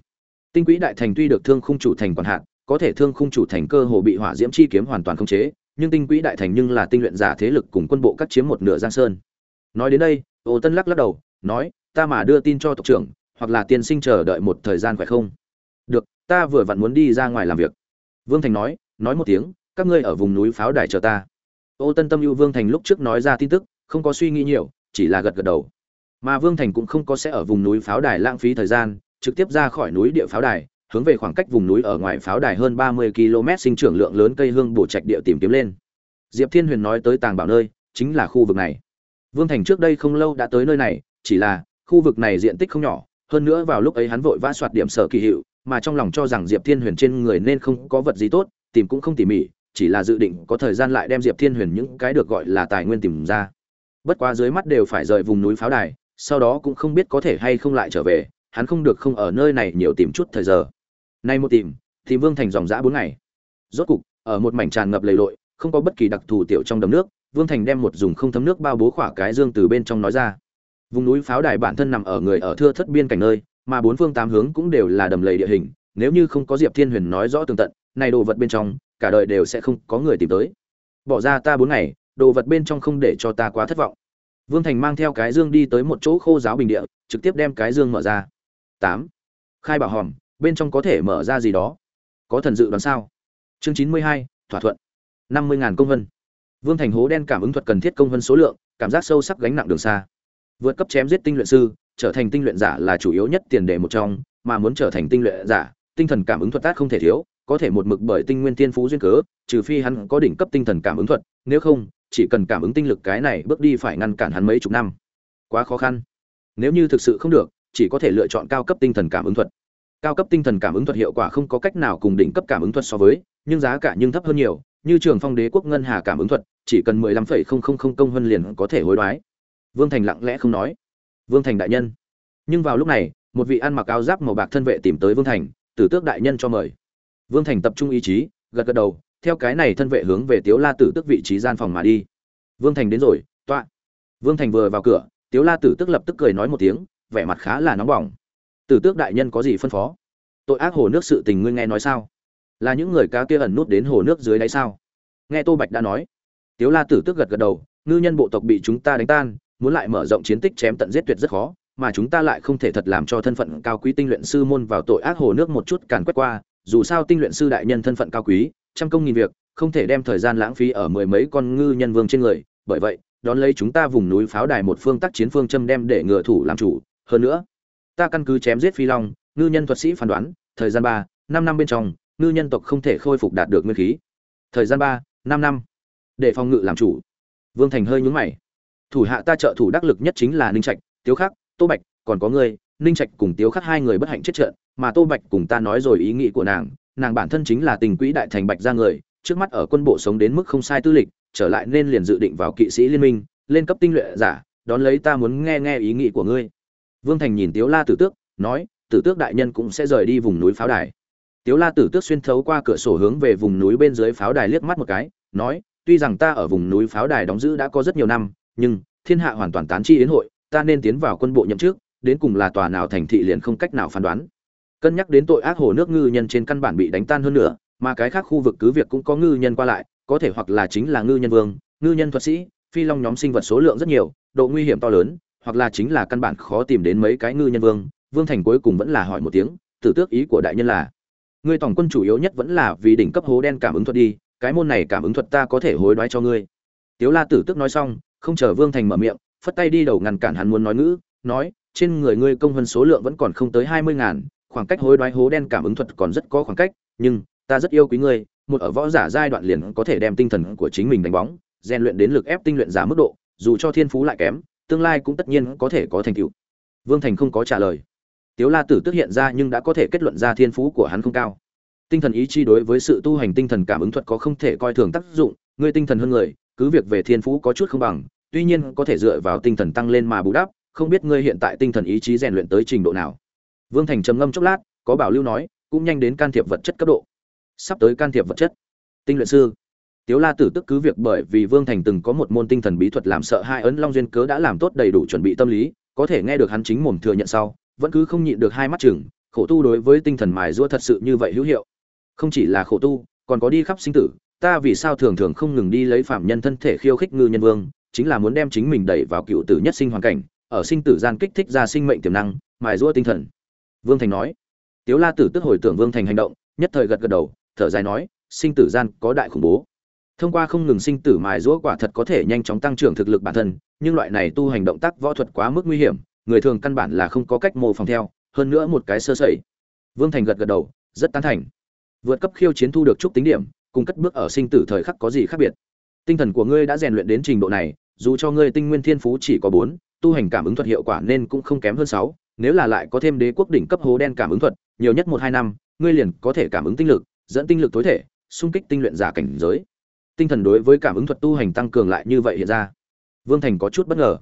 Speaker 1: Tinh quỹ đại thành tuy được thương khung chủ thành còn hạn có thể thương khung chủ thành cơ hồ bị hỏa diễm chi kiếm hoàn toàn khống chế nhưng tinh quỹ đại thành nhưng là tinh luyện giả thế lực cùng quân bộ cắt chiếm một nửa giang sơn. Nói đến đây ô tân lắc lắc đầu nói ta mà đưa tin cho tộc trưởng, hoặc là tiên sinh chờ đợi một thời gian phải không? Được, ta vừa vặn muốn đi ra ngoài làm việc. Vương thành nói nói một tiếng, các ngươi ở vùng núi pháo đài chờ ta. Ô tân tâm ưu vương thành lúc trước nói ra tin tức, không có suy nghĩ nhiều, chỉ là gật gật đầu. Mà vương thành cũng không có sẽ ở vùng núi pháo đài lãng phí thời gian, trực tiếp ra khỏi núi địa pháo đài, hướng về khoảng cách vùng núi ở ngoài pháo đài hơn ba mươi km sinh trưởng lượng lớn cây hương bổ trạch địa tìm kiếm lên. Diệp thiên huyền nói tới tàng bảo nơi, chính là khu vực này. Vương thành trước đây không lâu đã tới nơi này, chỉ là khu vực này diện tích không nhỏ, hơn nữa vào lúc ấy hắn vội vã soạt điểm sở kỳ hiệu, mà trong lòng cho rằng diệp thiên huyền trên người nên không có vật gì tốt, tìm cũng không tỉ mỉ, chỉ là dự định có thời gian lại đem diệp thiên huyền những cái được gọi là tài nguyên tìm ra. Bất quá dưới mắt đều phải rời vùng núi pháo đài, sau đó cũng không biết có thể hay không lại trở về, hắn không được không ở nơi này nhiều tìm chút thời giờ. Nay một tìm, thì vương thành dòng dã bốn ngày. Rốt cục, ở một mảnh tràn ngập lầy lội, không có bất kỳ đặc thù tiểu trong đầm nước, vương thành đem một dùng không thấm nước bao bố khỏa cái dương từ bên trong nói ra vùng núi pháo đài bản thân nằm ở người ở thưa thất biên cảnh nơi, mà bốn phương tám hướng cũng đều là đầm lầy địa hình, nếu như không có diệp thiên huyền nói rõ tường tận, này đồ vật bên trong, cả đời đều sẽ không có người tìm tới. Bỏ ra ta bốn ngày, đồ vật bên trong không để cho ta quá thất vọng. Vương thành mang theo cái dương đi tới một chỗ khô giáo bình địa, trực tiếp đem cái dương mở ra. Tám. Khai bảo hòm, bên trong có thể mở ra gì đó? Có thần dự đoán sao? Chương chín mươi hai, thỏa thuận. năm mươi ngàn công văn. vương thành hố đen cảm ứng thuật cần thiết công văn số lượng, cảm giác sâu sắc gánh nặng đường xa vượt cấp chém giết tinh luyện sư, trở thành tinh luyện giả là chủ yếu nhất tiền đề một trong, mà muốn trở thành tinh luyện giả, tinh thần cảm ứng thuật tác không thể thiếu, có thể một mực bởi tinh nguyên tiên phú duyên cớ, trừ phi hắn có đỉnh cấp tinh thần cảm ứng thuật, nếu không, chỉ cần cảm ứng tinh lực cái này bước đi phải ngăn cản hắn mấy chục năm. Quá khó khăn. Nếu như thực sự không được, chỉ có thể lựa chọn cao cấp tinh thần cảm ứng thuật. Cao cấp tinh thần cảm ứng thuật hiệu quả không có cách nào cùng đỉnh cấp cảm ứng thuật so với, nhưng giá cả nhưng thấp hơn nhiều, như trường phong đế quốc ngân hà cảm ứng thuật, chỉ cần mười lăm phẩy không không không công hơn liền có thể hối đoái vương thành lặng lẽ không nói. Vương thành đại nhân. Nhưng vào lúc này, một vị ăn mặc áo giáp màu bạc thân vệ tìm tới vương thành, tử tước đại nhân cho mời. Vương thành tập trung ý chí, gật gật đầu, theo cái này thân vệ hướng về tiếu la tử tức vị trí gian phòng mà đi. Vương thành đến rồi toạ vương thành vừa vào cửa, tiếu la tử tức lập tức cười nói một tiếng, vẻ mặt khá là nóng bỏng. Tử tước đại nhân có gì phân phó? Tội ác hồ nước sự tình ngươi nghe nói sao? Là những người cá kia ẩn nút đến hồ nước dưới đáy sao? Nghe tô bạch đã nói. Tiếu la tử tức gật gật đầu, ngư nhân bộ tộc bị chúng ta đánh tan muốn lại mở rộng chiến tích chém tận giết tuyệt rất khó, mà chúng ta lại không thể thật làm cho thân phận cao quý tinh luyện sư môn vào tội ác hồ nước một chút càn quét qua, dù sao tinh luyện sư đại nhân thân phận cao quý, trăm công nghìn việc, không thể đem thời gian lãng phí ở mười mấy con ngư nhân vương trên người, bởi vậy, đón lấy chúng ta vùng núi pháo đài một phương tác chiến phương châm đem để ngựa thủ làm chủ, hơn nữa, ta căn cứ chém giết phi long, ngư nhân thuật sĩ phán đoán, thời gian ba, năm năm bên trong, ngư nhân tộc không thể khôi phục đạt được nguyên khí. Thời gian ba, năm năm, để phòng ngự làm chủ. Vương thành hơi nhúng mày thủ hạ ta trợ thủ đắc lực nhất chính là ninh trạch, tiếu khắc, tô bạch, còn có ngươi, ninh trạch cùng tiếu khắc hai người bất hạnh chết trận, mà tô bạch cùng ta nói rồi ý nghĩ của nàng nàng bản thân chính là tình quỹ đại thành bạch ra người, trước mắt ở quân bộ sống đến mức không sai tư lịch, trở lại nên liền dự định vào kỵ sĩ liên minh, lên cấp tinh luyện giả, đón lấy ta muốn nghe nghe ý nghĩ của ngươi. Vương thành nhìn tiếu la tử tước, nói, tử tước đại nhân cũng sẽ rời đi vùng núi pháo đài. Tiếu la tử tước xuyên thấu qua cửa sổ hướng về vùng núi bên dưới pháo đài liếc mắt một cái, nói, tuy rằng ta ở vùng núi pháo đài đóng giữ đã có rất nhiều năm nhưng thiên hạ hoàn toàn tán chi yến hội, ta nên tiến vào quân bộ nhậm chức, đến cùng là tòa nào thành thị liền không cách nào phán đoán. Cân nhắc đến tội ác hồ nước ngư nhân trên căn bản bị đánh tan hơn nữa, mà cái khác khu vực cứ việc cũng có ngư nhân qua lại, có thể hoặc là chính là ngư nhân vương, ngư nhân thuật sĩ, phi long nhóm sinh vật số lượng rất nhiều, độ nguy hiểm to lớn, hoặc là chính là căn bản khó tìm đến mấy cái ngư nhân vương. Vương thành cuối cùng vẫn là hỏi một tiếng, tử tước ý của đại nhân là, ngươi tổng quân chủ yếu nhất vẫn là vì đỉnh cấp hố đen cảm ứng thuật đi, cái môn này cảm ứng thuật ta có thể hối đoái cho ngươi. Tiếu la tử tước nói xong không chờ vương thành mở miệng, phất tay đi đầu ngăn cản hắn muốn nói ngữ, nói, trên người ngươi công hơn số lượng vẫn còn không tới hai mươi ngàn, khoảng cách hối đoái hố đen cảm ứng thuật còn rất có khoảng cách, nhưng ta rất yêu quý ngươi, một ở võ giả giai đoạn liền có thể đem tinh thần của chính mình đánh bóng, rèn luyện đến lực ép tinh luyện giả mức độ, dù cho thiên phú lại kém, tương lai cũng tất nhiên có thể có thành tựu. Vương thành không có trả lời. Tiếu la tử tức hiện ra nhưng đã có thể kết luận ra thiên phú của hắn không cao. Tinh thần ý chi đối với sự tu hành tinh thần cảm ứng thuật có không thể coi thường tác dụng, ngươi tinh thần hơn người cứ việc về thiên phú có chút không bằng, tuy nhiên có thể dựa vào tinh thần tăng lên mà bù đắp, không biết ngươi hiện tại tinh thần ý chí rèn luyện tới trình độ nào. Vương thành trầm ngâm chốc lát, có bảo lưu nói, cũng nhanh đến can thiệp vật chất cấp độ. Sắp tới can thiệp vật chất. Tinh luyện sư. Tiếu la tử tức cứ việc bởi vì vương thành từng có một môn tinh thần bí thuật làm sợ hai ấn long duyên cớ đã làm tốt đầy đủ chuẩn bị tâm lý, có thể nghe được hắn chính mồm thừa nhận sau, vẫn cứ không nhịn được hai mắt chừng, khổ tu đối với tinh thần mài giũa thật sự như vậy hữu hiệu. Không chỉ là khổ tu, còn có đi khắp sinh tử ta vì sao thường thường không ngừng đi lấy phạm nhân thân thể khiêu khích ngư nhân vương, chính là muốn đem chính mình đẩy vào cựu tử nhất sinh hoàn cảnh, ở sinh tử gian kích thích ra sinh mệnh tiềm năng, mài rũa tinh thần. Vương thành nói. Tiếu la tử tức hồi tưởng vương thành hành động, nhất thời gật gật đầu, thở dài nói, sinh tử gian có đại khủng bố. Thông qua không ngừng sinh tử mài rũa quả thật có thể nhanh chóng tăng trưởng thực lực bản thân, nhưng loại này tu hành động tác võ thuật quá mức nguy hiểm, người thường căn bản là không có cách mô phòng theo, hơn nữa một cái sơ sẩy. Vương thành gật gật đầu, rất tán thành. Vượt cấp khiêu chiến thu được chút tính điểm cùng cất bước ở sinh tử thời khắc có gì khác biệt. Tinh thần của ngươi đã rèn luyện đến trình độ này, dù cho ngươi tinh nguyên thiên phú chỉ có bốn, tu hành cảm ứng thuật hiệu quả nên cũng không kém hơn sáu, nếu là lại có thêm đế quốc đỉnh cấp hố đen cảm ứng thuật, nhiều nhất một hai năm, ngươi liền có thể cảm ứng tinh lực, dẫn tinh lực tối thể, xung kích tinh luyện giả cảnh giới. Tinh thần đối với cảm ứng thuật tu hành tăng cường lại như vậy hiện ra. Vương thành có chút bất ngờ.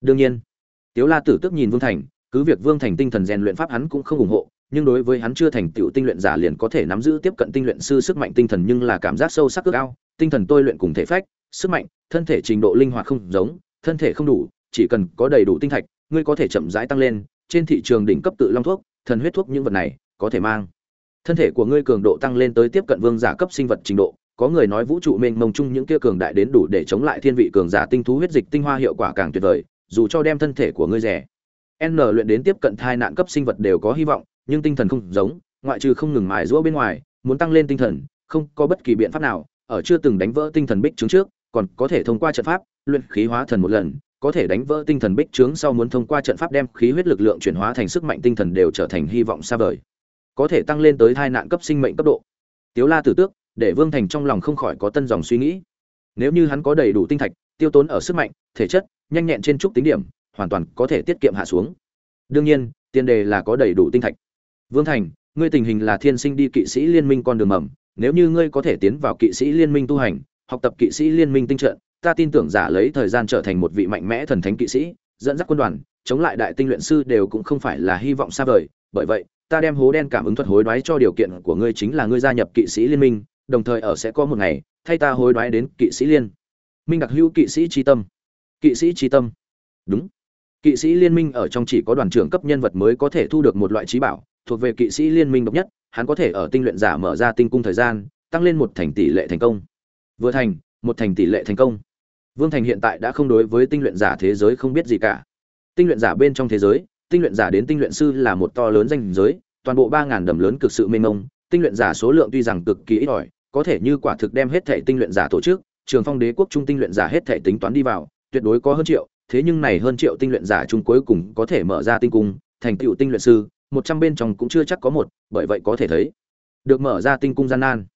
Speaker 1: Đương nhiên, tiếu la tử tức nhìn vương thành, cứ việc vương thành tinh thần rèn luyện pháp hắn cũng không ủng hộ nhưng đối với hắn chưa thành tựu tinh luyện giả liền có thể nắm giữ tiếp cận tinh luyện sư sức mạnh tinh thần nhưng là cảm giác sâu sắc ước ao, tinh thần tôi luyện cùng thể phách, sức mạnh, thân thể trình độ linh hoạt không giống, thân thể không đủ, chỉ cần có đầy đủ tinh thạch, ngươi có thể chậm rãi tăng lên, trên thị trường đỉnh cấp tự long thuốc, thần huyết thuốc những vật này có thể mang. Thân thể của ngươi cường độ tăng lên tới tiếp cận vương giả cấp sinh vật trình độ, có người nói vũ trụ mênh mông chung những kia cường đại đến đủ để chống lại thiên vị cường giả tinh thú huyết dịch tinh hoa hiệu quả càng tuyệt vời, dù cho đem thân thể của ngươi rẻ. N luyện đến tiếp cận thai nạn cấp sinh vật đều có hy vọng nhưng tinh thần không giống, ngoại trừ không ngừng mài giũa bên ngoài, muốn tăng lên tinh thần, không có bất kỳ biện pháp nào, ở chưa từng đánh vỡ tinh thần bích trướng trước, còn có thể thông qua trận pháp, luyện khí hóa thần một lần, có thể đánh vỡ tinh thần bích trướng sau muốn thông qua trận pháp đem khí huyết lực lượng chuyển hóa thành sức mạnh tinh thần đều trở thành hy vọng xa vời. Có thể tăng lên tới thai nạn cấp sinh mệnh cấp độ. Tiếu la tử tước, để vương thành trong lòng không khỏi có tân dòng suy nghĩ. Nếu như hắn có đầy đủ tinh thạch, tiêu tốn ở sức mạnh, thể chất, nhanh nhẹn trên trúc tính điểm, hoàn toàn có thể tiết kiệm hạ xuống. Đương nhiên, tiền đề là có đầy đủ tinh thạch vương thành, ngươi tình hình là thiên sinh đi kỵ sĩ liên minh con đường mầm, nếu như ngươi có thể tiến vào kỵ sĩ liên minh tu hành, học tập kỵ sĩ liên minh tinh trận, ta tin tưởng giả lấy thời gian trở thành một vị mạnh mẽ thần thánh kỵ sĩ, dẫn dắt quân đoàn, chống lại đại tinh luyện sư đều cũng không phải là hy vọng xa vời. Bởi vậy, ta đem hố đen cảm ứng thuật hối đoái cho điều kiện của ngươi chính là ngươi gia nhập kỵ sĩ liên minh, đồng thời ở sẽ có một ngày, thay ta hối đoái đến kỵ sĩ liên. Minh đặc hữu kỵ sĩ chi tâm. Kỵ sĩ chi tâm. Đúng. Kỵ sĩ liên minh ở trong chỉ có đoàn trưởng cấp nhân vật mới có thể thu được một loại trí bảo thuộc về kỵ sĩ liên minh độc nhất, hắn có thể ở tinh luyện giả mở ra tinh cung thời gian, tăng lên một thành tỷ lệ thành công. Vừa thành, một thành tỷ lệ thành công. Vương thành hiện tại đã không đối với tinh luyện giả thế giới không biết gì cả. Tinh luyện giả bên trong thế giới, tinh luyện giả đến tinh luyện sư là một to lớn danh giới, toàn bộ ba ngàn đầm lớn cực sự mênh mông. Tinh luyện giả số lượng tuy rằng cực kỳ ít ỏi, có thể như quả thực đem hết thể tinh luyện giả tổ chức, trường phong đế quốc trung tinh luyện giả hết thể tính toán đi vào, tuyệt đối có hơn triệu, thế nhưng này hơn triệu tinh luyện giả chung cuối cùng có thể mở ra tinh cung, thành tựu tinh luyện sư một trăm bên trong cũng chưa chắc có một, bởi vậy có thể thấy, được mở ra tinh cung gian nan.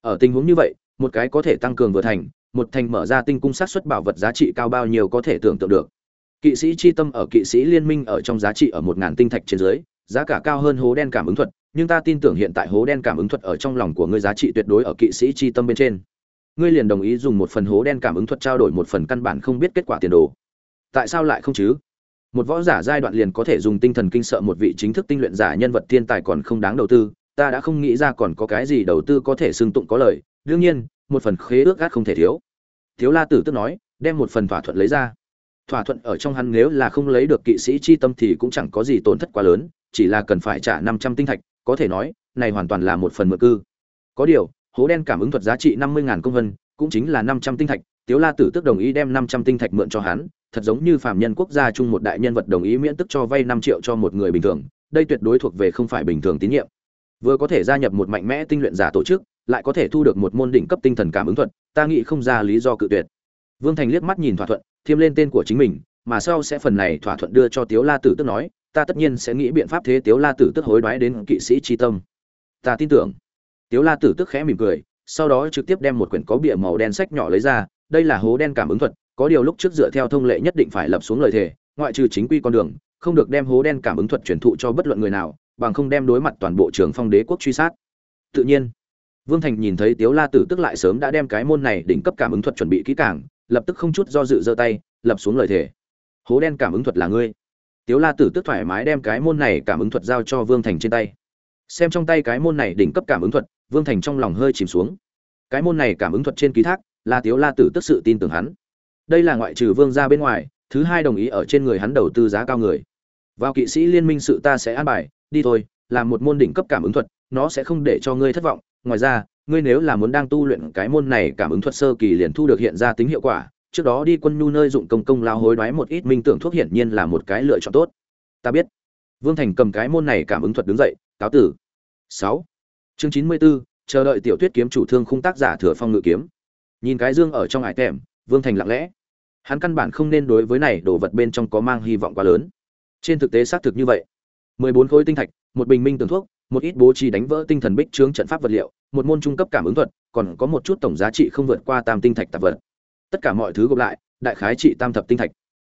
Speaker 1: Ở tình huống như vậy, một cái có thể tăng cường vừa thành, một thành mở ra tinh cung sát xuất bảo vật giá trị cao bao nhiêu có thể tưởng tượng được. Kỵ sĩ chi tâm ở kỵ sĩ liên minh ở trong giá trị ở một ngàn tinh thạch trên dưới, giá cả cao hơn hố đen cảm ứng thuật, nhưng ta tin tưởng hiện tại hố đen cảm ứng thuật ở trong lòng của ngươi giá trị tuyệt đối ở kỵ sĩ chi tâm bên trên. Ngươi liền đồng ý dùng một phần hố đen cảm ứng thuật trao đổi một phần căn bản không biết kết quả tiền đồ. Tại sao lại không chứ? Một võ giả giai đoạn liền có thể dùng tinh thần kinh sợ một vị chính thức tinh luyện giả nhân vật thiên tài còn không đáng đầu tư, ta đã không nghĩ ra còn có cái gì đầu tư có thể xưng tụng có lời, đương nhiên, một phần khế ước gác không thể thiếu. Thiếu la tử tức nói, đem một phần thỏa thuận lấy ra. Thỏa thuận ở trong hắn nếu là không lấy được kỵ sĩ chi tâm thì cũng chẳng có gì tổn thất quá lớn, chỉ là cần phải trả năm trăm tinh thạch, có thể nói, này hoàn toàn là một phần mượn cư. Có điều, hố đen cảm ứng thuật giá trị năm mươi công vân, cũng chính là năm trăm tinh thạch tiếu la tử tức đồng ý đem năm trăm tinh thạch mượn cho hắn thật giống như phạm nhân quốc gia chung một đại nhân vật đồng ý miễn tức cho vay năm triệu cho một người bình thường, đây tuyệt đối thuộc về không phải bình thường tín nhiệm. Vừa có thể gia nhập một mạnh mẽ tinh luyện giả tổ chức, lại có thể thu được một môn đỉnh cấp tinh thần cảm ứng thuật, ta nghĩ không ra lý do cự tuyệt. Vương thành liếc mắt nhìn thỏa thuận thêm lên tên của chính mình, mà sau sẽ phần này thỏa thuận đưa cho tiếu la tử tức nói, ta tất nhiên sẽ nghĩ biện pháp thế tiếu la tử tức hối đoái đến kỵ sĩ Chi tâm. Ta tin tưởng. Tiếu la tử tức khẽ mỉm cười, sau đó trực tiếp đem một quyển có bìa màu đen sách nhỏ lấy ra, đây là hố đen cảm ứng thuật có điều lúc trước dựa theo thông lệ nhất định phải lập xuống lời thề, ngoại trừ chính quy con đường, không được đem hố đen cảm ứng thuật truyền thụ cho bất luận người nào, bằng không đem đối mặt toàn bộ trường phong đế quốc truy sát. Tự nhiên, vương thành nhìn thấy tiếu la tử tức lại sớm đã đem cái môn này đỉnh cấp cảm ứng thuật chuẩn bị kỹ càng, lập tức không chút do dự giơ tay, lập xuống lời thề. Hố đen cảm ứng thuật là ngươi. Tiếu la tử tức thoải mái đem cái môn này cảm ứng thuật giao cho vương thành trên tay. Xem trong tay cái môn này đỉnh cấp cảm ứng thuật, vương thành trong lòng hơi chìm xuống. Cái môn này cảm ứng thuật trên ký thác là tiếu la tử tức sự tin tưởng hắn đây là ngoại trừ vương gia bên ngoài thứ hai đồng ý ở trên người hắn đầu tư giá cao người. Vào kỵ sĩ liên minh sự ta sẽ an bài đi thôi làm một môn đỉnh cấp cảm ứng thuật nó sẽ không để cho ngươi thất vọng. Ngoài ra ngươi nếu là muốn đang tu luyện cái môn này cảm ứng thuật sơ kỳ liền thu được hiện ra tính hiệu quả trước đó đi quân nhu nơi dụng công công lao hối đoái một ít minh tưởng thuốc hiển nhiên là một cái lựa chọn tốt. Ta biết. Vương thành cầm cái môn này cảm ứng thuật đứng dậy cáo tử. Sáu. Chương chín mươi 94, chờ đợi tiểu tuyết kiếm chủ thương khung tác giả thừa phong ngự kiếm. Nhìn cái dương ở trong ải tèm vương thành lặng lẽ hắn căn bản không nên đối với này đồ vật bên trong có mang hy vọng quá lớn. Trên thực tế xác thực như vậy. Mười bốn khối tinh thạch, một bình minh tường thuốc, một ít bố trí đánh vỡ tinh thần bích trướng trận pháp vật liệu, một môn trung cấp cảm ứng thuật, còn có một chút tổng giá trị không vượt qua tam tinh thạch tạp vật. Tất cả mọi thứ gộp lại, đại khái trị tam thập tinh thạch.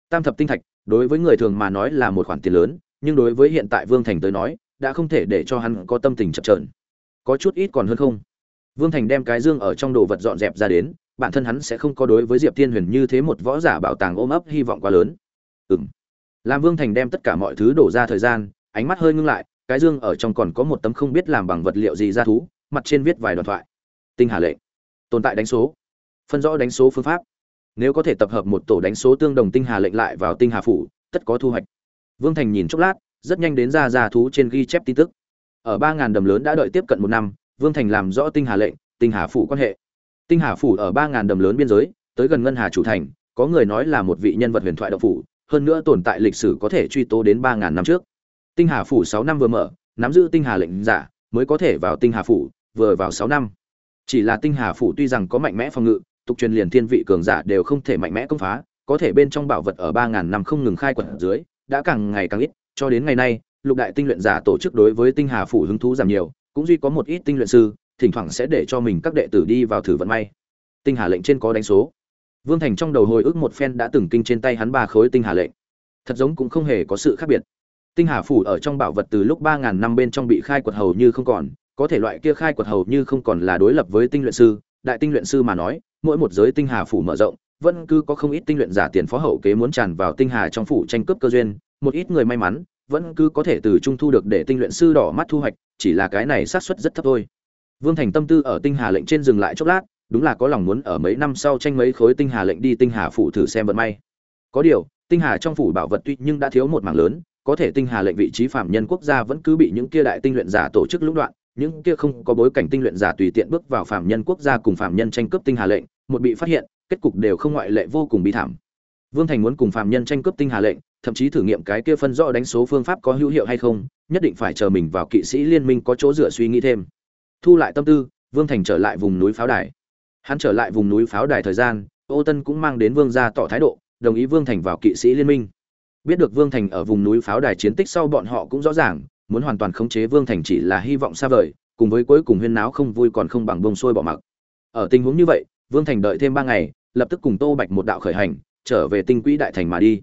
Speaker 1: Tam thập tinh thạch, đối với người thường mà nói là một khoản tiền lớn, nhưng đối với hiện tại vương thành tới nói, đã không thể để cho hắn có tâm tình chập trờn có chút ít còn hơn không. Vương thành đem cái dương ở trong đồ vật dọn dẹp ra đến bản thân hắn sẽ không có đối với diệp thiên huyền như thế một võ giả bảo tàng ôm ấp hy vọng quá lớn. Ừ m làm vương thành đem tất cả mọi thứ đổ ra thời gian, ánh mắt hơi ngưng lại, cái dương ở trong còn có một tấm không biết làm bằng vật liệu gì ra thú, mặt trên viết vài đoạn thoại. Tinh hà lệnh. Tồn tại đánh số. Phân rõ đánh số phương pháp. Nếu có thể tập hợp một tổ đánh số tương đồng tinh hà lệnh lại vào tinh hà phủ, tất có thu hoạch. Vương thành nhìn chốc lát, rất nhanh đến ra ra thú trên ghi chép tin tức. Ở ba ngàn đầm lớn đã đợi tiếp cận một năm, vương thành làm rõ tinh hà lệnh, tinh hà phủ quan hệ tinh hà phủ ở ba ngàn đầm lớn biên giới, tới gần ngân hà chủ thành, có người nói là một vị nhân vật huyền thoại đậu phủ, hơn nữa tồn tại lịch sử có thể truy tố đến ba ngàn năm trước. Tinh hà phủ sáu năm vừa mở, nắm giữ tinh hà lệnh giả, mới có thể vào tinh hà phủ, vừa vào sáu năm. Chỉ là tinh hà phủ tuy rằng có mạnh mẽ phòng ngự, tục truyền liền thiên vị cường giả đều không thể mạnh mẽ công phá, có thể bên trong bảo vật ở ba ngàn năm không ngừng khai quật dưới, đã càng ngày càng ít, cho đến ngày nay, lục đại tinh luyện giả tổ chức đối với tinh hà phủ hứng thú giảm nhiều, cũng duy có một ít tinh luyện sư thỉnh thoảng sẽ để cho mình các đệ tử đi vào thử vận may. Tinh hà lệnh trên có đánh số. Vương thành trong đầu hồi ức một phen đã từng kinh trên tay hắn ba khối tinh hà lệnh. Thật giống cũng không hề có sự khác biệt. Tinh hà phủ ở trong bảo vật từ lúc ba ngàn năm bên trong bị khai quật hầu như không còn, có thể loại kia khai quật hầu như không còn là đối lập với tinh luyện sư. Đại tinh luyện sư mà nói, mỗi một giới tinh hà phủ mở rộng, vẫn cứ có không ít tinh luyện giả tiền phó hậu kế muốn tràn vào tinh hà trong phủ tranh cướp cơ duyên, một ít người may mắn, vẫn cứ có thể từ trung thu được để tinh luyện sư đỏ mắt thu hoạch, chỉ là cái này xác suất rất thấp thôi vương thành tâm tư ở tinh hà lệnh trên dừng lại chốc lát, đúng là có lòng muốn ở mấy năm sau tranh mấy khối tinh hà lệnh đi tinh hà phủ thử xem vận may. Có điều, tinh hà trong phủ bảo vật tuy nhưng đã thiếu một mảng lớn, có thể tinh hà lệnh vị trí phạm nhân quốc gia vẫn cứ bị những kia đại tinh luyện giả tổ chức lũng đoạn, những kia không có bối cảnh tinh luyện giả tùy tiện bước vào phạm nhân quốc gia cùng phạm nhân tranh cướp tinh hà lệnh, một bị phát hiện, kết cục đều không ngoại lệ vô cùng bi thảm. Vương thành muốn cùng phạm nhân tranh cướp tinh hà lệnh, thậm chí thử nghiệm cái kia phân rõ đánh số phương pháp có hữu hiệu hay không, nhất định phải chờ mình vào kỵ sĩ liên minh có chỗ dựa suy nghĩ thêm thu lại tâm tư, vương thành trở lại vùng núi pháo đài. Hắn trở lại vùng núi pháo đài thời gian, ô tân cũng mang đến vương gia tỏ thái độ, đồng ý vương thành vào kỵ sĩ liên minh. Biết được vương thành ở vùng núi pháo đài chiến tích sau bọn họ cũng rõ ràng, muốn hoàn toàn khống chế vương thành chỉ là hy vọng xa vời, cùng với cuối cùng huyên náo không vui còn không bằng bông sôi bỏ mặc. Ở tình huống như vậy, vương thành đợi thêm ba ngày, lập tức cùng tô bạch một đạo khởi hành, trở về tinh quỹ đại thành mà đi.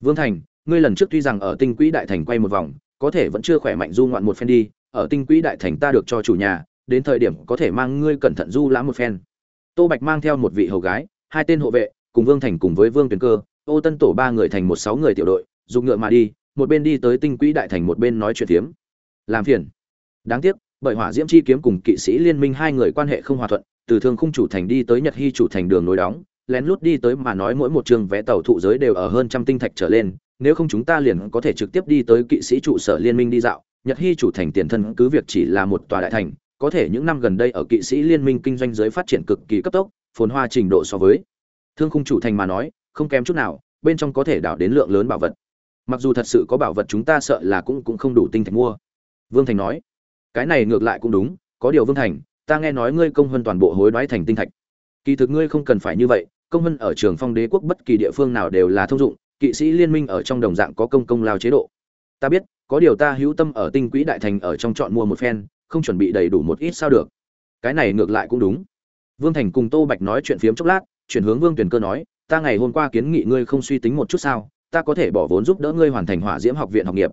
Speaker 1: Vương thành, ngươi lần trước tuy rằng ở tinh quỹ đại thành quay một vòng, có thể vẫn chưa khỏe mạnh du ngoạn một phen đi, ở tinh quỹ đại thành ta được cho chủ nhà đến thời điểm có thể mang ngươi cẩn thận du lãm một phen tô bạch mang theo một vị hầu gái, hai tên hộ vệ, cùng vương thành cùng với vương tuyền cơ, ô tân tổ ba người thành một sáu người tiểu đội dùng ngựa mà đi, một bên đi tới tinh quỹ đại thành một bên nói chuyện tiếm. làm phiền đáng tiếc, bởi hỏa diễm chi kiếm cùng kỵ sĩ liên minh hai người quan hệ không hòa thuận, từ thương khung chủ thành đi tới nhật hy chủ thành đường nối đóng, lén lút đi tới mà nói mỗi một trường vé tàu thụ giới đều ở hơn trăm tinh thạch trở lên, nếu không chúng ta liền có thể trực tiếp đi tới kỵ sĩ trụ sở liên minh đi dạo, nhật hy chủ thành tiền thân cứ việc chỉ là một tòa đại thành có thể những năm gần đây ở kỵ sĩ liên minh kinh doanh giới phát triển cực kỳ cấp tốc, phồn hoa trình độ so với. Thương khung chủ thành mà nói, không kém chút nào, bên trong có thể đảo đến lượng lớn bảo vật. Mặc dù thật sự có bảo vật chúng ta sợ là cũng cũng không đủ tinh thạch mua. Vương thành nói, cái này ngược lại cũng đúng, có điều vương thành, ta nghe nói ngươi công hơn toàn bộ hối đoái thành tinh thạch. Kỳ thực ngươi không cần phải như vậy, công hơn ở trường phong đế quốc bất kỳ địa phương nào đều là thông dụng, kỵ sĩ liên minh ở trong đồng dạng có công công lao chế độ. Ta biết, có điều ta hữu tâm ở tinh quỹ đại thành ở trong chọn mua một phen không chuẩn bị đầy đủ một ít sao được. Cái này ngược lại cũng đúng. Vương thành cùng tô bạch nói chuyện phiếm chốc lát, chuyển hướng vương tuyền cơ nói, ta ngày hôm qua kiến nghị ngươi không suy tính một chút sao, ta có thể bỏ vốn giúp đỡ ngươi hoàn thành hỏa diễm học viện học nghiệp.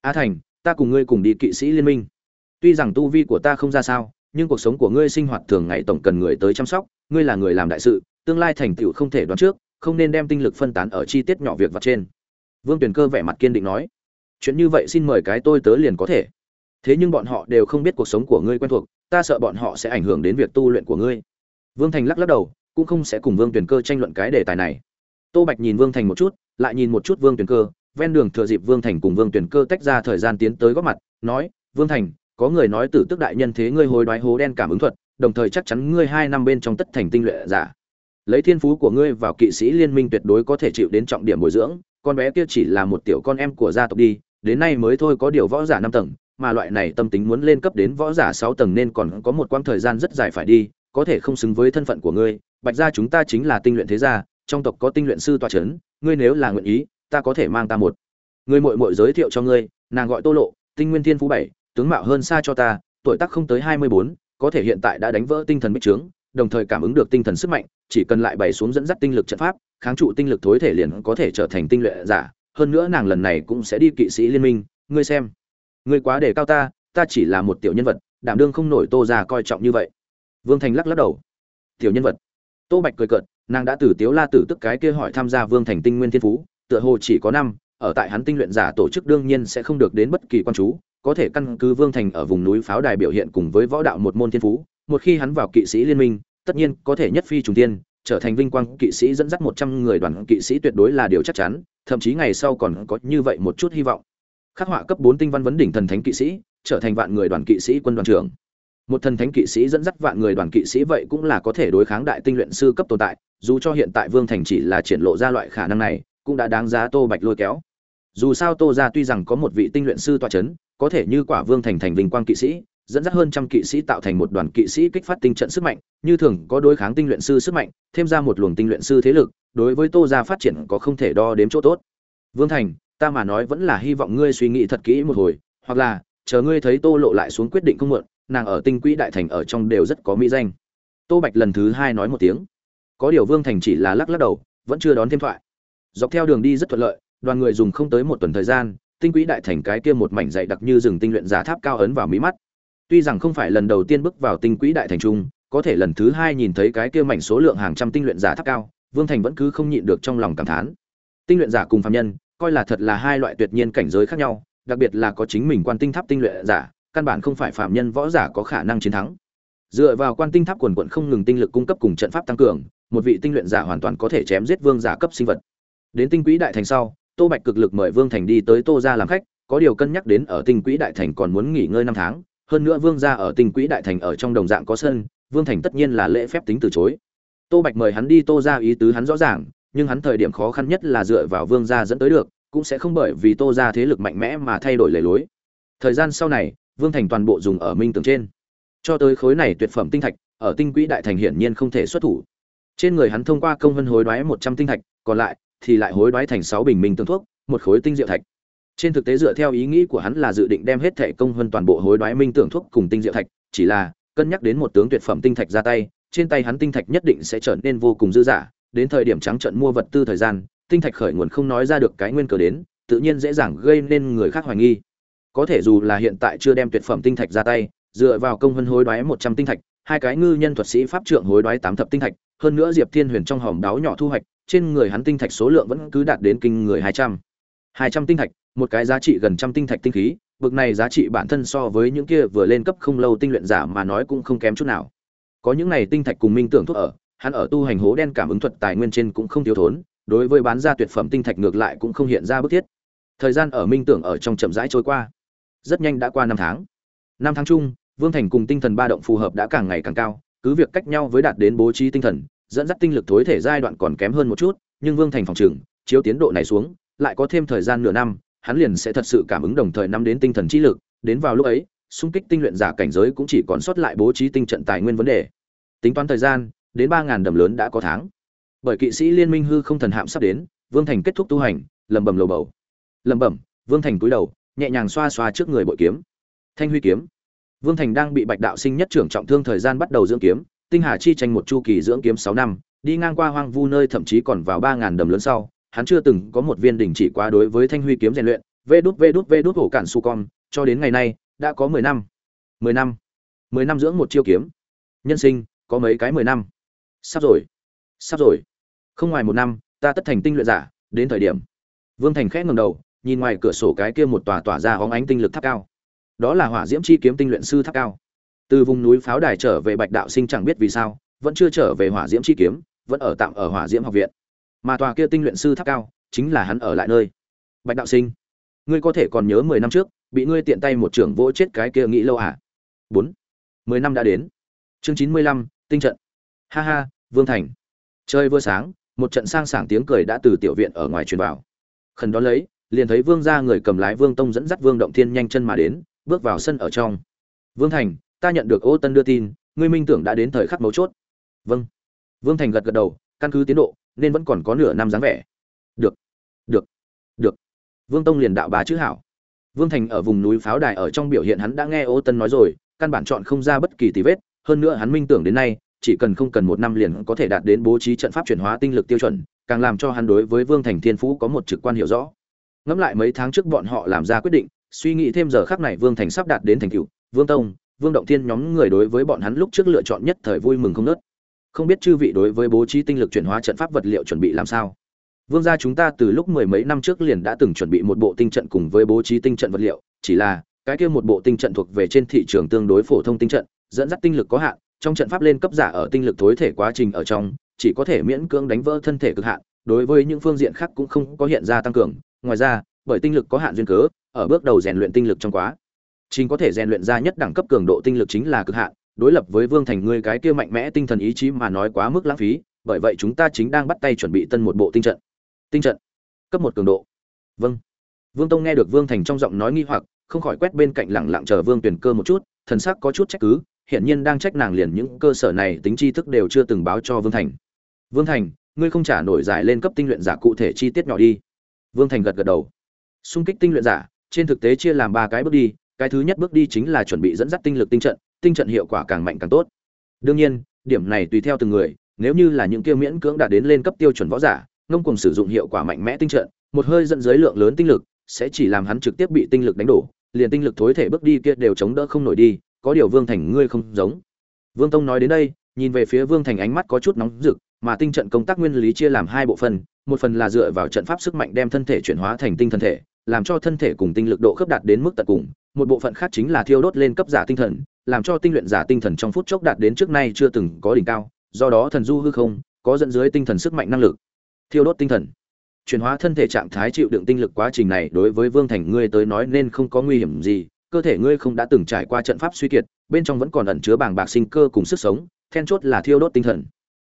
Speaker 1: A thành, ta cùng ngươi cùng đi kỵ sĩ liên minh. Tuy rằng tu vi của ta không ra sao, nhưng cuộc sống của ngươi sinh hoạt thường ngày tổng cần người tới chăm sóc, ngươi là người làm đại sự, tương lai thành tựu không thể đoán trước, không nên đem tinh lực phân tán ở chi tiết nhỏ việc vặt trên. Vương tuyền cơ vẻ mặt kiên định nói, chuyện như vậy xin mời cái tôi tớ liền có thể thế nhưng bọn họ đều không biết cuộc sống của ngươi quen thuộc, ta sợ bọn họ sẽ ảnh hưởng đến việc tu luyện của ngươi. Vương thành lắc lắc đầu, cũng không sẽ cùng vương tuyền cơ tranh luận cái đề tài này. Tô bạch nhìn vương thành một chút, lại nhìn một chút vương tuyền cơ, ven đường thừa dịp vương thành cùng vương tuyền cơ tách ra thời gian tiến tới góp mặt, nói, vương thành, có người nói tử tức đại nhân thế ngươi hối đoái hố đen cảm ứng thuật, đồng thời chắc chắn ngươi hai năm bên trong tất thành tinh luyện giả. Lấy thiên phú của ngươi vào kỵ sĩ liên minh tuyệt đối có thể chịu đến trọng điểm bồi dưỡng, con bé kia chỉ là một tiểu con em của gia tộc đi, đến nay mới thôi có điều võ giả năm tầng mà loại này tâm tính muốn lên cấp đến võ giả sáu tầng nên còn có một quãng thời gian rất dài phải đi, có thể không xứng với thân phận của ngươi. Bạch gia chúng ta chính là tinh luyện thế gia, trong tộc có tinh luyện sư tọa chấn, ngươi nếu là nguyện ý, ta có thể mang ta một. Người muội muội giới thiệu cho ngươi, nàng gọi tô lộ, tinh nguyên thiên phú bảy, tướng mạo hơn xa cho ta, tuổi tác không tới hai mươi bốn, có thể hiện tại đã đánh vỡ tinh thần bích trướng, đồng thời cảm ứng được tinh thần sức mạnh, chỉ cần lại bày xuống dẫn dắt tinh lực trận pháp, kháng trụ tinh lực thối thể liền có thể trở thành tinh luyện giả. Hơn nữa nàng lần này cũng sẽ đi kỵ sĩ liên minh, ngươi xem ngươi quá để cao ta ta chỉ là một tiểu nhân vật, đảm đương không nổi tô ra coi trọng như vậy. Vương thành lắc lắc đầu. Tiểu nhân vật. Tô bạch cười cợt, nàng đã từ tiếu la tử tức cái kia hỏi tham gia vương thành tinh nguyên thiên phú, tựa hồ chỉ có năm, ở tại hắn tinh luyện giả tổ chức đương nhiên sẽ không được đến bất kỳ quan chú, có thể căn cứ vương thành ở vùng núi pháo đài biểu hiện cùng với võ đạo một môn thiên phú, một khi hắn vào kỵ sĩ liên minh, tất nhiên có thể nhất phi trùng tiên trở thành vinh quang kỵ sĩ dẫn dắt một trăm người đoàn kỵ sĩ tuyệt đối là điều chắc chắn, thậm chí ngày sau còn có như vậy một chút hy vọng khắc họa cấp bốn tinh văn vấn đỉnh thần thánh kỵ sĩ, trở thành vạn người đoàn kỵ sĩ quân đoàn trưởng. Một thần thánh kỵ sĩ dẫn dắt vạn người đoàn kỵ sĩ vậy cũng là có thể đối kháng đại tinh luyện sư cấp tồn tại, dù cho hiện tại vương thành chỉ là triển lộ ra loại khả năng này, cũng đã đáng giá tô bạch lôi kéo. Dù sao tô ra tuy rằng có một vị tinh luyện sư toa c h ấ n có thể như quả vương thành thành vinh quang kỵ sĩ, dẫn dắt hơn trăm kỵ sĩ tạo thành một đoàn kỵ sĩ kích phát tinh trận sức mạnh, như thường có đối kháng tinh luyện sư sức mạnh, thêm ra một luồng tinh luyện sư thế lực, đối với tô ra phát triển có không thể đo đếm chỗ tốt. Vương thành ta mà nói vẫn là hy vọng ngươi suy nghĩ thật kỹ một hồi, hoặc là, chờ ngươi thấy tô lộ lại xuống quyết định không mượn. nàng ở tinh quỹ đại thành ở trong đều rất có mỹ danh. Tô bạch lần thứ hai nói một tiếng. Có điều vương thành chỉ là lắc lắc đầu, vẫn chưa đón thêm thoại. Dọc theo đường đi rất thuận lợi, đoàn người dùng không tới một tuần thời gian, tinh quỹ đại thành cái kia một mảnh dày đặc như rừng tinh luyện giả tháp cao ấn vào mí mắt. Tuy rằng không phải lần đầu tiên bước vào tinh quỹ đại thành trung có thể lần thứ hai nhìn thấy cái kia mảnh số lượng hàng trăm tinh luyện giả tháp cao, vương thành vẫn cứ không nhịn được trong lòng cảm thán. Tinh luyện giả cùng phạm nhân coi là thật là hai loại tuyệt nhiên cảnh giới khác nhau, đặc biệt là có chính mình quan tinh tháp tinh luyện giả, căn bản không phải phạm nhân võ giả có khả năng chiến thắng. Dựa vào quan tinh tháp quần quần không ngừng tinh lực cung cấp cùng trận pháp tăng cường, một vị tinh luyện giả hoàn toàn có thể chém giết vương giả cấp sinh vật. Đến tinh quỹ đại thành sau, tô bạch cực lực mời vương thành đi tới tô gia làm khách, có điều cân nhắc đến ở tinh quỹ đại thành còn muốn nghỉ ngơi năm tháng, hơn nữa vương gia ở tinh quỹ đại thành ở trong đồng dạng có sân, vương thành tất nhiên là lễ phép tính từ chối. Tô bạch mời hắn đi tô gia ý tứ hắn rõ ràng nhưng hắn thời điểm khó khăn nhất là dựa vào vương gia dẫn tới được, cũng sẽ không bởi vì tô ra thế lực mạnh mẽ mà thay đổi lề lối. Thời gian sau này, vương thành toàn bộ dùng ở minh tường trên. Cho tới khối này tuyệt phẩm tinh thạch, ở tinh quỹ đại thành hiển nhiên không thể xuất thủ. Trên người hắn thông qua công vân hối đoái một trăm tinh thạch, còn lại thì lại hối đoái thành sáu bình minh tương thuốc, một khối tinh diệu thạch. Trên thực tế dựa theo ý nghĩ của hắn là dự định đem hết thẻ công vân toàn bộ hối đoái minh tưởng thuốc cùng tinh diệu thạch, chỉ là cân nhắc đến một tướng tuyệt phẩm tinh thạch ra tay, trên tay hắn tinh thạch nhất định sẽ trở nên vô cùng dư dả đến thời điểm trắng trận mua vật tư thời gian, tinh thạch khởi nguồn không nói ra được cái nguyên cờ đến, tự nhiên dễ dàng gây nên người khác hoài nghi. Có thể dù là hiện tại chưa đem tuyệt phẩm tinh thạch ra tay, dựa vào công hơn hối đoái một trăm tinh thạch, hai cái ngư nhân thuật sĩ pháp trượng hối đoái tám thập tinh thạch, hơn nữa diệp thiên huyền trong hòm đáo nhỏ thu hoạch, trên người hắn tinh thạch số lượng vẫn cứ đạt đến kinh người hai trăm. Hai trăm tinh thạch, một cái giá trị gần trăm tinh thạch tinh khí, bực này giá trị bản thân so với những kia vừa lên cấp không lâu tinh luyện giả mà nói cũng không kém chút nào. Có những này tinh thạch cùng minh tưởng thuốc ở hắn ở tu hành hố đen cảm ứng thuật tài nguyên trên cũng không thiếu thốn, đối với bán ra tuyệt phẩm tinh thạch ngược lại cũng không hiện ra bức thiết. Thời gian ở minh tưởng ở trong chậm rãi trôi qua. Rất nhanh đã qua năm tháng. Năm tháng chung, vương thành cùng tinh thần ba động phù hợp đã càng ngày càng cao, cứ việc cách nhau với đạt đến bố trí tinh thần, dẫn dắt tinh lực thối thể giai đoạn còn kém hơn một chút, nhưng vương thành phòng trừng chiếu tiến độ này xuống, lại có thêm thời gian nửa năm, hắn liền sẽ thật sự cảm ứng đồng thời năm đến tinh thần trí lực, đến vào lúc ấy, xung kích tinh luyện giả cảnh giới cũng chỉ còn sót lại bố trí tinh trận tài nguyên vấn đề. Tính toán thời gian đến ba ngàn đầm lớn đã có tháng. Bởi kỵ sĩ liên minh hư không thần hạm sắp đến, vương thành kết thúc tu hành lầm bẩm lầu bầu. Lầm bẩm, vương thành cúi đầu, nhẹ nhàng xoa xoa trước người bội kiếm. Thanh huy kiếm. Vương thành đang bị bạch đạo sinh nhất trưởng trọng thương thời gian bắt đầu dưỡng kiếm, tinh hà chi tranh một chu kỳ dưỡng kiếm sáu năm, đi ngang qua hoang vu nơi thậm chí còn vào ba ngàn đầm lớn sau, hắn chưa từng có một viên đỉnh chỉ quá đối với thanh huy kiếm rèn luyện, vê đút vê đút vê đút hổ cản su con, cho đến ngày nay, đã có mười năm. Mười năm. Mười năm dưỡng một chiêu kiếm. Nhân sinh, có mấy cái mười năm? Sắp rồi. Sắp rồi. Không ngoài một năm, ta tất thành tinh luyện giả, đến thời điểm. Vương thành khẽ ngầm đầu, nhìn ngoài cửa sổ cái kia một tòa tỏa ra hóng ánh tinh lực tháp cao. Đó là hỏa diễm chi kiếm tinh luyện sư tháp cao. Từ vùng núi pháo đài trở về bạch đạo sinh chẳng biết vì sao, vẫn chưa trở về hỏa diễm chi kiếm, vẫn ở tạm ở hỏa diễm học viện. Mà tòa kia tinh luyện sư tháp cao, chính là hắn ở lại nơi. Bạch đạo sinh, ngươi có thể còn nhớ mười năm trước, bị ngươi tiện tay một trưởng vỗ chết cái kia nghĩ lâu à? Bốn. Mười năm đã đến. Chương chín mươi lăm, tinh trận ha ha, vương thành. Chơi vừa sáng, một trận sang sảng tiếng cười đã từ tiểu viện ở ngoài truyền vào. Khẩn đón lấy, liền thấy vương gia người cầm lái vương tông dẫn dắt vương động thiên nhanh chân mà đến, bước vào sân ở trong. Vương thành, ta nhận được ô tân đưa tin, ngươi minh tưởng đã đến thời khắc mấu chốt. Vâng. Vương thành gật gật đầu, căn cứ tiến độ, nên vẫn còn có nửa năm dáng vẻ. Được được được. Vương tông liền đạo bà chữ hảo. Vương thành ở vùng núi pháo đài ở trong biểu hiện hắn đã nghe ô tân nói rồi, căn bản chọn không ra bất kỳ tì vết, hơn nữa hắn minh tưởng đến nay chỉ cần không cần một năm liền có thể đạt đến bố trí trận pháp chuyển hóa tinh lực tiêu chuẩn, càng làm cho hắn đối với vương thành thiên phú có một trực quan hiểu rõ. Ngẫm lại mấy tháng trước bọn họ làm ra quyết định, suy nghĩ thêm giờ khắc này vương thành sắp đạt đến thành cựu vương tông, vương động thiên nhóm người đối với bọn hắn lúc trước lựa chọn nhất thời vui mừng không nớt không biết chư vị đối với bố trí tinh lực chuyển hóa trận pháp vật liệu chuẩn bị làm sao? Vương gia chúng ta từ lúc mười mấy năm trước liền đã từng chuẩn bị một bộ tinh trận cùng với bố trí tinh trận vật liệu, chỉ là cái kia một bộ tinh trận thuộc về trên thị trường tương đối phổ thông tinh trận, dẫn dắt tinh lực có hạn trong trận pháp lên cấp giả ở tinh lực thối thể quá trình ở trong, chỉ có thể miễn cưỡng đánh vỡ thân thể cực hạn, đối với những phương diện khác cũng không có hiện ra tăng cường. Ngoài ra, bởi tinh lực có hạn duyên cớ, ở bước đầu rèn luyện tinh lực trong quá, trình có thể rèn luyện ra nhất đẳng cấp cường độ tinh lực chính là cực hạn, đối lập với vương thành ngươi cái kia mạnh mẽ tinh thần ý chí mà nói quá mức lãng phí, bởi vậy chúng ta chính đang bắt tay chuẩn bị tân một bộ tinh trận. Tinh trận. Cấp một cường độ. Vâng. Vương tông nghe được vương thành trong giọng nói nghi hoặc, không khỏi quét bên cạnh lẳng lặng chờ vương tuyển cơ một chút, thần sắc có chút trách cứ hiển nhiên đang trách nàng liền những cơ sở này tính tri thức đều chưa từng báo cho vương thành. Vương thành, ngươi không trả nổi giải lên cấp tinh luyện giả cụ thể chi tiết nhỏ đi. Vương thành gật gật đầu. Xung kích tinh luyện giả, trên thực tế chia làm ba cái bước đi, cái thứ nhất bước đi chính là chuẩn bị dẫn dắt tinh lực tinh trận tinh trận hiệu quả càng mạnh càng tốt. Đương nhiên, điểm này tùy theo từng người, nếu như là những kia miễn cưỡng đạt đến lên cấp tiêu chuẩn võ giả, ngông cùng sử dụng hiệu quả mạnh mẽ tinh trận, một hơi dẫn dưới lượng lớn tinh lực, sẽ chỉ làm hắn trực tiếp bị tinh lực đánh đổ, liền tinh lực thối thể bước đi kia đều chống đỡ không nổi đi có điều vương thành ngươi không giống. Vương tông nói đến đây, nhìn về phía vương thành ánh mắt có chút nóng rực, mà tinh trận công tác nguyên lý chia làm hai bộ phận một phần là dựa vào trận pháp sức mạnh đem thân thể chuyển hóa thành tinh thần thể, làm cho thân thể cùng tinh lực độ khớp đạt đến mức tận cùng, một bộ phận khác chính là thiêu đốt lên cấp giả tinh thần, làm cho tinh luyện giả tinh thần trong phút chốc đạt đến trước nay chưa từng có đỉnh cao, do đó thần du hư không có dẫn dưới tinh thần sức mạnh năng lực. Thiêu đốt tinh thần. Chuyển hóa thân thể trạng thái chịu đựng tinh lực quá trình này đối với vương thành ngươi tới nói nên không có nguy hiểm gì cơ thể ngươi không đã từng trải qua trận pháp suy kiệt, bên trong vẫn còn ẩn chứa bàng bạc sinh cơ cùng sức sống, then chốt là thiêu đốt tinh thần.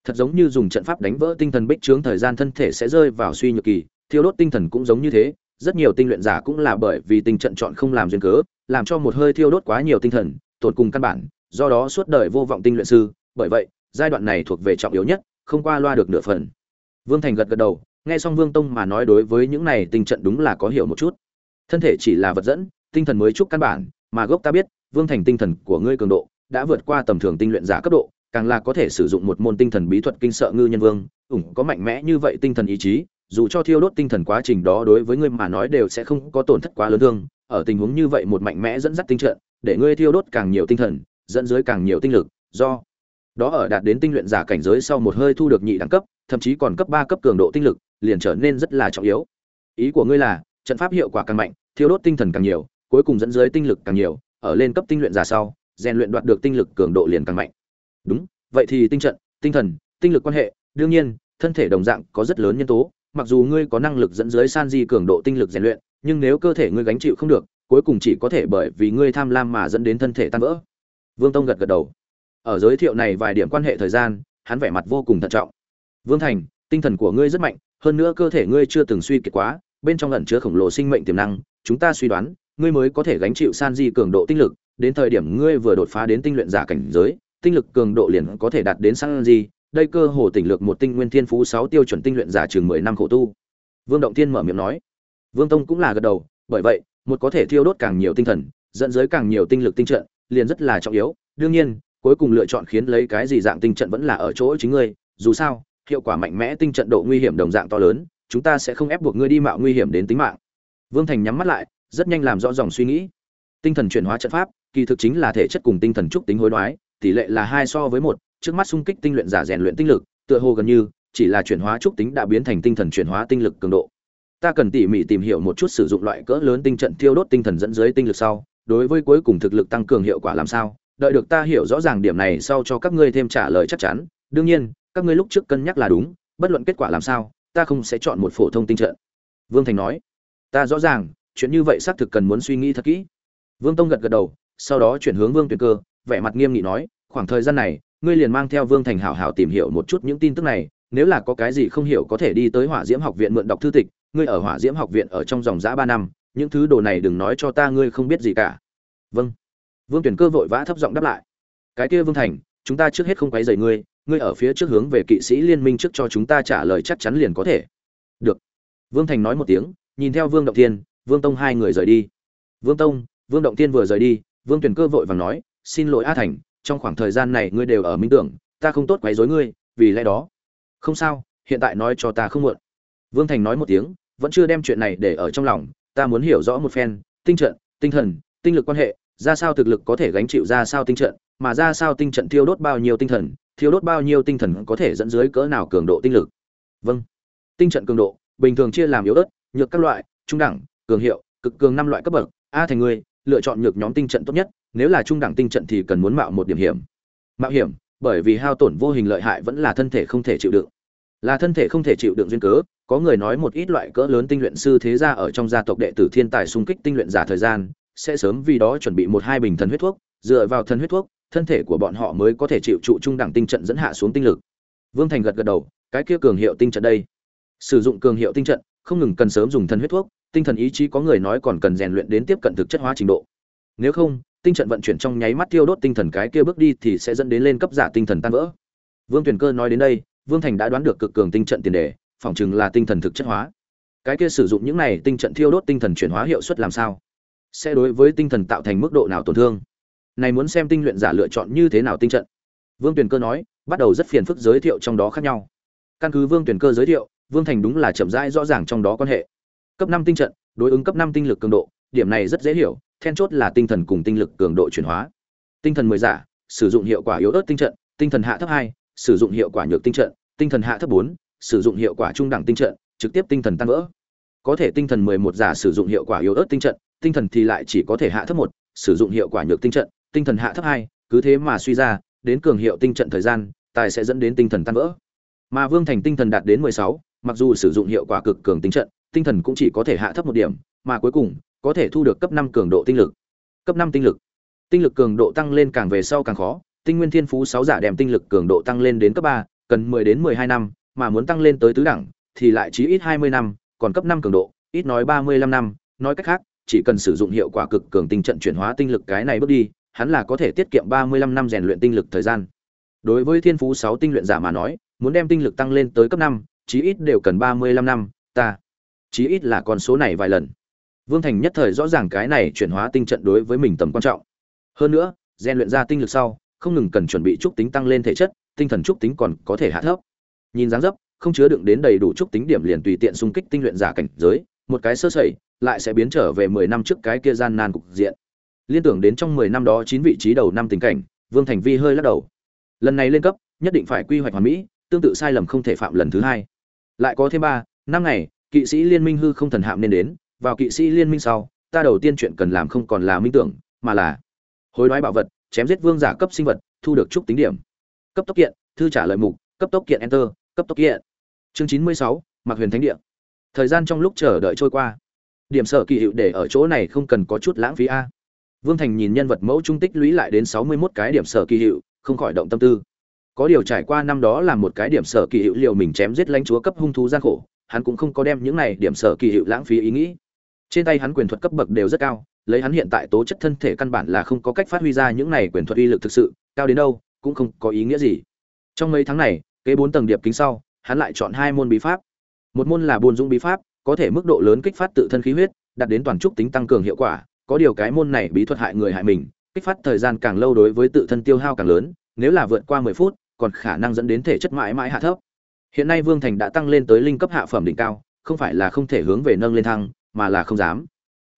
Speaker 1: Thật giống như dùng trận pháp đánh vỡ tinh thần bích trướng thời gian thân thể sẽ rơi vào suy nhược kỳ, thiêu đốt tinh thần cũng giống như thế, rất nhiều tinh luyện giả cũng là bởi vì tinh trận chọn không làm duyên cớ, làm cho một hơi thiêu đốt quá nhiều tinh thần, tổn cùng căn bản, do đó suốt đời vô vọng tinh luyện sư, bởi vậy, giai đoạn này thuộc về trọng yếu nhất, không qua loa được nửa phần. Vương thành gật gật đầu, nghe xong vương tông mà nói đối với những này tinh trận đúng là có hiểu một chút. Thân thể chỉ là vật dẫn tinh thần mới chúc căn bản, mà gốc ta biết, vương thành tinh thần của ngươi cường độ đã vượt qua tầm thường tinh luyện giả cấp độ, càng là có thể sử dụng một môn tinh thần bí thuật kinh sợ ngư nhân vương. Ủng có mạnh mẽ như vậy tinh thần ý chí, dù cho thiêu đốt tinh thần quá trình đó đối với ngươi mà nói đều sẽ không có tổn thất quá lớn thương. Ở tình huống như vậy một mạnh mẽ dẫn dắt tinh trận, để ngươi thiêu đốt càng nhiều tinh thần, dẫn dưới càng nhiều tinh lực. Do đó ở đạt đến tinh luyện giả cảnh giới sau một hơi thu được nhị đẳng cấp, thậm chí còn cấp ba cấp cường độ tinh lực, liền trở nên rất là trọng yếu. Ý của ngươi là, trận pháp hiệu quả càng mạnh, thiêu đốt tinh thần càng nhiều cuối cùng dẫn dưới tinh lực càng nhiều, ở lên cấp tinh luyện giả sau, rèn luyện đoạt được tinh lực cường độ liền càng mạnh. Đúng, vậy thì tinh trận, tinh thần, tinh lực quan hệ, đương nhiên, thân thể đồng dạng có rất lớn nhân tố, mặc dù ngươi có năng lực dẫn dưới san di cường độ tinh lực rèn luyện, nhưng nếu cơ thể ngươi gánh chịu không được, cuối cùng chỉ có thể bởi vì ngươi tham lam mà dẫn đến thân thể tan vỡ. Vương tông gật gật đầu. Ở giới thiệu này vài điểm quan hệ thời gian, hắn vẻ mặt vô cùng thận trọng. Vương thành, tinh thần của ngươi rất mạnh, hơn nữa cơ thể ngươi chưa từng suy kiệt quá, bên trong ẩn chứa khổng lồ sinh mệnh tiềm năng, chúng ta suy đoán ngươi mới có thể gánh chịu san di cường độ tinh lực, đến thời điểm ngươi vừa đột phá đến tinh luyện giả cảnh giới, tinh lực cường độ liền có thể đạt đến san di, đây cơ hồ tỉnh lược một tinh nguyên thiên phú sáu tiêu chuẩn tinh luyện giả chừng mười năm khổ tu. Vương động tiên mở miệng nói. Vương tông cũng là gật đầu, bởi vậy, một có thể thiêu đốt càng nhiều tinh thần, dẫn giới càng nhiều tinh lực tinh trận, liền rất là trọng yếu. Đương nhiên, cuối cùng lựa chọn khiến lấy cái gì dạng tinh trận vẫn là ở chỗ chính ngươi, dù sao, hiệu quả mạnh mẽ tinh trận độ nguy hiểm đồng dạng to lớn, chúng ta sẽ không ép buộc ngươi đi mạo nguy hiểm đến tính mạng. Vương thành nhắm mắt lại rất nhanh làm rõ dòng suy nghĩ. Tinh thần chuyển hóa trận pháp, kỳ thực chính là thể chất cùng tinh thần trúc tính hối đoái, tỷ lệ là hai so với một, trước mắt xung kích tinh luyện giả rèn luyện tinh lực, tựa hồ gần như, chỉ là chuyển hóa trúc tính đã biến thành tinh thần chuyển hóa tinh lực cường độ. Ta cần tỉ mỉ tìm hiểu một chút sử dụng loại cỡ lớn tinh trận thiêu đốt tinh thần dẫn dưới tinh lực sau, đối với cuối cùng thực lực tăng cường hiệu quả làm sao? Đợi được ta hiểu rõ ràng điểm này sau cho các ngươi thêm trả lời chắc chắn. Đương nhiên, các ngươi lúc trước cân nhắc là đúng, bất luận kết quả làm sao, ta không sẽ chọn một phổ thông tinh trận. Vương thành nói, ta rõ ràng chuyện như vậy xác thực cần muốn suy nghĩ thật kỹ. Vương tông gật gật đầu, sau đó chuyển hướng vương tuyền cơ, vẻ mặt nghiêm nghị nói, khoảng thời gian này, ngươi liền mang theo vương thành hảo hảo tìm hiểu một chút những tin tức này, nếu là có cái gì không hiểu có thể đi tới hỏa diễm học viện mượn đọc thư tịch, ngươi ở hỏa diễm học viện ở trong dòng giã ba năm, những thứ đồ này đừng nói cho ta ngươi không biết gì cả. Vâng. Vương tuyển cơ vội vã thấp giọng đáp lại, cái kia vương thành, chúng ta trước hết không quấy rầy ngươi ngươi ở phía trước hướng về kỵ sĩ liên minh trước cho chúng ta trả lời chắc chắn liền có thể. Được. Vương thành nói một tiếng, nhìn theo vương động thiên vương tông hai người rời đi. Vương tông, vương động thiên vừa rời đi, vương Tuyền cơ vội vàng nói, xin lỗi a thành, trong khoảng thời gian này ngươi đều ở minh tưởng, ta không tốt quấy rối ngươi, vì lẽ đó. Không sao, hiện tại nói cho ta không muộn. Vương thành nói một tiếng, vẫn chưa đem chuyện này để ở trong lòng, ta muốn hiểu rõ một phen, tinh trận, tinh thần, tinh lực quan hệ, ra sao thực lực có thể gánh chịu ra sao tinh trận, mà ra sao tinh trận thiêu đốt bao nhiêu tinh thần, thiêu đốt bao nhiêu tinh thần có thể dẫn dưới cỡ nào cường độ tinh lực? Vâng. Tinh trận cường độ, bình thường chia làm yếu ớt, nhược các loại, trung đẳng cường hiệu, cực cường năm loại cấp bậc, a thành người lựa chọn nhược nhóm tinh trận tốt nhất, nếu là trung đẳng tinh trận thì cần muốn mạo một điểm hiểm. Mạo hiểm, bởi vì hao tổn vô hình lợi hại vẫn là thân thể không thể chịu đựng. Là thân thể không thể chịu đựng duyên cớ, có người nói một ít loại cỡ lớn tinh luyện sư thế gia ở trong gia tộc đệ tử thiên tài xung kích tinh luyện giả thời gian, sẽ sớm vì đó chuẩn bị một hai bình thần huyết thuốc, dựa vào thần huyết thuốc, thân thể của bọn họ mới có thể chịu trụ trung đẳng tinh trận dẫn hạ xuống tinh lực. Vương thành gật gật đầu, cái kia cường hiệu tinh trận đây. Sử dụng cường hiệu tinh trận, không ngừng cần sớm dùng thần huyết thuốc tinh thần ý chí có người nói còn cần rèn luyện đến tiếp cận thực chất hóa trình độ. Nếu không, tinh trận vận chuyển trong nháy mắt tiêu đốt tinh thần cái kia bước đi thì sẽ dẫn đến lên cấp giả tinh thần tan vỡ. Vương tuyền cơ nói đến đây, vương thành đã đoán được cực cường tinh trận tiền đề, phỏng chừng là tinh thần thực chất hóa. Cái kia sử dụng những này tinh trận thiêu đốt tinh thần chuyển hóa hiệu suất làm sao? Sẽ đối với tinh thần tạo thành mức độ nào tổn thương? Này muốn xem tinh luyện giả lựa chọn như thế nào tinh trận. Vương tuyền cơ nói, bắt đầu rất phiền phức giới thiệu trong đó khác nhau. Căn cứ vương tuyền cơ giới thiệu, vương thành đúng là chậm rãi rõ ràng trong đó quan hệ cấp năm tinh trận, đối ứng cấp năm tinh lực cường độ, điểm này rất dễ hiểu, then chốt là tinh thần cùng tinh lực cường độ chuyển hóa. Tinh thần mười giả, sử dụng hiệu quả yếu ớt tinh trận, tinh thần hạ thấp hai, sử dụng hiệu quả nhược tinh trận, tinh thần hạ thấp bốn, sử dụng hiệu quả trung đẳng tinh trận, trực tiếp tinh thần tan vỡ. Có thể tinh thần mười một giả sử dụng hiệu quả yếu ớt tinh trận, tinh thần thì lại chỉ có thể hạ thấp một, sử dụng hiệu quả nhược tinh trận, tinh thần hạ thấp hai, cứ thế mà suy ra, đến cường hiệu tinh trận thời gian, tài sẽ dẫn đến tinh thần tan vỡ. Mà vương thành tinh thần đạt đến mười sáu, mặc dù sử dụng hiệu quả cực cường tinh trận tinh thần cũng chỉ có thể hạ thấp một điểm mà cuối cùng có thể thu được cấp năm cường độ tinh lực cấp năm tinh lực tinh lực cường độ tăng lên càng về sau càng khó tinh nguyên thiên phú sáu giả đem tinh lực cường độ tăng lên đến cấp ba cần mười đến mười hai năm mà muốn tăng lên tới tứ đẳng thì lại chí ít hai mươi năm còn cấp năm cường độ ít nói ba mươi lăm năm nói cách khác chỉ cần sử dụng hiệu quả cực cường tinh trận chuyển hóa tinh lực cái này bước đi hắn là có thể tiết kiệm 35 năm rèn luyện tinh lực thời gian. Đối với thiên phú 6 tinh luyện giả mà nói, muốn đem tinh lực tăng lên tới cấp 5, chí ít đều cần 35 năm, ta. Chí ít là con số này vài lần. Vương Thành nhất thời rõ ràng cái này chuyển hóa tinh trận đối với mình tầm quan trọng. Hơn nữa, rèn luyện ra tinh lực sau, không ngừng cần chuẩn bị trúc tính tăng lên thể chất, tinh thần trúc tính còn có thể hạ thấp. Nhìn dáng dấp, không chứa đựng đến đầy đủ trúc tính điểm liền tùy tiện xung kích tinh luyện giả cảnh giới, một cái sơ sẩy, lại sẽ biến trở về 10 năm trước cái kia gian nan cục diện liên tưởng đến trong mười năm đó chín vị trí đầu năm tình cảnh vương thành vi hơi lắc đầu lần này lên cấp nhất định phải quy hoạch hoàn mỹ tương tự sai lầm không thể phạm lần thứ hai lại có thêm ba năm ngày kỵ sĩ liên minh hư không thần hạm nên đến, vào kỵ sĩ liên minh sau, ta đầu tiên chuyện cần làm không còn là minh tưởng, mà là hối đoái bảo vật, chém giết vương giả cấp sinh vật, thu được trúc tính điểm. Cấp tốc kiện, thư trả lời mục, cấp tốc kiện enter, cấp tốc kiện. Chương chín mươi sáu mặc huyền thánh địa. Thời gian trong lúc chờ đợi trôi qua. Điểm sở kỳ hiệu để ở chỗ này không cần có chút lãng phí a. Vương thành nhìn nhân vật mẫu trung tích lũy lại đến sáu mươi 61 cái điểm sở kỳ hiệu, không khỏi động tâm tư. Có điều trải qua năm đó là một cái điểm sở kỳ hiệu liệu mình chém giết lãnh chúa cấp hung thú gian khổ hắn cũng không có đem những này điểm sở kỳ hiệu lãng phí ý nghĩ. Trên tay hắn quyền thuật cấp bậc đều rất cao, lấy hắn hiện tại tố chất thân thể căn bản là không có cách phát huy ra những này quyền thuật uy lực thực sự, cao đến đâu, cũng không có ý nghĩa gì. Trong mấy tháng này, kế bốn tầng điệp kính sau, hắn lại chọn hai môn bí pháp. Một môn là buồn dung bí pháp, có thể mức độ lớn kích phát tự thân khí huyết, đạt đến toàn trúc tính tăng cường hiệu quả, có điều cái môn này bí thuật hại người hại mình, kích phát thời gian càng lâu đối với tự thân tiêu hao càng lớn, nếu là vượt qua mười phút, còn khả năng dẫn đến thể chất mãi mãi hạ thấp hiện nay vương thành đã tăng lên tới linh cấp hạ phẩm đỉnh cao, không phải là không thể hướng về nâng lên thăng, mà là không dám.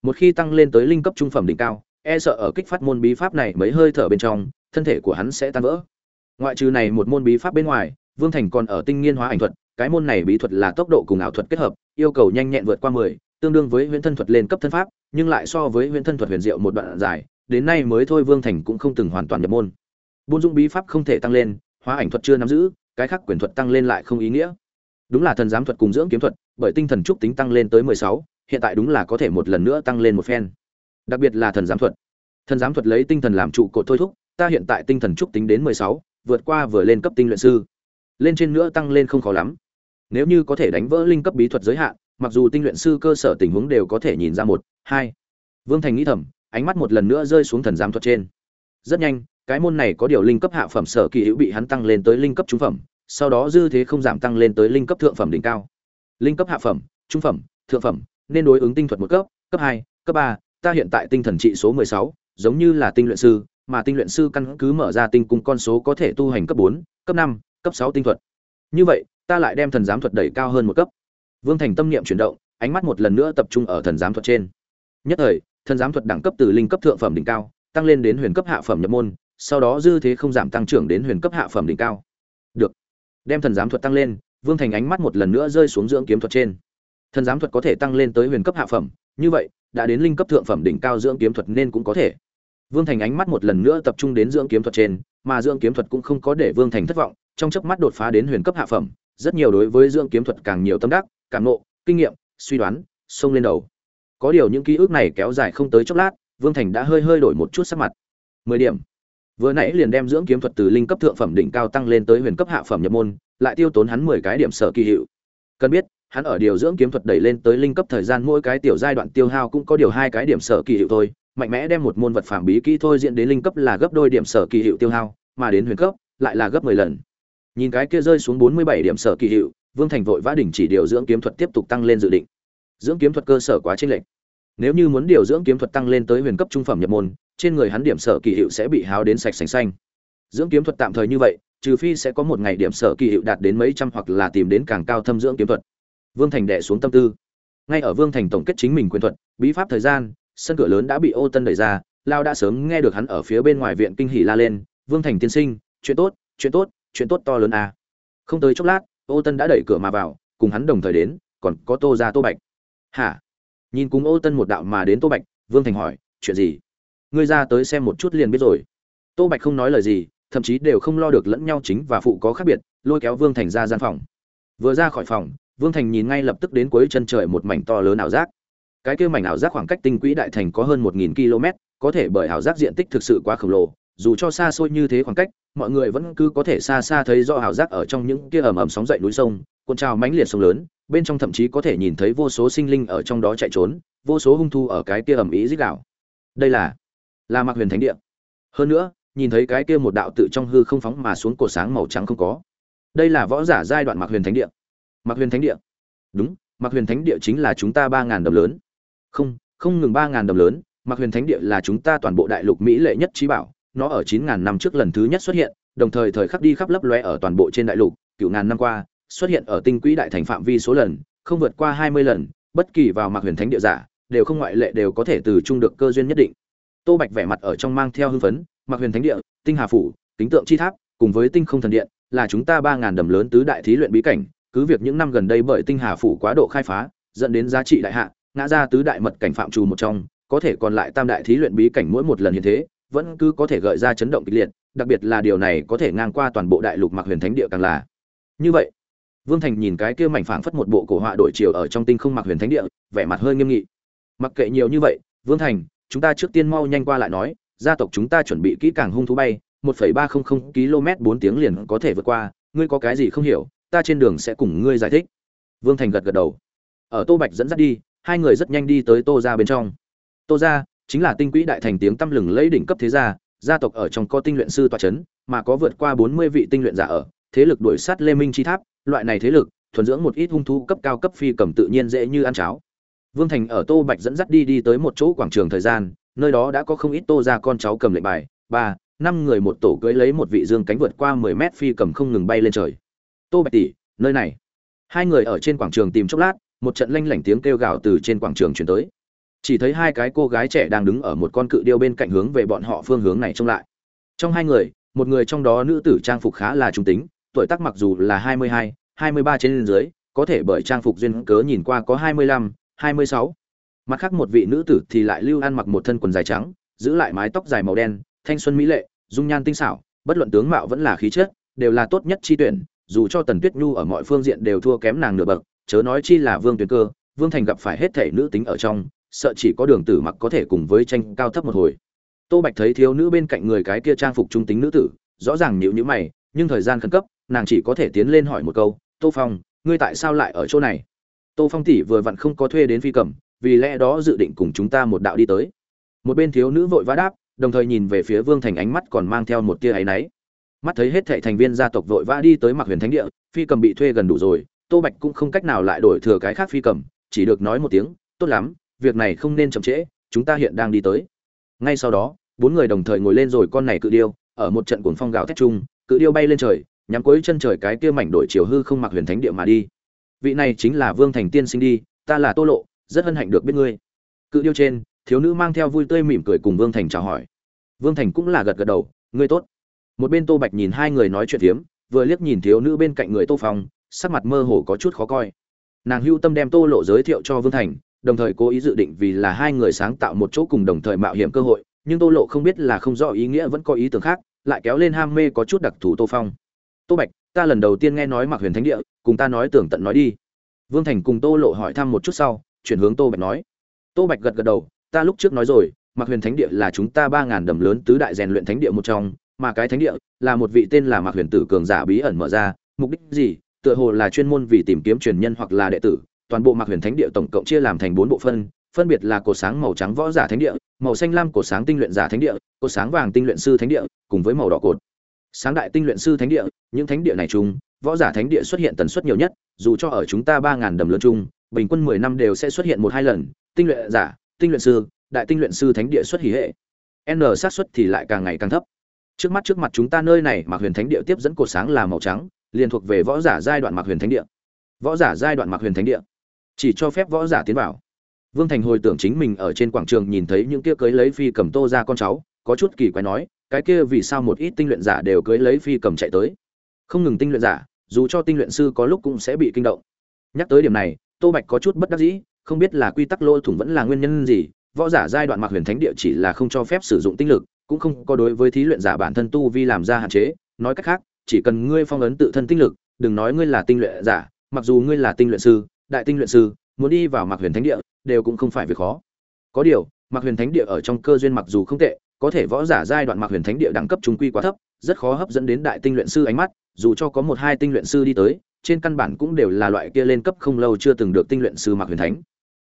Speaker 1: Một khi tăng lên tới linh cấp trung phẩm đỉnh cao e sợ ở kích phát môn bí pháp này mấy hơi thở bên trong, thân thể của hắn sẽ tan vỡ. Ngoại trừ này một môn bí pháp bên ngoài, vương thành còn ở tinh nghiên hóa ảnh thuật, cái môn này bí thuật là tốc độ cùng ảo thuật kết hợp, yêu cầu nhanh nhẹn vượt qua mười, tương đương với huyễn thân thuật lên cấp thân pháp, nhưng lại so với huyễn thân thuật huyền diệu một đoạn dài, đến nay mới thôi vương thành cũng không từng hoàn toàn nhập môn. Buôn dung bí pháp không thể tăng lên, hóa ảnh thuật chưa nắm giữ cái khác quyền thuật tăng lên lại không ý nghĩa. Đúng là thần giám thuật cùng dưỡng kiếm thuật, bởi tinh thần trúc tính tăng lên tới mười sáu, hiện tại đúng là có thể một lần nữa tăng lên một phen. Đặc biệt là thần giám thuật. Thần giám thuật lấy tinh thần làm trụ cột thôi thúc, ta hiện tại tinh thần trúc tính đến mười sáu, vượt qua vừa lên cấp tinh luyện sư. Lên trên nữa tăng lên không khó lắm. Nếu như có thể đánh vỡ linh cấp bí thuật giới hạn, mặc dù tinh luyện sư cơ sở tình huống đều có thể nhìn ra một, hai. Vương thành nghĩ thầm, ánh mắt một lần nữa rơi xuống thần giám thuật trên. Rất nhanh, cái môn này có điều linh cấp hạ phẩm sở kỳ hữu bị hắn tăng lên tới linh cấp trung phẩm sau đó dư thế không giảm tăng lên tới linh cấp thượng phẩm đỉnh cao. Linh cấp hạ phẩm, trung phẩm, thượng phẩm, nên đối ứng tinh thuật một cấp cấp hai, cấp ba, ta hiện tại tinh thần trị số mười sáu, giống như là tinh luyện sư, mà tinh luyện sư căn cứ mở ra tinh cung con số có thể tu hành cấp bốn, cấp năm, cấp sáu tinh thuật. Như vậy, ta lại đem thần giám thuật đẩy cao hơn một cấp. Vương thành tâm niệm chuyển động, ánh mắt một lần nữa tập trung ở thần giám thuật trên. Nhất thời, thần giám thuật đẳng cấp từ linh cấp thượng phẩm đỉnh cao, tăng lên đến huyền cấp hạ phẩm nhập môn, sau đó dư thế không giảm tăng trưởng đến huyền cấp hạ phẩm đỉnh cao. Được đem thần giám thuật tăng lên, vương thành ánh mắt một lần nữa rơi xuống dưỡng kiếm thuật trên. Thần giám thuật có thể tăng lên tới huyền cấp hạ phẩm, như vậy, đã đến linh cấp thượng phẩm đỉnh cao dưỡng kiếm thuật nên cũng có thể. Vương thành ánh mắt một lần nữa tập trung đến dưỡng kiếm thuật trên, mà dưỡng kiếm thuật cũng không có để vương thành thất vọng, trong chớp mắt đột phá đến huyền cấp hạ phẩm, rất nhiều đối với dưỡng kiếm thuật càng nhiều tâm đắc, cảm nộ, kinh nghiệm, suy đoán, xông lên đầu. Có điều những ký ức này kéo dài không tới chốc lát, vương thành đã hơi hơi đổi một chút sắc mặt. Mười điểm vừa nãy liền đem dưỡng kiếm thuật từ linh cấp thượng phẩm đỉnh cao tăng lên tới huyền cấp hạ phẩm nhập môn, lại tiêu tốn hắn mười cái điểm sở kỳ hiệu. Cần biết, hắn ở điều dưỡng kiếm thuật đẩy lên tới linh cấp thời gian mỗi cái tiểu giai đoạn tiêu hao cũng có điều hai cái điểm sở kỳ hiệu thôi. Mạnh mẽ đem một môn vật phản bí kỹ thôi diễn đến linh cấp là gấp đôi điểm sở kỳ hiệu tiêu hao, mà đến huyền cấp lại là gấp mười lần. Nhìn cái kia rơi xuống bốn mươi bảy điểm sở kỳ hiệu, vương thành vội vã đỉnh chỉ điều dưỡng kiếm thuật tiếp tục tăng lên dự định. Dưỡng kiếm thuật cơ sở quá chênh lệch. Nếu như muốn điều dưỡng kiếm thuật tăng lên tới huyền cấp trung phẩm nhập môn trên người hắn điểm sở kỳ hiệu sẽ bị háo đến sạch sành xanh. Dưỡng kiếm thuật tạm thời như vậy, trừ phi sẽ có một ngày điểm sở kỳ hiệu đạt đến mấy trăm hoặc là tìm đến càng cao thâm dưỡng kiếm thuật. Vương thành đệ xuống tâm tư. Ngay ở vương thành tổng kết chính mình quyền thuật, bí pháp thời gian, sân cửa lớn đã bị ô tân đẩy ra, lao đã sớm nghe được hắn ở phía bên ngoài viện kinh hỉ la lên, vương thành tiên sinh, chuyện tốt chuyện tốt chuyện tốt to lớn à. không tới chốc lát, ô tân đã đẩy cửa mà vào, cùng hắn đồng thời đến, còn có tô ra tô bạch. Hả? Nhìn cùng ô tân một đạo mà đến tô bạch, vương thành hỏi, chuyện gì? Ngươi ra tới xem một chút liền biết rồi. Tô bạch không nói lời gì, thậm chí đều không lo được lẫn nhau chính và phụ có khác biệt, lôi kéo vương thành ra gian phòng. Vừa ra khỏi phòng, vương thành nhìn ngay lập tức đến cuối chân trời một mảnh to lớn ảo giác. Cái kia mảnh ảo giác khoảng cách tinh quỹ đại thành có hơn một nghìn km, có thể bởi ảo giác diện tích thực sự quá khổng lồ, dù cho xa xôi như thế khoảng cách, mọi người vẫn cứ có thể xa xa thấy do ảo giác ở trong những kia ầm ầm sóng dậy núi sông, cuộn trào mãnh liệt sông lớn, bên trong thậm chí có thể nhìn thấy vô số sinh linh ở trong đó chạy trốn, vô số hung thu ở cái kia ầm ĩ dích đảo đây là là mạc huyền thánh địa. Hơn nữa, nhìn thấy cái kia một đạo tự trong hư không phóng mà xuống cổ sáng màu trắng không có. Đây là võ giả giai đoạn mạc huyền thánh địa. Mạc huyền thánh địa. Đúng, mạc huyền thánh địa chính là chúng ta ba ngàn đồng lớn. Không không ngừng ba ngàn đồng lớn, mạc huyền thánh địa là chúng ta toàn bộ đại lục mỹ lệ nhất trí bảo. Nó ở chín ngàn năm trước lần thứ nhất xuất hiện, đồng thời thời khắc đi khắp lấp loe ở toàn bộ trên đại lục cựu ngàn năm qua, xuất hiện ở tinh quỹ đại thành phạm vi số lần, không vượt qua hai mươi lần, bất kỳ vào mạc huyền thánh địa giả, đều không ngoại lệ đều có thể từ chung được cơ duyên nhất định tô bạch vẻ mặt ở trong mang theo hưng phấn, Mặc huyền thánh địa, tinh hà phủ, kính tượng chi tháp, cùng với tinh không thần điện, là chúng ta ba ngàn đầm lớn tứ đại thí luyện bí cảnh, cứ việc những năm gần đây bởi tinh hà phủ quá độ khai phá, dẫn đến giá trị đại hạ, ngã ra tứ đại mật cảnh phạm trù một trong, có thể còn lại tam đại thí luyện bí cảnh mỗi một lần hiện thế, vẫn cứ có thể gợi ra chấn động kịch liệt, đặc biệt là điều này có thể ngang qua toàn bộ đại lục Mặc huyền thánh địa càng là. Như vậy, vương thành nhìn cái kia mảnh phảng phất một bộ cổ họa đổi chiều ở trong tinh không Mặc huyền thánh địa, vẻ mặt hơi nghiêm nghị. Mặc kệ nhiều như vậy, vương thành chúng ta trước tiên mau nhanh qua lại nói gia tộc chúng ta chuẩn bị kỹ càng hung thú bay 1,300 km 4 tiếng liền có thể vượt qua ngươi có cái gì không hiểu ta trên đường sẽ cùng ngươi giải thích. Vương thành gật gật đầu. Ở tô bạch dẫn dắt đi hai người rất nhanh đi tới tô ra bên trong. Tô ra chính là tinh quỹ đại thành tiếng tăm lừng lấy đỉnh cấp thế gia gia tộc ở trong có tinh luyện sư tọa chấn mà có vượt qua 40 vị tinh luyện giả ở thế lực đuổi sát lê minh chi tháp loại này thế lực thuần dưỡng một ít hung thú cấp cao cấp phi cầm tự nhiên dễ như ăn cháo vương thành ở tô bạch dẫn dắt đi đi tới một chỗ quảng trường thời gian, nơi đó đã có không ít tô ra con cháu cầm lệnh bài, ba, năm người một tổ cưỡi lấy một vị dương cánh vượt qua 10 mét phi cầm không ngừng bay lên trời. Tô bạch tỷ, nơi này. Hai người ở trên quảng trường tìm chốc lát, một trận lanh lảnh tiếng kêu gào từ trên quảng trường chuyển tới. Chỉ thấy hai cái cô gái trẻ đang đứng ở một con cự điêu bên cạnh hướng về bọn họ phương hướng này trông lại. Trong hai người, một người trong đó nữ tử trang phục khá là trung tính, tuổi tác mặc dù là hai mươi hai hai mươi ba trên dưới, có thể bởi trang phục duyên cớ nhìn qua có hai mươi lăm hai mươi sáu. Mặt khác một vị nữ tử thì lại lưu ăn mặc một thân quần dài trắng, giữ lại mái tóc dài màu đen, thanh xuân mỹ lệ, dung nhan tinh xảo, bất luận tướng mạo vẫn là khí chất, đều là tốt nhất chi tuyển, dù cho tần tuyết nhu ở mọi phương diện đều thua kém nàng nửa bậc, chớ nói chi là vương tuyển cơ, vương thành gặp phải hết thể nữ tính ở trong, sợ chỉ có đường tử mặc có thể cùng với tranh cao thấp một hồi. Tô bạch thấy thiếu nữ bên cạnh người cái kia trang phục trung tính nữ tử, rõ ràng nhíu nhíu mày, nhưng thời gian khẩn cấp, nàng chỉ có thể tiến lên hỏi một câu, tô phong, ngươi tại sao lại ở chỗ này? Tô phong tỷ vừa vặn không có thuê đến phi cầm, vì lẽ đó dự định cùng chúng ta một đạo đi tới. Một bên thiếu nữ vội vã đáp, đồng thời nhìn về phía vương thành ánh mắt còn mang theo một tia áy náy. Mắt thấy hết thệ thành viên gia tộc vội vã đi tới mặc huyền thánh địa, phi cầm bị thuê gần đủ rồi, tô bạch cũng không cách nào lại đổi thừa cái khác phi cầm, chỉ được nói một tiếng, tốt lắm, việc này không nên chậm trễ, chúng ta hiện đang đi tới. Ngay sau đó, bốn người đồng thời ngồi lên rồi con này cự điêu, ở một trận cuồng phong gào thét chung, cự điêu bay lên trời, nhắm cuối chân trời cái kia mảnh đổi chiều hư không mặc huyền thánh địa mà đi vị này chính là vương thành tiên sinh đi, ta là tô lộ, rất hân hạnh được biết ngươi. Cự điêu trên, thiếu nữ mang theo vui tươi mỉm cười cùng vương thành chào hỏi. Vương thành cũng là gật gật đầu, ngươi tốt. Một bên tô bạch nhìn hai người nói chuyện phiếm, vừa liếc nhìn thiếu nữ bên cạnh người tô phong, sắc mặt mơ hồ có chút khó coi. Nàng hưu tâm đem tô lộ giới thiệu cho vương thành, đồng thời cố ý dự định vì là hai người sáng tạo một chỗ cùng đồng thời mạo hiểm cơ hội, nhưng tô lộ không biết là không rõ ý nghĩa vẫn có ý tưởng khác, lại kéo lên ham mê có chút đặc thù tô phong. Tô bạch ta lần đầu tiên nghe nói mặc huyền thánh địa, cùng ta nói tưởng tận nói đi. Vương thành cùng tô lộ hỏi thăm một chút sau, chuyển hướng tô bạch nói. Tô bạch gật gật đầu, ta lúc trước nói rồi mặc huyền thánh địa là chúng ta ba ngàn đầm lớn tứ đại rèn luyện thánh địa một trong, mà cái thánh địa là một vị tên là mặc huyền tử cường giả bí ẩn mở ra, mục đích gì? Tựa hồ là chuyên môn vì tìm kiếm truyền nhân hoặc là đệ tử, toàn bộ mặc huyền thánh địa tổng cộng chia làm thành bốn bộ phân phân biệt là cột sáng màu trắng võ giả thánh địa, màu xanh lam cột sáng tinh luyện giả thánh địa cột sáng vàng tinh luyện sư thánh địa, cùng với màu đỏ cột sáng đại tinh luyện sư thánh địa, những thánh địa này chung, võ giả thánh địa xuất hiện tần suất nhiều nhất, dù cho ở chúng ta ba ngàn đầm lớn chung, bình quân mười năm đều sẽ xuất hiện một hai lần, tinh luyện giả, tinh luyện sư, đại tinh luyện sư thánh địa xuất hỉ hệ. N xác suất thì lại càng ngày càng thấp. Trước mắt trước mặt chúng ta nơi này mặc huyền thánh địa tiếp dẫn cột sáng là màu trắng, liền thuộc về võ giả giai đoạn mặc huyền thánh địa. Võ giả giai đoạn mặc huyền thánh địa. Chỉ cho phép võ giả tiến vào. Vương thành hồi tưởng chính mình ở trên quảng trường nhìn thấy những kia cưới lấy phi cầm tô ra con cháu, có chút kỳ quái nói cái kia vì sao một ít tinh luyện giả đều cưới lấy phi cầm chạy tới. Không ngừng tinh luyện giả, dù cho tinh luyện sư có lúc cũng sẽ bị kinh động. Nhắc tới điểm này, tô bạch có chút bất đắc dĩ, không biết là quy tắc lỗ thủng vẫn là nguyên nhân gì, võ giả giai đoạn mặc huyền thánh địa chỉ là không cho phép sử dụng tinh lực, cũng không có đối với thí luyện giả bản thân tu vi làm ra hạn chế. Nói cách khác, chỉ cần ngươi phong ấn tự thân tinh lực, đừng nói ngươi là tinh luyện giả, mặc dù ngươi là tinh luyện sư, đại tinh luyện sư, muốn đi vào mặc huyền thánh địa, đều cũng không phải việc khó. Có điều mặc huyền thánh địa ở trong cơ duyên mặc dù không tệ có thể võ giả giai đoạn mặc huyền thánh địa đẳng cấp trung quy quá thấp, rất khó hấp dẫn đến đại tinh luyện sư ánh mắt, dù cho có một hai tinh luyện sư đi tới, trên căn bản cũng đều là loại kia lên cấp không lâu chưa từng được tinh luyện sư mặc huyền thánh.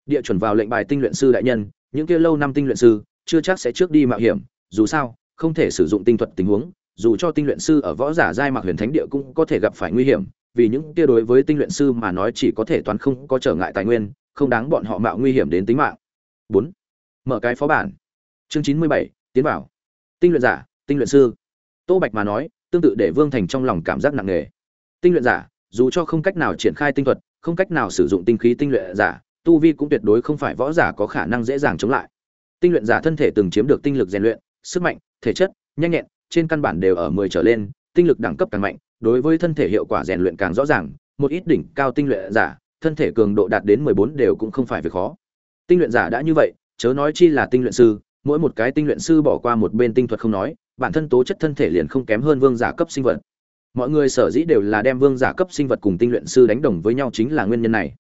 Speaker 1: Địa chuẩn vào lệnh bài tinh luyện sư đại nhân, những kia lâu năm tinh luyện sư, chưa chắc sẽ trước đi mạo hiểm, dù sao, không thể sử dụng tinh thuật tình huống, dù cho tinh luyện sư ở võ giả giai mặc huyền thánh địa cũng có thể gặp phải nguy hiểm, vì những kia đối với tinh luyện sư mà nói chỉ có thể toán không có trở ngại tài nguyên, không đáng bọn họ mạo nguy hiểm đến tính mạng. Bốn, mở cái phó bản. Chương chín mươi bảy tiến vào. Tinh luyện giả, tinh luyện sư. Tô bạch mà nói, tương tự để vương thành trong lòng cảm giác nặng nề. Tinh luyện giả, dù cho không cách nào triển khai tinh thuật, không cách nào sử dụng tinh khí tinh luyện giả, tu vi cũng tuyệt đối không phải võ giả có khả năng dễ dàng chống lại. Tinh luyện giả thân thể từng chiếm được tinh lực rèn luyện, sức mạnh, thể chất, nhanh nhẹn, trên căn bản đều ở mười trở lên, tinh lực đẳng cấp càng mạnh, đối với thân thể hiệu quả rèn luyện càng rõ ràng, một ít đỉnh cao tinh luyện giả, thân thể cường độ đạt đến mười bốn đều cũng không phải việc khó. Tinh luyện giả đã như vậy, chớ nói chi là tinh luyện sư mỗi một cái tinh luyện sư bỏ qua một bên tinh thuật không nói, bản thân tố chất thân thể liền không kém hơn vương giả cấp sinh vật. Mọi người sở dĩ đều là đem vương giả cấp sinh vật cùng tinh luyện sư đánh đồng với nhau chính là nguyên nhân này.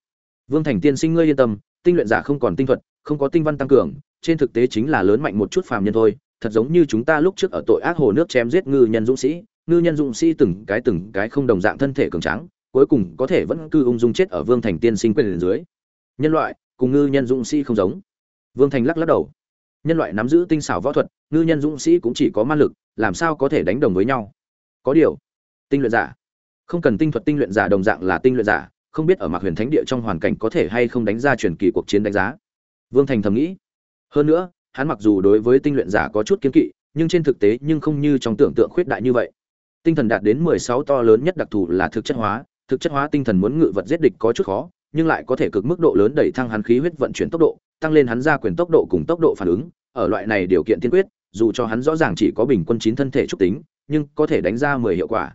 Speaker 1: Vương thành tiên sinh ngươi yên tâm, tinh luyện giả không còn tinh thuật, không có tinh văn tăng cường, trên thực tế chính là lớn mạnh một chút phàm nhân thôi, thật giống như chúng ta lúc trước ở tội ác hồ nước chém giết ngư nhân dũng sĩ, ngư nhân dũng sĩ từng cái từng cái không đồng dạng thân thể cường tráng, cuối cùng có thể vẫn cư ung dung chết ở vương thành tiên sinh quyền dưới. Nhân loại, cùng ngư nhân dũng sĩ không giống. Vương thành lắc lắc đầu nhân loại nắm giữ tinh xảo võ thuật, ngư nhân dũng sĩ cũng chỉ có man lực, làm sao có thể đánh đồng với nhau? Có điều, tinh luyện giả. Không cần tinh thuật tinh luyện giả đồng dạng là tinh luyện giả, không biết ở mạc huyền thánh địa trong hoàn cảnh có thể hay không đánh ra truyền kỳ cuộc chiến đánh giá. Vương thành thầm nghĩ. Hơn nữa, hắn mặc dù đối với tinh luyện giả có chút kiến kỵ, nhưng trên thực tế nhưng không như trong tưởng tượng khuyết đại như vậy. Tinh thần đạt đến mười sáu to lớn nhất đặc thù là thực chất hóa, thực chất hóa tinh thần muốn ngự vật giết địch có chút khó nhưng lại có thể cực mức độ lớn đẩy thăng hắn khí huyết vận chuyển tốc độ, tăng lên hắn ra quyền tốc độ cùng tốc độ phản ứng. Ở loại này điều kiện tiên quyết, dù cho hắn rõ ràng chỉ có bình quân chín thân thể trúc tính, nhưng có thể đánh ra mười hiệu quả.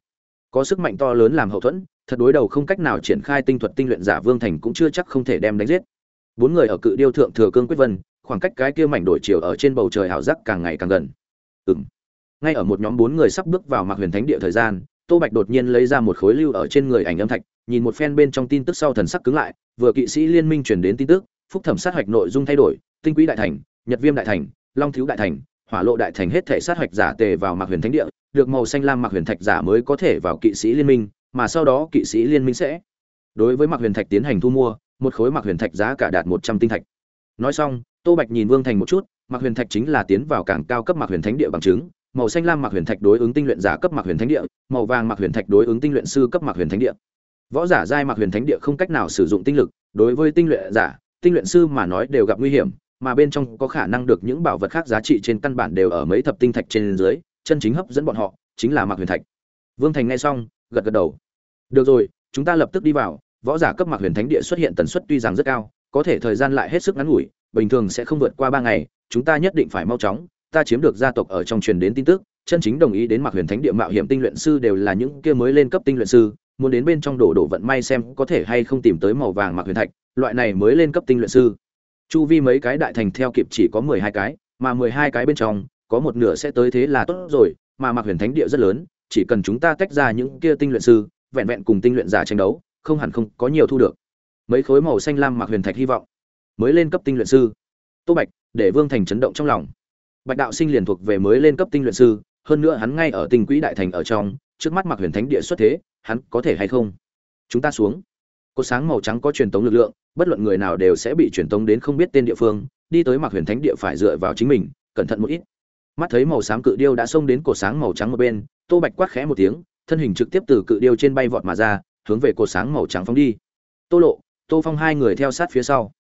Speaker 1: Có sức mạnh to lớn làm hậu thuẫn, thật đối đầu không cách nào triển khai tinh thuật tinh luyện giả vương thành cũng chưa chắc không thể đem đánh giết. Bốn người ở cự điêu thượng thừa cương quyết vân, khoảng cách cái kia mảnh đổi chiều ở trên bầu trời hào giác càng ngày càng gần. Ừm. Ngay ở một nhóm bốn người sắp bước vào mạc huyền thánh địa thời gian tô bạch đột nhiên lấy ra một khối lưu ở trên người ảnh âm thạch, nhìn một phen bên trong tin tức sau thần sắc cứng lại, vừa kỵ sĩ liên minh truyền đến tin tức, phúc thẩm sát hoạch nội dung thay đổi, tinh quỹ đại thành, nhật viêm đại thành, long thiếu đại thành, hỏa lộ đại thành hết thể sát hoạch giả tề vào mạc huyền thánh địa, được màu xanh lam mạc huyền thạch giả mới có thể vào kỵ sĩ liên minh, mà sau đó kỵ sĩ liên minh sẽ đối với mạc huyền thạch tiến hành thu mua, một khối mạc huyền thạch giá cả đạt một trăm tinh thạch. Nói xong, tô bạch nhìn vương thành một chút, mạc huyền thạch chính là tiến vào càng cao cấp mạc huyền thánh địa bằng chứng màu xanh lam mặc huyền thạch đối ứng tinh luyện giả cấp mặc huyền thánh địa, màu vàng mặc huyền thạch đối ứng tinh luyện sư cấp mặc huyền thánh địa. Võ giả giai mặc huyền thánh địa không cách nào sử dụng tinh lực, đối với tinh luyện giả, tinh luyện sư mà nói đều gặp nguy hiểm, mà bên trong có khả năng được những bảo vật khác giá trị trên căn bản đều ở mấy thập tinh thạch trên dưới, chân chính hấp dẫn bọn họ, chính là mặc huyền thạch. Vương thành nghe xong, gật gật đầu. Được rồi, chúng ta lập tức đi vào, võ giả cấp mặc huyền thánh địa xuất hiện tần suất tuy rằng rất cao, có thể thời gian lại hết sức ngắn ngủi, bình thường sẽ không vượt qua ba ngày, chúng ta nhất định phải mau chóng ta chiếm được gia tộc ở trong truyền đến tin tức, chân chính đồng ý đến mạc huyền thánh địa mạo hiểm tinh luyện sư đều là những kia mới lên cấp tinh luyện sư, muốn đến bên trong đổ đổ vận may xem có thể hay không tìm tới màu vàng mạc huyền thạch, loại này mới lên cấp tinh luyện sư. Chu vi mấy cái đại thành theo kịp chỉ có mười hai cái, mà mười hai cái bên trong, có một nửa sẽ tới thế là tốt rồi, mà mạc huyền thánh địa rất lớn, chỉ cần chúng ta tách ra những kia tinh luyện sư, vẹn vẹn cùng tinh luyện giả tranh đấu, không hẳn không có nhiều thu được. Mấy khối màu xanh lam mạc huyền thạch hy vọng, mới lên cấp tinh luyện sư. Tô bạch, để vương thành chấn động trong lòng bạch đạo sinh liền thuộc về mới lên cấp tinh luyện sư, hơn nữa hắn ngay ở tinh quỹ đại thành ở trong, trước mắt mạc huyền thánh địa xuất thế, hắn có thể hay không? Chúng ta xuống. Cô sáng màu trắng có truyền tống lực lượng, bất luận người nào đều sẽ bị truyền tống đến không biết tên địa phương, đi tới mạc huyền thánh địa phải dựa vào chính mình, cẩn thận một ít. Mắt thấy màu xám cự điêu đã xông đến cổ sáng màu trắng một bên, tô bạch quát khẽ một tiếng, thân hình trực tiếp từ cự điêu trên bay vọt mà ra, hướng về cổ sáng màu trắng phóng đi. Tô lộ, tô phong hai người theo sát phía sau.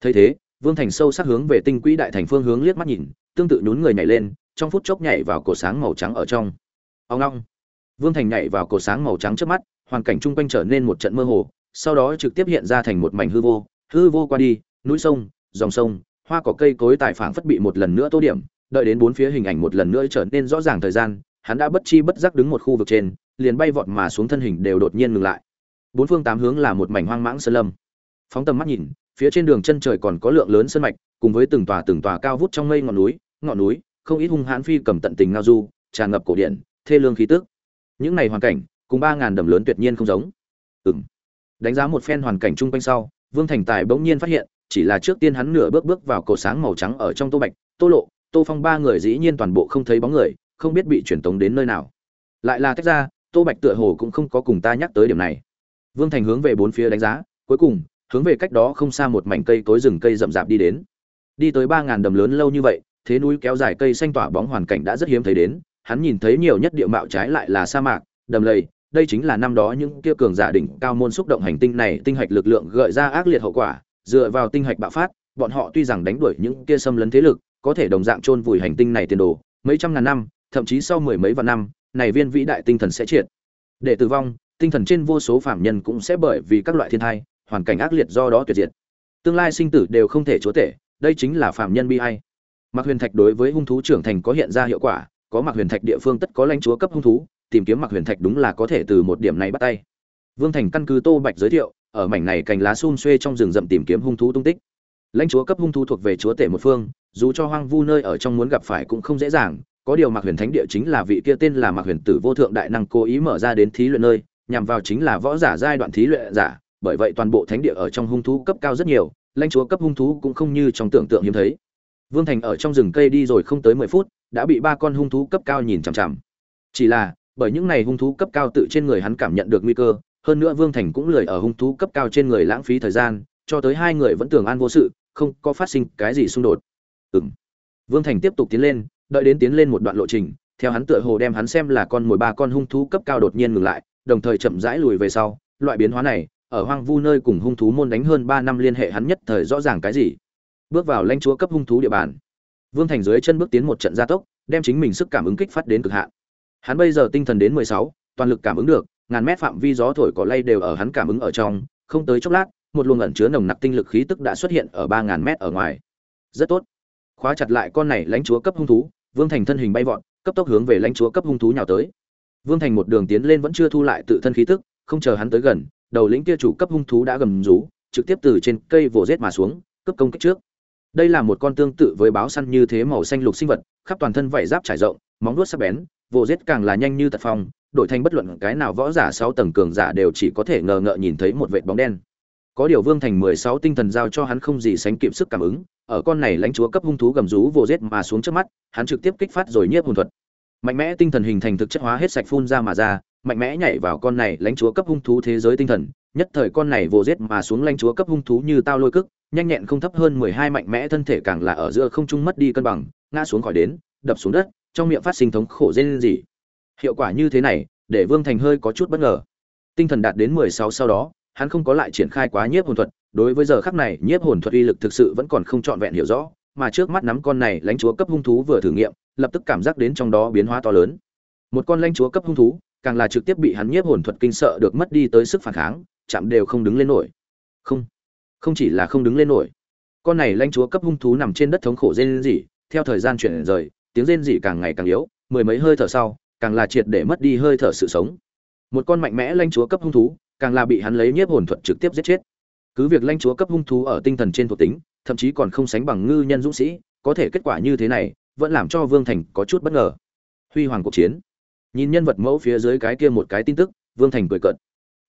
Speaker 1: Thấy thế vương thành sâu sắc hướng về tinh quỹ đại thành phương hướng liếc mắt nhìn, tương tự nhún người nhảy lên, trong phút chốc nhảy vào cổ sáng màu trắng ở trong. Ông ngoong. vương thành nhảy vào cổ sáng màu trắng trước mắt, hoàn cảnh chung quanh trở nên một trận mơ hồ, sau đó trực tiếp hiện ra thành một mảnh hư vô hư vô qua đi, núi sông, dòng sông, hoa cỏ cây cối tài phảng phất bị một lần nữa tô điểm, đợi đến bốn phía hình ảnh một lần nữa trở nên rõ ràng thời gian, hắn đã bất chi bất giác đứng một khu vực trên, liền bay vọt mà xuống thân hình đều đột nhiên ngừng lại. Bốn phương tám hướng là một mảnh hoang mãng sơn lâm. Phóng tầm mắt nhìn phía trên đường chân trời còn có lượng lớn sơn mạch, cùng với từng tòa từng tòa cao vút trong mây ngọn núi ngọn núi, không ít hung hãn phi cầm tận tình ngao du, tràn ngập cổ điện, thê lương khí tức. Những này hoàn cảnh, cùng ba ngàn đầm lớn tuyệt nhiên không giống. Ừng đánh giá một phen hoàn cảnh chung quanh sau, vương thành tài bỗng nhiên phát hiện, chỉ là trước tiên hắn nửa bước bước vào cổ sáng màu trắng ở trong tô bạch, tô lộ, tô phong ba người dĩ nhiên toàn bộ không thấy bóng người, không biết bị truyền tống đến nơi nào. Lại là tách ra, tô bạch tựa hồ cũng không có cùng ta nhắc tới điểm này. Vương thành hướng về bốn phía đánh giá, cuối cùng hướng về cách đó không xa một mảnh cây cối rừng cây rậm rạp đi đến. Đi tới ba ngàn đầm lớn lâu như vậy, thế núi kéo dài cây xanh tỏa bóng hoàn cảnh đã rất hiếm thấy đến, hắn nhìn thấy nhiều nhất địa mạo trái lại là sa mạc, đầm lầy, đây chính là năm đó những kia cường giả đỉnh cao môn xúc động hành tinh này tinh hạch lực lượng gợi ra ác liệt hậu quả, dựa vào tinh hạch bạo phát, bọn họ tuy rằng đánh đuổi những kia xâm lấn thế lực, có thể đồng dạng chôn vùi hành tinh này tiền đồ, mấy trăm ngàn năm, thậm chí sau mười mấy vạn năm, này viên vĩ đại tinh thần sẽ triệt. Để tử vong, tinh thần trên vô số phạm nhân cũng sẽ bởi vì các loại thiên thai hoàn cảnh ác liệt do đó tuyệt diệt tương lai sinh tử đều không thể chúa tể đây chính là phạm nhân bi hay Mặc Huyền Thạch đối với hung thú trưởng thành có hiện ra hiệu quả, có Mặc Huyền Thạch địa phương tất có lãnh chúa cấp hung thú, tìm kiếm Mặc Huyền Thạch đúng là có thể từ một điểm này bắt tay. Vương Thành căn cứ Tô Bạch giới thiệu, ở mảnh này cành lá xun xuê trong rừng rậm tìm kiếm hung thú tung tích. Lãnh chúa cấp hung thú thuộc về chúa tể một phương, dù cho hoang vu nơi ở trong muốn gặp phải cũng không dễ dàng, có điều Mạc Huyền Thánh địa chính là vị kia tên là Mạc Huyền Tử vô thượng đại năng cố ý mở ra đến thí luyện nơi, nhằm vào chính là võ giả giai đoạn thí luyện giả, bởi vậy toàn bộ thánh địa ở trong hung thú cấp cao rất nhiều, lãnh chúa cấp hung thú cũng không như trong tưởng tượng hiếm thấy. Vương thành ở trong rừng cây đi rồi không tới mười phút đã bị ba con hung thú cấp cao nhìn chằm chằm. Chỉ là bởi những này hung thú cấp cao tự trên người hắn cảm nhận được nguy cơ hơn nữa vương thành cũng lười ở hung thú cấp cao trên người lãng phí thời gian cho tới hai người vẫn tưởng an vô sự không có phát sinh cái gì xung đột. Ừm. vương thành tiếp tục tiến lên đợi đến tiến lên một đoạn lộ trình theo hắn tựa hồ đem hắn xem là con mồi ba con hung thú cấp cao đột nhiên ngừng lại đồng thời chậm rãi lùi về sau loại biến hóa này ở hoang vu nơi cùng hung thú môn đánh hơn ba năm liên hệ hắn nhất thời rõ ràng cái gì. Bước vào lãnh chúa cấp hung thú địa bàn. Vương thành dưới chân bước tiến một trận gia tốc, đem chính mình sức cảm ứng kích phát đến cực hạn. Hắn bây giờ tinh thần đến mười sáu, toàn lực cảm ứng được, ngàn mét phạm vi gió thổi cỏ lay đều ở hắn cảm ứng ở trong, không tới chốc lát, một luồng ẩn chứa nồng nặc tinh lực khí tức đã xuất hiện ở ba ngàn mét ở ngoài. Rất tốt. Khóa chặt lại con này lãnh chúa cấp hung thú, vương thành thân hình bay vọt, cấp tốc hướng về lãnh chúa cấp hung thú nhào tới. Vương thành một đường tiến lên vẫn chưa thu lại tự thân khí tức, không chờ hắn tới gần đầu lĩnh kia chủ cấp hung thú đã gầm rú, trực tiếp từ trên cây vồ rết mà xuống cấp công kích trước. Đây là một con tương tự với báo săn như thế màu xanh lục sinh vật, khắp toàn thân vảy giáp trải rộng, móng vuốt sắc bén, vồ rết càng là nhanh như tật phong, đổi thành bất luận cái nào võ giả sáu tầng cường giả đều chỉ có thể ngờ ngợ nhìn thấy một vệt bóng đen. Có điều vương thành mười sáu tinh thần giao cho hắn không gì sánh kịp sức cảm ứng, ở con này lãnh chúa cấp hung thú gầm rú vồ rết mà xuống trước mắt, hắn trực tiếp kích phát rồi nhiếp hồn thuật mạnh mẽ tinh thần hình thành thực chất hóa hết sạch phun ra mà ra mạnh mẽ nhảy vào con này lãnh chúa cấp hung thú thế giới tinh thần nhất thời con này vồ rết mà xuống lãnh chúa cấp hung thú như tao lôi cức nhanh nhẹn không thấp hơn mười hai mạnh mẽ thân thể càng là ở giữa không trung mất đi cân bằng ngã xuống khỏi đến đập xuống đất trong miệng phát sinh thống khổ dây gì, hiệu quả như thế này để vương thành hơi có chút bất ngờ. Tinh thần đạt đến mười sáu sau đó hắn không có lại triển khai quá nhiếp hồn thuật đối với giờ khắc này nhiếp hồn thuật uy lực thực sự vẫn còn không trọn vẹn hiểu rõ mà trước mắt nắm con này lãnh chúa cấp hung thú vừa thử nghiệm lập tức cảm giác đến trong đó biến hóa to lớn. Một con lanh chúa cấp hung thú, càng là trực tiếp bị hắn nhiếp hồn thuật kinh sợ được mất đi tới sức phản kháng, chạm đều không đứng lên nổi. Không không chỉ là không đứng lên nổi. Con này lanh chúa cấp hung thú nằm trên đất thống khổ rên rỉ, theo thời gian chuyển rời, tiếng rên rỉ càng ngày càng yếu, mười mấy hơi thở sau, càng là triệt để mất đi hơi thở sự sống. Một con mạnh mẽ lanh chúa cấp hung thú, càng là bị hắn lấy nhiếp hồn thuật trực tiếp giết chết. Cứ việc lanh chúa cấp hung thú ở tinh thần trên thuộc tính, thậm chí còn không sánh bằng ngư nhân dũng sĩ, có thể kết quả như thế này vẫn làm cho vương thành có chút bất ngờ. Huy hoàng cuộc chiến. Nhìn nhân vật mẫu phía dưới cái kia một cái tin tức, vương thành cười cợt.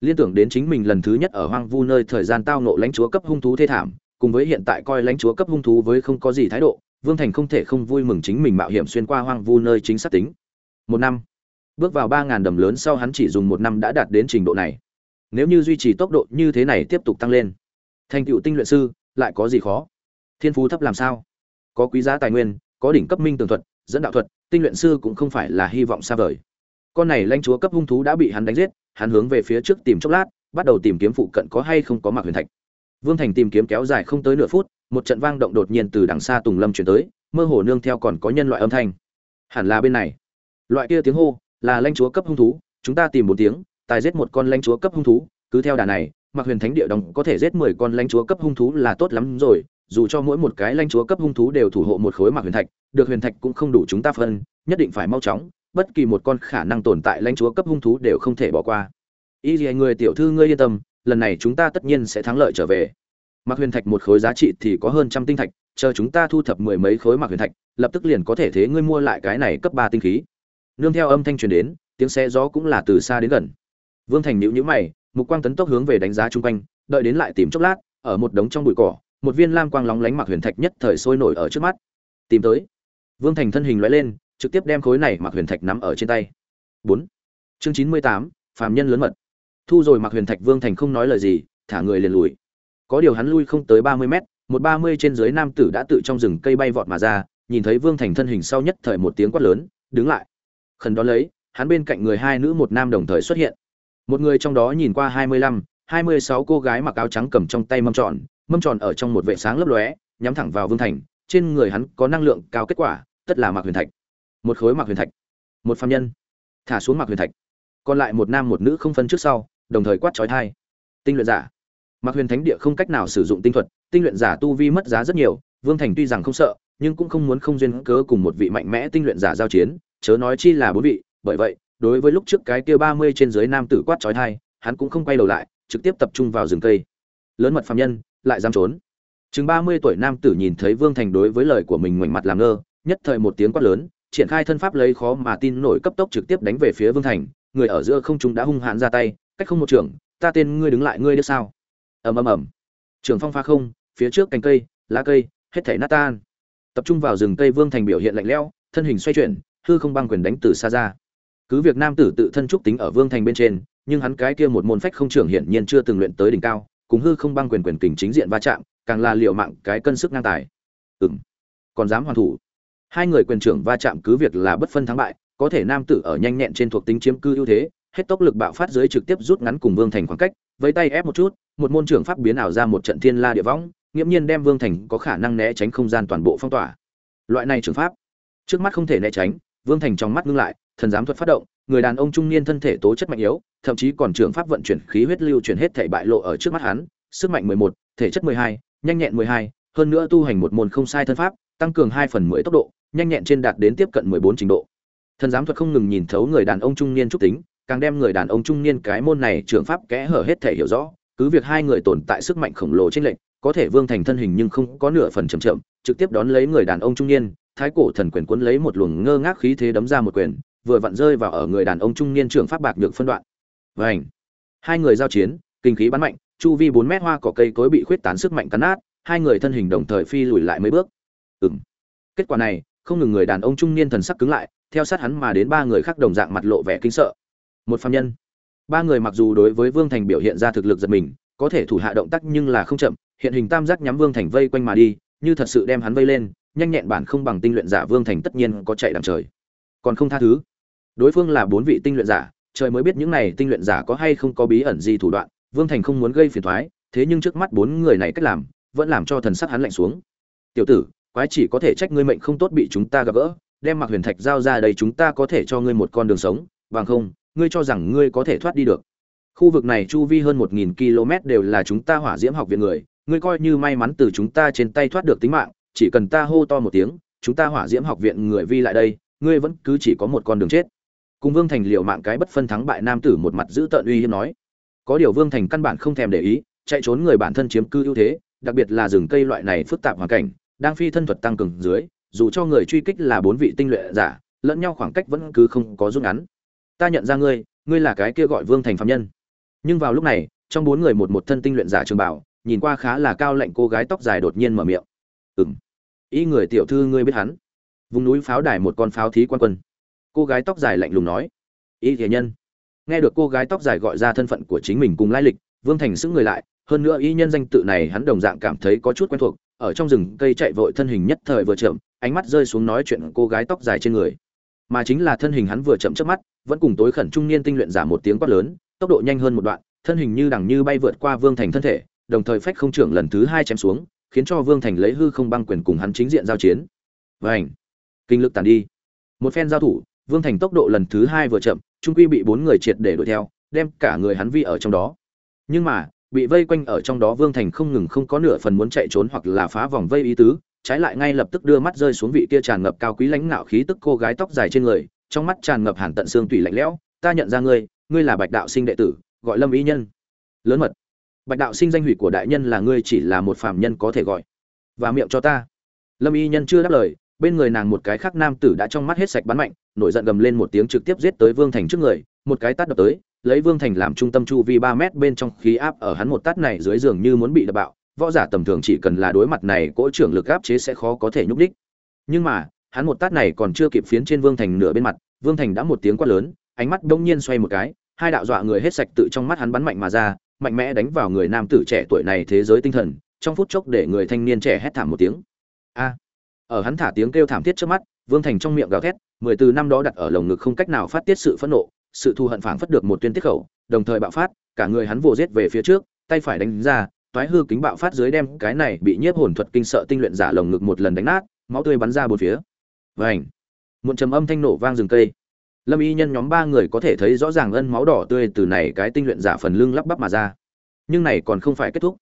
Speaker 1: Liên tưởng đến chính mình lần thứ nhất ở hoang vu nơi thời gian tao ngộ lãnh chúa cấp hung thú thê thảm, cùng với hiện tại coi lãnh chúa cấp hung thú với không có gì thái độ, vương thành không thể không vui mừng chính mình mạo hiểm xuyên qua hoang vu nơi chính xác tính. Một năm. Bước vào ba ngàn đầm lớn sau hắn chỉ dùng một năm đã đạt đến trình độ này. Nếu như duy trì tốc độ như thế này tiếp tục tăng lên, thành tựu tinh luyện sư, lại có gì khó? Thiên phú thấp làm sao? Có quý giá tài nguyên có đỉnh cấp minh tường thuật, dẫn đạo thuật, tinh luyện sư cũng không phải là hy vọng xa vời. Con này lãnh chúa cấp hung thú đã bị hắn đánh giết, hắn hướng về phía trước tìm chốc lát, bắt đầu tìm kiếm phụ cận có hay không có mặc huyền thạch. Vương thành tìm kiếm kéo dài không tới nửa phút, một trận vang động đột nhiên từ đằng xa tùng lâm chuyển tới, mơ hồ nương theo còn có nhân loại âm thanh. Hẳn là bên này. Loại kia tiếng hô, là lãnh chúa cấp hung thú, chúng ta tìm bốn tiếng, tài giết một con lãnh chúa cấp hung thú, cứ theo đà này mặc huyền thánh địa đồng có thể giết mười con lãnh chúa cấp hung thú là tốt lắm rồi dù cho mỗi một cái lãnh chúa cấp hung thú đều thủ hộ một khối mạc huyền thạch, được huyền thạch cũng không đủ chúng ta phân, nhất định phải mau chóng, bất kỳ một con khả năng tồn tại lãnh chúa cấp hung thú đều không thể bỏ qua. Y gì người tiểu thư ngươi yên tâm, lần này chúng ta tất nhiên sẽ thắng lợi trở về. Mạc huyền thạch một khối giá trị thì có hơn trăm tinh thạch, chờ chúng ta thu thập mười mấy khối mạc huyền thạch, lập tức liền có thể thế ngươi mua lại cái này cấp ba tinh khí. Nương theo âm thanh truyền đến, tiếng xe gió cũng là từ xa đến gần. Vương thành nhíu nhíu mày, mục quang tấn tốc hướng về đánh giá chung quanh, đợi đến lại tìm chốc lát, ở một đống trong bụi cỏ một viên lam quang lóng lánh mặc huyền thạch nhất thời sôi nổi ở trước mắt. Tìm tới. Vương thành thân hình lóe lên, trực tiếp đem khối này mặc huyền thạch nắm ở trên tay. Bốn. Chương chín mươi tám, phàm nhân lớn mật. Thu rồi mặc huyền thạch, vương thành không nói lời gì, thả người liền lùi. Có điều hắn lui không tới ba mươi mét, một ba mươi trên dưới nam tử đã tự trong rừng cây bay vọt mà ra, nhìn thấy vương thành thân hình sau nhất thời một tiếng quát lớn, đứng lại. Khẩn đó lấy, hắn bên cạnh người hai nữ một nam đồng thời xuất hiện. Một người trong đó nhìn qua hai mươi lăm, hai mươi sáu cô gái mặc áo trắng cầm trong tay mâm tròn mâm tròn ở trong một vệ sáng lấp lóe, nhắm thẳng vào vương thành, trên người hắn có năng lượng cao kết quả, tất là mặc huyền thạch. Một khối mặc huyền thạch. Một phạm nhân. Thả xuống mặc huyền thạch. Còn lại một nam một nữ không phân trước sau, đồng thời quát trói thai. Tinh luyện giả. Mặc huyền thánh địa không cách nào sử dụng tinh thuật, tinh luyện giả tu vi mất giá rất nhiều, vương thành tuy rằng không sợ, nhưng cũng không muốn không duyên cớ cùng một vị mạnh mẽ tinh luyện giả giao chiến, chớ nói chi là bốn vị, bởi vậy, đối với lúc trước cái kia ba mươi trên dưới nam tử quát trói thai, hắn cũng không quay đầu lại, trực tiếp tập trung vào rừng cây. Lớn mật phạm nhân lại dám trốn. Chừng ba mươi tuổi nam tử nhìn thấy vương thành đối với lời của mình ngoảnh mặt làm ngơ, nhất thời một tiếng quát lớn, triển khai thân pháp lấy khó mà tin nổi cấp tốc trực tiếp đánh về phía vương thành, người ở giữa không trung đã hung hãn ra tay, cách không một trưởng ta tên ngươi đứng lại, ngươi được sao? Ầm ầm ầm. Trường phong pha không, phía trước cành cây, lá cây, hết thảy nát tan. Tập trung vào rừng cây, vương thành biểu hiện lạnh lẽo, thân hình xoay chuyển, hư không băng quyền đánh từ xa ra. Cứ việc nam tử tự thân trúc tính ở vương thành bên trên, nhưng hắn cái kia một môn phách không trưởng hiển nhiên chưa từng luyện tới đỉnh cao cùng hư không băng quyền quyền kình chính diện va chạm, càng là liệu mạng cái cân sức ngang tài. Ừng còn dám hoàn thủ. Hai người quyền trưởng va chạm cứ việc là bất phân thắng bại, có thể nam tử ở nhanh nhẹn trên thuộc tính chiếm cư ưu thế, hết tốc lực bạo phát dưới trực tiếp rút ngắn cùng vương thành khoảng cách với tay ép một chút, một môn trưởng pháp biến ảo ra một trận thiên la địa võng, nghiễm nhiên đem vương thành có khả năng né tránh không gian toàn bộ phong tỏa. Loại này trường pháp, trước mắt không thể né tránh, vương thành trong mắt ngưng lại, thần giám thuật phát động người đàn ông trung niên thân thể tố chất mạnh yếu, thậm chí còn trường pháp vận chuyển khí huyết lưu chuyển hết thể bại lộ ở trước mắt hắn, sức mạnh mười một, thể chất mười hai, nhanh nhẹn mười hai, hơn nữa tu hành một môn không sai thân pháp, tăng cường hai phần mười tốc độ, nhanh nhẹn trên đạt đến tiếp cận mười bốn trình độ. Thần giám thuật không ngừng nhìn thấu người đàn ông trung niên trúc tính, càng đem người đàn ông trung niên cái môn này trường pháp kẽ hở hết thể hiểu rõ, cứ việc hai người tồn tại sức mạnh khổng lồ trên lệnh có thể vương thành thân hình nhưng không có nửa phần chậm chậm, trực tiếp đón lấy người đàn ông trung niên, thái cổ thần quyền cuốn lấy một luồng ngơ ngác khí thế đấm ra một quyền vừa vặn rơi vào ở người đàn ông trung niên trưởng pháp bạc được phân đoạn. Vành. hai người giao chiến, kinh khí bắn mạnh, chu vi bốn mét hoa cỏ cây cối bị khuyết tán sức mạnh cắn nát, hai người thân hình đồng thời phi lùi lại mấy bước. Ừm. Kết quả này, không ngừng người đàn ông trung niên thần sắc cứng lại, theo sát hắn mà đến ba người khác đồng dạng mặt lộ vẻ kinh sợ. Một phàm nhân. Ba người mặc dù đối với vương thành biểu hiện ra thực lực giật mình, có thể thủ hạ động tác nhưng là không chậm, hiện hình tam giác nhắm vương thành vây quanh mà đi, như thật sự đem hắn vây lên, nhanh nhẹn bản không bằng tinh luyện giả vương thành tất nhiên có chạy đằng trời. Còn không tha thứ đối phương là bốn vị tinh luyện giả, trời mới biết những này tinh luyện giả có hay không có bí ẩn gì thủ đoạn, vương thành không muốn gây phiền thoái thế nhưng trước mắt bốn người này cách làm, vẫn làm cho thần sắc hắn lạnh xuống. Tiểu tử, quái chỉ có thể trách ngươi mệnh không tốt bị chúng ta gặp gỡ, đem mặc huyền thạch giao ra đây chúng ta có thể cho ngươi một con đường sống, bằng không, ngươi cho rằng ngươi có thể thoát đi được. Khu vực này chu vi hơn một nghìn km đều là chúng ta hỏa diễm học viện người, ngươi coi như may mắn từ chúng ta trên tay thoát được tính mạng, chỉ cần ta hô to một tiếng, chúng ta hỏa diễm học viện người vi lại đây, ngươi vẫn cứ chỉ có một con đường chết cùng vương thành liệu mạng cái bất phân thắng bại nam tử một mặt giữ tợn uy hiếp nói. Có điều vương thành căn bản không thèm để ý, chạy trốn người bản thân chiếm cư ưu thế, đặc biệt là rừng cây loại này phức tạp hoàn cảnh, đang phi thân thuật tăng cường dưới, dù cho người truy kích là bốn vị tinh luyện giả, lẫn nhau khoảng cách vẫn cứ không có rút ngắn. Ta nhận ra ngươi ngươi là cái kia gọi vương thành phạm nhân. Nhưng vào lúc này, trong bốn người một một thân tinh luyện giả trường bảo, nhìn qua khá là cao lạnh cô gái tóc dài đột nhiên mở miệng. Ừng ý người tiểu thư ngươi biết hắn. Vùng núi pháo đài một con pháo thí quan quân cô gái tóc dài lạnh lùng nói. Y thể nhân. Nghe được cô gái tóc dài gọi ra thân phận của chính mình cùng lai lịch, vương thành xứng người lại, hơn nữa y nhân danh tự này hắn đồng dạng cảm thấy có chút quen thuộc, ở trong rừng cây chạy vội thân hình nhất thời vừa chậm, ánh mắt rơi xuống nói chuyện cô gái tóc dài trên người. Mà chính là thân hình hắn vừa chậm trước mắt, vẫn cùng tối khẩn trung niên tinh luyện giả một tiếng quát lớn, tốc độ nhanh hơn một đoạn, thân hình như đằng như bay vượt qua vương thành thân thể, đồng thời phách không trưởng lần thứ hai chém xuống, khiến cho vương thành lấy hư không băng quyền cùng hắn chính diện giao chiến. Vảnh kinh lực tàn đi. Một phen giao thủ vương thành tốc độ lần thứ hai vừa chậm trung quy bị bốn người triệt để đuổi theo, đem cả người hắn vi ở trong đó. Nhưng mà, bị vây quanh ở trong đó vương thành không ngừng không có nửa phần muốn chạy trốn hoặc là phá vòng vây ý tứ, trái lại ngay lập tức đưa mắt rơi xuống vị kia tràn ngập cao quý lãnh ngạo khí tức cô gái tóc dài trên người, trong mắt tràn ngập hàn tận xương tủy lạnh lẽo, ta nhận ra ngươi ngươi là bạch đạo sinh đệ tử, gọi lâm ý nhân. Lớn mật, bạch đạo sinh danh hủy của đại nhân là ngươi chỉ là một phàm nhân có thể gọi. Và miệng cho ta. Lâm y nhân chưa đáp lời bên người nàng một cái khác nam tử đã trong mắt hết sạch bắn mạnh, nổi giận gầm lên một tiếng trực tiếp giết tới vương thành trước người, một cái tát đập tới, lấy vương thành làm trung tâm chu vi ba mét bên trong khí áp ở hắn một tát này dưới giường như muốn bị đập bạo, võ giả tầm thường chỉ cần là đối mặt này, cỗ trưởng lực áp chế sẽ khó có thể nhúc đích nhưng mà, hắn một tát này còn chưa kịp phiến trên vương thành nửa bên mặt, vương thành đã một tiếng quát lớn, ánh mắt đông nhiên xoay một cái, hai đạo dọa người hết sạch tự trong mắt hắn bắn mạnh mà ra, mạnh mẽ đánh vào người nam tử trẻ tuổi này thế giới tinh thần, trong phút chốc để người thanh niên trẻ hét thảm một tiếng. A! Ở hắn thả tiếng kêu thảm thiết trước mắt, vương thành trong miệng gào thét, mười từ năm đó đặt ở lồng ngực không cách nào phát tiết sự phẫn nộ, sự thù hận phảng phất được một tuyên tiết khẩu, đồng thời bạo phát, cả người hắn vồ giết về phía trước, tay phải đánh ra, toái hư kính bạo phát dưới đem cái này bị nhiếp hồn thuật kinh sợ tinh luyện giả lồng ngực một lần đánh nát, máu tươi bắn ra bốn phía. Vảnh một trầm âm thanh nổ vang rừng cây. Lâm y nhân nhóm ba người có thể thấy rõ ràng ân máu đỏ tươi từ này cái tinh luyện giả phần lưng lắp bắp mà ra. Nhưng này còn không phải kết thúc.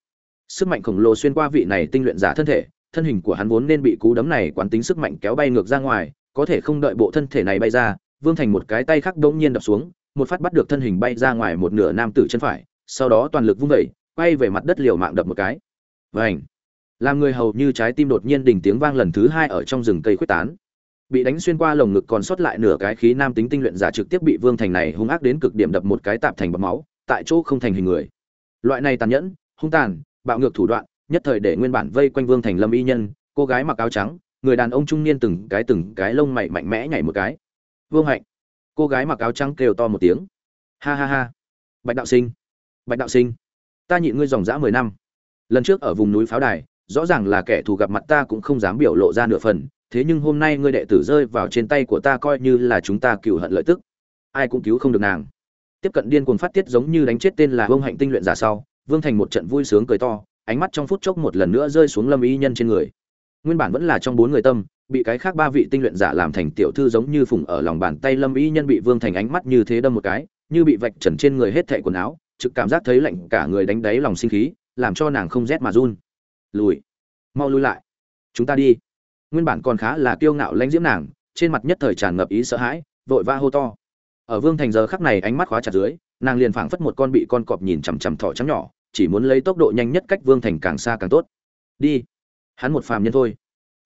Speaker 1: Sức mạnh khổng lồ xuyên qua vị này tinh luyện giả thân thể thân hình của hắn vốn nên bị cú đấm này quán tính sức mạnh kéo bay ngược ra ngoài có thể không đợi bộ thân thể này bay ra vương thành một cái tay khác đ nhiên đập xuống một phát bắt được thân hình bay ra ngoài một nửa nam tử chân phải sau đó toàn lực vung vẩy quay về mặt đất liều mạng đập một cái. Vành, làm người hầu như trái tim đột nhiên đình tiếng vang lần thứ hai ở trong rừng cây khuếch tán. Bị đánh xuyên qua lồng ngực còn sót lại nửa cái khí nam tính tinh luyện giả trực tiếp bị vương thành này hung ác đến cực điểm đập một cái tạp thành bọt máu tại chỗ không thành hình người. Loại này tàn nhẫn hung tàn bạo ngược thủ đoạn nhất thời để nguyên bản vây quanh vương thành lâm y nhân, cô gái mặc áo trắng, người đàn ông trung niên từng cái từng cái lông mày mạnh mẽ nhảy một cái. Vương hạnh. Cô gái mặc áo trắng kêu to một tiếng. Ha ha ha. Bạch đạo sinh. Bạch đạo sinh, ta nhịn ngươi dòng dã mười năm. Lần trước ở vùng núi pháo đài, rõ ràng là kẻ thù gặp mặt ta cũng không dám biểu lộ ra nửa phần, thế nhưng hôm nay ngươi đệ tử rơi vào trên tay của ta coi như là chúng ta cựu hận lợi tức. Ai cũng cứu không được nàng. Tiếp cận điên cuồng phát tiết giống như đánh chết tên là vương hạnh tinh luyện giả sau, vương thành một trận vui sướng cười to ánh mắt trong phút chốc một lần nữa rơi xuống lâm y nhân trên người. Nguyên bản vẫn là trong bốn người tâm, bị cái khác ba vị tinh luyện giả làm thành tiểu thư giống như phùng ở lòng bàn tay lâm y nhân bị vương thành ánh mắt như thế đâm một cái, như bị vạch trần trên người hết thệ quần áo, trực cảm giác thấy lạnh cả người đánh đáy lòng sinh khí, làm cho nàng không rét mà run. Lùi, mau lui lại, chúng ta đi. Nguyên bản còn khá là kiêu ngạo lãnh diễm nàng, trên mặt nhất thời tràn ngập ý sợ hãi, vội va hô to. Ở vương thành giờ khắc này ánh mắt khóa chặt dưới, nàng liền phảng phất một con bị con cọp nhìn chằm chằm thỏ trắng nhỏ chỉ muốn lấy tốc độ nhanh nhất cách vương thành càng xa càng tốt. Đi. Hắn một phàm nhân thôi.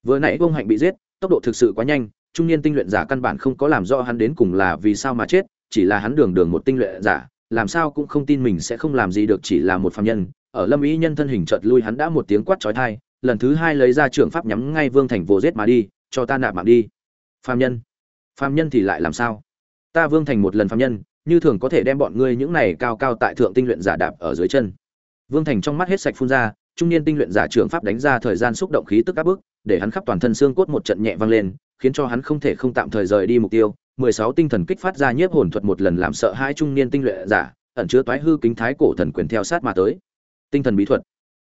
Speaker 1: Vừa nãy vương hạnh bị giết, tốc độ thực sự quá nhanh, trung niên tinh luyện giả căn bản không có làm rõ hắn đến cùng là vì sao mà chết, chỉ là hắn đường đường một tinh luyện giả, làm sao cũng không tin mình sẽ không làm gì được chỉ là một phàm nhân. Ở lâm ý nhân thân hình chợt lui hắn đã một tiếng quát chói tai, lần thứ hai lấy ra trường pháp nhắm ngay vương thành vô giết mà đi, cho ta nạp mạng đi. Phàm nhân. Phàm nhân thì lại làm sao? Ta vương thành một lần phàm nhân, như thường có thể đem bọn ngươi những này cao cao tại thượng tinh luyện giả đạp ở dưới chân vương thành trong mắt hết sạch phun ra, trung niên tinh luyện giả trưởng pháp đánh ra thời gian xúc động khí tức áp bức để hắn khắp toàn thân xương cốt một trận nhẹ vang lên, khiến cho hắn không thể không tạm thời rời đi mục tiêu. Mười sáu tinh thần kích phát ra nhiếp hồn thuật một lần làm sợ hai trung niên tinh luyện giả, ẩn chứa toái hư kính thái cổ thần quyền theo sát mà tới. Tinh thần bí thuật.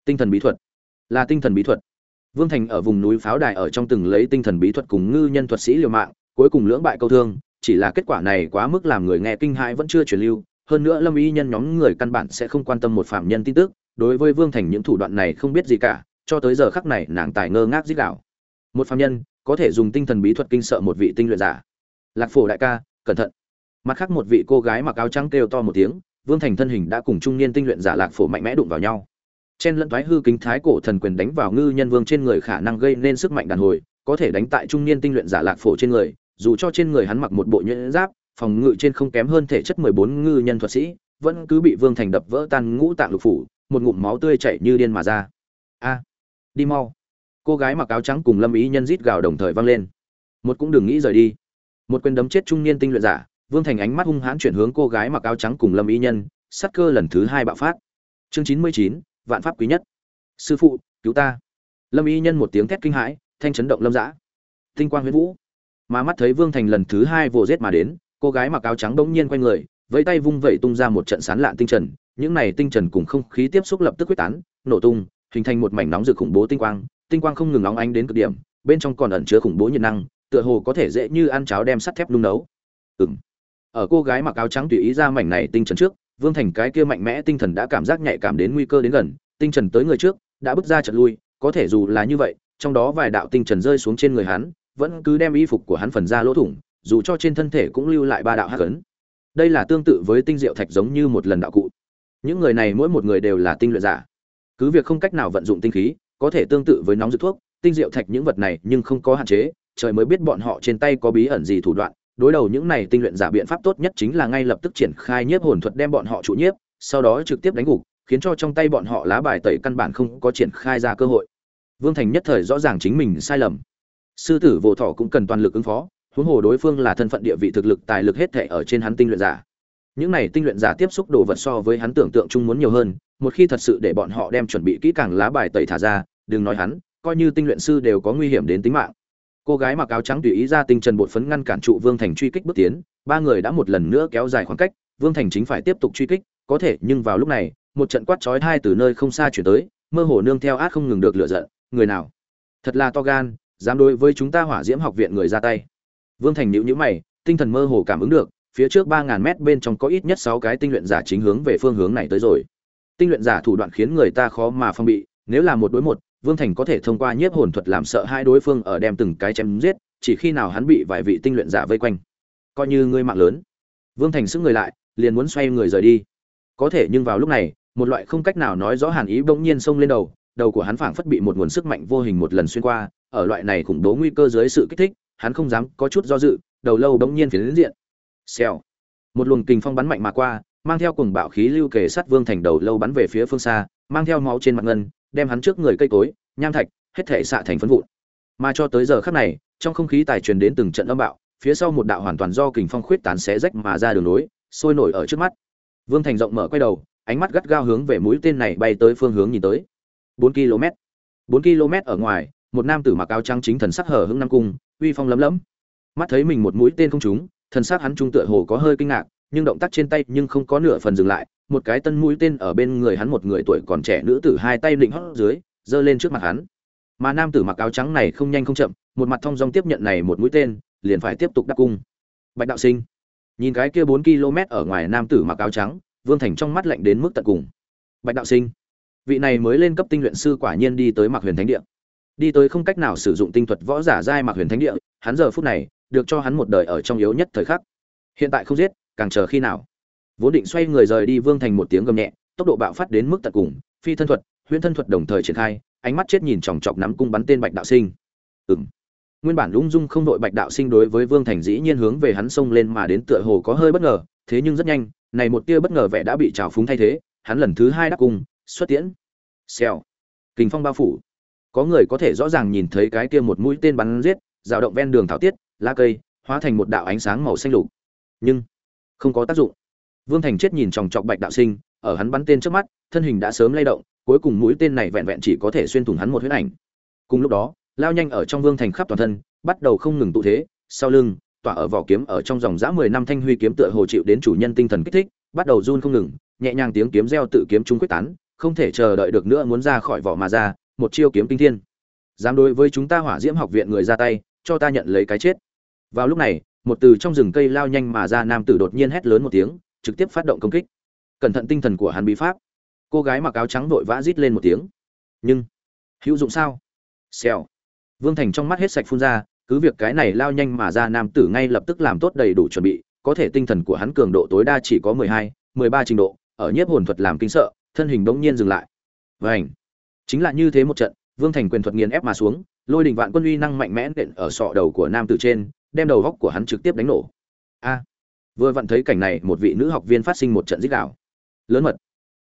Speaker 1: Tinh thần bí thuật. Là tinh thần bí thuật. Vương thành ở vùng núi pháo đài ở trong từng lấy tinh thần bí thuật cùng ngư nhân thuật sĩ liều mạng, cuối cùng lưỡng bại câu thương, chỉ là kết quả này quá mức làm người nghe kinh hãi vẫn chưa truyền lưu hơn nữa lâm y nhân nhóm người căn bản sẽ không quan tâm một phạm nhân tin tức, đối với vương thành những thủ đoạn này không biết gì cả, cho tới giờ khắc này nàng tài ngơ ngác dích đạo. Một phạm nhân, có thể dùng tinh thần bí thuật kinh sợ một vị tinh luyện giả. Lạc phổ đại ca, cẩn thận. Mặt khác một vị cô gái mặc áo trắng kêu to một tiếng, vương thành thân hình đã cùng trung niên tinh luyện giả lạc phổ mạnh mẽ đụng vào nhau. Chen lẫn thoái hư kính thái cổ thần quyền đánh vào ngư nhân vương trên người khả năng gây nên sức mạnh đàn hồi, có thể đánh tại trung niên tinh luyện giả lạc phổ trên người, dù cho trên người hắn mặc một bộ nhuyễn giáp phòng ngự trên không kém hơn thể chất mười bốn ngư nhân thuật sĩ, vẫn cứ bị vương thành đập vỡ tan ngũ tạng lục phủ, một ngụm máu tươi chảy như điên mà ra. A, đi mau. Cô gái mặc áo trắng cùng lâm ý nhân rít gào đồng thời vang lên. Một cũng đừng nghĩ rời đi. Một quyền đấm chết trung niên tinh luyện giả, vương thành ánh mắt hung hãn chuyển hướng cô gái mặc áo trắng cùng lâm ý nhân, sát cơ lần thứ hai bạo phát. Chương chín mươi chín, vạn pháp quý nhất. Sư phụ, cứu ta. Lâm y nhân một tiếng thét kinh hãi, thanh chấn động lâm dã. Tinh quang huyền vũ. Mà mắt thấy vương thành lần thứ hai vồ giết mà đến cô gái mặc áo trắng bỗng nhiên quay người, vẫy tay vung vẩy tung ra một trận sán lạn tinh trần, những này tinh trần cùng không khí tiếp xúc lập tức quyết tán, nổ tung, hình thành một mảnh nóng rực khủng bố tinh quang tinh quang không ngừng nóng ánh đến cực điểm, bên trong còn ẩn chứa khủng bố nhiệt năng, tựa hồ có thể dễ như ăn cháo đem sắt thép nung nấu. Ừng ở cô gái mặc áo trắng tùy ý ra mảnh này tinh trần trước, vương thành cái kia mạnh mẽ tinh thần đã cảm giác nhạy cảm đến nguy cơ đến gần, tinh trần tới người trước, đã bước ra trận lui, có thể dù là như vậy, trong đó vài đạo tinh trần rơi xuống trên người hắn, vẫn cứ đem y phục của hắn phần ra lỗ thủng dù cho trên thân thể cũng lưu lại ba đạo hắc ấn. Đây là tương tự với tinh diệu thạch giống như một lần đạo cụ. Những người này mỗi một người đều là tinh luyện giả. Cứ việc không cách nào vận dụng tinh khí, có thể tương tự với nóng dược thuốc, tinh diệu thạch những vật này nhưng không có hạn chế, trời mới biết bọn họ trên tay có bí ẩn gì thủ đoạn. Đối đầu những này tinh luyện giả biện pháp tốt nhất chính là ngay lập tức triển khai nhiếp hồn thuật đem bọn họ trụ nhiếp, sau đó trực tiếp đánh gục, khiến cho trong tay bọn họ lá bài tẩy căn bản không có triển khai ra cơ hội. Vương thành nhất thời rõ ràng chính mình sai lầm. Sư tử vô thọ cũng cần toàn lực ứng phó huống hồ đối phương là thân phận địa vị thực lực, tài lực hết thể ở trên hắn tinh luyện giả. Những này tinh luyện giả tiếp xúc đồ vật so với hắn tưởng tượng chung muốn nhiều hơn, một khi thật sự để bọn họ đem chuẩn bị kỹ càng lá bài tẩy thả ra, đừng nói hắn, coi như tinh luyện sư đều có nguy hiểm đến tính mạng. Cô gái mặc áo trắng tùy ý ra tinh trần bột phấn ngăn cản trụ vương thành truy kích bước tiến, ba người đã một lần nữa kéo dài khoảng cách, vương thành chính phải tiếp tục truy kích, có thể, nhưng vào lúc này, một trận quát chói thai từ nơi không xa chuyển tới, mơ hồ nương theo át không ngừng được lựa giận, người nào? Thật là to gan, dám đối với chúng ta hỏa diễm học viện người ra tay vương thành nhíu nhíu mày tinh thần mơ hồ cảm ứng được phía trước ba ngàn mét bên trong có ít nhất sáu cái tinh luyện giả chính hướng về phương hướng này tới rồi tinh luyện giả thủ đoạn khiến người ta khó mà phòng bị nếu là một đối một Vương Thành có thể thông qua nhiếp hồn thuật làm sợ hai đối phương ở đem từng cái chém giết, chỉ khi nào hắn bị vài vị tinh luyện giả vây quanh. Coi như người mạng lớn. Vương Thành sững người lại, liền muốn xoay người rời đi. Có thể nhưng vào lúc này, một loại không cách nào nói rõ hàn ý bỗng nhiên xông lên đầu, đầu của hắn phảng phất bị một nguồn sức mạnh vô hình một lần xuyên qua, ở loại này khủng bố nguy cơ dưới sự kích thích, hắn không dám có chút do dự, đầu lâu bỗng nhiên phiến diện. Xèo. Một luồng kình phong bắn mạnh mà qua, mang theo cuồng bạo khí lưu kề sát Vương Thành đầu lâu bắn về phía phương xa, mang theo máu trên mặt ngân, đem hắn trước người cây cối nham thạch hết thể xạ thành phấn vụn mà cho tới giờ khắc này trong không khí tài truyền đến từng trận âm bạo phía sau một đạo hoàn toàn do kình phong khuyết tán xé rách mà ra đường núi, sôi nổi ở trước mắt vương thành rộng mở quay đầu ánh mắt gắt gao hướng về mũi tên này bay tới phương hướng nhìn tới bốn km bốn km ở ngoài một nam tử mặc áo trắng chính thần sắc hở hững nam cung, uy phong lấm lấm. Mắt thấy mình một mũi tên không trúng, thần sắc hắn trung tựa hồ có hơi kinh ngạc, nhưng động tác trên tay nhưng không có nửa phần dừng lại, một cái tân mũi tên ở bên người hắn một người tuổi còn trẻ nữ tử hai tay định hót dưới, giơ lên trước mặt hắn. Mà nam tử mặc áo trắng này không nhanh không chậm, một mặt thong dong tiếp nhận này một mũi tên, liền phải tiếp tục đáp cung. Bạch đạo sinh, nhìn cái kia bốn km ở ngoài nam tử mặc áo trắng, vương thành trong mắt lạnh đến mức tận cùng. Bạch đạo sinh, vị này mới lên cấp tinh luyện sư quả nhiên đi tới mạc huyền thánh địa đi tới không cách nào sử dụng tinh thuật võ giả giai mạc huyền thánh địa, hắn giờ phút này, được cho hắn một đời ở trong yếu nhất thời khắc. Hiện tại không giết, càng chờ khi nào? Vốn định xoay người rời đi vương thành một tiếng gầm nhẹ, tốc độ bạo phát đến mức tận cùng, phi thân thuật, huyễn thân thuật đồng thời triển khai, ánh mắt chết nhìn chòng chọc nắm cung bắn tên bạch đạo sinh. Ừng nguyên bản lung dung không đội bạch đạo sinh đối với vương thành dĩ nhiên hướng về hắn xông lên mà đến tựa hồ có hơi bất ngờ, thế nhưng rất nhanh, này một tia bất ngờ vẻ đã bị trào phúng thay thế, hắn lần thứ hai đắc cung, xuất tiễn. Xèo. Kình phong bao phủ có người có thể rõ ràng nhìn thấy cái kia một mũi tên bắn giết, dao động ven đường thảo tiết, lá cây, hóa thành một đạo ánh sáng màu xanh lục. Nhưng, không có tác dụng. Vương thành chết nhìn chòng chọc bạch đạo sinh, ở hắn bắn tên trước mắt, thân hình đã sớm lay động, cuối cùng mũi tên này vẹn vẹn chỉ có thể xuyên thủng hắn một huyết ảnh. Cùng lúc đó, lao nhanh ở trong vương thành khắp toàn thân, bắt đầu không ngừng tụ thế, sau lưng, tỏa ở vỏ kiếm ở trong dòng dã mười năm thanh huy kiếm tựa hồ chịu đến chủ nhân tinh thần kích thích, bắt đầu run không ngừng, nhẹ nhàng tiếng kiếm reo tự kiếm chúng quyết tán, không thể chờ đợi được nữa muốn ra khỏi vỏ mà ra một chiêu kiếm kinh thiên. Dám đối với chúng ta hỏa diễm học viện người ra tay, cho ta nhận lấy cái chết. Vào lúc này, một từ trong rừng cây lao nhanh mà ra, nam tử đột nhiên hét lớn một tiếng, trực tiếp phát động công kích. Cẩn thận tinh thần của hắn bí pháp. Cô gái mặc áo trắng vội vã rít lên một tiếng. Nhưng, hữu dụng sao? Xèo. Vương thành trong mắt hết sạch phun ra, cứ việc cái này lao nhanh mà ra, nam tử ngay lập tức làm tốt đầy đủ chuẩn bị, có thể tinh thần của hắn cường độ tối đa chỉ có mười hai, mười ba trình độ, ở nhiếp hồn thuật làm kinh sợ, thân hình bỗng nhiên dừng lại. Vảnh chính là như thế một trận, vương thành quyền thuật nghiền ép mà xuống, lôi đình vạn quân uy năng mạnh mẽ nện ở sọ đầu của nam tử trên, đem đầu góc của hắn trực tiếp đánh nổ. A! Vừa vặn thấy cảnh này, một vị nữ học viên phát sinh một trận dích đạo lớn mật.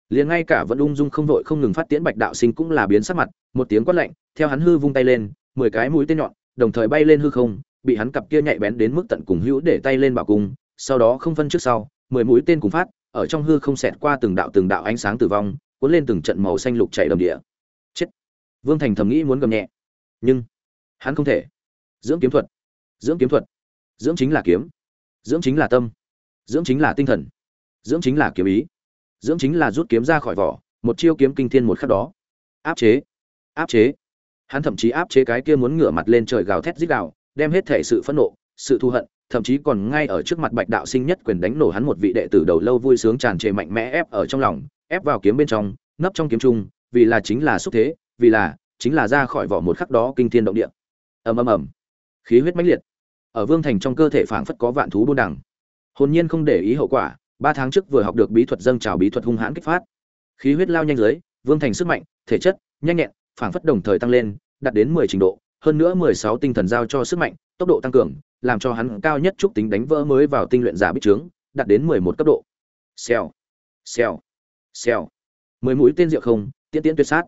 Speaker 1: Liền ngay cả vẫn ung dung không vội không ngừng phát tiễn bạch đạo sinh cũng là biến sắc mặt, một tiếng quát lạnh, theo hắn hư vung tay lên, mười cái mũi tên nhọn, đồng thời bay lên hư không, bị hắn cặp kia nhạy bén đến mức tận cùng hữu để tay lên bảo cung, sau đó không phân trước sau, mười mũi tên cùng phát, ở trong hư không xẹt qua từng đạo từng đạo ánh sáng tử vong, cuốn lên từng trận màu xanh lục chảy đầm địa vương thành thầm nghĩ muốn gầm nhẹ. Nhưng, hắn không thể. Dưỡng kiếm thuật. Dưỡng kiếm thuật. Dưỡng chính là kiếm. Dưỡng chính là tâm. Dưỡng chính là tinh thần. Dưỡng chính là kiếm ý. Dưỡng chính là rút kiếm ra khỏi vỏ, một chiêu kiếm kinh thiên một khắc đó. Áp chế. Áp chế. Hắn thậm chí áp chế cái kia muốn ngửa mặt lên trời gào thét rít gào, đem hết thể sự phẫn nộ, sự thù hận, thậm chí còn ngay ở trước mặt bạch đạo sinh nhất quyền đánh nổ hắn một vị đệ tử đầu lâu vui sướng tràn trề mạnh mẽ ép ở trong lòng, ép vào kiếm bên trong, nấp trong kiếm trung, vì là chính là xúc thế vì là, chính là ra khỏi vỏ một khắc đó kinh thiên động địa. Ầm ầm ầm. Khí huyết mãnh liệt. Ở vương thành trong cơ thể phảng phất có vạn thú buôn đẳng hồn nhiên không để ý hậu quả, ba tháng trước vừa học được bí thuật dâng trào bí thuật hung hãn kích phát. Khí huyết lao nhanh dưới, vương thành sức mạnh, thể chất, nhanh nhẹn, phảng phất đồng thời tăng lên, đạt đến mười trình độ, hơn nữa mười sáu tinh thần giao cho sức mạnh, tốc độ tăng cường, làm cho hắn cao nhất trúc tính đánh vỡ mới vào tinh luyện giả bích trướng, đạt đến mười một cấp độ. Xèo. Xèo. Xèo. Mười mũi tên diệu không, tiễn tiễn tuyệt sát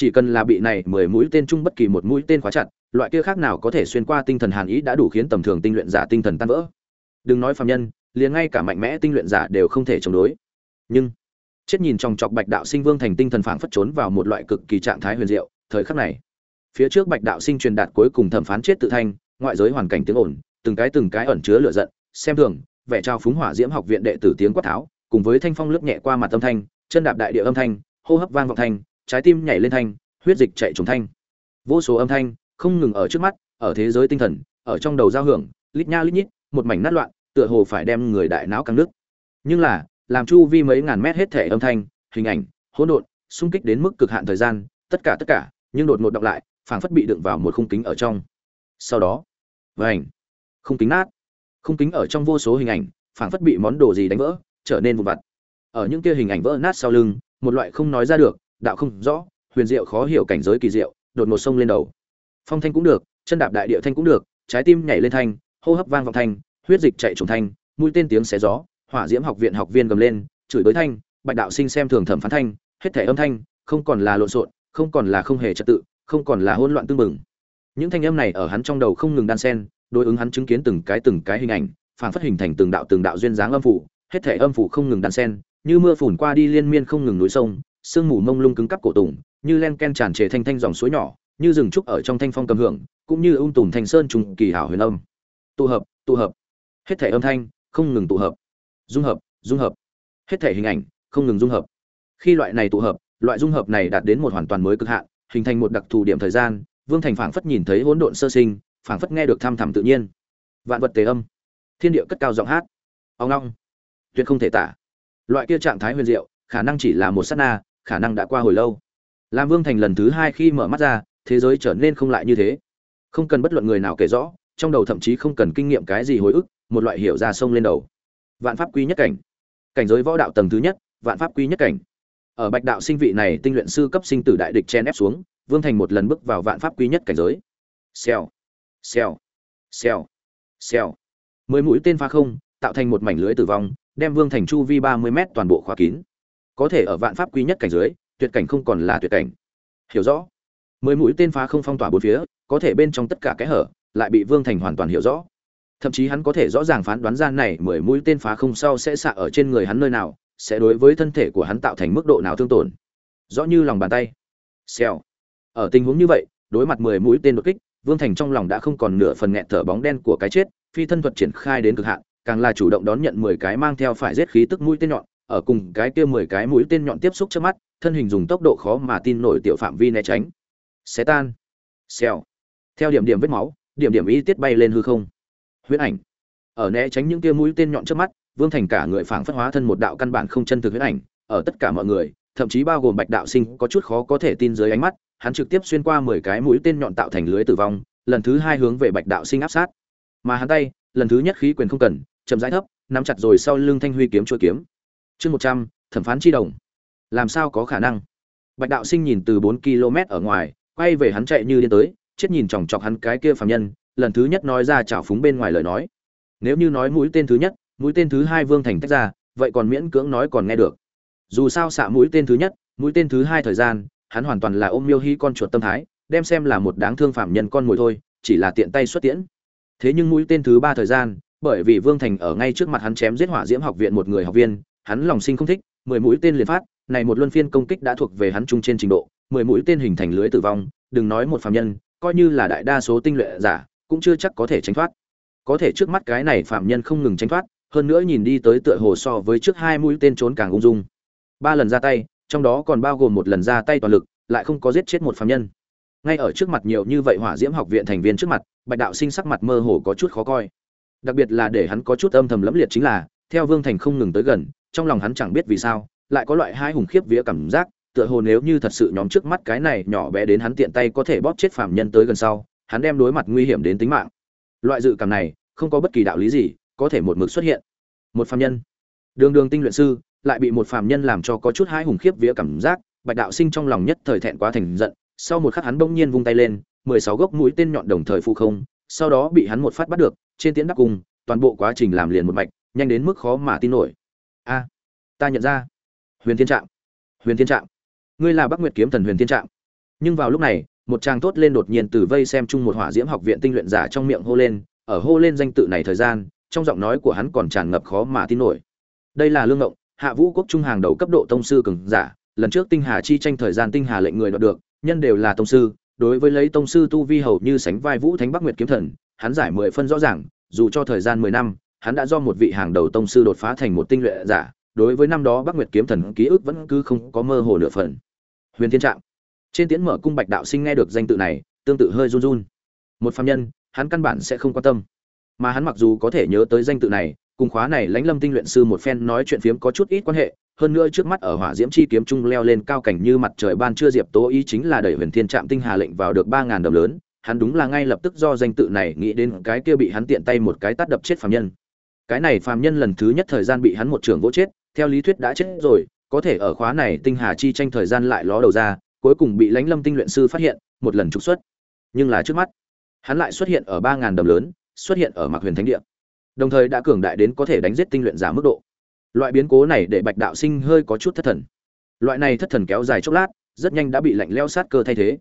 Speaker 1: chỉ cần là bị này mười mũi tên chung bất kỳ một mũi tên khóa chặt, loại kia khác nào có thể xuyên qua tinh thần hàn ý đã đủ khiến tầm thường tinh luyện giả tinh thần tan vỡ. Đừng nói phàm nhân, liền ngay cả mạnh mẽ tinh luyện giả đều không thể chống đối. Nhưng, chết nhìn trong chọc bạch đạo sinh vương thành tinh thần phảng phất trốn vào một loại cực kỳ trạng thái huyền diệu, thời khắc này, phía trước bạch đạo sinh truyền đạt cuối cùng thẩm phán chết tự thanh, ngoại giới hoàn cảnh tiếng ồn, từng cái từng cái ẩn chứa lửa giận, xem thường, vẻ trao phúng hỏa diễm học viện đệ tử tiếng quát tháo, cùng với thanh phong lướt nhẹ qua mặt âm thanh, chân đạp đại địa âm thanh, hô hấp vang vọng thanh trái tim nhảy lên thanh, huyết dịch chạy trùng thanh. Vô số âm thanh, không ngừng ở trước mắt, ở thế giới tinh thần, ở trong đầu giao hưởng, lít nha lít nhít, một mảnh nát loạn, tựa hồ phải đem người đại não căng nước nhưng là, làm chu vi mấy ngàn mét hết thể âm thanh, hình ảnh, hỗn độn, xung kích đến mức cực hạn thời gian, tất cả tất cả, nhưng đột ngột đọc lại, phảng phất bị đựng vào một khung kính ở trong. Sau đó vảnh khung kính nát. Khung kính ở trong vô số hình ảnh, phảng phất bị món đồ gì đánh vỡ, trở nên vụn vặt. Ở những kia hình ảnh vỡ nát sau lưng, một loại không nói ra được đạo không rõ, huyền diệu khó hiểu cảnh giới kỳ diệu, đột ngột sông lên đầu. Phong thanh cũng được, chân đạp đại địa thanh cũng được, trái tim nhảy lên thanh, hô hấp vang vọng thanh, huyết dịch chạy trùng thanh, mũi tên tiếng xé gió, hỏa diễm học viện học viên gầm lên, chửi bới thanh, bạch đạo sinh xem thường thẩm phán thanh, hết thể âm thanh, không còn là lộn xộn, không còn là không hề trật tự, không còn là hỗn loạn tương mừng những thanh âm này ở hắn trong đầu không ngừng đan sen đối ứng hắn chứng kiến từng cái từng cái hình ảnh, phản phất hình thành từng đạo từng đạo duyên dáng âm phủ, hết thể âm phủ không ngừng đan sen như mưa phùn qua đi liên miên không ngừng núi sông sương mù mông lung cứng cắp cổ tùng, như len ken tràn trề thanh thanh dòng suối nhỏ, như rừng trúc ở trong thanh phong cầm hưởng, cũng như ung tùm thanh sơn trùng kỳ hảo huyền âm. Tụ hợp tụ hợp. Hết thể âm thanh, không ngừng tụ hợp. Dung hợp dung hợp. Hết thể hình ảnh, không ngừng dung hợp. Khi loại này tụ hợp, loại dung hợp này đạt đến một hoàn toàn mới cực hạn, hình thành một đặc thù điểm thời gian, vương thành phảng phất nhìn thấy hỗn độn sơ sinh, phảng phất nghe được tham thẳm tự nhiên. Vạn vật tề âm. Thiên địa cất cao giọng hát. Ông long tuyệt không thể tả. Loại kia trạng thái huyền diệu, khả năng chỉ là một sát na khả năng đã qua hồi lâu. Làm vương thành lần thứ hai khi mở mắt ra, thế giới trở nên không lại như thế. Không cần bất luận người nào kể rõ, trong đầu thậm chí không cần kinh nghiệm cái gì hồi ức, một loại hiểu ra sông lên đầu. Vạn pháp quy nhất cảnh. Cảnh giới võ đạo tầng thứ nhất, vạn pháp quy nhất cảnh. Ở bạch đạo sinh vị này tinh luyện sư cấp sinh tử đại địch chen ép xuống, vương thành một lần bước vào vạn pháp quy nhất cảnh giới. Xèo. Xèo. Xèo. Xèo. Mười mũi tên phá không, tạo thành một mảnh lưới tử vong, đem vương thành chu vi ba mươi m toàn bộ khóa kín có thể ở vạn pháp quy nhất cảnh dưới, tuyệt cảnh không còn là tuyệt cảnh. Hiểu rõ. Mười mũi tên phá không phong tỏa bốn phía, có thể bên trong tất cả cái hở, lại bị vương thành hoàn toàn hiểu rõ. Thậm chí hắn có thể rõ ràng phán đoán ra này mười mũi tên phá không sau sẽ xạ ở trên người hắn nơi nào, sẽ đối với thân thể của hắn tạo thành mức độ nào thương tổn. Rõ như lòng bàn tay. Xèo. Ở tình huống như vậy, đối mặt mười mũi tên đột kích, vương thành trong lòng đã không còn nửa phần nghẹn thở bóng đen của cái chết, phi thân thuật triển khai đến cực hạn, càng là chủ động đón nhận mười cái mang theo phải giết khí tức mũi tên nhọn ở cùng cái kia mười cái mũi tên nhọn tiếp xúc trước mắt, thân hình dùng tốc độ khó mà tin nổi tiểu phạm vi né tránh. Xé tan. Xèo. Theo điểm điểm vết máu, điểm điểm y tiết bay lên hư không. Huyễn ảnh. Ở né tránh những kia mũi tên nhọn trước mắt, vương thành cả người phảng phất hóa thân một đạo căn bản không chân thực huyễn ảnh, ở tất cả mọi người, thậm chí bao gồm bạch đạo sinh có chút khó có thể tin dưới ánh mắt, hắn trực tiếp xuyên qua mười cái mũi tên nhọn tạo thành lưới tử vong, lần thứ hai hướng về bạch đạo sinh áp sát. Mà hắn tay, lần thứ nhất khí quyền không cần, chậm rãi thấp, nắm chặt rồi sau lưng thanh huy kiếm chuôi kiếm chương một trăm, thẩm phán chi đồng. Làm sao có khả năng? Bạch đạo sinh nhìn từ bốn km ở ngoài, quay về hắn chạy như điên tới, chết nhìn chòng chọc hắn cái kia phạm nhân, lần thứ nhất nói ra chảo phúng bên ngoài lời nói. Nếu như nói mũi tên thứ nhất, mũi tên thứ hai vương thành tách ra, vậy còn miễn cưỡng nói còn nghe được. Dù sao xạ mũi tên thứ nhất, mũi tên thứ hai thời gian, hắn hoàn toàn là ôm miêu hy con chuột tâm thái, đem xem là một đáng thương phạm nhân con mồi thôi, chỉ là tiện tay xuất tiễn. Thế nhưng mũi tên thứ ba thời gian, bởi vì vương thành ở ngay trước mặt hắn chém giết hỏa diễm học viện một người học viên hắn lòng sinh không thích, mười mũi tên liền phát, này một luân phiên công kích đã thuộc về hắn trung trên trình độ, mười mũi tên hình thành lưới tử vong, đừng nói một phạm nhân, coi như là đại đa số tinh luyện giả, cũng chưa chắc có thể tránh thoát. Có thể trước mắt cái này phạm nhân không ngừng tránh thoát, hơn nữa nhìn đi tới tựa hồ so với trước hai mũi tên trốn càng ung dung. Ba lần ra tay, trong đó còn bao gồm một lần ra tay toàn lực, lại không có giết chết một phạm nhân. Ngay ở trước mặt nhiều như vậy hỏa diễm học viện thành viên trước mặt, bạch đạo sinh sắc mặt mơ hồ có chút khó coi. Đặc biệt là để hắn có chút âm thầm lẫm liệt chính là, theo vương thành không ngừng tới gần trong lòng hắn chẳng biết vì sao, lại có loại hai hùng khiếp vía cảm giác, tựa hồ nếu như thật sự nhóm trước mắt cái này nhỏ bé đến hắn tiện tay có thể bóp chết phạm nhân tới gần sau, hắn đem đối mặt nguy hiểm đến tính mạng. Loại dự cảm này, không có bất kỳ đạo lý gì có thể một mực xuất hiện. Một phạm nhân. Đường đường tinh luyện sư lại bị một phạm nhân làm cho có chút hai hùng khiếp vía cảm giác, bạch đạo sinh trong lòng nhất thời thẹn quá thành giận, sau một khắc hắn bỗng nhiên vung tay lên, mười sáu gốc mũi tên nhọn đồng thời phụ không, sau đó bị hắn một phát bắt được, trên tiến đắc cùng, toàn bộ quá trình làm liền một mạch, nhanh đến mức khó mà tin nổi a, ta nhận ra. Huyền thiên trạm. Huyền thiên trạm. Ngươi là bắc nguyệt kiếm thần huyền thiên trạm. Nhưng vào lúc này, một chàng tốt lên đột nhiên từ vây xem chung một hỏa diễm học viện tinh luyện giả trong miệng hô lên, ở hô lên danh tự này thời gian, trong giọng nói của hắn còn tràn ngập khó mà tin nổi. Đây là lương ngộng, hạ vũ quốc trung hàng đầu cấp độ tông sư cường giả, lần trước tinh hà chi tranh thời gian tinh hà lệnh người đoạt được, nhân đều là tông sư, đối với lấy tông sư tu vi hầu như sánh vai vũ thánh bắc nguyệt kiếm thần, hắn giải mười phân rõ ràng, dù cho thời gian mười năm hắn đã do một vị hàng đầu tông sư đột phá thành một tinh luyện giả, đối với năm đó bắc nguyệt kiếm thần ký ức vẫn cứ không có mơ hồ nửa phần. Huyền thiên trạm. Trên tiễn mở cung bạch đạo sinh nghe được danh tự này, tương tự hơi run run. Một phạm nhân, hắn căn bản sẽ không quan tâm. Mà hắn mặc dù có thể nhớ tới danh tự này, cùng khóa này lãnh lâm tinh luyện sư một phen nói chuyện phiếm có chút ít quan hệ, hơn nữa trước mắt ở hỏa diễm chi kiếm trung leo lên cao cảnh như mặt trời ban chưa diệp tố ý chính là đẩy huyền thiên trạm tinh hà lệnh vào được ba ngàn đồng lớn, hắn đúng là ngay lập tức do danh tự này nghĩ đến cái kia bị hắn tiện tay một cái tát đập chết phàm nhân cái này phàm nhân lần thứ nhất thời gian bị hắn một trường vỗ chết, theo lý thuyết đã chết rồi, có thể ở khóa này tinh hà chi tranh thời gian lại ló đầu ra, cuối cùng bị lãnh lâm tinh luyện sư phát hiện, một lần trục xuất. Nhưng là trước mắt, hắn lại xuất hiện ở ba ngàn đầm lớn, xuất hiện ở mạc huyền thánh địa. Đồng thời đã cường đại đến có thể đánh giết tinh luyện giả mức độ. Loại biến cố này để bạch đạo sinh hơi có chút thất thần. Loại này thất thần kéo dài chốc lát, rất nhanh đã bị lạnh lẽo sát cơ thay thế.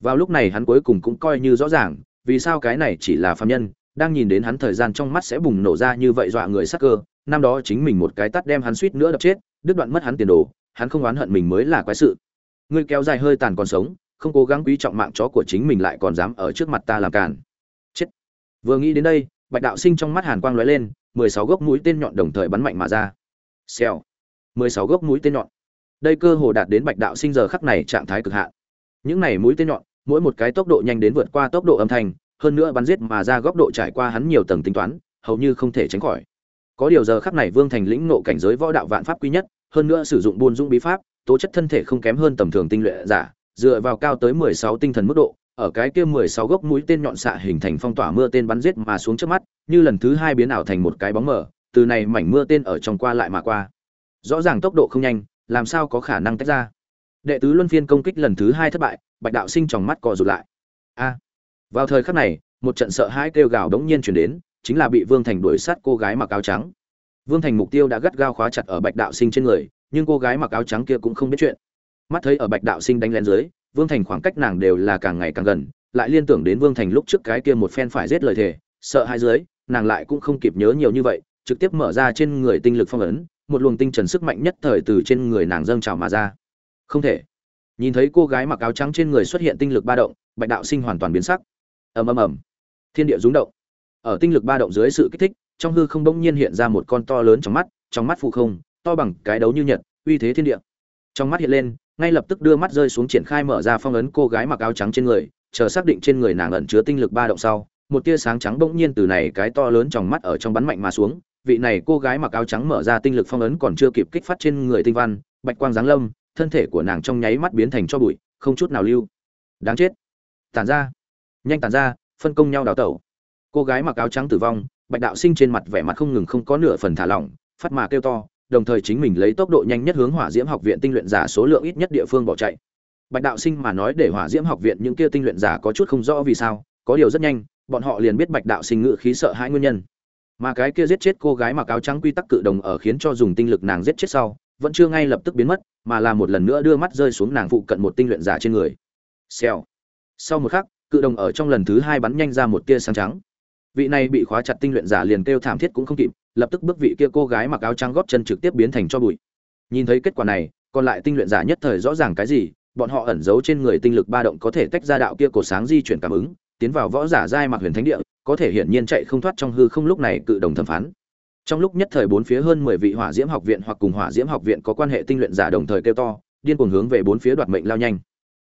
Speaker 1: Vào lúc này hắn cuối cùng cũng coi như rõ ràng, vì sao cái này chỉ là phàm nhân đang nhìn đến hắn thời gian trong mắt sẽ bùng nổ ra như vậy dọa người sắc cơ, năm đó chính mình một cái tắt đem hắn suýt nữa đập chết, đứt đoạn mất hắn tiền đồ, hắn không oán hận mình mới là quái sự. Ngươi kéo dài hơi tàn còn sống, không cố gắng quý trọng mạng chó của chính mình lại còn dám ở trước mặt ta làm càn. Chết. Vừa nghĩ đến đây, bạch đạo sinh trong mắt hàn quang lóe lên, mười sáu gốc mũi tên nhọn đồng thời bắn mạnh mà ra. Xèo. mười sáu gốc mũi tên nhọn. Đây cơ hồ đạt đến bạch đạo sinh giờ khắc này trạng thái cực hạn. Những này mũi tên nhọn, mỗi một cái tốc độ nhanh đến vượt qua tốc độ âm thanh hơn nữa bắn giết mà ra góc độ trải qua hắn nhiều tầng tính toán, hầu như không thể tránh khỏi. Có điều giờ khắc này vương thành lĩnh nộ cảnh giới võ đạo vạn pháp quy nhất, hơn nữa sử dụng buôn dũng bí pháp, tố chất thân thể không kém hơn tầm thường tinh luyện giả, dựa vào cao tới mười sáu tinh thần mức độ, ở cái kia mười sáu gốc mũi tên nhọn xạ hình thành phong tỏa mưa tên bắn giết mà xuống trước mắt, như lần thứ hai biến ảo thành một cái bóng mờ, từ này mảnh mưa tên ở trong qua lại mà qua. Rõ ràng tốc độ không nhanh, làm sao có khả năng tách ra? Đệ tứ luân phiên công kích lần thứ hai thất bại, bạch đạo sinh trong mắt co rụt lại. A! Vào thời khắc này, một trận sợ hãi kêu gào đống nhiên chuyển đến, chính là bị vương thành đuổi sát cô gái mặc áo trắng. Vương thành mục tiêu đã gắt gao khóa chặt ở bạch đạo sinh trên người, nhưng cô gái mặc áo trắng kia cũng không biết chuyện. Mắt thấy ở bạch đạo sinh đánh lén dưới, vương thành khoảng cách nàng đều là càng ngày càng gần, lại liên tưởng đến vương thành lúc trước cái kia một phen phải giết lời thề, sợ hai dưới, nàng lại cũng không kịp nhớ nhiều như vậy, trực tiếp mở ra trên người tinh lực phong ấn, một luồng tinh trần sức mạnh nhất thời từ trên người nàng dâng trào mà ra. Không thể. Nhìn thấy cô gái mặc áo trắng trên người xuất hiện tinh lực ba động, bạch đạo sinh hoàn toàn biến sắc ầm ầm ầm. Thiên địa rúng động. Ở tinh lực ba động dưới sự kích thích, trong hư không bỗng nhiên hiện ra một con to lớn trong mắt trong mắt phụ không, to bằng cái đấu như nhật, uy thế thiên địa. Trong mắt hiện lên, ngay lập tức đưa mắt rơi xuống triển khai mở ra phong ấn cô gái mặc áo trắng trên người, chờ xác định trên người nàng ẩn chứa tinh lực ba động sau, một tia sáng trắng bỗng nhiên từ này cái to lớn trong mắt ở trong bắn mạnh mà xuống, vị này cô gái mặc áo trắng mở ra tinh lực phong ấn còn chưa kịp kích phát trên người tinh văn, bạch quang giáng lâm, thân thể của nàng trong nháy mắt biến thành cho bụi, không chút nào lưu. Đáng chết. Tản ra nhanh tàn ra, phân công nhau đào tẩu. Cô gái mặc áo trắng tử vong, bạch đạo sinh trên mặt vẻ mặt không ngừng không có nửa phần thả lỏng, phát mà kêu to, đồng thời chính mình lấy tốc độ nhanh nhất hướng hỏa diễm học viện tinh luyện giả số lượng ít nhất địa phương bỏ chạy. Bạch đạo sinh mà nói để hỏa diễm học viện những kia tinh luyện giả có chút không rõ vì sao, có điều rất nhanh, bọn họ liền biết bạch đạo sinh ngự khí sợ hãi nguyên nhân. Mà cái kia giết chết cô gái mặc áo trắng quy tắc cự đồng ở khiến cho dùng tinh lực nàng giết chết sau, vẫn chưa ngay lập tức biến mất, mà là một lần nữa đưa mắt rơi xuống nàng phụ cận một tinh luyện giả trên người. Xèo. Sau một khắc cự đồng ở trong lần thứ hai bắn nhanh ra một tia sáng trắng. Vị này bị khóa chặt tinh luyện giả liền kêu thảm thiết cũng không kịp, lập tức bước vị kia cô gái mặc áo trắng góp chân trực tiếp biến thành cho bụi. Nhìn thấy kết quả này, còn lại tinh luyện giả nhất thời rõ ràng cái gì, bọn họ ẩn giấu trên người tinh lực ba động có thể tách ra đạo kia cổ sáng di chuyển cảm ứng, tiến vào võ giả giai mặc huyền thánh địa, có thể hiển nhiên chạy không thoát trong hư không lúc này cự đồng thẩm phán. Trong lúc nhất thời bốn phía hơn mười vị hỏa diễm học viện hoặc cùng hỏa diễm học viện có quan hệ tinh luyện giả đồng thời kêu to, điên cuồng hướng về bốn phía đoạt mệnh lao nhanh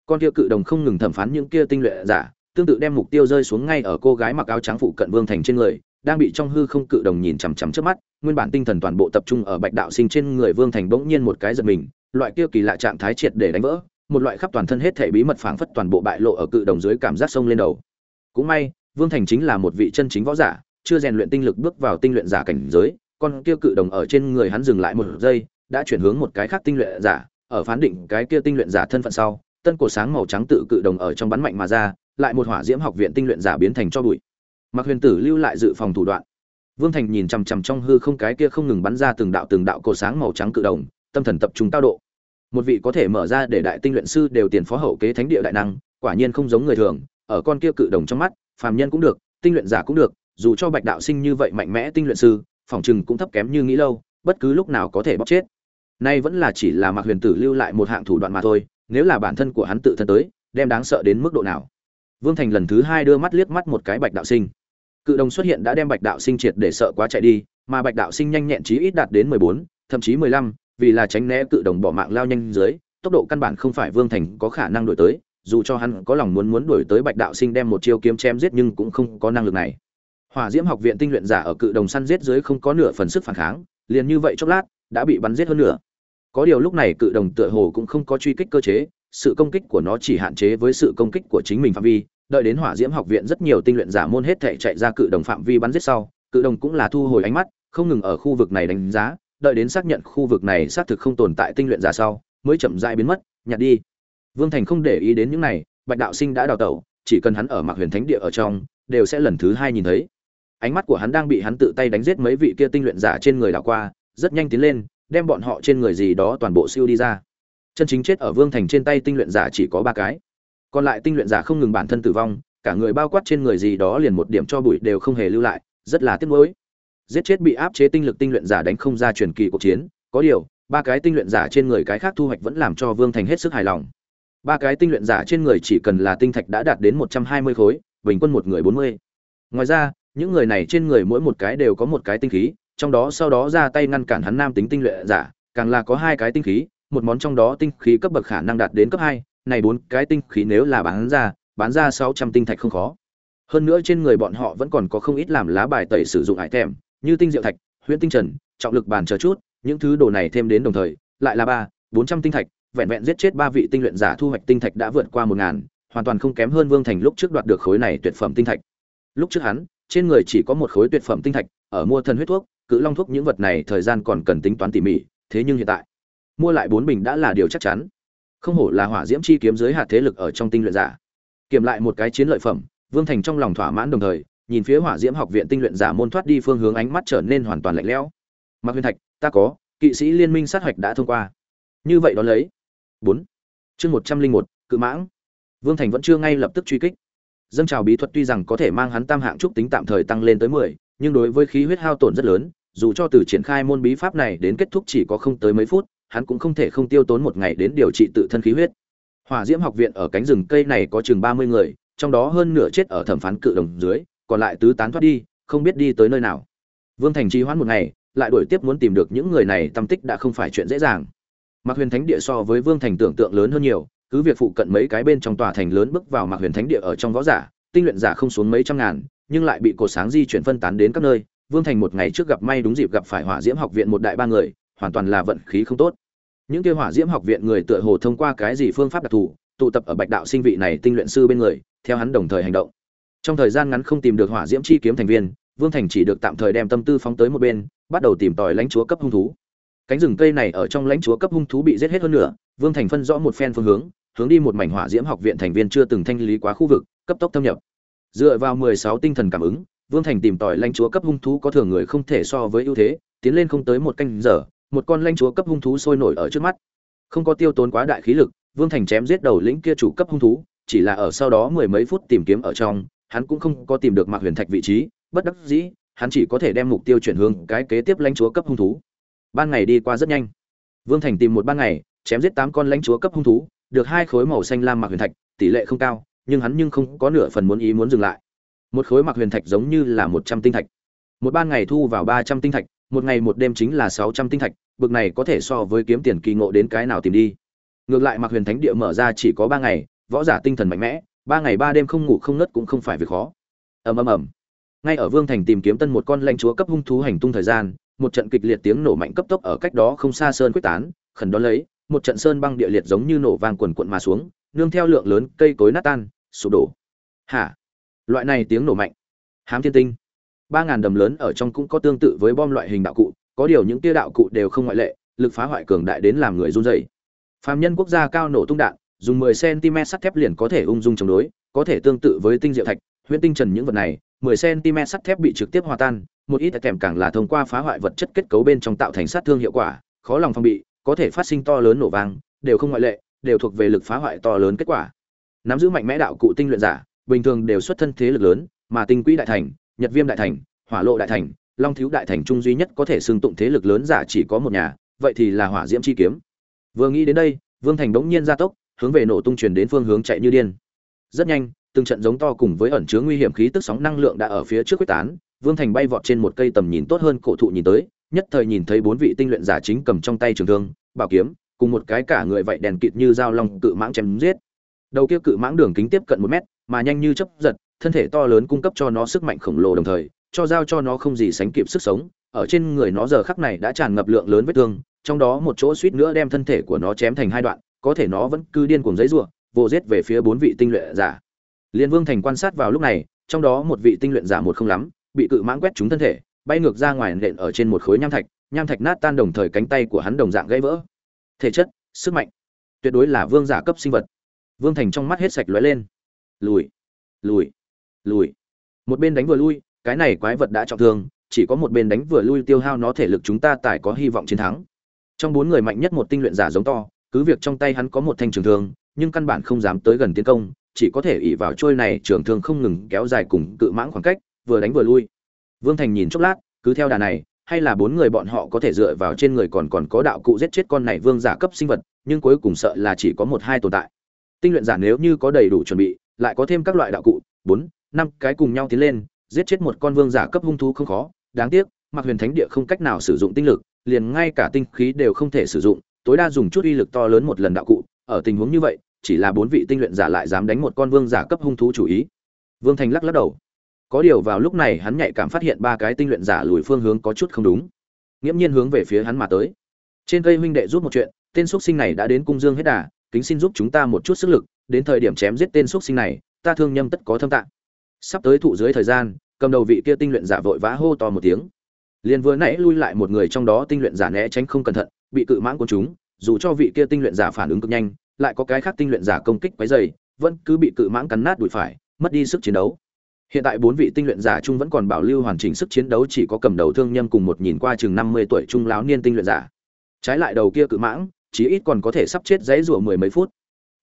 Speaker 1: con kia cự đồng không ngừng thẩm phán những kia tinh luyện giả, tương tự đem mục tiêu rơi xuống ngay ở cô gái mặc áo trắng phụ cận vương thành trên người, đang bị trong hư không cự đồng nhìn chằm chằm trước mắt, nguyên bản tinh thần toàn bộ tập trung ở bạch đạo sinh trên người vương thành bỗng nhiên một cái giật mình, loại kia kỳ lạ trạng thái triệt để đánh vỡ, một loại khắp toàn thân hết thể bí mật phảng phất toàn bộ bại lộ ở cự đồng dưới cảm giác sông lên đầu. Cũng may, vương thành chính là một vị chân chính võ giả, chưa rèn luyện tinh lực bước vào tinh luyện giả cảnh giới, con kia cự đồng ở trên người hắn dừng lại một giây, đã chuyển hướng một cái khác tinh luyện giả, ở phán định cái kia tinh luyện giả thân phận sau tân cổ sáng màu trắng tự cự đồng ở trong bắn mạnh mà ra, lại một hỏa diễm học viện tinh luyện giả biến thành cho bụi. Mặc huyền tử lưu lại dự phòng thủ đoạn. Vương thành nhìn chằm chằm trong hư không cái kia không ngừng bắn ra từng đạo từng đạo cổ sáng màu trắng cự đồng, tâm thần tập trung cao độ. Một vị có thể mở ra để đại tinh luyện sư đều tiền phó hậu kế thánh địa đại năng, quả nhiên không giống người thường, ở con kia cự đồng trong mắt, phàm nhân cũng được, tinh luyện giả cũng được, dù cho bạch đạo sinh như vậy mạnh mẽ tinh luyện sư, phòng chừng cũng thấp kém như nghĩ lâu, bất cứ lúc nào có thể bóc chết. Nay vẫn là chỉ là mặc huyền tử lưu lại một hạng thủ đoạn mà thôi nếu là bản thân của hắn tự thân tới, đem đáng sợ đến mức độ nào? Vương thành lần thứ hai đưa mắt liếc mắt một cái bạch đạo sinh. Cự đồng xuất hiện đã đem bạch đạo sinh triệt để sợ quá chạy đi, mà bạch đạo sinh nhanh nhẹn chí ít đạt đến mười bốn, thậm chí mười lăm, vì là tránh né cự đồng bỏ mạng lao nhanh dưới, tốc độ căn bản không phải vương thành có khả năng đổi tới, dù cho hắn có lòng muốn muốn đuổi tới bạch đạo sinh đem một chiêu kiếm chém giết nhưng cũng không có năng lực này. Hỏa diễm học viện tinh luyện giả ở cự đồng săn giết dưới không có nửa phần sức phản kháng, liền như vậy chốc lát, đã bị bắn giết hơn nửa có điều lúc này cự đồng tựa hồ cũng không có truy kích cơ chế, sự công kích của nó chỉ hạn chế với sự công kích của chính mình phạm vi. Đợi đến hỏa diễm học viện rất nhiều tinh luyện giả môn hết thể chạy ra cự đồng phạm vi bắn giết sau, cự đồng cũng là thu hồi ánh mắt, không ngừng ở khu vực này đánh giá, đợi đến xác nhận khu vực này xác thực không tồn tại tinh luyện giả sau, mới chậm rãi biến mất, nhặt đi. Vương thành không để ý đến những này, bạch đạo sinh đã đào tẩu, chỉ cần hắn ở mặc huyền thánh địa ở trong, đều sẽ lần thứ hai nhìn thấy. Ánh mắt của hắn đang bị hắn tự tay đánh giết mấy vị kia tinh luyện giả trên người đảo qua, rất nhanh tiến lên đem bọn họ trên người gì đó toàn bộ siêu đi ra. Chân chính chết ở vương thành trên tay tinh luyện giả chỉ có ba cái. Còn lại tinh luyện giả không ngừng bản thân tử vong, cả người bao quát trên người gì đó liền một điểm cho bụi đều không hề lưu lại, rất là tiếc nuối. Giết chết bị áp chế tinh lực tinh luyện giả đánh không ra truyền kỳ cuộc chiến, có điều, ba cái tinh luyện giả trên người cái khác thu hoạch vẫn làm cho vương thành hết sức hài lòng. Ba cái tinh luyện giả trên người chỉ cần là tinh thạch đã đạt đến một trăm hai mươi khối, bình quân một người bốn mươi. Ngoài ra, những người này trên người mỗi một cái đều có một cái tinh khí trong đó sau đó ra tay ngăn cản hắn nam tính tinh luyện giả, càng là có hai cái tinh khí, một món trong đó tinh khí cấp bậc khả năng đạt đến cấp hai, này bốn cái tinh khí nếu là bán ra bán ra sáu trăm tinh thạch không khó. Hơn nữa trên người bọn họ vẫn còn có không ít làm lá bài tẩy sử dụng hải thèm, như tinh diệu thạch, huyễn tinh trần, trọng lực bàn chờ chút, những thứ đồ này thêm đến đồng thời, lại là ba, bốn trăm tinh thạch, vẹn vẹn giết chết ba vị tinh luyện giả thu hoạch tinh thạch đã vượt qua một ngàn, hoàn toàn không kém hơn vương thành lúc trước đoạt được khối này tuyệt phẩm tinh thạch. Lúc trước hắn, trên người chỉ có một khối tuyệt phẩm tinh thạch, ở mua thần huyết thuốc cự long thuốc những vật này thời gian còn cần tính toán tỉ mỉ, thế nhưng hiện tại, mua lại bốn bình đã là điều chắc chắn. Không hổ là hỏa diễm chi kiếm dưới hạt thế lực ở trong tinh luyện giả. Kiểm lại một cái chiến lợi phẩm, vương thành trong lòng thỏa mãn đồng thời, nhìn phía hỏa diễm học viện tinh luyện giả môn thoát đi phương hướng ánh mắt trở nên hoàn toàn lạnh lẽo. Mặc huyền thạch, ta có, kỵ sĩ liên minh sát hạch đã thông qua. Như vậy đó lấy. Bốn. Chương một trăm linh một, cự mãng. Vương thành vẫn chưa ngay lập tức truy kích. Dâng trào bí thuật tuy rằng có thể mang hắn tam hạng trúc tính tạm thời tăng lên tới mười, nhưng đối với khí huyết hao tổn rất lớn dù cho từ triển khai môn bí pháp này đến kết thúc chỉ có không tới mấy phút, hắn cũng không thể không tiêu tốn một ngày đến điều trị tự thân khí huyết. Hỏa diễm học viện ở cánh rừng cây này có chừng ba mươi người, trong đó hơn nửa chết ở thẩm phán cự đồng dưới, còn lại tứ tán thoát đi, không biết đi tới nơi nào. Vương thành trì hoãn một ngày, lại đuổi tiếp muốn tìm được những người này, tâm tích đã không phải chuyện dễ dàng. Mạc huyền thánh địa so với vương thành tưởng tượng lớn hơn nhiều, cứ việc phụ cận mấy cái bên trong tòa thành lớn bước vào mạc huyền thánh địa ở trong võ giả, tinh luyện giả không xuống mấy trăm ngàn, nhưng lại bị cổ sáng di chuyển phân tán đến các nơi vương thành một ngày trước gặp may đúng dịp gặp phải hỏa diễm học viện một đại ba người, hoàn toàn là vận khí không tốt. Những kia hỏa diễm học viện người tựa hồ thông qua cái gì phương pháp đặc thù, tụ tập ở bạch đạo sinh vị này tinh luyện sư bên người, theo hắn đồng thời hành động. Trong thời gian ngắn không tìm được hỏa diễm chi kiếm thành viên, vương thành chỉ được tạm thời đem tâm tư phóng tới một bên, bắt đầu tìm tòi lãnh chúa cấp hung thú. Cánh rừng cây này ở trong lãnh chúa cấp hung thú bị giết hết hơn nữa vương thành phân rõ một phen phương hướng hướng đi một mảnh hỏa diễm học viện thành viên chưa từng thanh lý quá khu vực, cấp tốc thâm nhập. Dựa vào mười sáu tinh thần cảm ứng vương thành tìm tòi lãnh chúa cấp hung thú có thường người không thể so với ưu thế, tiến lên không tới một canh giờ, một con lãnh chúa cấp hung thú sôi nổi ở trước mắt. Không có tiêu tốn quá đại khí lực, vương thành chém giết đầu lĩnh kia chủ cấp hung thú, chỉ là ở sau đó mười mấy phút tìm kiếm ở trong, hắn cũng không có tìm được mạc huyền thạch vị trí, bất đắc dĩ, hắn chỉ có thể đem mục tiêu chuyển hướng cái kế tiếp lãnh chúa cấp hung thú. Ban ngày đi qua rất nhanh. Vương thành tìm một ban ngày, chém giết tám con lãnh chúa cấp hung thú, được hai khối màu xanh lam mạc huyền thạch, tỷ lệ không cao, nhưng hắn nhưng không có nửa phần muốn ý muốn dừng lại một khối mặc huyền thạch giống như là một trăm tinh thạch. Một ban ngày thu vào ba trăm tinh thạch, một ngày một đêm chính là sáu trăm tinh thạch, bực này có thể so với kiếm tiền kỳ ngộ đến cái nào tìm đi. Ngược lại mặc huyền thánh địa mở ra chỉ có ba ngày, võ giả tinh thần mạnh mẽ, ba ngày ba đêm không ngủ không nớt cũng không phải việc khó. Ầm ầm ầm. Ngay ở vương thành tìm kiếm tân một con lãnh chúa cấp hung thú hành tung thời gian, một trận kịch liệt tiếng nổ mạnh cấp tốc ở cách đó không xa sơn quyết tán, khẩn đó lấy, một trận sơn băng địa liệt giống như nổ vang quần quận mà xuống, nương theo lượng lớn cây cối nát tan, sụp đổ. Hả? Loại này tiếng nổ mạnh. Hám thiên tinh. Ba ngàn đầm lớn ở trong cũng có tương tự với bom loại hình đạo cụ, có điều những tia đạo cụ đều không ngoại lệ, lực phá hoại cường đại đến làm người run rẩy. Phạm nhân quốc gia cao nổ tung đạn, dùng 10 cm sắt thép liền có thể ung dung chống đối, có thể tương tự với tinh diệu thạch, huyễn tinh trần những vật này 10 cm sắt thép bị trực tiếp hòa tan, một ít kèm càng là thông qua phá hoại vật chất kết cấu bên trong tạo thành sát thương hiệu quả, khó lòng phòng bị, có thể phát sinh to lớn nổ vang, đều không ngoại lệ, đều thuộc về lực phá hoại to lớn kết quả. Nắm giữ mạnh mẽ đạo cụ tinh luyện giả bình thường đều xuất thân thế lực lớn, mà tinh quỹ đại thành, nhật viêm đại thành, hỏa lộ đại thành, long thiếu đại thành trung duy nhất có thể xưng tụng thế lực lớn giả chỉ có một nhà, vậy thì là hỏa diễm chi kiếm. Vừa nghĩ đến đây, vương thành bỗng nhiên gia tốc, hướng về nổ tung truyền đến phương hướng chạy như điên. Rất nhanh, từng trận giống to cùng với ẩn chứa nguy hiểm khí tức sóng năng lượng đã ở phía trước quyết tán, vương thành bay vọt trên một cây tầm nhìn tốt hơn cổ thụ nhìn tới, nhất thời nhìn thấy bốn vị tinh luyện giả chính cầm trong tay trường thương, bảo kiếm, cùng một cái cả người vậy đèn kịt như dao long cự mãng chém giết. Đầu kia cự mãng đường kính tiếp cận một mét mà nhanh như chấp giật, thân thể to lớn cung cấp cho nó sức mạnh khổng lồ đồng thời, cho giao cho nó không gì sánh kịp sức sống. Ở trên người nó giờ khắc này đã tràn ngập lượng lớn vết thương, trong đó một chỗ suýt nữa đem thân thể của nó chém thành hai đoạn, có thể nó vẫn cứ điên cuồng giấy rủa vô giết về phía bốn vị tinh luyện giả. Liên vương thành quan sát vào lúc này, trong đó một vị tinh luyện giả một không lắm, bị cự mãng quét trúng thân thể, bay ngược ra ngoài nện ở trên một khối nham thạch nham thạch nát tan đồng thời cánh tay của hắn đồng dạng gãy vỡ. Thể chất, sức mạnh, tuyệt đối là vương giả cấp sinh vật. Vương thành trong mắt hết sạch lóe lên lùi lùi lùi. Một bên đánh vừa lui, cái này quái vật đã trọng thương, chỉ có một bên đánh vừa lui tiêu hao nó thể lực chúng ta tài có hy vọng chiến thắng. Trong bốn người mạnh nhất một tinh luyện giả giống to, cứ việc trong tay hắn có một thanh trường thương, nhưng căn bản không dám tới gần tiến công, chỉ có thể ỉ vào trôi này trường thương không ngừng kéo dài cùng cự mãng khoảng cách, vừa đánh vừa lui. Vương thành nhìn chốc lát, cứ theo đà này, hay là bốn người bọn họ có thể dựa vào trên người còn còn có đạo cụ giết chết con này vương giả cấp sinh vật, nhưng cuối cùng sợ là chỉ có một hai tồn tại. Tinh luyện giả nếu như có đầy đủ chuẩn bị lại có thêm các loại đạo cụ, bốn, năm cái cùng nhau tiến lên, giết chết một con vương giả cấp hung thú không khó, đáng tiếc mặc huyền thánh địa không cách nào sử dụng tinh lực, liền ngay cả tinh khí đều không thể sử dụng, tối đa dùng chút uy lực to lớn một lần đạo cụ, ở tình huống như vậy, chỉ là bốn vị tinh luyện giả lại dám đánh một con vương giả cấp hung thú chủ ý. Vương thành lắc lắc đầu. Có điều vào lúc này hắn nhạy cảm phát hiện ba cái tinh luyện giả lùi phương hướng có chút không đúng. Nghiễm nhiên hướng về phía hắn mà tới. Trên cây huynh đệ giúp một chuyện, tên x sinh này đã đến cung dương hết đà, kính xin giúp chúng ta một chút sức lực đến thời điểm chém giết tên x sinh này, ta thương nhâm tất có thâm tạng. Sắp tới thụ dưới thời gian, cầm đầu vị kia tinh luyện giả vội vã hô to một tiếng. Liền vừa nãy lui lại một người trong đó tinh luyện giả né tránh không cẩn thận, bị cự mãng của chúng dù cho vị kia tinh luyện giả phản ứng cực nhanh, lại có cái khác tinh luyện giả công kích quấy dày vẫn cứ bị cự mãng cắn nát đùi phải, mất đi sức chiến đấu. Hiện tại bốn vị tinh luyện giả chung vẫn còn bảo lưu hoàn chỉnh sức chiến đấu chỉ có cầm đầu thương nhâm cùng một nhìn qua chừng năm mươi tuổi trung láo niên tinh luyện giả. Trái lại đầu kia cự mãng, chí ít còn có thể sắp chết dãy rủa mười mấy phút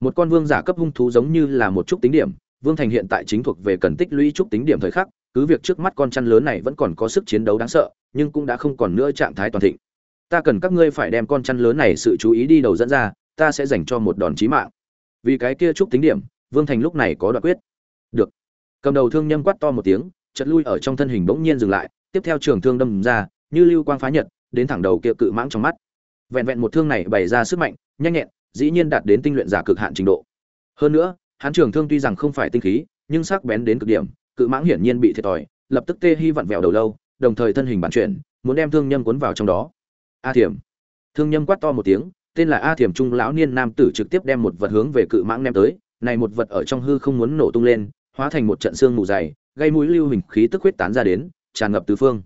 Speaker 1: một con vương giả cấp hung thú giống như là một chút tính điểm, vương thành hiện tại chính thuộc về cần tích lũy chút tính điểm thời khắc, cứ việc trước mắt con chăn lớn này vẫn còn có sức chiến đấu đáng sợ, nhưng cũng đã không còn nữa trạng thái toàn thịnh. Ta cần các ngươi phải đem con chăn lớn này sự chú ý đi đầu dẫn ra, ta sẽ dành cho một đòn chí mạng. Vì cái kia chút tính điểm, vương thành lúc này có đoạn quyết. Được. Cầm đầu thương nhâm quát to một tiếng chật lui ở trong thân hình bỗng nhiên dừng lại, tiếp theo trường thương đâm ra, như lưu quang phá nhật, đến thẳng đầu kia cự mãng trong mắt. Vẹn vẹn một thương này bày ra sức mạnh, nhanh nhẹn dĩ nhiên đạt đến tinh luyện giả cực hạn trình độ. Hơn nữa, hắn trường thương tuy rằng không phải tinh khí, nhưng sắc bén đến cực điểm, cự mãng hiển nhiên bị thiệt thòi, lập tức tê hi vặn vẹo đầu lâu, đồng thời thân hình bản chuyển, muốn đem thương nhâm cuốn vào trong đó. A thiểm. Thương nhâm quát to một tiếng, tên là a thiểm trung lão niên nam tử trực tiếp đem một vật hướng về cự mãng ném tới, này một vật ở trong hư không muốn nổ tung lên, hóa thành một trận xương mù dày, gây mũi lưu hình khí tức huyết tán ra đến, tràn ngập tứ phương.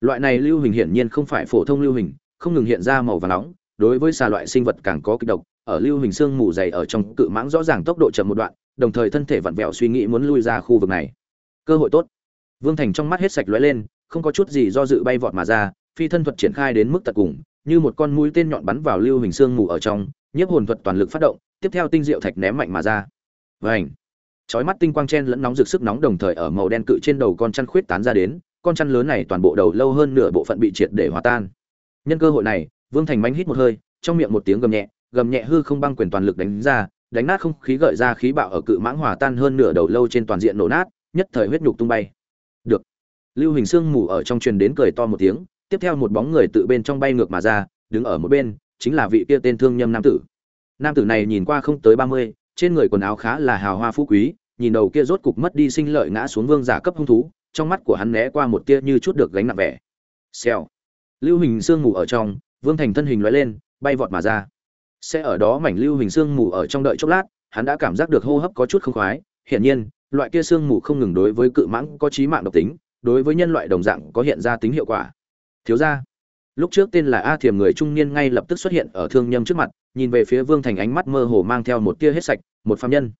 Speaker 1: Loại này lưu hình hiển nhiên không phải phổ thông lưu hình, không ngừng hiện ra màu vàng nóng, đối với xà loại sinh vật càng có kích độc ở lưu hình xương mù dày ở trong cự mãng rõ ràng tốc độ chậm một đoạn, đồng thời thân thể vặn vẹo suy nghĩ muốn lui ra khu vực này. Cơ hội tốt. Vương thành trong mắt hết sạch lóe lên, không có chút gì do dự bay vọt mà ra, phi thân thuật triển khai đến mức tận cùng, như một con mũi tên nhọn bắn vào lưu hình xương mù ở trong, nhiếp hồn thuật toàn lực phát động, tiếp theo tinh diệu thạch ném mạnh mà ra. Vảnh chói mắt tinh quang chen lẫn nóng rực sức nóng đồng thời ở màu đen cự trên đầu con chăn khuyết tán ra đến, con chăn lớn này toàn bộ đầu lâu hơn nửa bộ phận bị triệt để hòa tan. Nhân cơ hội này, vương thành mánh hít một hơi, trong miệng một tiếng gầm nhẹ gầm nhẹ hư không băng quyền toàn lực đánh ra, đánh nát không khí gợi ra khí bạo ở cự mãng hòa tan hơn nửa đầu lâu trên toàn diện nổ nát, nhất thời huyết nhục tung bay. Được. Lưu hình Sương mù ở trong truyền đến cười to một tiếng, tiếp theo một bóng người tự bên trong bay ngược mà ra, đứng ở một bên, chính là vị kia tên thương nhâm nam tử. Nam tử này nhìn qua không tới ba mươi, trên người quần áo khá là hào hoa phú quý, nhìn đầu kia rốt cục mất đi sinh lợi ngã xuống vương giả cấp hung thú, trong mắt của hắn né qua một tia như chút được gánh nặng vẻ. Xèo. Lưu hình Sương mù ở trong, vương thành thân hình lóe lên, bay vọt mà ra sẽ ở đó mảnh lưu hình xương mù ở trong đợi chốc lát, hắn đã cảm giác được hô hấp có chút không khoái. Hiển nhiên, loại kia xương mù không ngừng đối với cự mãng có trí mạng độc tính, đối với nhân loại đồng dạng có hiện ra tính hiệu quả. Thiếu ra lúc trước tên là a thiềm người trung niên ngay lập tức xuất hiện ở thương nhâm trước mặt, nhìn về phía vương thành ánh mắt mơ hồ mang theo một tia hết sạch, một phạm nhân.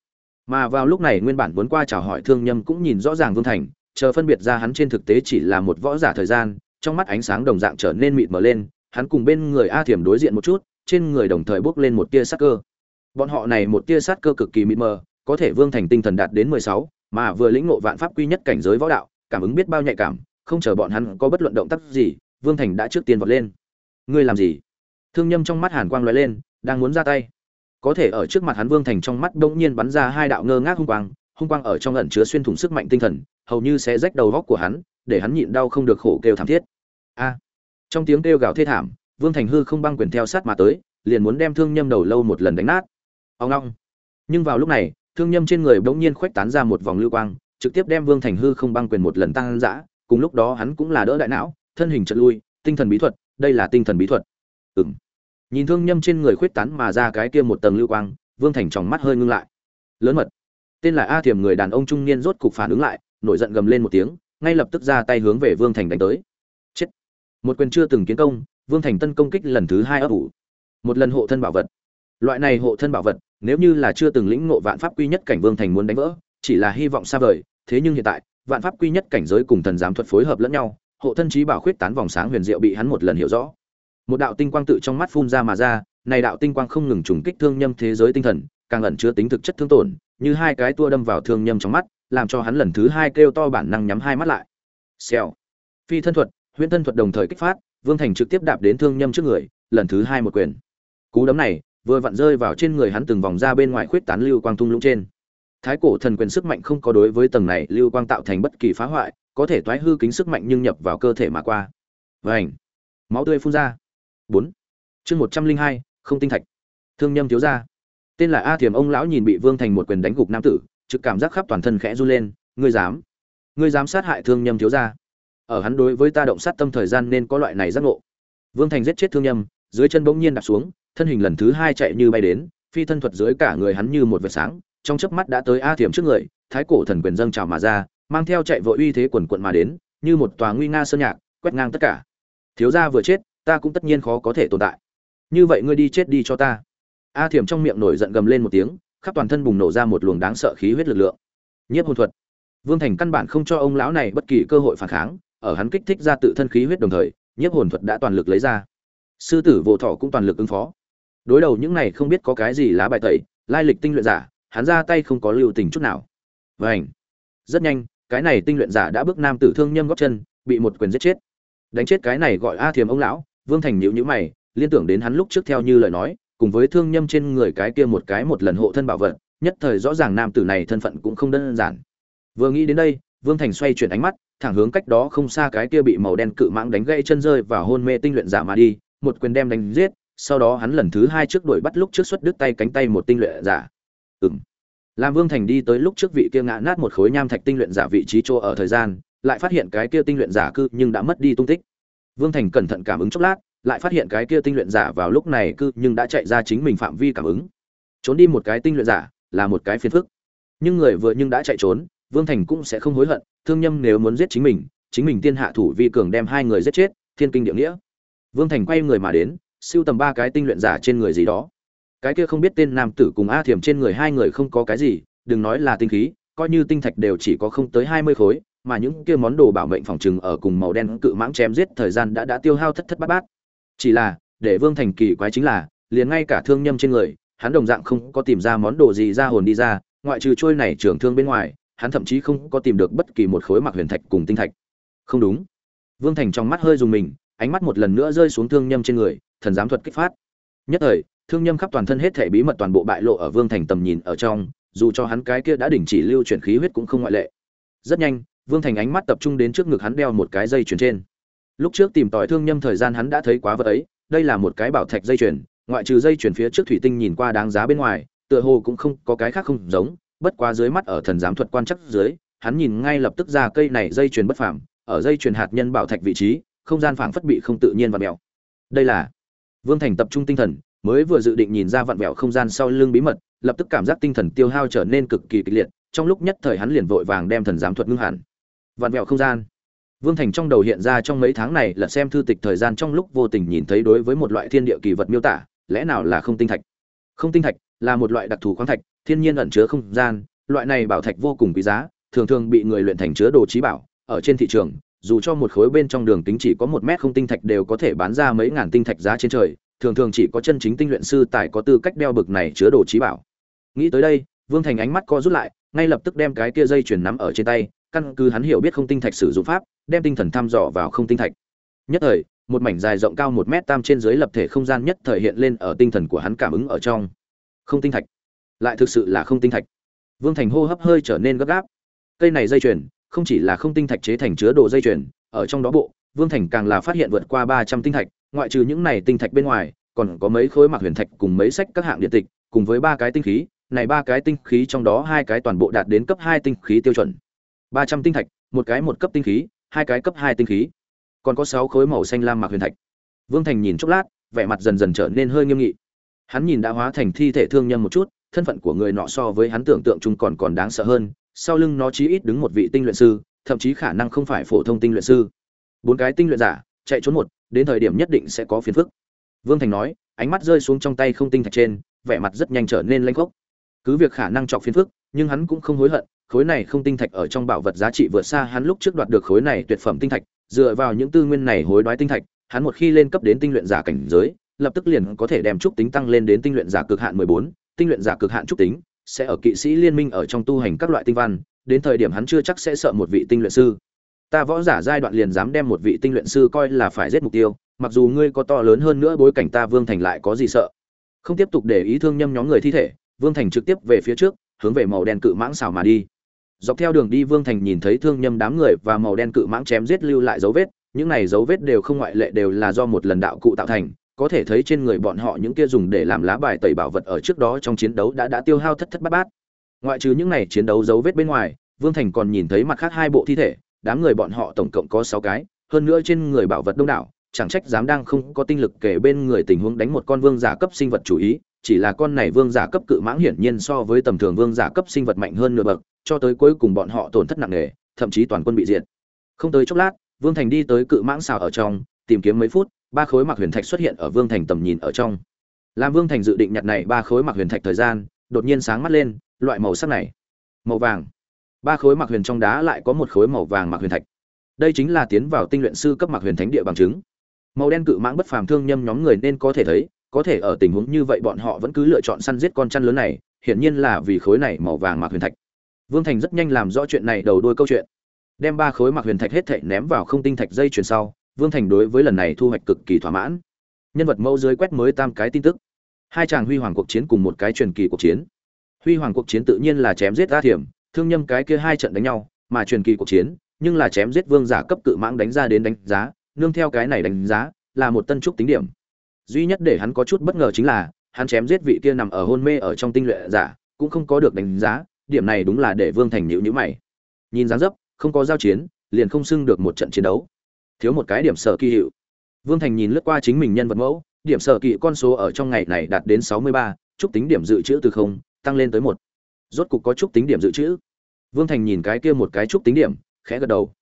Speaker 1: Mà vào lúc này nguyên bản muốn qua chào hỏi thương nhâm cũng nhìn rõ ràng vương thành, chờ phân biệt ra hắn trên thực tế chỉ là một võ giả thời gian, trong mắt ánh sáng đồng dạng trở nên mịt mờ lên, hắn cùng bên người a thiềm đối diện một chút trên người đồng thời bốc lên một tia sát cơ. Bọn họ này một tia sát cơ cực kỳ mịt mờ, có thể vương thành tinh thần đạt đến mười sáu, mà vừa lĩnh ngộ vạn pháp quy nhất cảnh giới võ đạo, cảm ứng biết bao nhạy cảm, không chờ bọn hắn có bất luận động tác gì, vương thành đã trước tiên vọt lên. Ngươi làm gì? Thương nhâm trong mắt hàn quang lóe lên, đang muốn ra tay. Có thể ở trước mặt hắn vương thành trong mắt bỗng nhiên bắn ra hai đạo ngơ ngác hung quang hung quang ở trong ẩn chứa xuyên thủng sức mạnh tinh thần, hầu như sẽ rách đầu góc của hắn, để hắn nhịn đau không được khổ kêu thảm thiết. A! Trong tiếng kêu gào thê thảm vương thành hư không băng quyền theo sát mà tới, liền muốn đem thương nhâm đầu lâu một lần đánh nát. Ông long nhưng vào lúc này, thương nhâm trên người bỗng nhiên khuếch tán ra một vòng lưu quang, trực tiếp đem vương thành hư không băng quyền một lần tăng dã, cùng lúc đó hắn cũng là đỡ đại não, thân hình chật lui, tinh thần bí thuật, đây là tinh thần bí thuật. Ừm. nhìn thương nhâm trên người khuếch tán mà ra cái kia một tầng lưu quang, vương thành tròng mắt hơi ngưng lại. Lớn mật. Tên là a thiềm người đàn ông trung niên rốt cục phản ứng lại, nổi giận gầm lên một tiếng, ngay lập tức ra tay hướng về vương thành đánh tới. Chết. Một quyền chưa từng kiến công vương thành tân công kích lần thứ hai ấp ủ. Một lần hộ thân bảo vật. Loại này hộ thân bảo vật, nếu như là chưa từng lĩnh ngộ vạn pháp quy nhất cảnh vương thành muốn đánh vỡ, chỉ là hy vọng xa vời, thế nhưng hiện tại, vạn pháp quy nhất cảnh giới cùng thần giám thuật phối hợp lẫn nhau, hộ thân trí bảo khuyết tán vòng sáng huyền diệu bị hắn một lần hiểu rõ. Một đạo tinh quang tự trong mắt phun ra mà ra, này đạo tinh quang không ngừng trùng kích thương nhâm thế giới tinh thần, càng ẩn chứa tính thực chất thương tổn, như hai cái tua đâm vào thương nhâm trong mắt, làm cho hắn lần thứ hai kêu to bản năng nhắm hai mắt lại. Xèo. Phi thân thuật, huyễn thân thuật đồng thời kích phát vương thành trực tiếp đạp đến thương nhâm trước người, lần thứ hai một quyền. Cú đấm này, vừa vặn rơi vào trên người hắn từng vòng ra bên ngoài khuyết tán lưu quang tung lũng trên. Thái cổ thần quyền sức mạnh không có đối với tầng này lưu quang tạo thành bất kỳ phá hoại, có thể toái hư kính sức mạnh nhưng nhập vào cơ thể mà qua. Vảnh máu tươi phun ra. Bốn. Chương một trăm linh hai, không tinh thạch. Thương nhâm thiếu ra tên là a thiềm ông lão nhìn bị vương thành một quyền đánh gục nam tử, trực cảm giác khắp toàn thân khẽ run lên, ngươi dám? Ngươi dám sát hại thương nhâm thiếu ra ở hắn đối với ta động sát tâm thời gian nên có loại này giác ngộ. Vương thành giết chết thương nhâm, dưới chân bỗng nhiên đạp xuống, thân hình lần thứ hai chạy như bay đến, phi thân thuật dưới cả người hắn như một vệt sáng, trong chớp mắt đã tới a thiểm trước người, thái cổ thần quyền dâng trào mà ra, mang theo chạy vội uy thế quần quận mà đến, như một tòa nguy nga sơn nhạc, quét ngang tất cả. Thiếu gia vừa chết, ta cũng tất nhiên khó có thể tồn tại. Như vậy ngươi đi chết đi cho ta. A thiểm trong miệng nổi giận gầm lên một tiếng, khắp toàn thân bùng nổ ra một luồng đáng sợ khí huyết lực lượng. Nhiếp hồn thuật. Vương thành căn bản không cho ông lão này bất kỳ cơ hội phản kháng ở hắn kích thích ra tự thân khí huyết đồng thời, nhiếp hồn thuật đã toàn lực lấy ra. Sư tử vô thọ cũng toàn lực ứng phó. Đối đầu những này không biết có cái gì lá bài tẩy, lai lịch tinh luyện giả, hắn ra tay không có lưu tình chút nào. Vảnh rất nhanh, cái này tinh luyện giả đã bước nam tử thương nhâm góp chân, bị một quyền giết chết. Đánh chết cái này gọi a thiềm ông lão, vương thành nhữ nhữ mày, liên tưởng đến hắn lúc trước theo như lời nói, cùng với thương nhâm trên người cái kia một cái một lần hộ thân bảo vật, nhất thời rõ ràng nam tử này thân phận cũng không đơn giản. Vừa nghĩ đến đây, vương thành xoay chuyển ánh mắt thẳng hướng cách đó không xa cái kia bị màu đen cự mãng đánh gãy chân rơi và hôn mê tinh luyện giả mà đi, một quyền đem đánh giết, sau đó hắn lần thứ hai trước đuổi bắt lúc trước xuất đứt tay cánh tay một tinh luyện giả. Ừm. Lam vương thành đi tới lúc trước vị kia ngã nát một khối nham thạch tinh luyện giả vị trí chỗ ở thời gian, lại phát hiện cái kia tinh luyện giả cư nhưng đã mất đi tung tích. Vương thành cẩn thận cảm ứng chốc lát, lại phát hiện cái kia tinh luyện giả vào lúc này cư nhưng đã chạy ra chính mình phạm vi cảm ứng. Trốn đi một cái tinh luyện giả là một cái phiền phức. Nhưng người vừa nhưng đã chạy trốn vương thành cũng sẽ không hối hận, thương nhâm nếu muốn giết chính mình chính mình tiên hạ thủ vi cường đem hai người giết chết, thiên kinh địa nghĩa. Vương thành quay người mà đến, siêu tầm ba cái tinh luyện giả trên người gì đó. Cái kia không biết tên nam tử cùng a thiểm trên người hai người không có cái gì, đừng nói là tinh khí, coi như tinh thạch đều chỉ có không tới hai mươi khối, mà những kia món đồ bảo mệnh phòng trừng ở cùng màu đen cự mãng chém giết thời gian đã đã tiêu hao thất thất bát bát. Chỉ là, để vương thành kỳ quái chính là, liền ngay cả thương nhâm trên người, hắn đồng dạng không có tìm ra món đồ gì ra hồn đi ra, ngoại trừ trôi này trưởng thương bên ngoài hắn thậm chí không có tìm được bất kỳ một khối mặc huyền thạch cùng tinh thạch. Không đúng. Vương thành trong mắt hơi dùng mình, ánh mắt một lần nữa rơi xuống thương nhâm trên người, thần giám thuật kích phát. Nhất thời, thương nhâm khắp toàn thân hết thể bí mật toàn bộ bại lộ ở vương thành tầm nhìn ở trong, dù cho hắn cái kia đã đình chỉ lưu chuyển khí huyết cũng không ngoại lệ. Rất nhanh, vương thành ánh mắt tập trung đến trước ngực hắn đeo một cái dây chuyền trên. Lúc trước tìm tòi thương nhâm thời gian hắn đã thấy quá vật ấy, đây là một cái bảo thạch dây chuyền, ngoại trừ dây chuyền phía trước thủy tinh nhìn qua đáng giá bên ngoài, tựa hồ cũng không có cái khác không giống bất quá dưới mắt ở thần giám thuật quan chắc dưới, hắn nhìn ngay lập tức ra cây này dây chuyền bất phàm, ở dây chuyền hạt nhân bảo thạch vị trí, không gian phảng phất bị không tự nhiên vặn mèo đây là vương thành tập trung tinh thần, mới vừa dự định nhìn ra vặn vẹo không gian sau lưng bí mật, lập tức cảm giác tinh thần tiêu hao trở nên cực kỳ kịch liệt, trong lúc nhất thời hắn liền vội vàng đem thần giám thuật ngưng hẳn. Vặn vẹo không gian. Vương thành trong đầu hiện ra trong mấy tháng này là xem thư tịch thời gian trong lúc vô tình nhìn thấy đối với một loại thiên địa kỳ vật miêu tả, lẽ nào là không tinh thạch? Không tinh thạch là một loại đặc thù khoáng thạch thiên nhiên ẩn chứa không gian, loại này bảo thạch vô cùng quý giá, thường thường bị người luyện thành chứa đồ trí bảo, ở trên thị trường, dù cho một khối bên trong đường kính chỉ có một mét không tinh thạch đều có thể bán ra mấy ngàn tinh thạch giá trên trời, thường thường chỉ có chân chính tinh luyện sư tài có tư cách đeo bực này chứa đồ trí bảo. Nghĩ tới đây, vương thành ánh mắt co rút lại, ngay lập tức đem cái kia dây chuyền nắm ở trên tay, căn cứ hắn hiểu biết không tinh thạch sử dụng pháp, đem tinh thần thăm dò vào không tinh thạch. Nhất thời, một mảnh dài rộng cao một mét tam trên dưới lập thể không gian nhất thời hiện lên ở tinh thần của hắn cảm ứng ở trong. Không tinh thạch lại thực sự là không tinh thạch. Vương thành hô hấp hơi trở nên gấp gáp. Cây này dây chuyền, không chỉ là không tinh thạch chế thành chứa đồ dây chuyền, ở trong đó bộ, vương thành càng là phát hiện vượt qua ba trăm tinh thạch, ngoại trừ những này tinh thạch bên ngoài, còn có mấy khối mặc huyền thạch cùng mấy sách các hạng điện tịch, cùng với ba cái tinh khí, này ba cái tinh khí trong đó hai cái toàn bộ đạt đến cấp hai tinh khí tiêu chuẩn. ba trăm tinh thạch, một cái một cấp tinh khí, hai cái cấp hai tinh khí. Còn có sáu khối màu xanh lam mặc huyền thạch. Vương thành nhìn chốc lát, vẻ mặt dần dần trở nên hơi nghiêm nghị. Hắn nhìn đã hóa thành thi thể thương nhân một chút thân phận của người nọ so với hắn tưởng tượng chung còn còn đáng sợ hơn sau lưng nó chí ít đứng một vị tinh luyện sư thậm chí khả năng không phải phổ thông tinh luyện sư. Bốn cái tinh luyện giả chạy trốn một đến thời điểm nhất định sẽ có phiền phức. Vương thành nói ánh mắt rơi xuống trong tay không tinh thạch trên vẻ mặt rất nhanh trở nên lanh khốc. Cứ việc khả năng chọc phiền phức nhưng hắn cũng không hối hận khối này không tinh thạch ở trong bảo vật giá trị vượt xa hắn lúc trước đoạt được khối này tuyệt phẩm tinh thạch dựa vào những tư nguyên này hối đoái tinh thạch hắn một khi lên cấp đến tinh luyện giả cảnh giới lập tức liền có thể đem trúc tính tăng lên đến tinh luyện giả cực hạn 14, tinh luyện giả cực hạn trúc tính sẽ ở kỵ sĩ liên minh ở trong tu hành các loại tinh văn, đến thời điểm hắn chưa chắc sẽ sợ một vị tinh luyện sư. Ta võ giả giai đoạn liền dám đem một vị tinh luyện sư coi là phải giết mục tiêu, mặc dù ngươi có to lớn hơn nữa bối cảnh ta Vương Thành lại có gì sợ. Không tiếp tục để ý thương nhâm nhóm người thi thể, Vương Thành trực tiếp về phía trước, hướng về màu đen cự mãng xào mà đi. Dọc theo đường đi Vương Thành nhìn thấy thương nhâm đám người và màu đen cự mãng chém giết lưu lại dấu vết, những này dấu vết đều không ngoại lệ đều là do một lần đạo cụ tạo thành, có thể thấy trên người bọn họ những kia dùng để làm lá bài tẩy bảo vật ở trước đó trong chiến đấu đã đã tiêu hao thất thất bát bát. Ngoại trừ những này chiến đấu dấu vết bên ngoài, Vương Thành còn nhìn thấy mặt khác hai bộ thi thể, đám người bọn họ tổng cộng có 6 cái, hơn nữa trên người bảo vật đông đảo, chẳng trách dám đang không có tinh lực kể bên người tình huống đánh một con vương giả cấp sinh vật chủ ý, chỉ là con này vương giả cấp cự mãng hiển nhiên so với tầm thường vương giả cấp sinh vật mạnh hơn nửa bậc, cho tới cuối cùng bọn họ tổn thất nặng nề, thậm chí toàn quân bị diệt. Không tới chốc lát, Vương Thành đi tới cự mãng xào ở trong, tìm kiếm mấy phút, ba khối mặc huyền thạch xuất hiện ở Vương Thành tầm nhìn ở trong. Làm Vương Thành dự định nhặt này ba khối mặc huyền thạch thời gian, đột nhiên sáng mắt lên, loại màu sắc này, màu vàng. Ba khối mặc huyền trong đá lại có một khối màu vàng mặc huyền thạch. Đây chính là tiến vào tinh luyện sư cấp mặc huyền thánh địa bằng chứng. Màu đen cự mãng bất phàm thương nhâm nhóm người nên có thể thấy, có thể ở tình huống như vậy bọn họ vẫn cứ lựa chọn săn giết con chăn lớn này, hiển nhiên là vì khối này màu vàng mặc huyền thạch. Vương Thành rất nhanh làm rõ chuyện này đầu đuôi câu chuyện. Đem ba khối mặc huyền thạch hết thảy ném vào không tinh thạch dây chuyền sau, Vương Thành đối với lần này thu hoạch cực kỳ thỏa mãn. Nhân vật mẫu dưới quét mới tam cái tin tức. Hai chàng huy hoàng cuộc chiến cùng một cái truyền kỳ cuộc chiến. Huy hoàng cuộc chiến tự nhiên là chém giết ra thiểm, thương nhâm cái kia hai trận đánh nhau, mà truyền kỳ cuộc chiến, nhưng là chém giết vương giả cấp cự mãng đánh ra đến đánh giá, nương theo cái này đánh giá, là một tân trúc tính điểm. Duy nhất để hắn có chút bất ngờ chính là, hắn chém giết vị kia nằm ở hôn mê ở trong tinh luyện giả, cũng không có được đánh giá, điểm này đúng là để Vương Thành nhíu nhíu mày. Nhìn dáng dấp, không có giao chiến, liền không xưng được một trận chiến đấu thiếu một cái điểm sở kỳ hiệu. Vương thành nhìn lướt qua chính mình nhân vật mẫu, điểm sở kỳ con số ở trong ngày này đạt đến sáu mươi ba, chúc tính điểm dự trữ từ không, tăng lên tới một. Rốt cục có chúc tính điểm dự trữ. Vương thành nhìn cái kia một cái chúc tính điểm, khẽ gật đầu.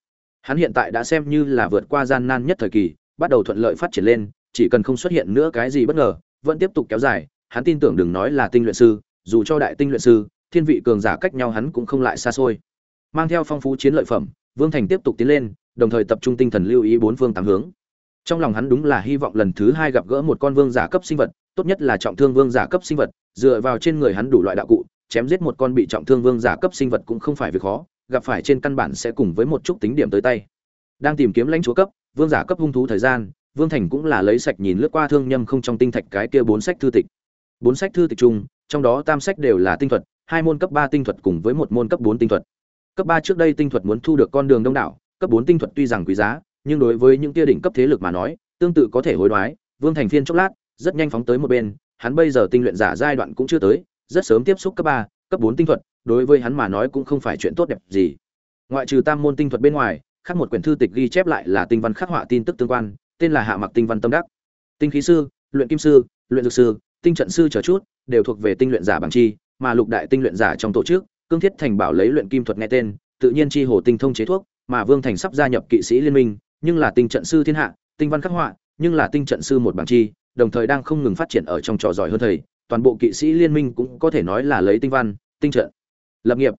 Speaker 1: Hắn hiện tại đã xem như là vượt qua gian nan nhất thời kỳ, bắt đầu thuận lợi phát triển lên, chỉ cần không xuất hiện nữa cái gì bất ngờ, vẫn tiếp tục kéo dài. Hắn tin tưởng đừng nói là tinh luyện sư, dù cho đại tinh luyện sư, thiên vị cường giả cách nhau hắn cũng không lại xa xôi. Mang theo phong phú chiến lợi phẩm, vương thành tiếp tục tiến lên đồng thời tập trung tinh thần lưu ý bốn phương tám hướng. Trong lòng hắn đúng là hy vọng lần thứ hai gặp gỡ một con vương giả cấp sinh vật, tốt nhất là trọng thương vương giả cấp sinh vật, dựa vào trên người hắn đủ loại đạo cụ, chém giết một con bị trọng thương vương giả cấp sinh vật cũng không phải việc khó, gặp phải trên căn bản sẽ cùng với một chút tính điểm tới tay. Đang tìm kiếm lãnh chúa cấp, vương giả cấp hung thú thời gian, vương thành cũng là lấy sạch nhìn lướt qua thương nhâm không trong tinh thạch cái kia bốn sách thư tịch. Bốn sách thư tịch chung, trong đó tam sách đều là tinh thuật, hai môn cấp ba tinh thuật cùng với một môn cấp bốn tinh thuật. Cấp ba trước đây tinh thuật muốn thu được con đường đông đảo cấp bốn tinh thuật tuy rằng quý giá, nhưng đối với những tia đỉnh cấp thế lực mà nói, tương tự có thể hối đoái, Vương Thành Phiên chốc lát, rất nhanh phóng tới một bên, hắn bây giờ tinh luyện giả giai đoạn cũng chưa tới, rất sớm tiếp xúc cấp ba, cấp bốn tinh thuật, đối với hắn mà nói cũng không phải chuyện tốt đẹp gì. Ngoại trừ tam môn tinh thuật bên ngoài, khác một quyển thư tịch ghi chép lại là tinh văn khắc họa tin tức tương quan, tên là Hạ Mặc Tinh Văn Tâm Đắc. Tinh khí sư, luyện kim sư, luyện dược sư, tinh trận sư chờ chút, đều thuộc về tinh luyện giả bằng chi, mà lục đại tinh luyện giả trong tổ chức, cương thiết thành bảo lấy luyện kim thuật nghe tên, tự nhiên chi hồ tinh thông chế thuốc, mà Vương Thành sắp gia nhập kỵ sĩ liên minh, nhưng là tinh trận sư thiên hạ, tinh văn khắc họa, nhưng là tinh trận sư một bảng chi, đồng thời đang không ngừng phát triển ở trong trò giỏi hơn thầy, toàn bộ kỵ sĩ liên minh cũng có thể nói là lấy tinh văn, tinh trận lập nghiệp.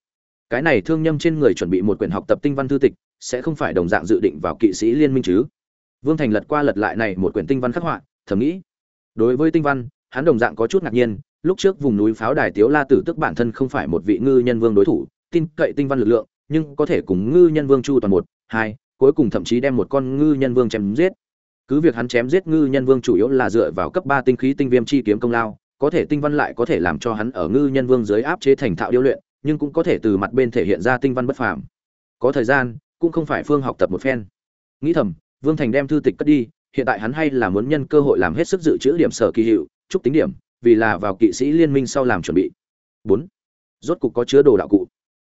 Speaker 1: Cái này thương nhâm trên người chuẩn bị một quyển học tập tinh văn thư tịch, sẽ không phải đồng dạng dự định vào kỵ sĩ liên minh chứ? Vương Thành lật qua lật lại này một quyển tinh văn khắc họa, thầm nghĩ. Đối với tinh văn, hắn đồng dạng có chút ngạc nhiên, lúc trước vùng núi pháo đài Tiếu La Tử tức bản thân không phải một vị ngư nhân vương đối thủ, tin cậy tinh văn lực lượng, nhưng có thể cùng ngư nhân vương chu toàn một, hai, cuối cùng thậm chí đem một con ngư nhân vương chém giết. Cứ việc hắn chém giết ngư nhân vương chủ yếu là dựa vào cấp ba tinh khí tinh viêm chi kiếm công lao, có thể tinh văn lại có thể làm cho hắn ở ngư nhân vương dưới áp chế thành thạo điêu luyện, nhưng cũng có thể từ mặt bên thể hiện ra tinh văn bất phàm. Có thời gian, cũng không phải phương học tập một phen. Nghĩ thầm, vương thành đem thư tịch cất đi, hiện tại hắn hay là muốn nhân cơ hội làm hết sức dự trữ điểm sở kỳ hiệu, chúc tính điểm, vì là vào kỵ sĩ liên minh sau làm chuẩn bị. Bốn, rốt cục có chứa đồ đạo cụ.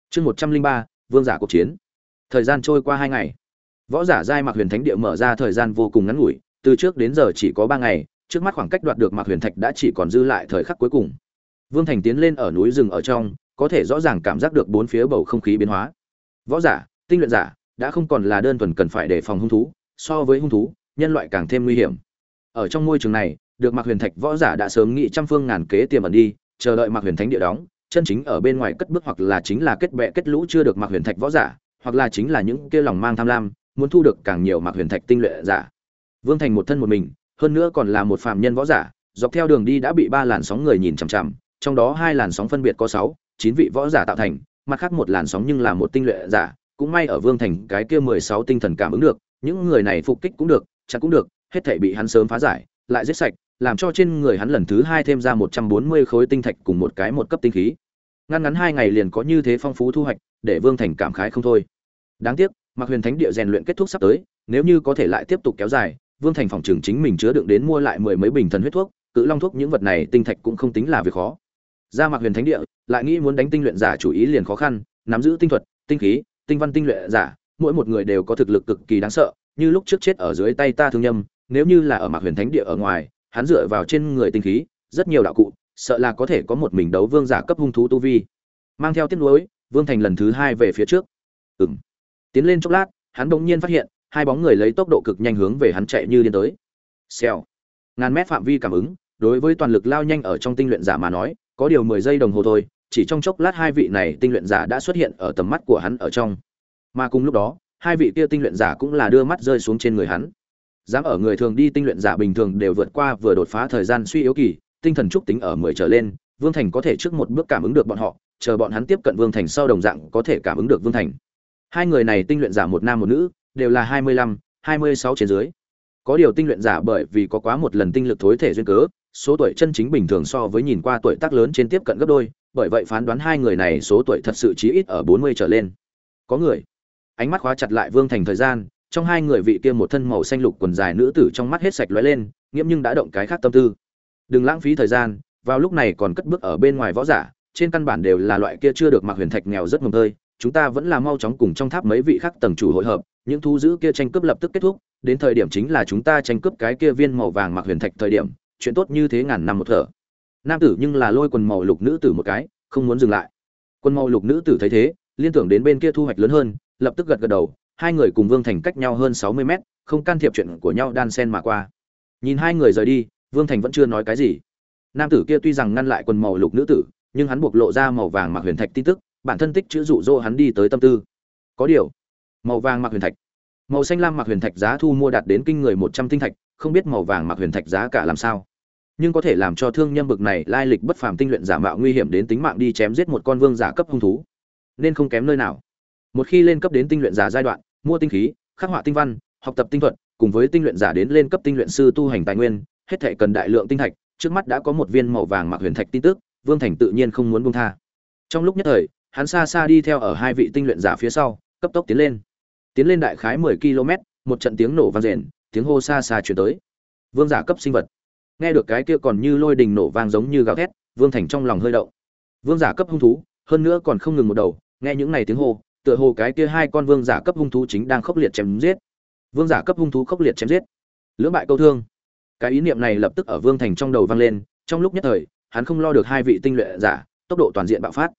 Speaker 1: Chương một trăm linh ba vương giả cuộc chiến. Thời gian trôi qua hai ngày. Võ giả giai mạc huyền thánh địa mở ra thời gian vô cùng ngắn ngủi, từ trước đến giờ chỉ có ba ngày, trước mắt khoảng cách đoạt được mạc huyền thạch đã chỉ còn dư lại thời khắc cuối cùng. Vương thành tiến lên ở núi rừng ở trong, có thể rõ ràng cảm giác được bốn phía bầu không khí biến hóa. Võ giả, tinh luyện giả, đã không còn là đơn thuần cần phải đề phòng hung thú, so với hung thú, nhân loại càng thêm nguy hiểm. Ở trong môi trường này, được mạc huyền thạch võ giả đã sớm nghĩ trăm phương ngàn kế tiềm ẩn đi, chờ đợi mạc huyền thánh địa đóng chân chính ở bên ngoài cất bước hoặc là chính là kết bè kết lũ chưa được mặc huyền thạch võ giả, hoặc là chính là những kia lòng mang tham lam, muốn thu được càng nhiều mặc huyền thạch tinh luyện giả. Vương thành một thân một mình, hơn nữa còn là một phạm nhân võ giả, dọc theo đường đi đã bị ba làn sóng người nhìn chằm chằm, trong đó hai làn sóng phân biệt có sáu, chín vị võ giả tạo thành, mặt khác một làn sóng nhưng là một tinh luyện giả, cũng may ở vương thành cái kia mười sáu tinh thần cảm ứng được, những người này phục kích cũng được, chắc cũng được, hết thể bị hắn sớm phá giải, lại giết sạch làm cho trên người hắn lần thứ hai thêm ra một trăm bốn mươi khối tinh thạch cùng một cái một cấp tinh khí. Ngăn ngắn hai ngày liền có như thế phong phú thu hoạch, để vương thành cảm khái không thôi. Đáng tiếc mặc huyền thánh địa rèn luyện kết thúc sắp tới, nếu như có thể lại tiếp tục kéo dài, vương thành phòng trường chính mình chứa đựng đến mua lại mười mấy bình thần huyết thuốc, cự long thuốc những vật này tinh thạch cũng không tính là việc khó. Ra mặc huyền thánh địa, lại nghĩ muốn đánh tinh luyện giả chủ ý liền khó khăn, nắm giữ tinh thuật, tinh khí, tinh văn tinh luyện giả, mỗi một người đều có thực lực cực kỳ đáng sợ, như lúc trước chết ở dưới tay ta thương nhâm, nếu như là ở mặc huyền thánh địa ở ngoài hắn dựa vào trên người tinh khí rất nhiều đạo cụ sợ là có thể có một mình đấu vương giả cấp hung thú tu vi. Mang theo tiết lối, vương thành lần thứ hai về phía trước. Ừm. tiến lên chốc lát hắn bỗng nhiên phát hiện hai bóng người lấy tốc độ cực nhanh hướng về hắn chạy như điên tới. Xèo. Ngàn mét phạm vi cảm ứng đối với toàn lực lao nhanh ở trong tinh luyện giả mà nói có điều mười giây đồng hồ thôi chỉ trong chốc lát hai vị này tinh luyện giả đã xuất hiện ở tầm mắt của hắn ở trong. Mà cùng lúc đó hai vị kia tinh luyện giả cũng là đưa mắt rơi xuống trên người hắn dám ở người thường đi tinh luyện giả bình thường đều vượt qua vừa đột phá thời gian suy yếu kỳ, tinh thần trúc tính ở mười trở lên, vương thành có thể trước một bước cảm ứng được bọn họ, chờ bọn hắn tiếp cận vương thành sau đồng dạng có thể cảm ứng được vương thành. Hai người này tinh luyện giả một nam một nữ, đều là hai mươi lăm, hai mươi sáu trên dưới. Có điều tinh luyện giả bởi vì có quá một lần tinh lực thối thể duyên cớ, số tuổi chân chính bình thường so với nhìn qua tuổi tác lớn trên tiếp cận gấp đôi, bởi vậy phán đoán hai người này số tuổi thật sự chí ít ở bốn mươi trở lên. Có người, ánh mắt khóa chặt lại vương thành thời gian trong hai người vị kia một thân màu xanh lục quần dài nữ tử trong mắt hết sạch lóe lên, nghiễm nhưng đã động cái khác tâm tư. Đừng lãng phí thời gian, vào lúc này còn cất bước ở bên ngoài võ giả, trên căn bản đều là loại kia chưa được mặc huyền thạch nghèo rất mồm tơi, chúng ta vẫn là mau chóng cùng trong tháp mấy vị khác tầng chủ hội hợp, những thu giữ kia tranh cướp lập tức kết thúc, đến thời điểm chính là chúng ta tranh cướp cái kia viên màu vàng mặc huyền thạch thời điểm, chuyện tốt như thế ngàn năm một thở. Nam tử nhưng là lôi quần màu lục nữ tử một cái, không muốn dừng lại. Quần màu lục nữ tử thấy thế, liên tưởng đến bên kia thu hoạch lớn hơn, lập tức gật gật đầu hai người cùng vương thành cách nhau hơn sáu mươi mét, không can thiệp chuyện của nhau đan sen mà qua. Nhìn hai người rời đi, vương thành vẫn chưa nói cái gì. Nam tử kia tuy rằng ngăn lại quần màu lục nữ tử, nhưng hắn buộc lộ ra màu vàng mặc huyền thạch tin tức, bản thân tích chữ dụ dỗ hắn đi tới tâm tư. Có điều, màu vàng mặc huyền thạch, màu xanh lam mặc huyền thạch giá thu mua đạt đến kinh người một trăm tinh thạch, không biết màu vàng mặc huyền thạch giá cả làm sao. Nhưng có thể làm cho thương nhân bực này lai lịch bất phàm tinh luyện giả mạo nguy hiểm đến tính mạng đi chém giết một con vương giả cấp hung thú, nên không kém nơi nào. Một khi lên cấp đến tinh luyện giả giai đoạn mua tinh khí, khắc họa tinh văn, học tập tinh thuật, cùng với tinh luyện giả đến lên cấp tinh luyện sư tu hành tài nguyên, hết thể cần đại lượng tinh thạch, trước mắt đã có một viên màu vàng mặc huyền thạch tin tức, vương thành tự nhiên không muốn buông tha. Trong lúc nhất thời, hắn xa xa đi theo ở hai vị tinh luyện giả phía sau, cấp tốc tiến lên. Tiến lên đại khái mười km, một trận tiếng nổ vang rền, tiếng hô xa xa chuyển tới. Vương giả cấp sinh vật. Nghe được cái kia còn như lôi đình nổ vang giống như gào thét, vương thành trong lòng hơi động. Vương giả cấp hung thú, hơn nữa còn không ngừng một đầu, nghe những này tiếng hô tựa hồ cái kia hai con vương giả cấp hung thú chính đang khốc liệt chém giết. Vương giả cấp hung thú khốc liệt chém giết. Lưỡng bại câu thương. Cái ý niệm này lập tức ở vương thành trong đầu vang lên, trong lúc nhất thời, hắn không lo được hai vị tinh luyện giả, tốc độ toàn diện bạo phát.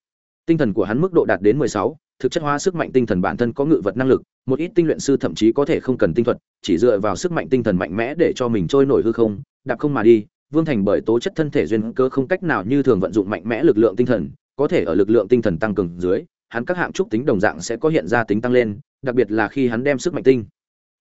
Speaker 1: Tinh thần của hắn mức độ đạt đến mười sáu, thực chất hóa sức mạnh tinh thần bản thân có ngự vật năng lực, một ít tinh luyện sư thậm chí có thể không cần tinh thuật, chỉ dựa vào sức mạnh tinh thần mạnh mẽ để cho mình trôi nổi hư không, đạp không mà đi. Vương thành bởi tố chất thân thể duyên cơ không cách nào như thường vận dụng mạnh mẽ lực lượng tinh thần, có thể ở lực lượng tinh thần tăng cường dưới hắn các hạng trúc tính đồng dạng sẽ có hiện ra tính tăng lên, đặc biệt là khi hắn đem sức mạnh tinh,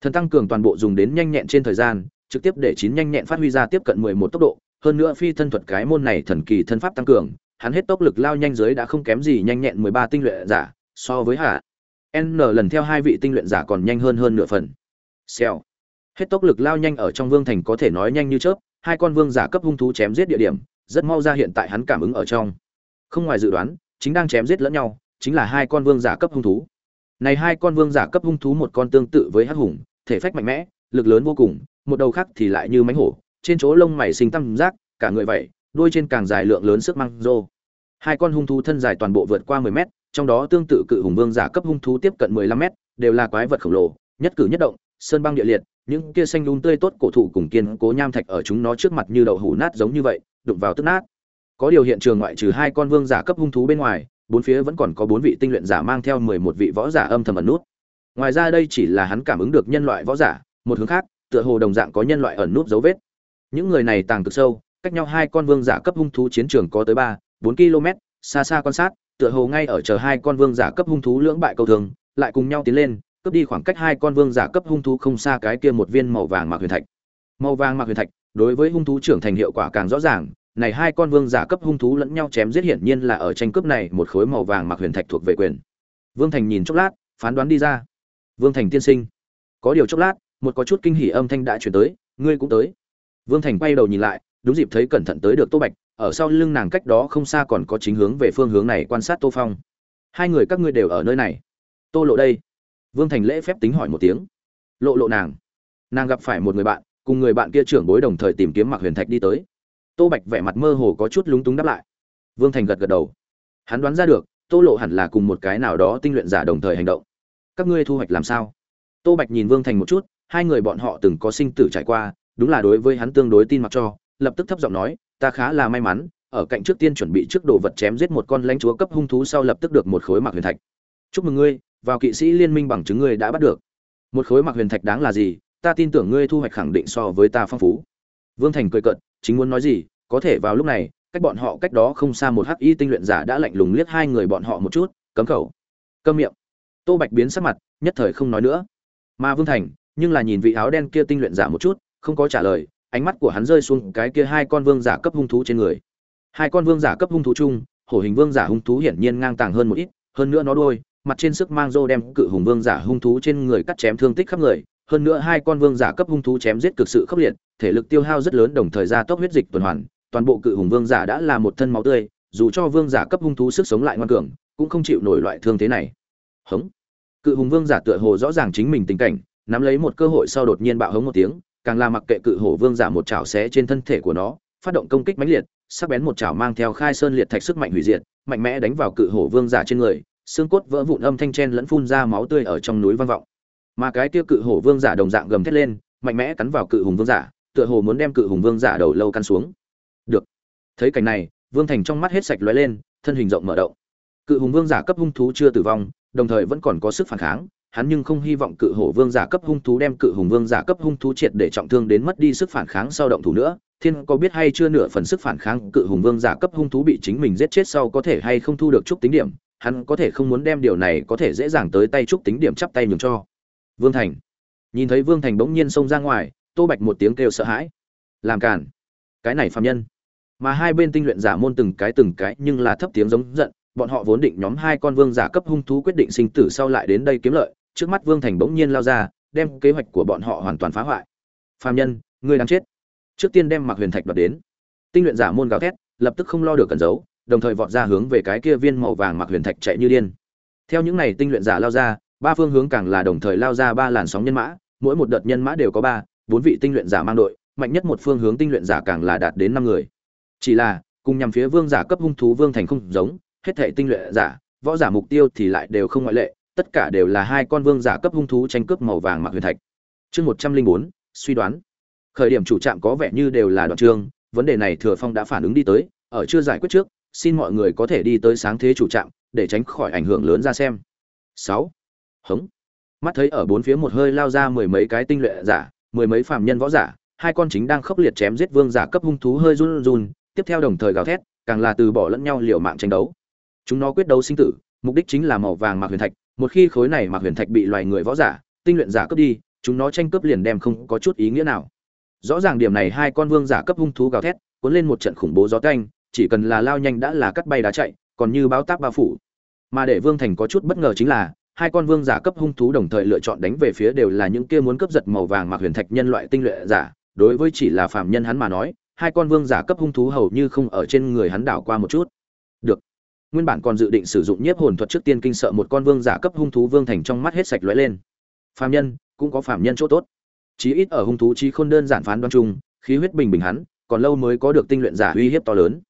Speaker 1: thần tăng cường toàn bộ dùng đến nhanh nhẹn trên thời gian, trực tiếp để chín nhanh nhẹn phát huy ra tiếp cận mười một tốc độ. Hơn nữa phi thân thuật cái môn này thần kỳ thân pháp tăng cường, hắn hết tốc lực lao nhanh dưới đã không kém gì nhanh nhẹn mười ba tinh luyện giả, so với hạ. N lần theo hai vị tinh luyện giả còn nhanh hơn hơn nửa phần. Xèo. Hết tốc lực lao nhanh ở trong vương thành có thể nói nhanh như chớp, hai con vương giả cấp hung thú chém giết địa điểm, rất mau ra hiện tại hắn cảm ứng ở trong. Không ngoài dự đoán, chính đang chém giết lẫn nhau chính là hai con vương giả cấp hung thú. Này hai con vương giả cấp hung thú một con tương tự với hắc hùng, thể phách mạnh mẽ, lực lớn vô cùng, một đầu khác thì lại như mãnh hổ, trên chỗ lông mày sinh tam giác cả người vậy đuôi trên càng dài lượng lớn sức mang rô. Hai con hung thú thân dài toàn bộ vượt qua 10 mét, trong đó tương tự cự hùng vương giả cấp hung thú tiếp cận 15 mét, đều là quái vật khổng lồ, nhất cử nhất động, sơn băng địa liệt, những kia xanh lún tươi tốt cổ thụ cùng kiên cố nham thạch ở chúng nó trước mặt như đậu hủ nát giống như vậy, đụng vào tức nát. Có điều hiện trường ngoại trừ hai con vương giả cấp hung thú bên ngoài bốn phía vẫn còn có bốn vị tinh luyện giả mang theo mười một vị võ giả âm thầm ẩn nút. Ngoài ra đây chỉ là hắn cảm ứng được nhân loại võ giả, một hướng khác, tựa hồ đồng dạng có nhân loại ẩn nút dấu vết. Những người này tàng cực sâu, cách nhau hai con vương giả cấp hung thú chiến trường có tới ba, bốn km, xa xa quan sát, tựa hồ ngay ở chờ hai con vương giả cấp hung thú lưỡng bại cầu thường, lại cùng nhau tiến lên, cướp đi khoảng cách hai con vương giả cấp hung thú không xa cái kia một viên màu vàng mạc huyền thạch. Màu vàng mạc huyền thạch, đối với hung thú trưởng thành hiệu quả càng rõ ràng này hai con vương giả cấp hung thú lẫn nhau chém giết hiển nhiên là ở tranh cướp này một khối màu vàng mặc huyền thạch thuộc về quyền. Vương thành nhìn chốc lát, phán đoán đi ra. Vương thành tiên sinh, có điều chốc lát, một có chút kinh hỉ âm thanh đã chuyển tới, ngươi cũng tới. Vương thành quay đầu nhìn lại, đúng dịp thấy cẩn thận tới được tô bạch, ở sau lưng nàng cách đó không xa còn có chính hướng về phương hướng này quan sát tô phong. Hai người các ngươi đều ở nơi này. Tô lộ đây. Vương thành lễ phép tính hỏi một tiếng. Lộ lộ nàng. Nàng gặp phải một người bạn, cùng người bạn kia trưởng bối đồng thời tìm kiếm mặc huyền thạch đi tới tô bạch vẻ mặt mơ hồ có chút lúng túng đáp lại. Vương thành gật gật đầu. Hắn đoán ra được, tô lộ hẳn là cùng một cái nào đó tinh luyện giả đồng thời hành động. Các ngươi thu hoạch làm sao? Tô bạch nhìn vương thành một chút, hai người bọn họ từng có sinh tử trải qua, đúng là đối với hắn tương đối tin mặc cho, lập tức thấp giọng nói, ta khá là may mắn, ở cạnh trước tiên chuẩn bị trước đồ vật chém giết một con lãnh chúa cấp hung thú sau lập tức được một khối mặc huyền thạch. Chúc mừng ngươi, vào kỵ sĩ liên minh bằng chứng ngươi đã bắt được. Một khối mặc huyền thạch đáng là gì? Ta tin tưởng ngươi thu hoạch khẳng định so với ta phong phú. Vương thành cười cợt chính muốn nói gì, có thể vào lúc này, cách bọn họ cách đó không xa một hắc y tinh luyện giả đã lạnh lùng liếc hai người bọn họ một chút, cấm khẩu câm miệng. Tô bạch biến sắc mặt, nhất thời không nói nữa. Mà vương thành, nhưng là nhìn vị áo đen kia tinh luyện giả một chút, không có trả lời, ánh mắt của hắn rơi xuống cái kia hai con vương giả cấp hung thú trên người. Hai con vương giả cấp hung thú chung, hổ hình vương giả hung thú hiển nhiên ngang tàng hơn một ít, hơn nữa nó đôi mặt trên sức mang rô đem cự hùng vương giả hung thú trên người cắt chém thương tích khắp người hơn nữa hai con vương giả cấp hung thú chém giết cực sự khốc liệt, thể lực tiêu hao rất lớn đồng thời gia tốc huyết dịch tuần hoàn, toàn bộ cự hùng vương giả đã là một thân máu tươi, dù cho vương giả cấp hung thú sức sống lại ngoan cường, cũng không chịu nổi loại thương thế này. Hống. Cự hùng vương giả tựa hồ rõ ràng chính mình tình cảnh, nắm lấy một cơ hội sau đột nhiên bạo hống một tiếng, càng là mặc kệ cự hổ vương giả một chảo xé trên thân thể của nó, phát động công kích mãnh liệt, sắc bén một chảo mang theo khai sơn liệt thạch sức mạnh hủy diệt, mạnh mẽ đánh vào cự hổ vương giả trên người, xương cốt vỡ vụn âm thanh chen lẫn phun ra máu tươi ở trong núi vang vọng mà cái tiêu cự hổ vương giả đồng dạng gầm thét lên, mạnh mẽ cắn vào cự hùng vương giả, tựa hồ muốn đem cự hùng vương giả đầu lâu căn xuống. Được. Thấy cảnh này, vương thành trong mắt hết sạch lóe lên, thân hình rộng mở động. Cự hùng vương giả cấp hung thú chưa tử vong, đồng thời vẫn còn có sức phản kháng, hắn nhưng không hy vọng cự hổ vương giả cấp hung thú đem cự hùng vương giả cấp hung thú triệt để trọng thương đến mất đi sức phản kháng sau động thủ nữa. Thiên có biết hay chưa nửa phần sức phản kháng cự hùng vương giả cấp hung thú bị chính mình giết chết sau có thể hay không thu được chút tính điểm, hắn có thể không muốn đem điều này có thể dễ dàng tới tay chút tính điểm chắp tay nhường cho vương thành. Nhìn thấy vương thành bỗng nhiên xông ra ngoài, tô bạch một tiếng kêu sợ hãi. Làm cản cái này phạm nhân. Mà hai bên tinh luyện giả môn từng cái từng cái nhưng là thấp tiếng giống giận, bọn họ vốn định nhóm hai con vương giả cấp hung thú quyết định sinh tử sau lại đến đây kiếm lợi, trước mắt vương thành bỗng nhiên lao ra, đem kế hoạch của bọn họ hoàn toàn phá hoại. Phạm nhân, ngươi đang chết. Trước tiên đem mặc huyền thạch đoạt đến. Tinh luyện giả môn gào thét, lập tức không lo được cẩn giấu, đồng thời vọt ra hướng về cái kia viên màu vàng mặc huyền thạch chạy như điên. Theo những này tinh luyện giả lao ra ba phương hướng càng là đồng thời lao ra ba làn sóng nhân mã, mỗi một đợt nhân mã đều có ba, bốn vị tinh luyện giả mang đội, mạnh nhất một phương hướng tinh luyện giả càng là đạt đến năm người. Chỉ là, cùng nhằm phía vương giả cấp hung thú vương thành không giống, hết thảy tinh luyện giả, võ giả mục tiêu thì lại đều không ngoại lệ, tất cả đều là hai con vương giả cấp hung thú tranh cướp màu vàng mặc huyền thạch. Chương một trăm linh bốn, suy đoán. Khởi điểm chủ trạm có vẻ như đều là đoạn chương vấn đề này thừa phong đã phản ứng đi tới, ở chưa giải quyết trước, xin mọi người có thể đi tới sáng thế chủ trạm, để tránh khỏi ảnh hưởng lớn ra xem. Sáu hống. Mắt thấy ở bốn phía một hơi lao ra mười mấy cái tinh luyện giả, mười mấy phạm nhân võ giả, hai con chính đang khốc liệt chém giết vương giả cấp hung thú hơi run run, tiếp theo đồng thời gào thét, càng là từ bỏ lẫn nhau liều mạng tranh đấu. Chúng nó quyết đấu sinh tử, mục đích chính là màu vàng mạc huyền thạch, một khi khối này mạc huyền thạch bị loài người võ giả, tinh luyện giả cướp đi, chúng nó tranh cướp liền đem không có chút ý nghĩa nào. Rõ ràng điểm này hai con vương giả cấp hung thú gào thét, cuốn lên một trận khủng bố gió canh chỉ cần là lao nhanh đã là cắt bay đá chạy, còn như báo táp bao phủ. Mà để vương thành có chút bất ngờ chính là hai con vương giả cấp hung thú đồng thời lựa chọn đánh về phía đều là những kia muốn cướp giật màu vàng mặc huyền thạch nhân loại tinh luyện giả. Đối với chỉ là phàm nhân hắn mà nói, hai con vương giả cấp hung thú hầu như không ở trên người hắn đảo qua một chút. Được. Nguyên bản còn dự định sử dụng nhiếp hồn thuật trước tiên kinh sợ một con vương giả cấp hung thú vương thành trong mắt hết sạch lóe lên. Phàm nhân, cũng có phàm nhân chỗ tốt. Chí ít ở hung thú chí không đơn giản phán đoan chung, khí huyết bình bình hắn, còn lâu mới có được tinh luyện giả uy hiếp to lớn.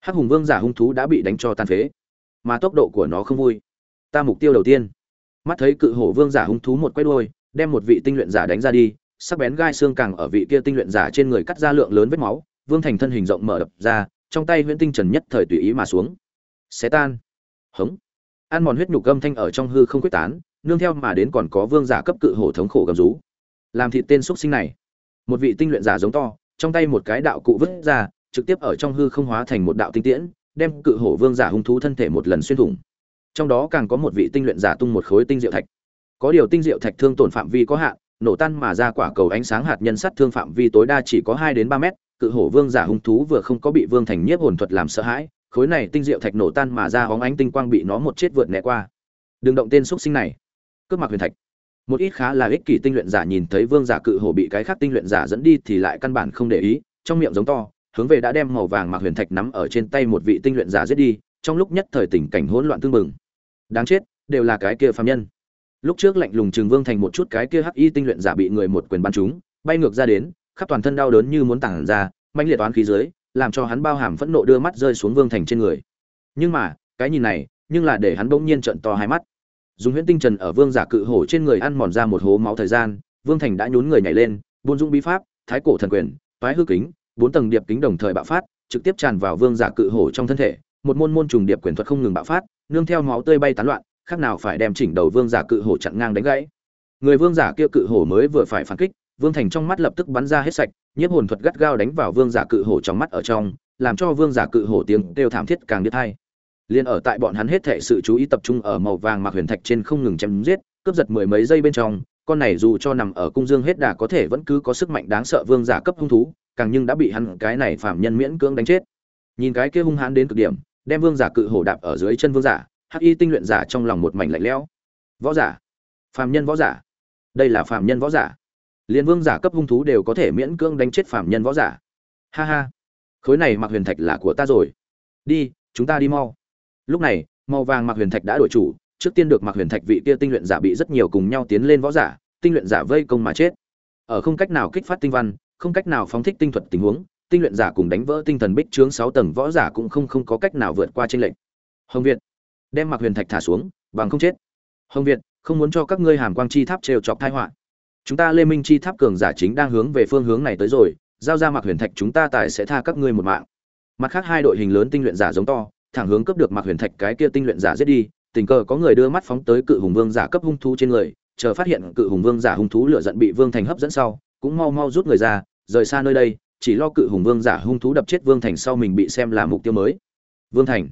Speaker 1: Hắc hùng vương giả hung thú đã bị đánh cho tàn phế, mà tốc độ của nó không vui. Ta mục tiêu đầu tiên mắt thấy cự hổ vương giả hung thú một quay đuôi, đem một vị tinh luyện giả đánh ra đi, sắc bén gai xương càng ở vị kia tinh luyện giả trên người cắt ra lượng lớn vết máu, vương thành thân hình rộng mở đập ra, trong tay huyễn tinh trần nhất thời tùy ý mà xuống. Xé tan. Hống. Ăn mòn huyết nhục gâm thanh ở trong hư không quyết tán, nương theo mà đến còn có vương giả cấp cự hổ thống khổ gầm rú. Làm thịt tên xúc sinh này. Một vị tinh luyện giả giống to, trong tay một cái đạo cụ vứt ra, trực tiếp ở trong hư không hóa thành một đạo tinh tiễn, đem cự hổ vương giả hung thú thân thể một lần xuyên thủng trong đó càng có một vị tinh luyện giả tung một khối tinh diệu thạch. Có điều tinh diệu thạch thương tổn phạm vi có hạn, nổ tan mà ra quả cầu ánh sáng hạt nhân sát thương phạm vi tối đa chỉ có hai đến ba mét, cự hổ vương giả hung thú vừa không có bị vương thành nhiếp hồn thuật làm sợ hãi, khối này tinh diệu thạch nổ tan mà ra hóng ánh tinh quang bị nó một chết vượt né qua. Đừng động tên xúc sinh này. Cướp mặc huyền thạch. Một ít khá là ích kỷ tinh luyện giả nhìn thấy vương giả cự hổ bị cái khác tinh luyện giả dẫn đi thì lại căn bản không để ý, trong miệng giống to, hướng về đã đem màu vàng mặc huyền thạch nắm ở trên tay một vị tinh luyện giả giết đi, trong lúc nhất thời tình cảnh hỗn loạn tương mừng đáng chết, đều là cái kia phàm nhân. Lúc trước lạnh lùng trường vương thành một chút cái kia hắc y tinh luyện giả bị người một quyền bắn trúng, bay ngược ra đến, khắp toàn thân đau đớn như muốn tản ra manh liệt toán khí dưới, làm cho hắn bao hàm phẫn nộ đưa mắt rơi xuống vương thành trên người. Nhưng mà, cái nhìn này, nhưng là để hắn bỗng nhiên trợn to hai mắt. Dùng huyễn tinh trần ở vương giả cự hổ trên người ăn mòn ra một hố máu thời gian, vương thành đã nhún người nhảy lên, buôn dũng bí pháp, thái cổ thần quyền, toái hư kính, bốn tầng điệp kính đồng thời bạo phát, trực tiếp tràn vào vương giả cự hổ trong thân thể, một môn môn trùng điệp quyền thuật không ngừng bạo phát nương theo máu tươi bay tán loạn, khác nào phải đem chỉnh đầu vương giả cự hổ chặn ngang đánh gãy. Người vương giả kia cự hổ mới vừa phải phản kích, vương thành trong mắt lập tức bắn ra hết sạch, nhiếp hồn thuật gắt gao đánh vào vương giả cự hổ trong mắt ở trong, làm cho vương giả cự hổ tiếng kêu thảm thiết càng điếc hai liền ở tại bọn hắn hết thệ sự chú ý tập trung ở màu vàng mạc huyền thạch trên không ngừng chém giết, cướp giật mười mấy giây bên trong, con này dù cho nằm ở cung dương hết đà có thể vẫn cứ có sức mạnh đáng sợ vương giả cấp hung thú, càng nhưng đã bị hắn cái này phạm nhân miễn cưỡng đánh chết. Nhìn cái kia hung hãn đến cực điểm đem vương giả cự hổ đạp ở dưới chân vương giả, hắc y tinh luyện giả trong lòng một mảnh lạnh lẽo. Võ giả. Phàm nhân võ giả. Đây là phàm nhân võ giả. Liên vương giả cấp hung thú đều có thể miễn cưỡng đánh chết phàm nhân võ giả. Ha ha. Khối này mặc huyền thạch là của ta rồi. Đi, chúng ta đi mau. Lúc này, màu vàng mặc huyền thạch đã đổi chủ, trước tiên được mặc huyền thạch vị kia tinh luyện giả bị rất nhiều cùng nhau tiến lên võ giả, tinh luyện giả vây công mà chết. Ở không cách nào kích phát tinh văn, không cách nào phóng thích tinh thuật tình huống tinh luyện giả cùng đánh vỡ tinh thần bích trướng sáu tầng võ giả cũng không không có cách nào vượt qua trên lệnh hồng việt, đem Mạc huyền thạch thả xuống, bằng không chết. Hồng việt, không muốn cho các ngươi hàm quang chi tháp trêu chọc tai họa. Chúng ta lê minh chi tháp cường giả chính đang hướng về phương hướng này tới rồi, giao ra Mạc huyền thạch chúng ta tài sẽ tha các ngươi một mạng. Mặt khác hai đội hình lớn tinh luyện giả giống to, thẳng hướng cấp được Mạc huyền thạch cái kia tinh luyện giả giết đi, tình cờ có người đưa mắt phóng tới cự hùng vương giả cấp hung thú trên người, chờ phát hiện cự hùng vương giả hung thú lựa giận bị vương thành hấp dẫn sau, cũng mau mau rút người ra, rời xa nơi đây chỉ lo cự hùng vương giả hung thú đập chết vương thành sau mình bị xem là mục tiêu mới. Vương thành.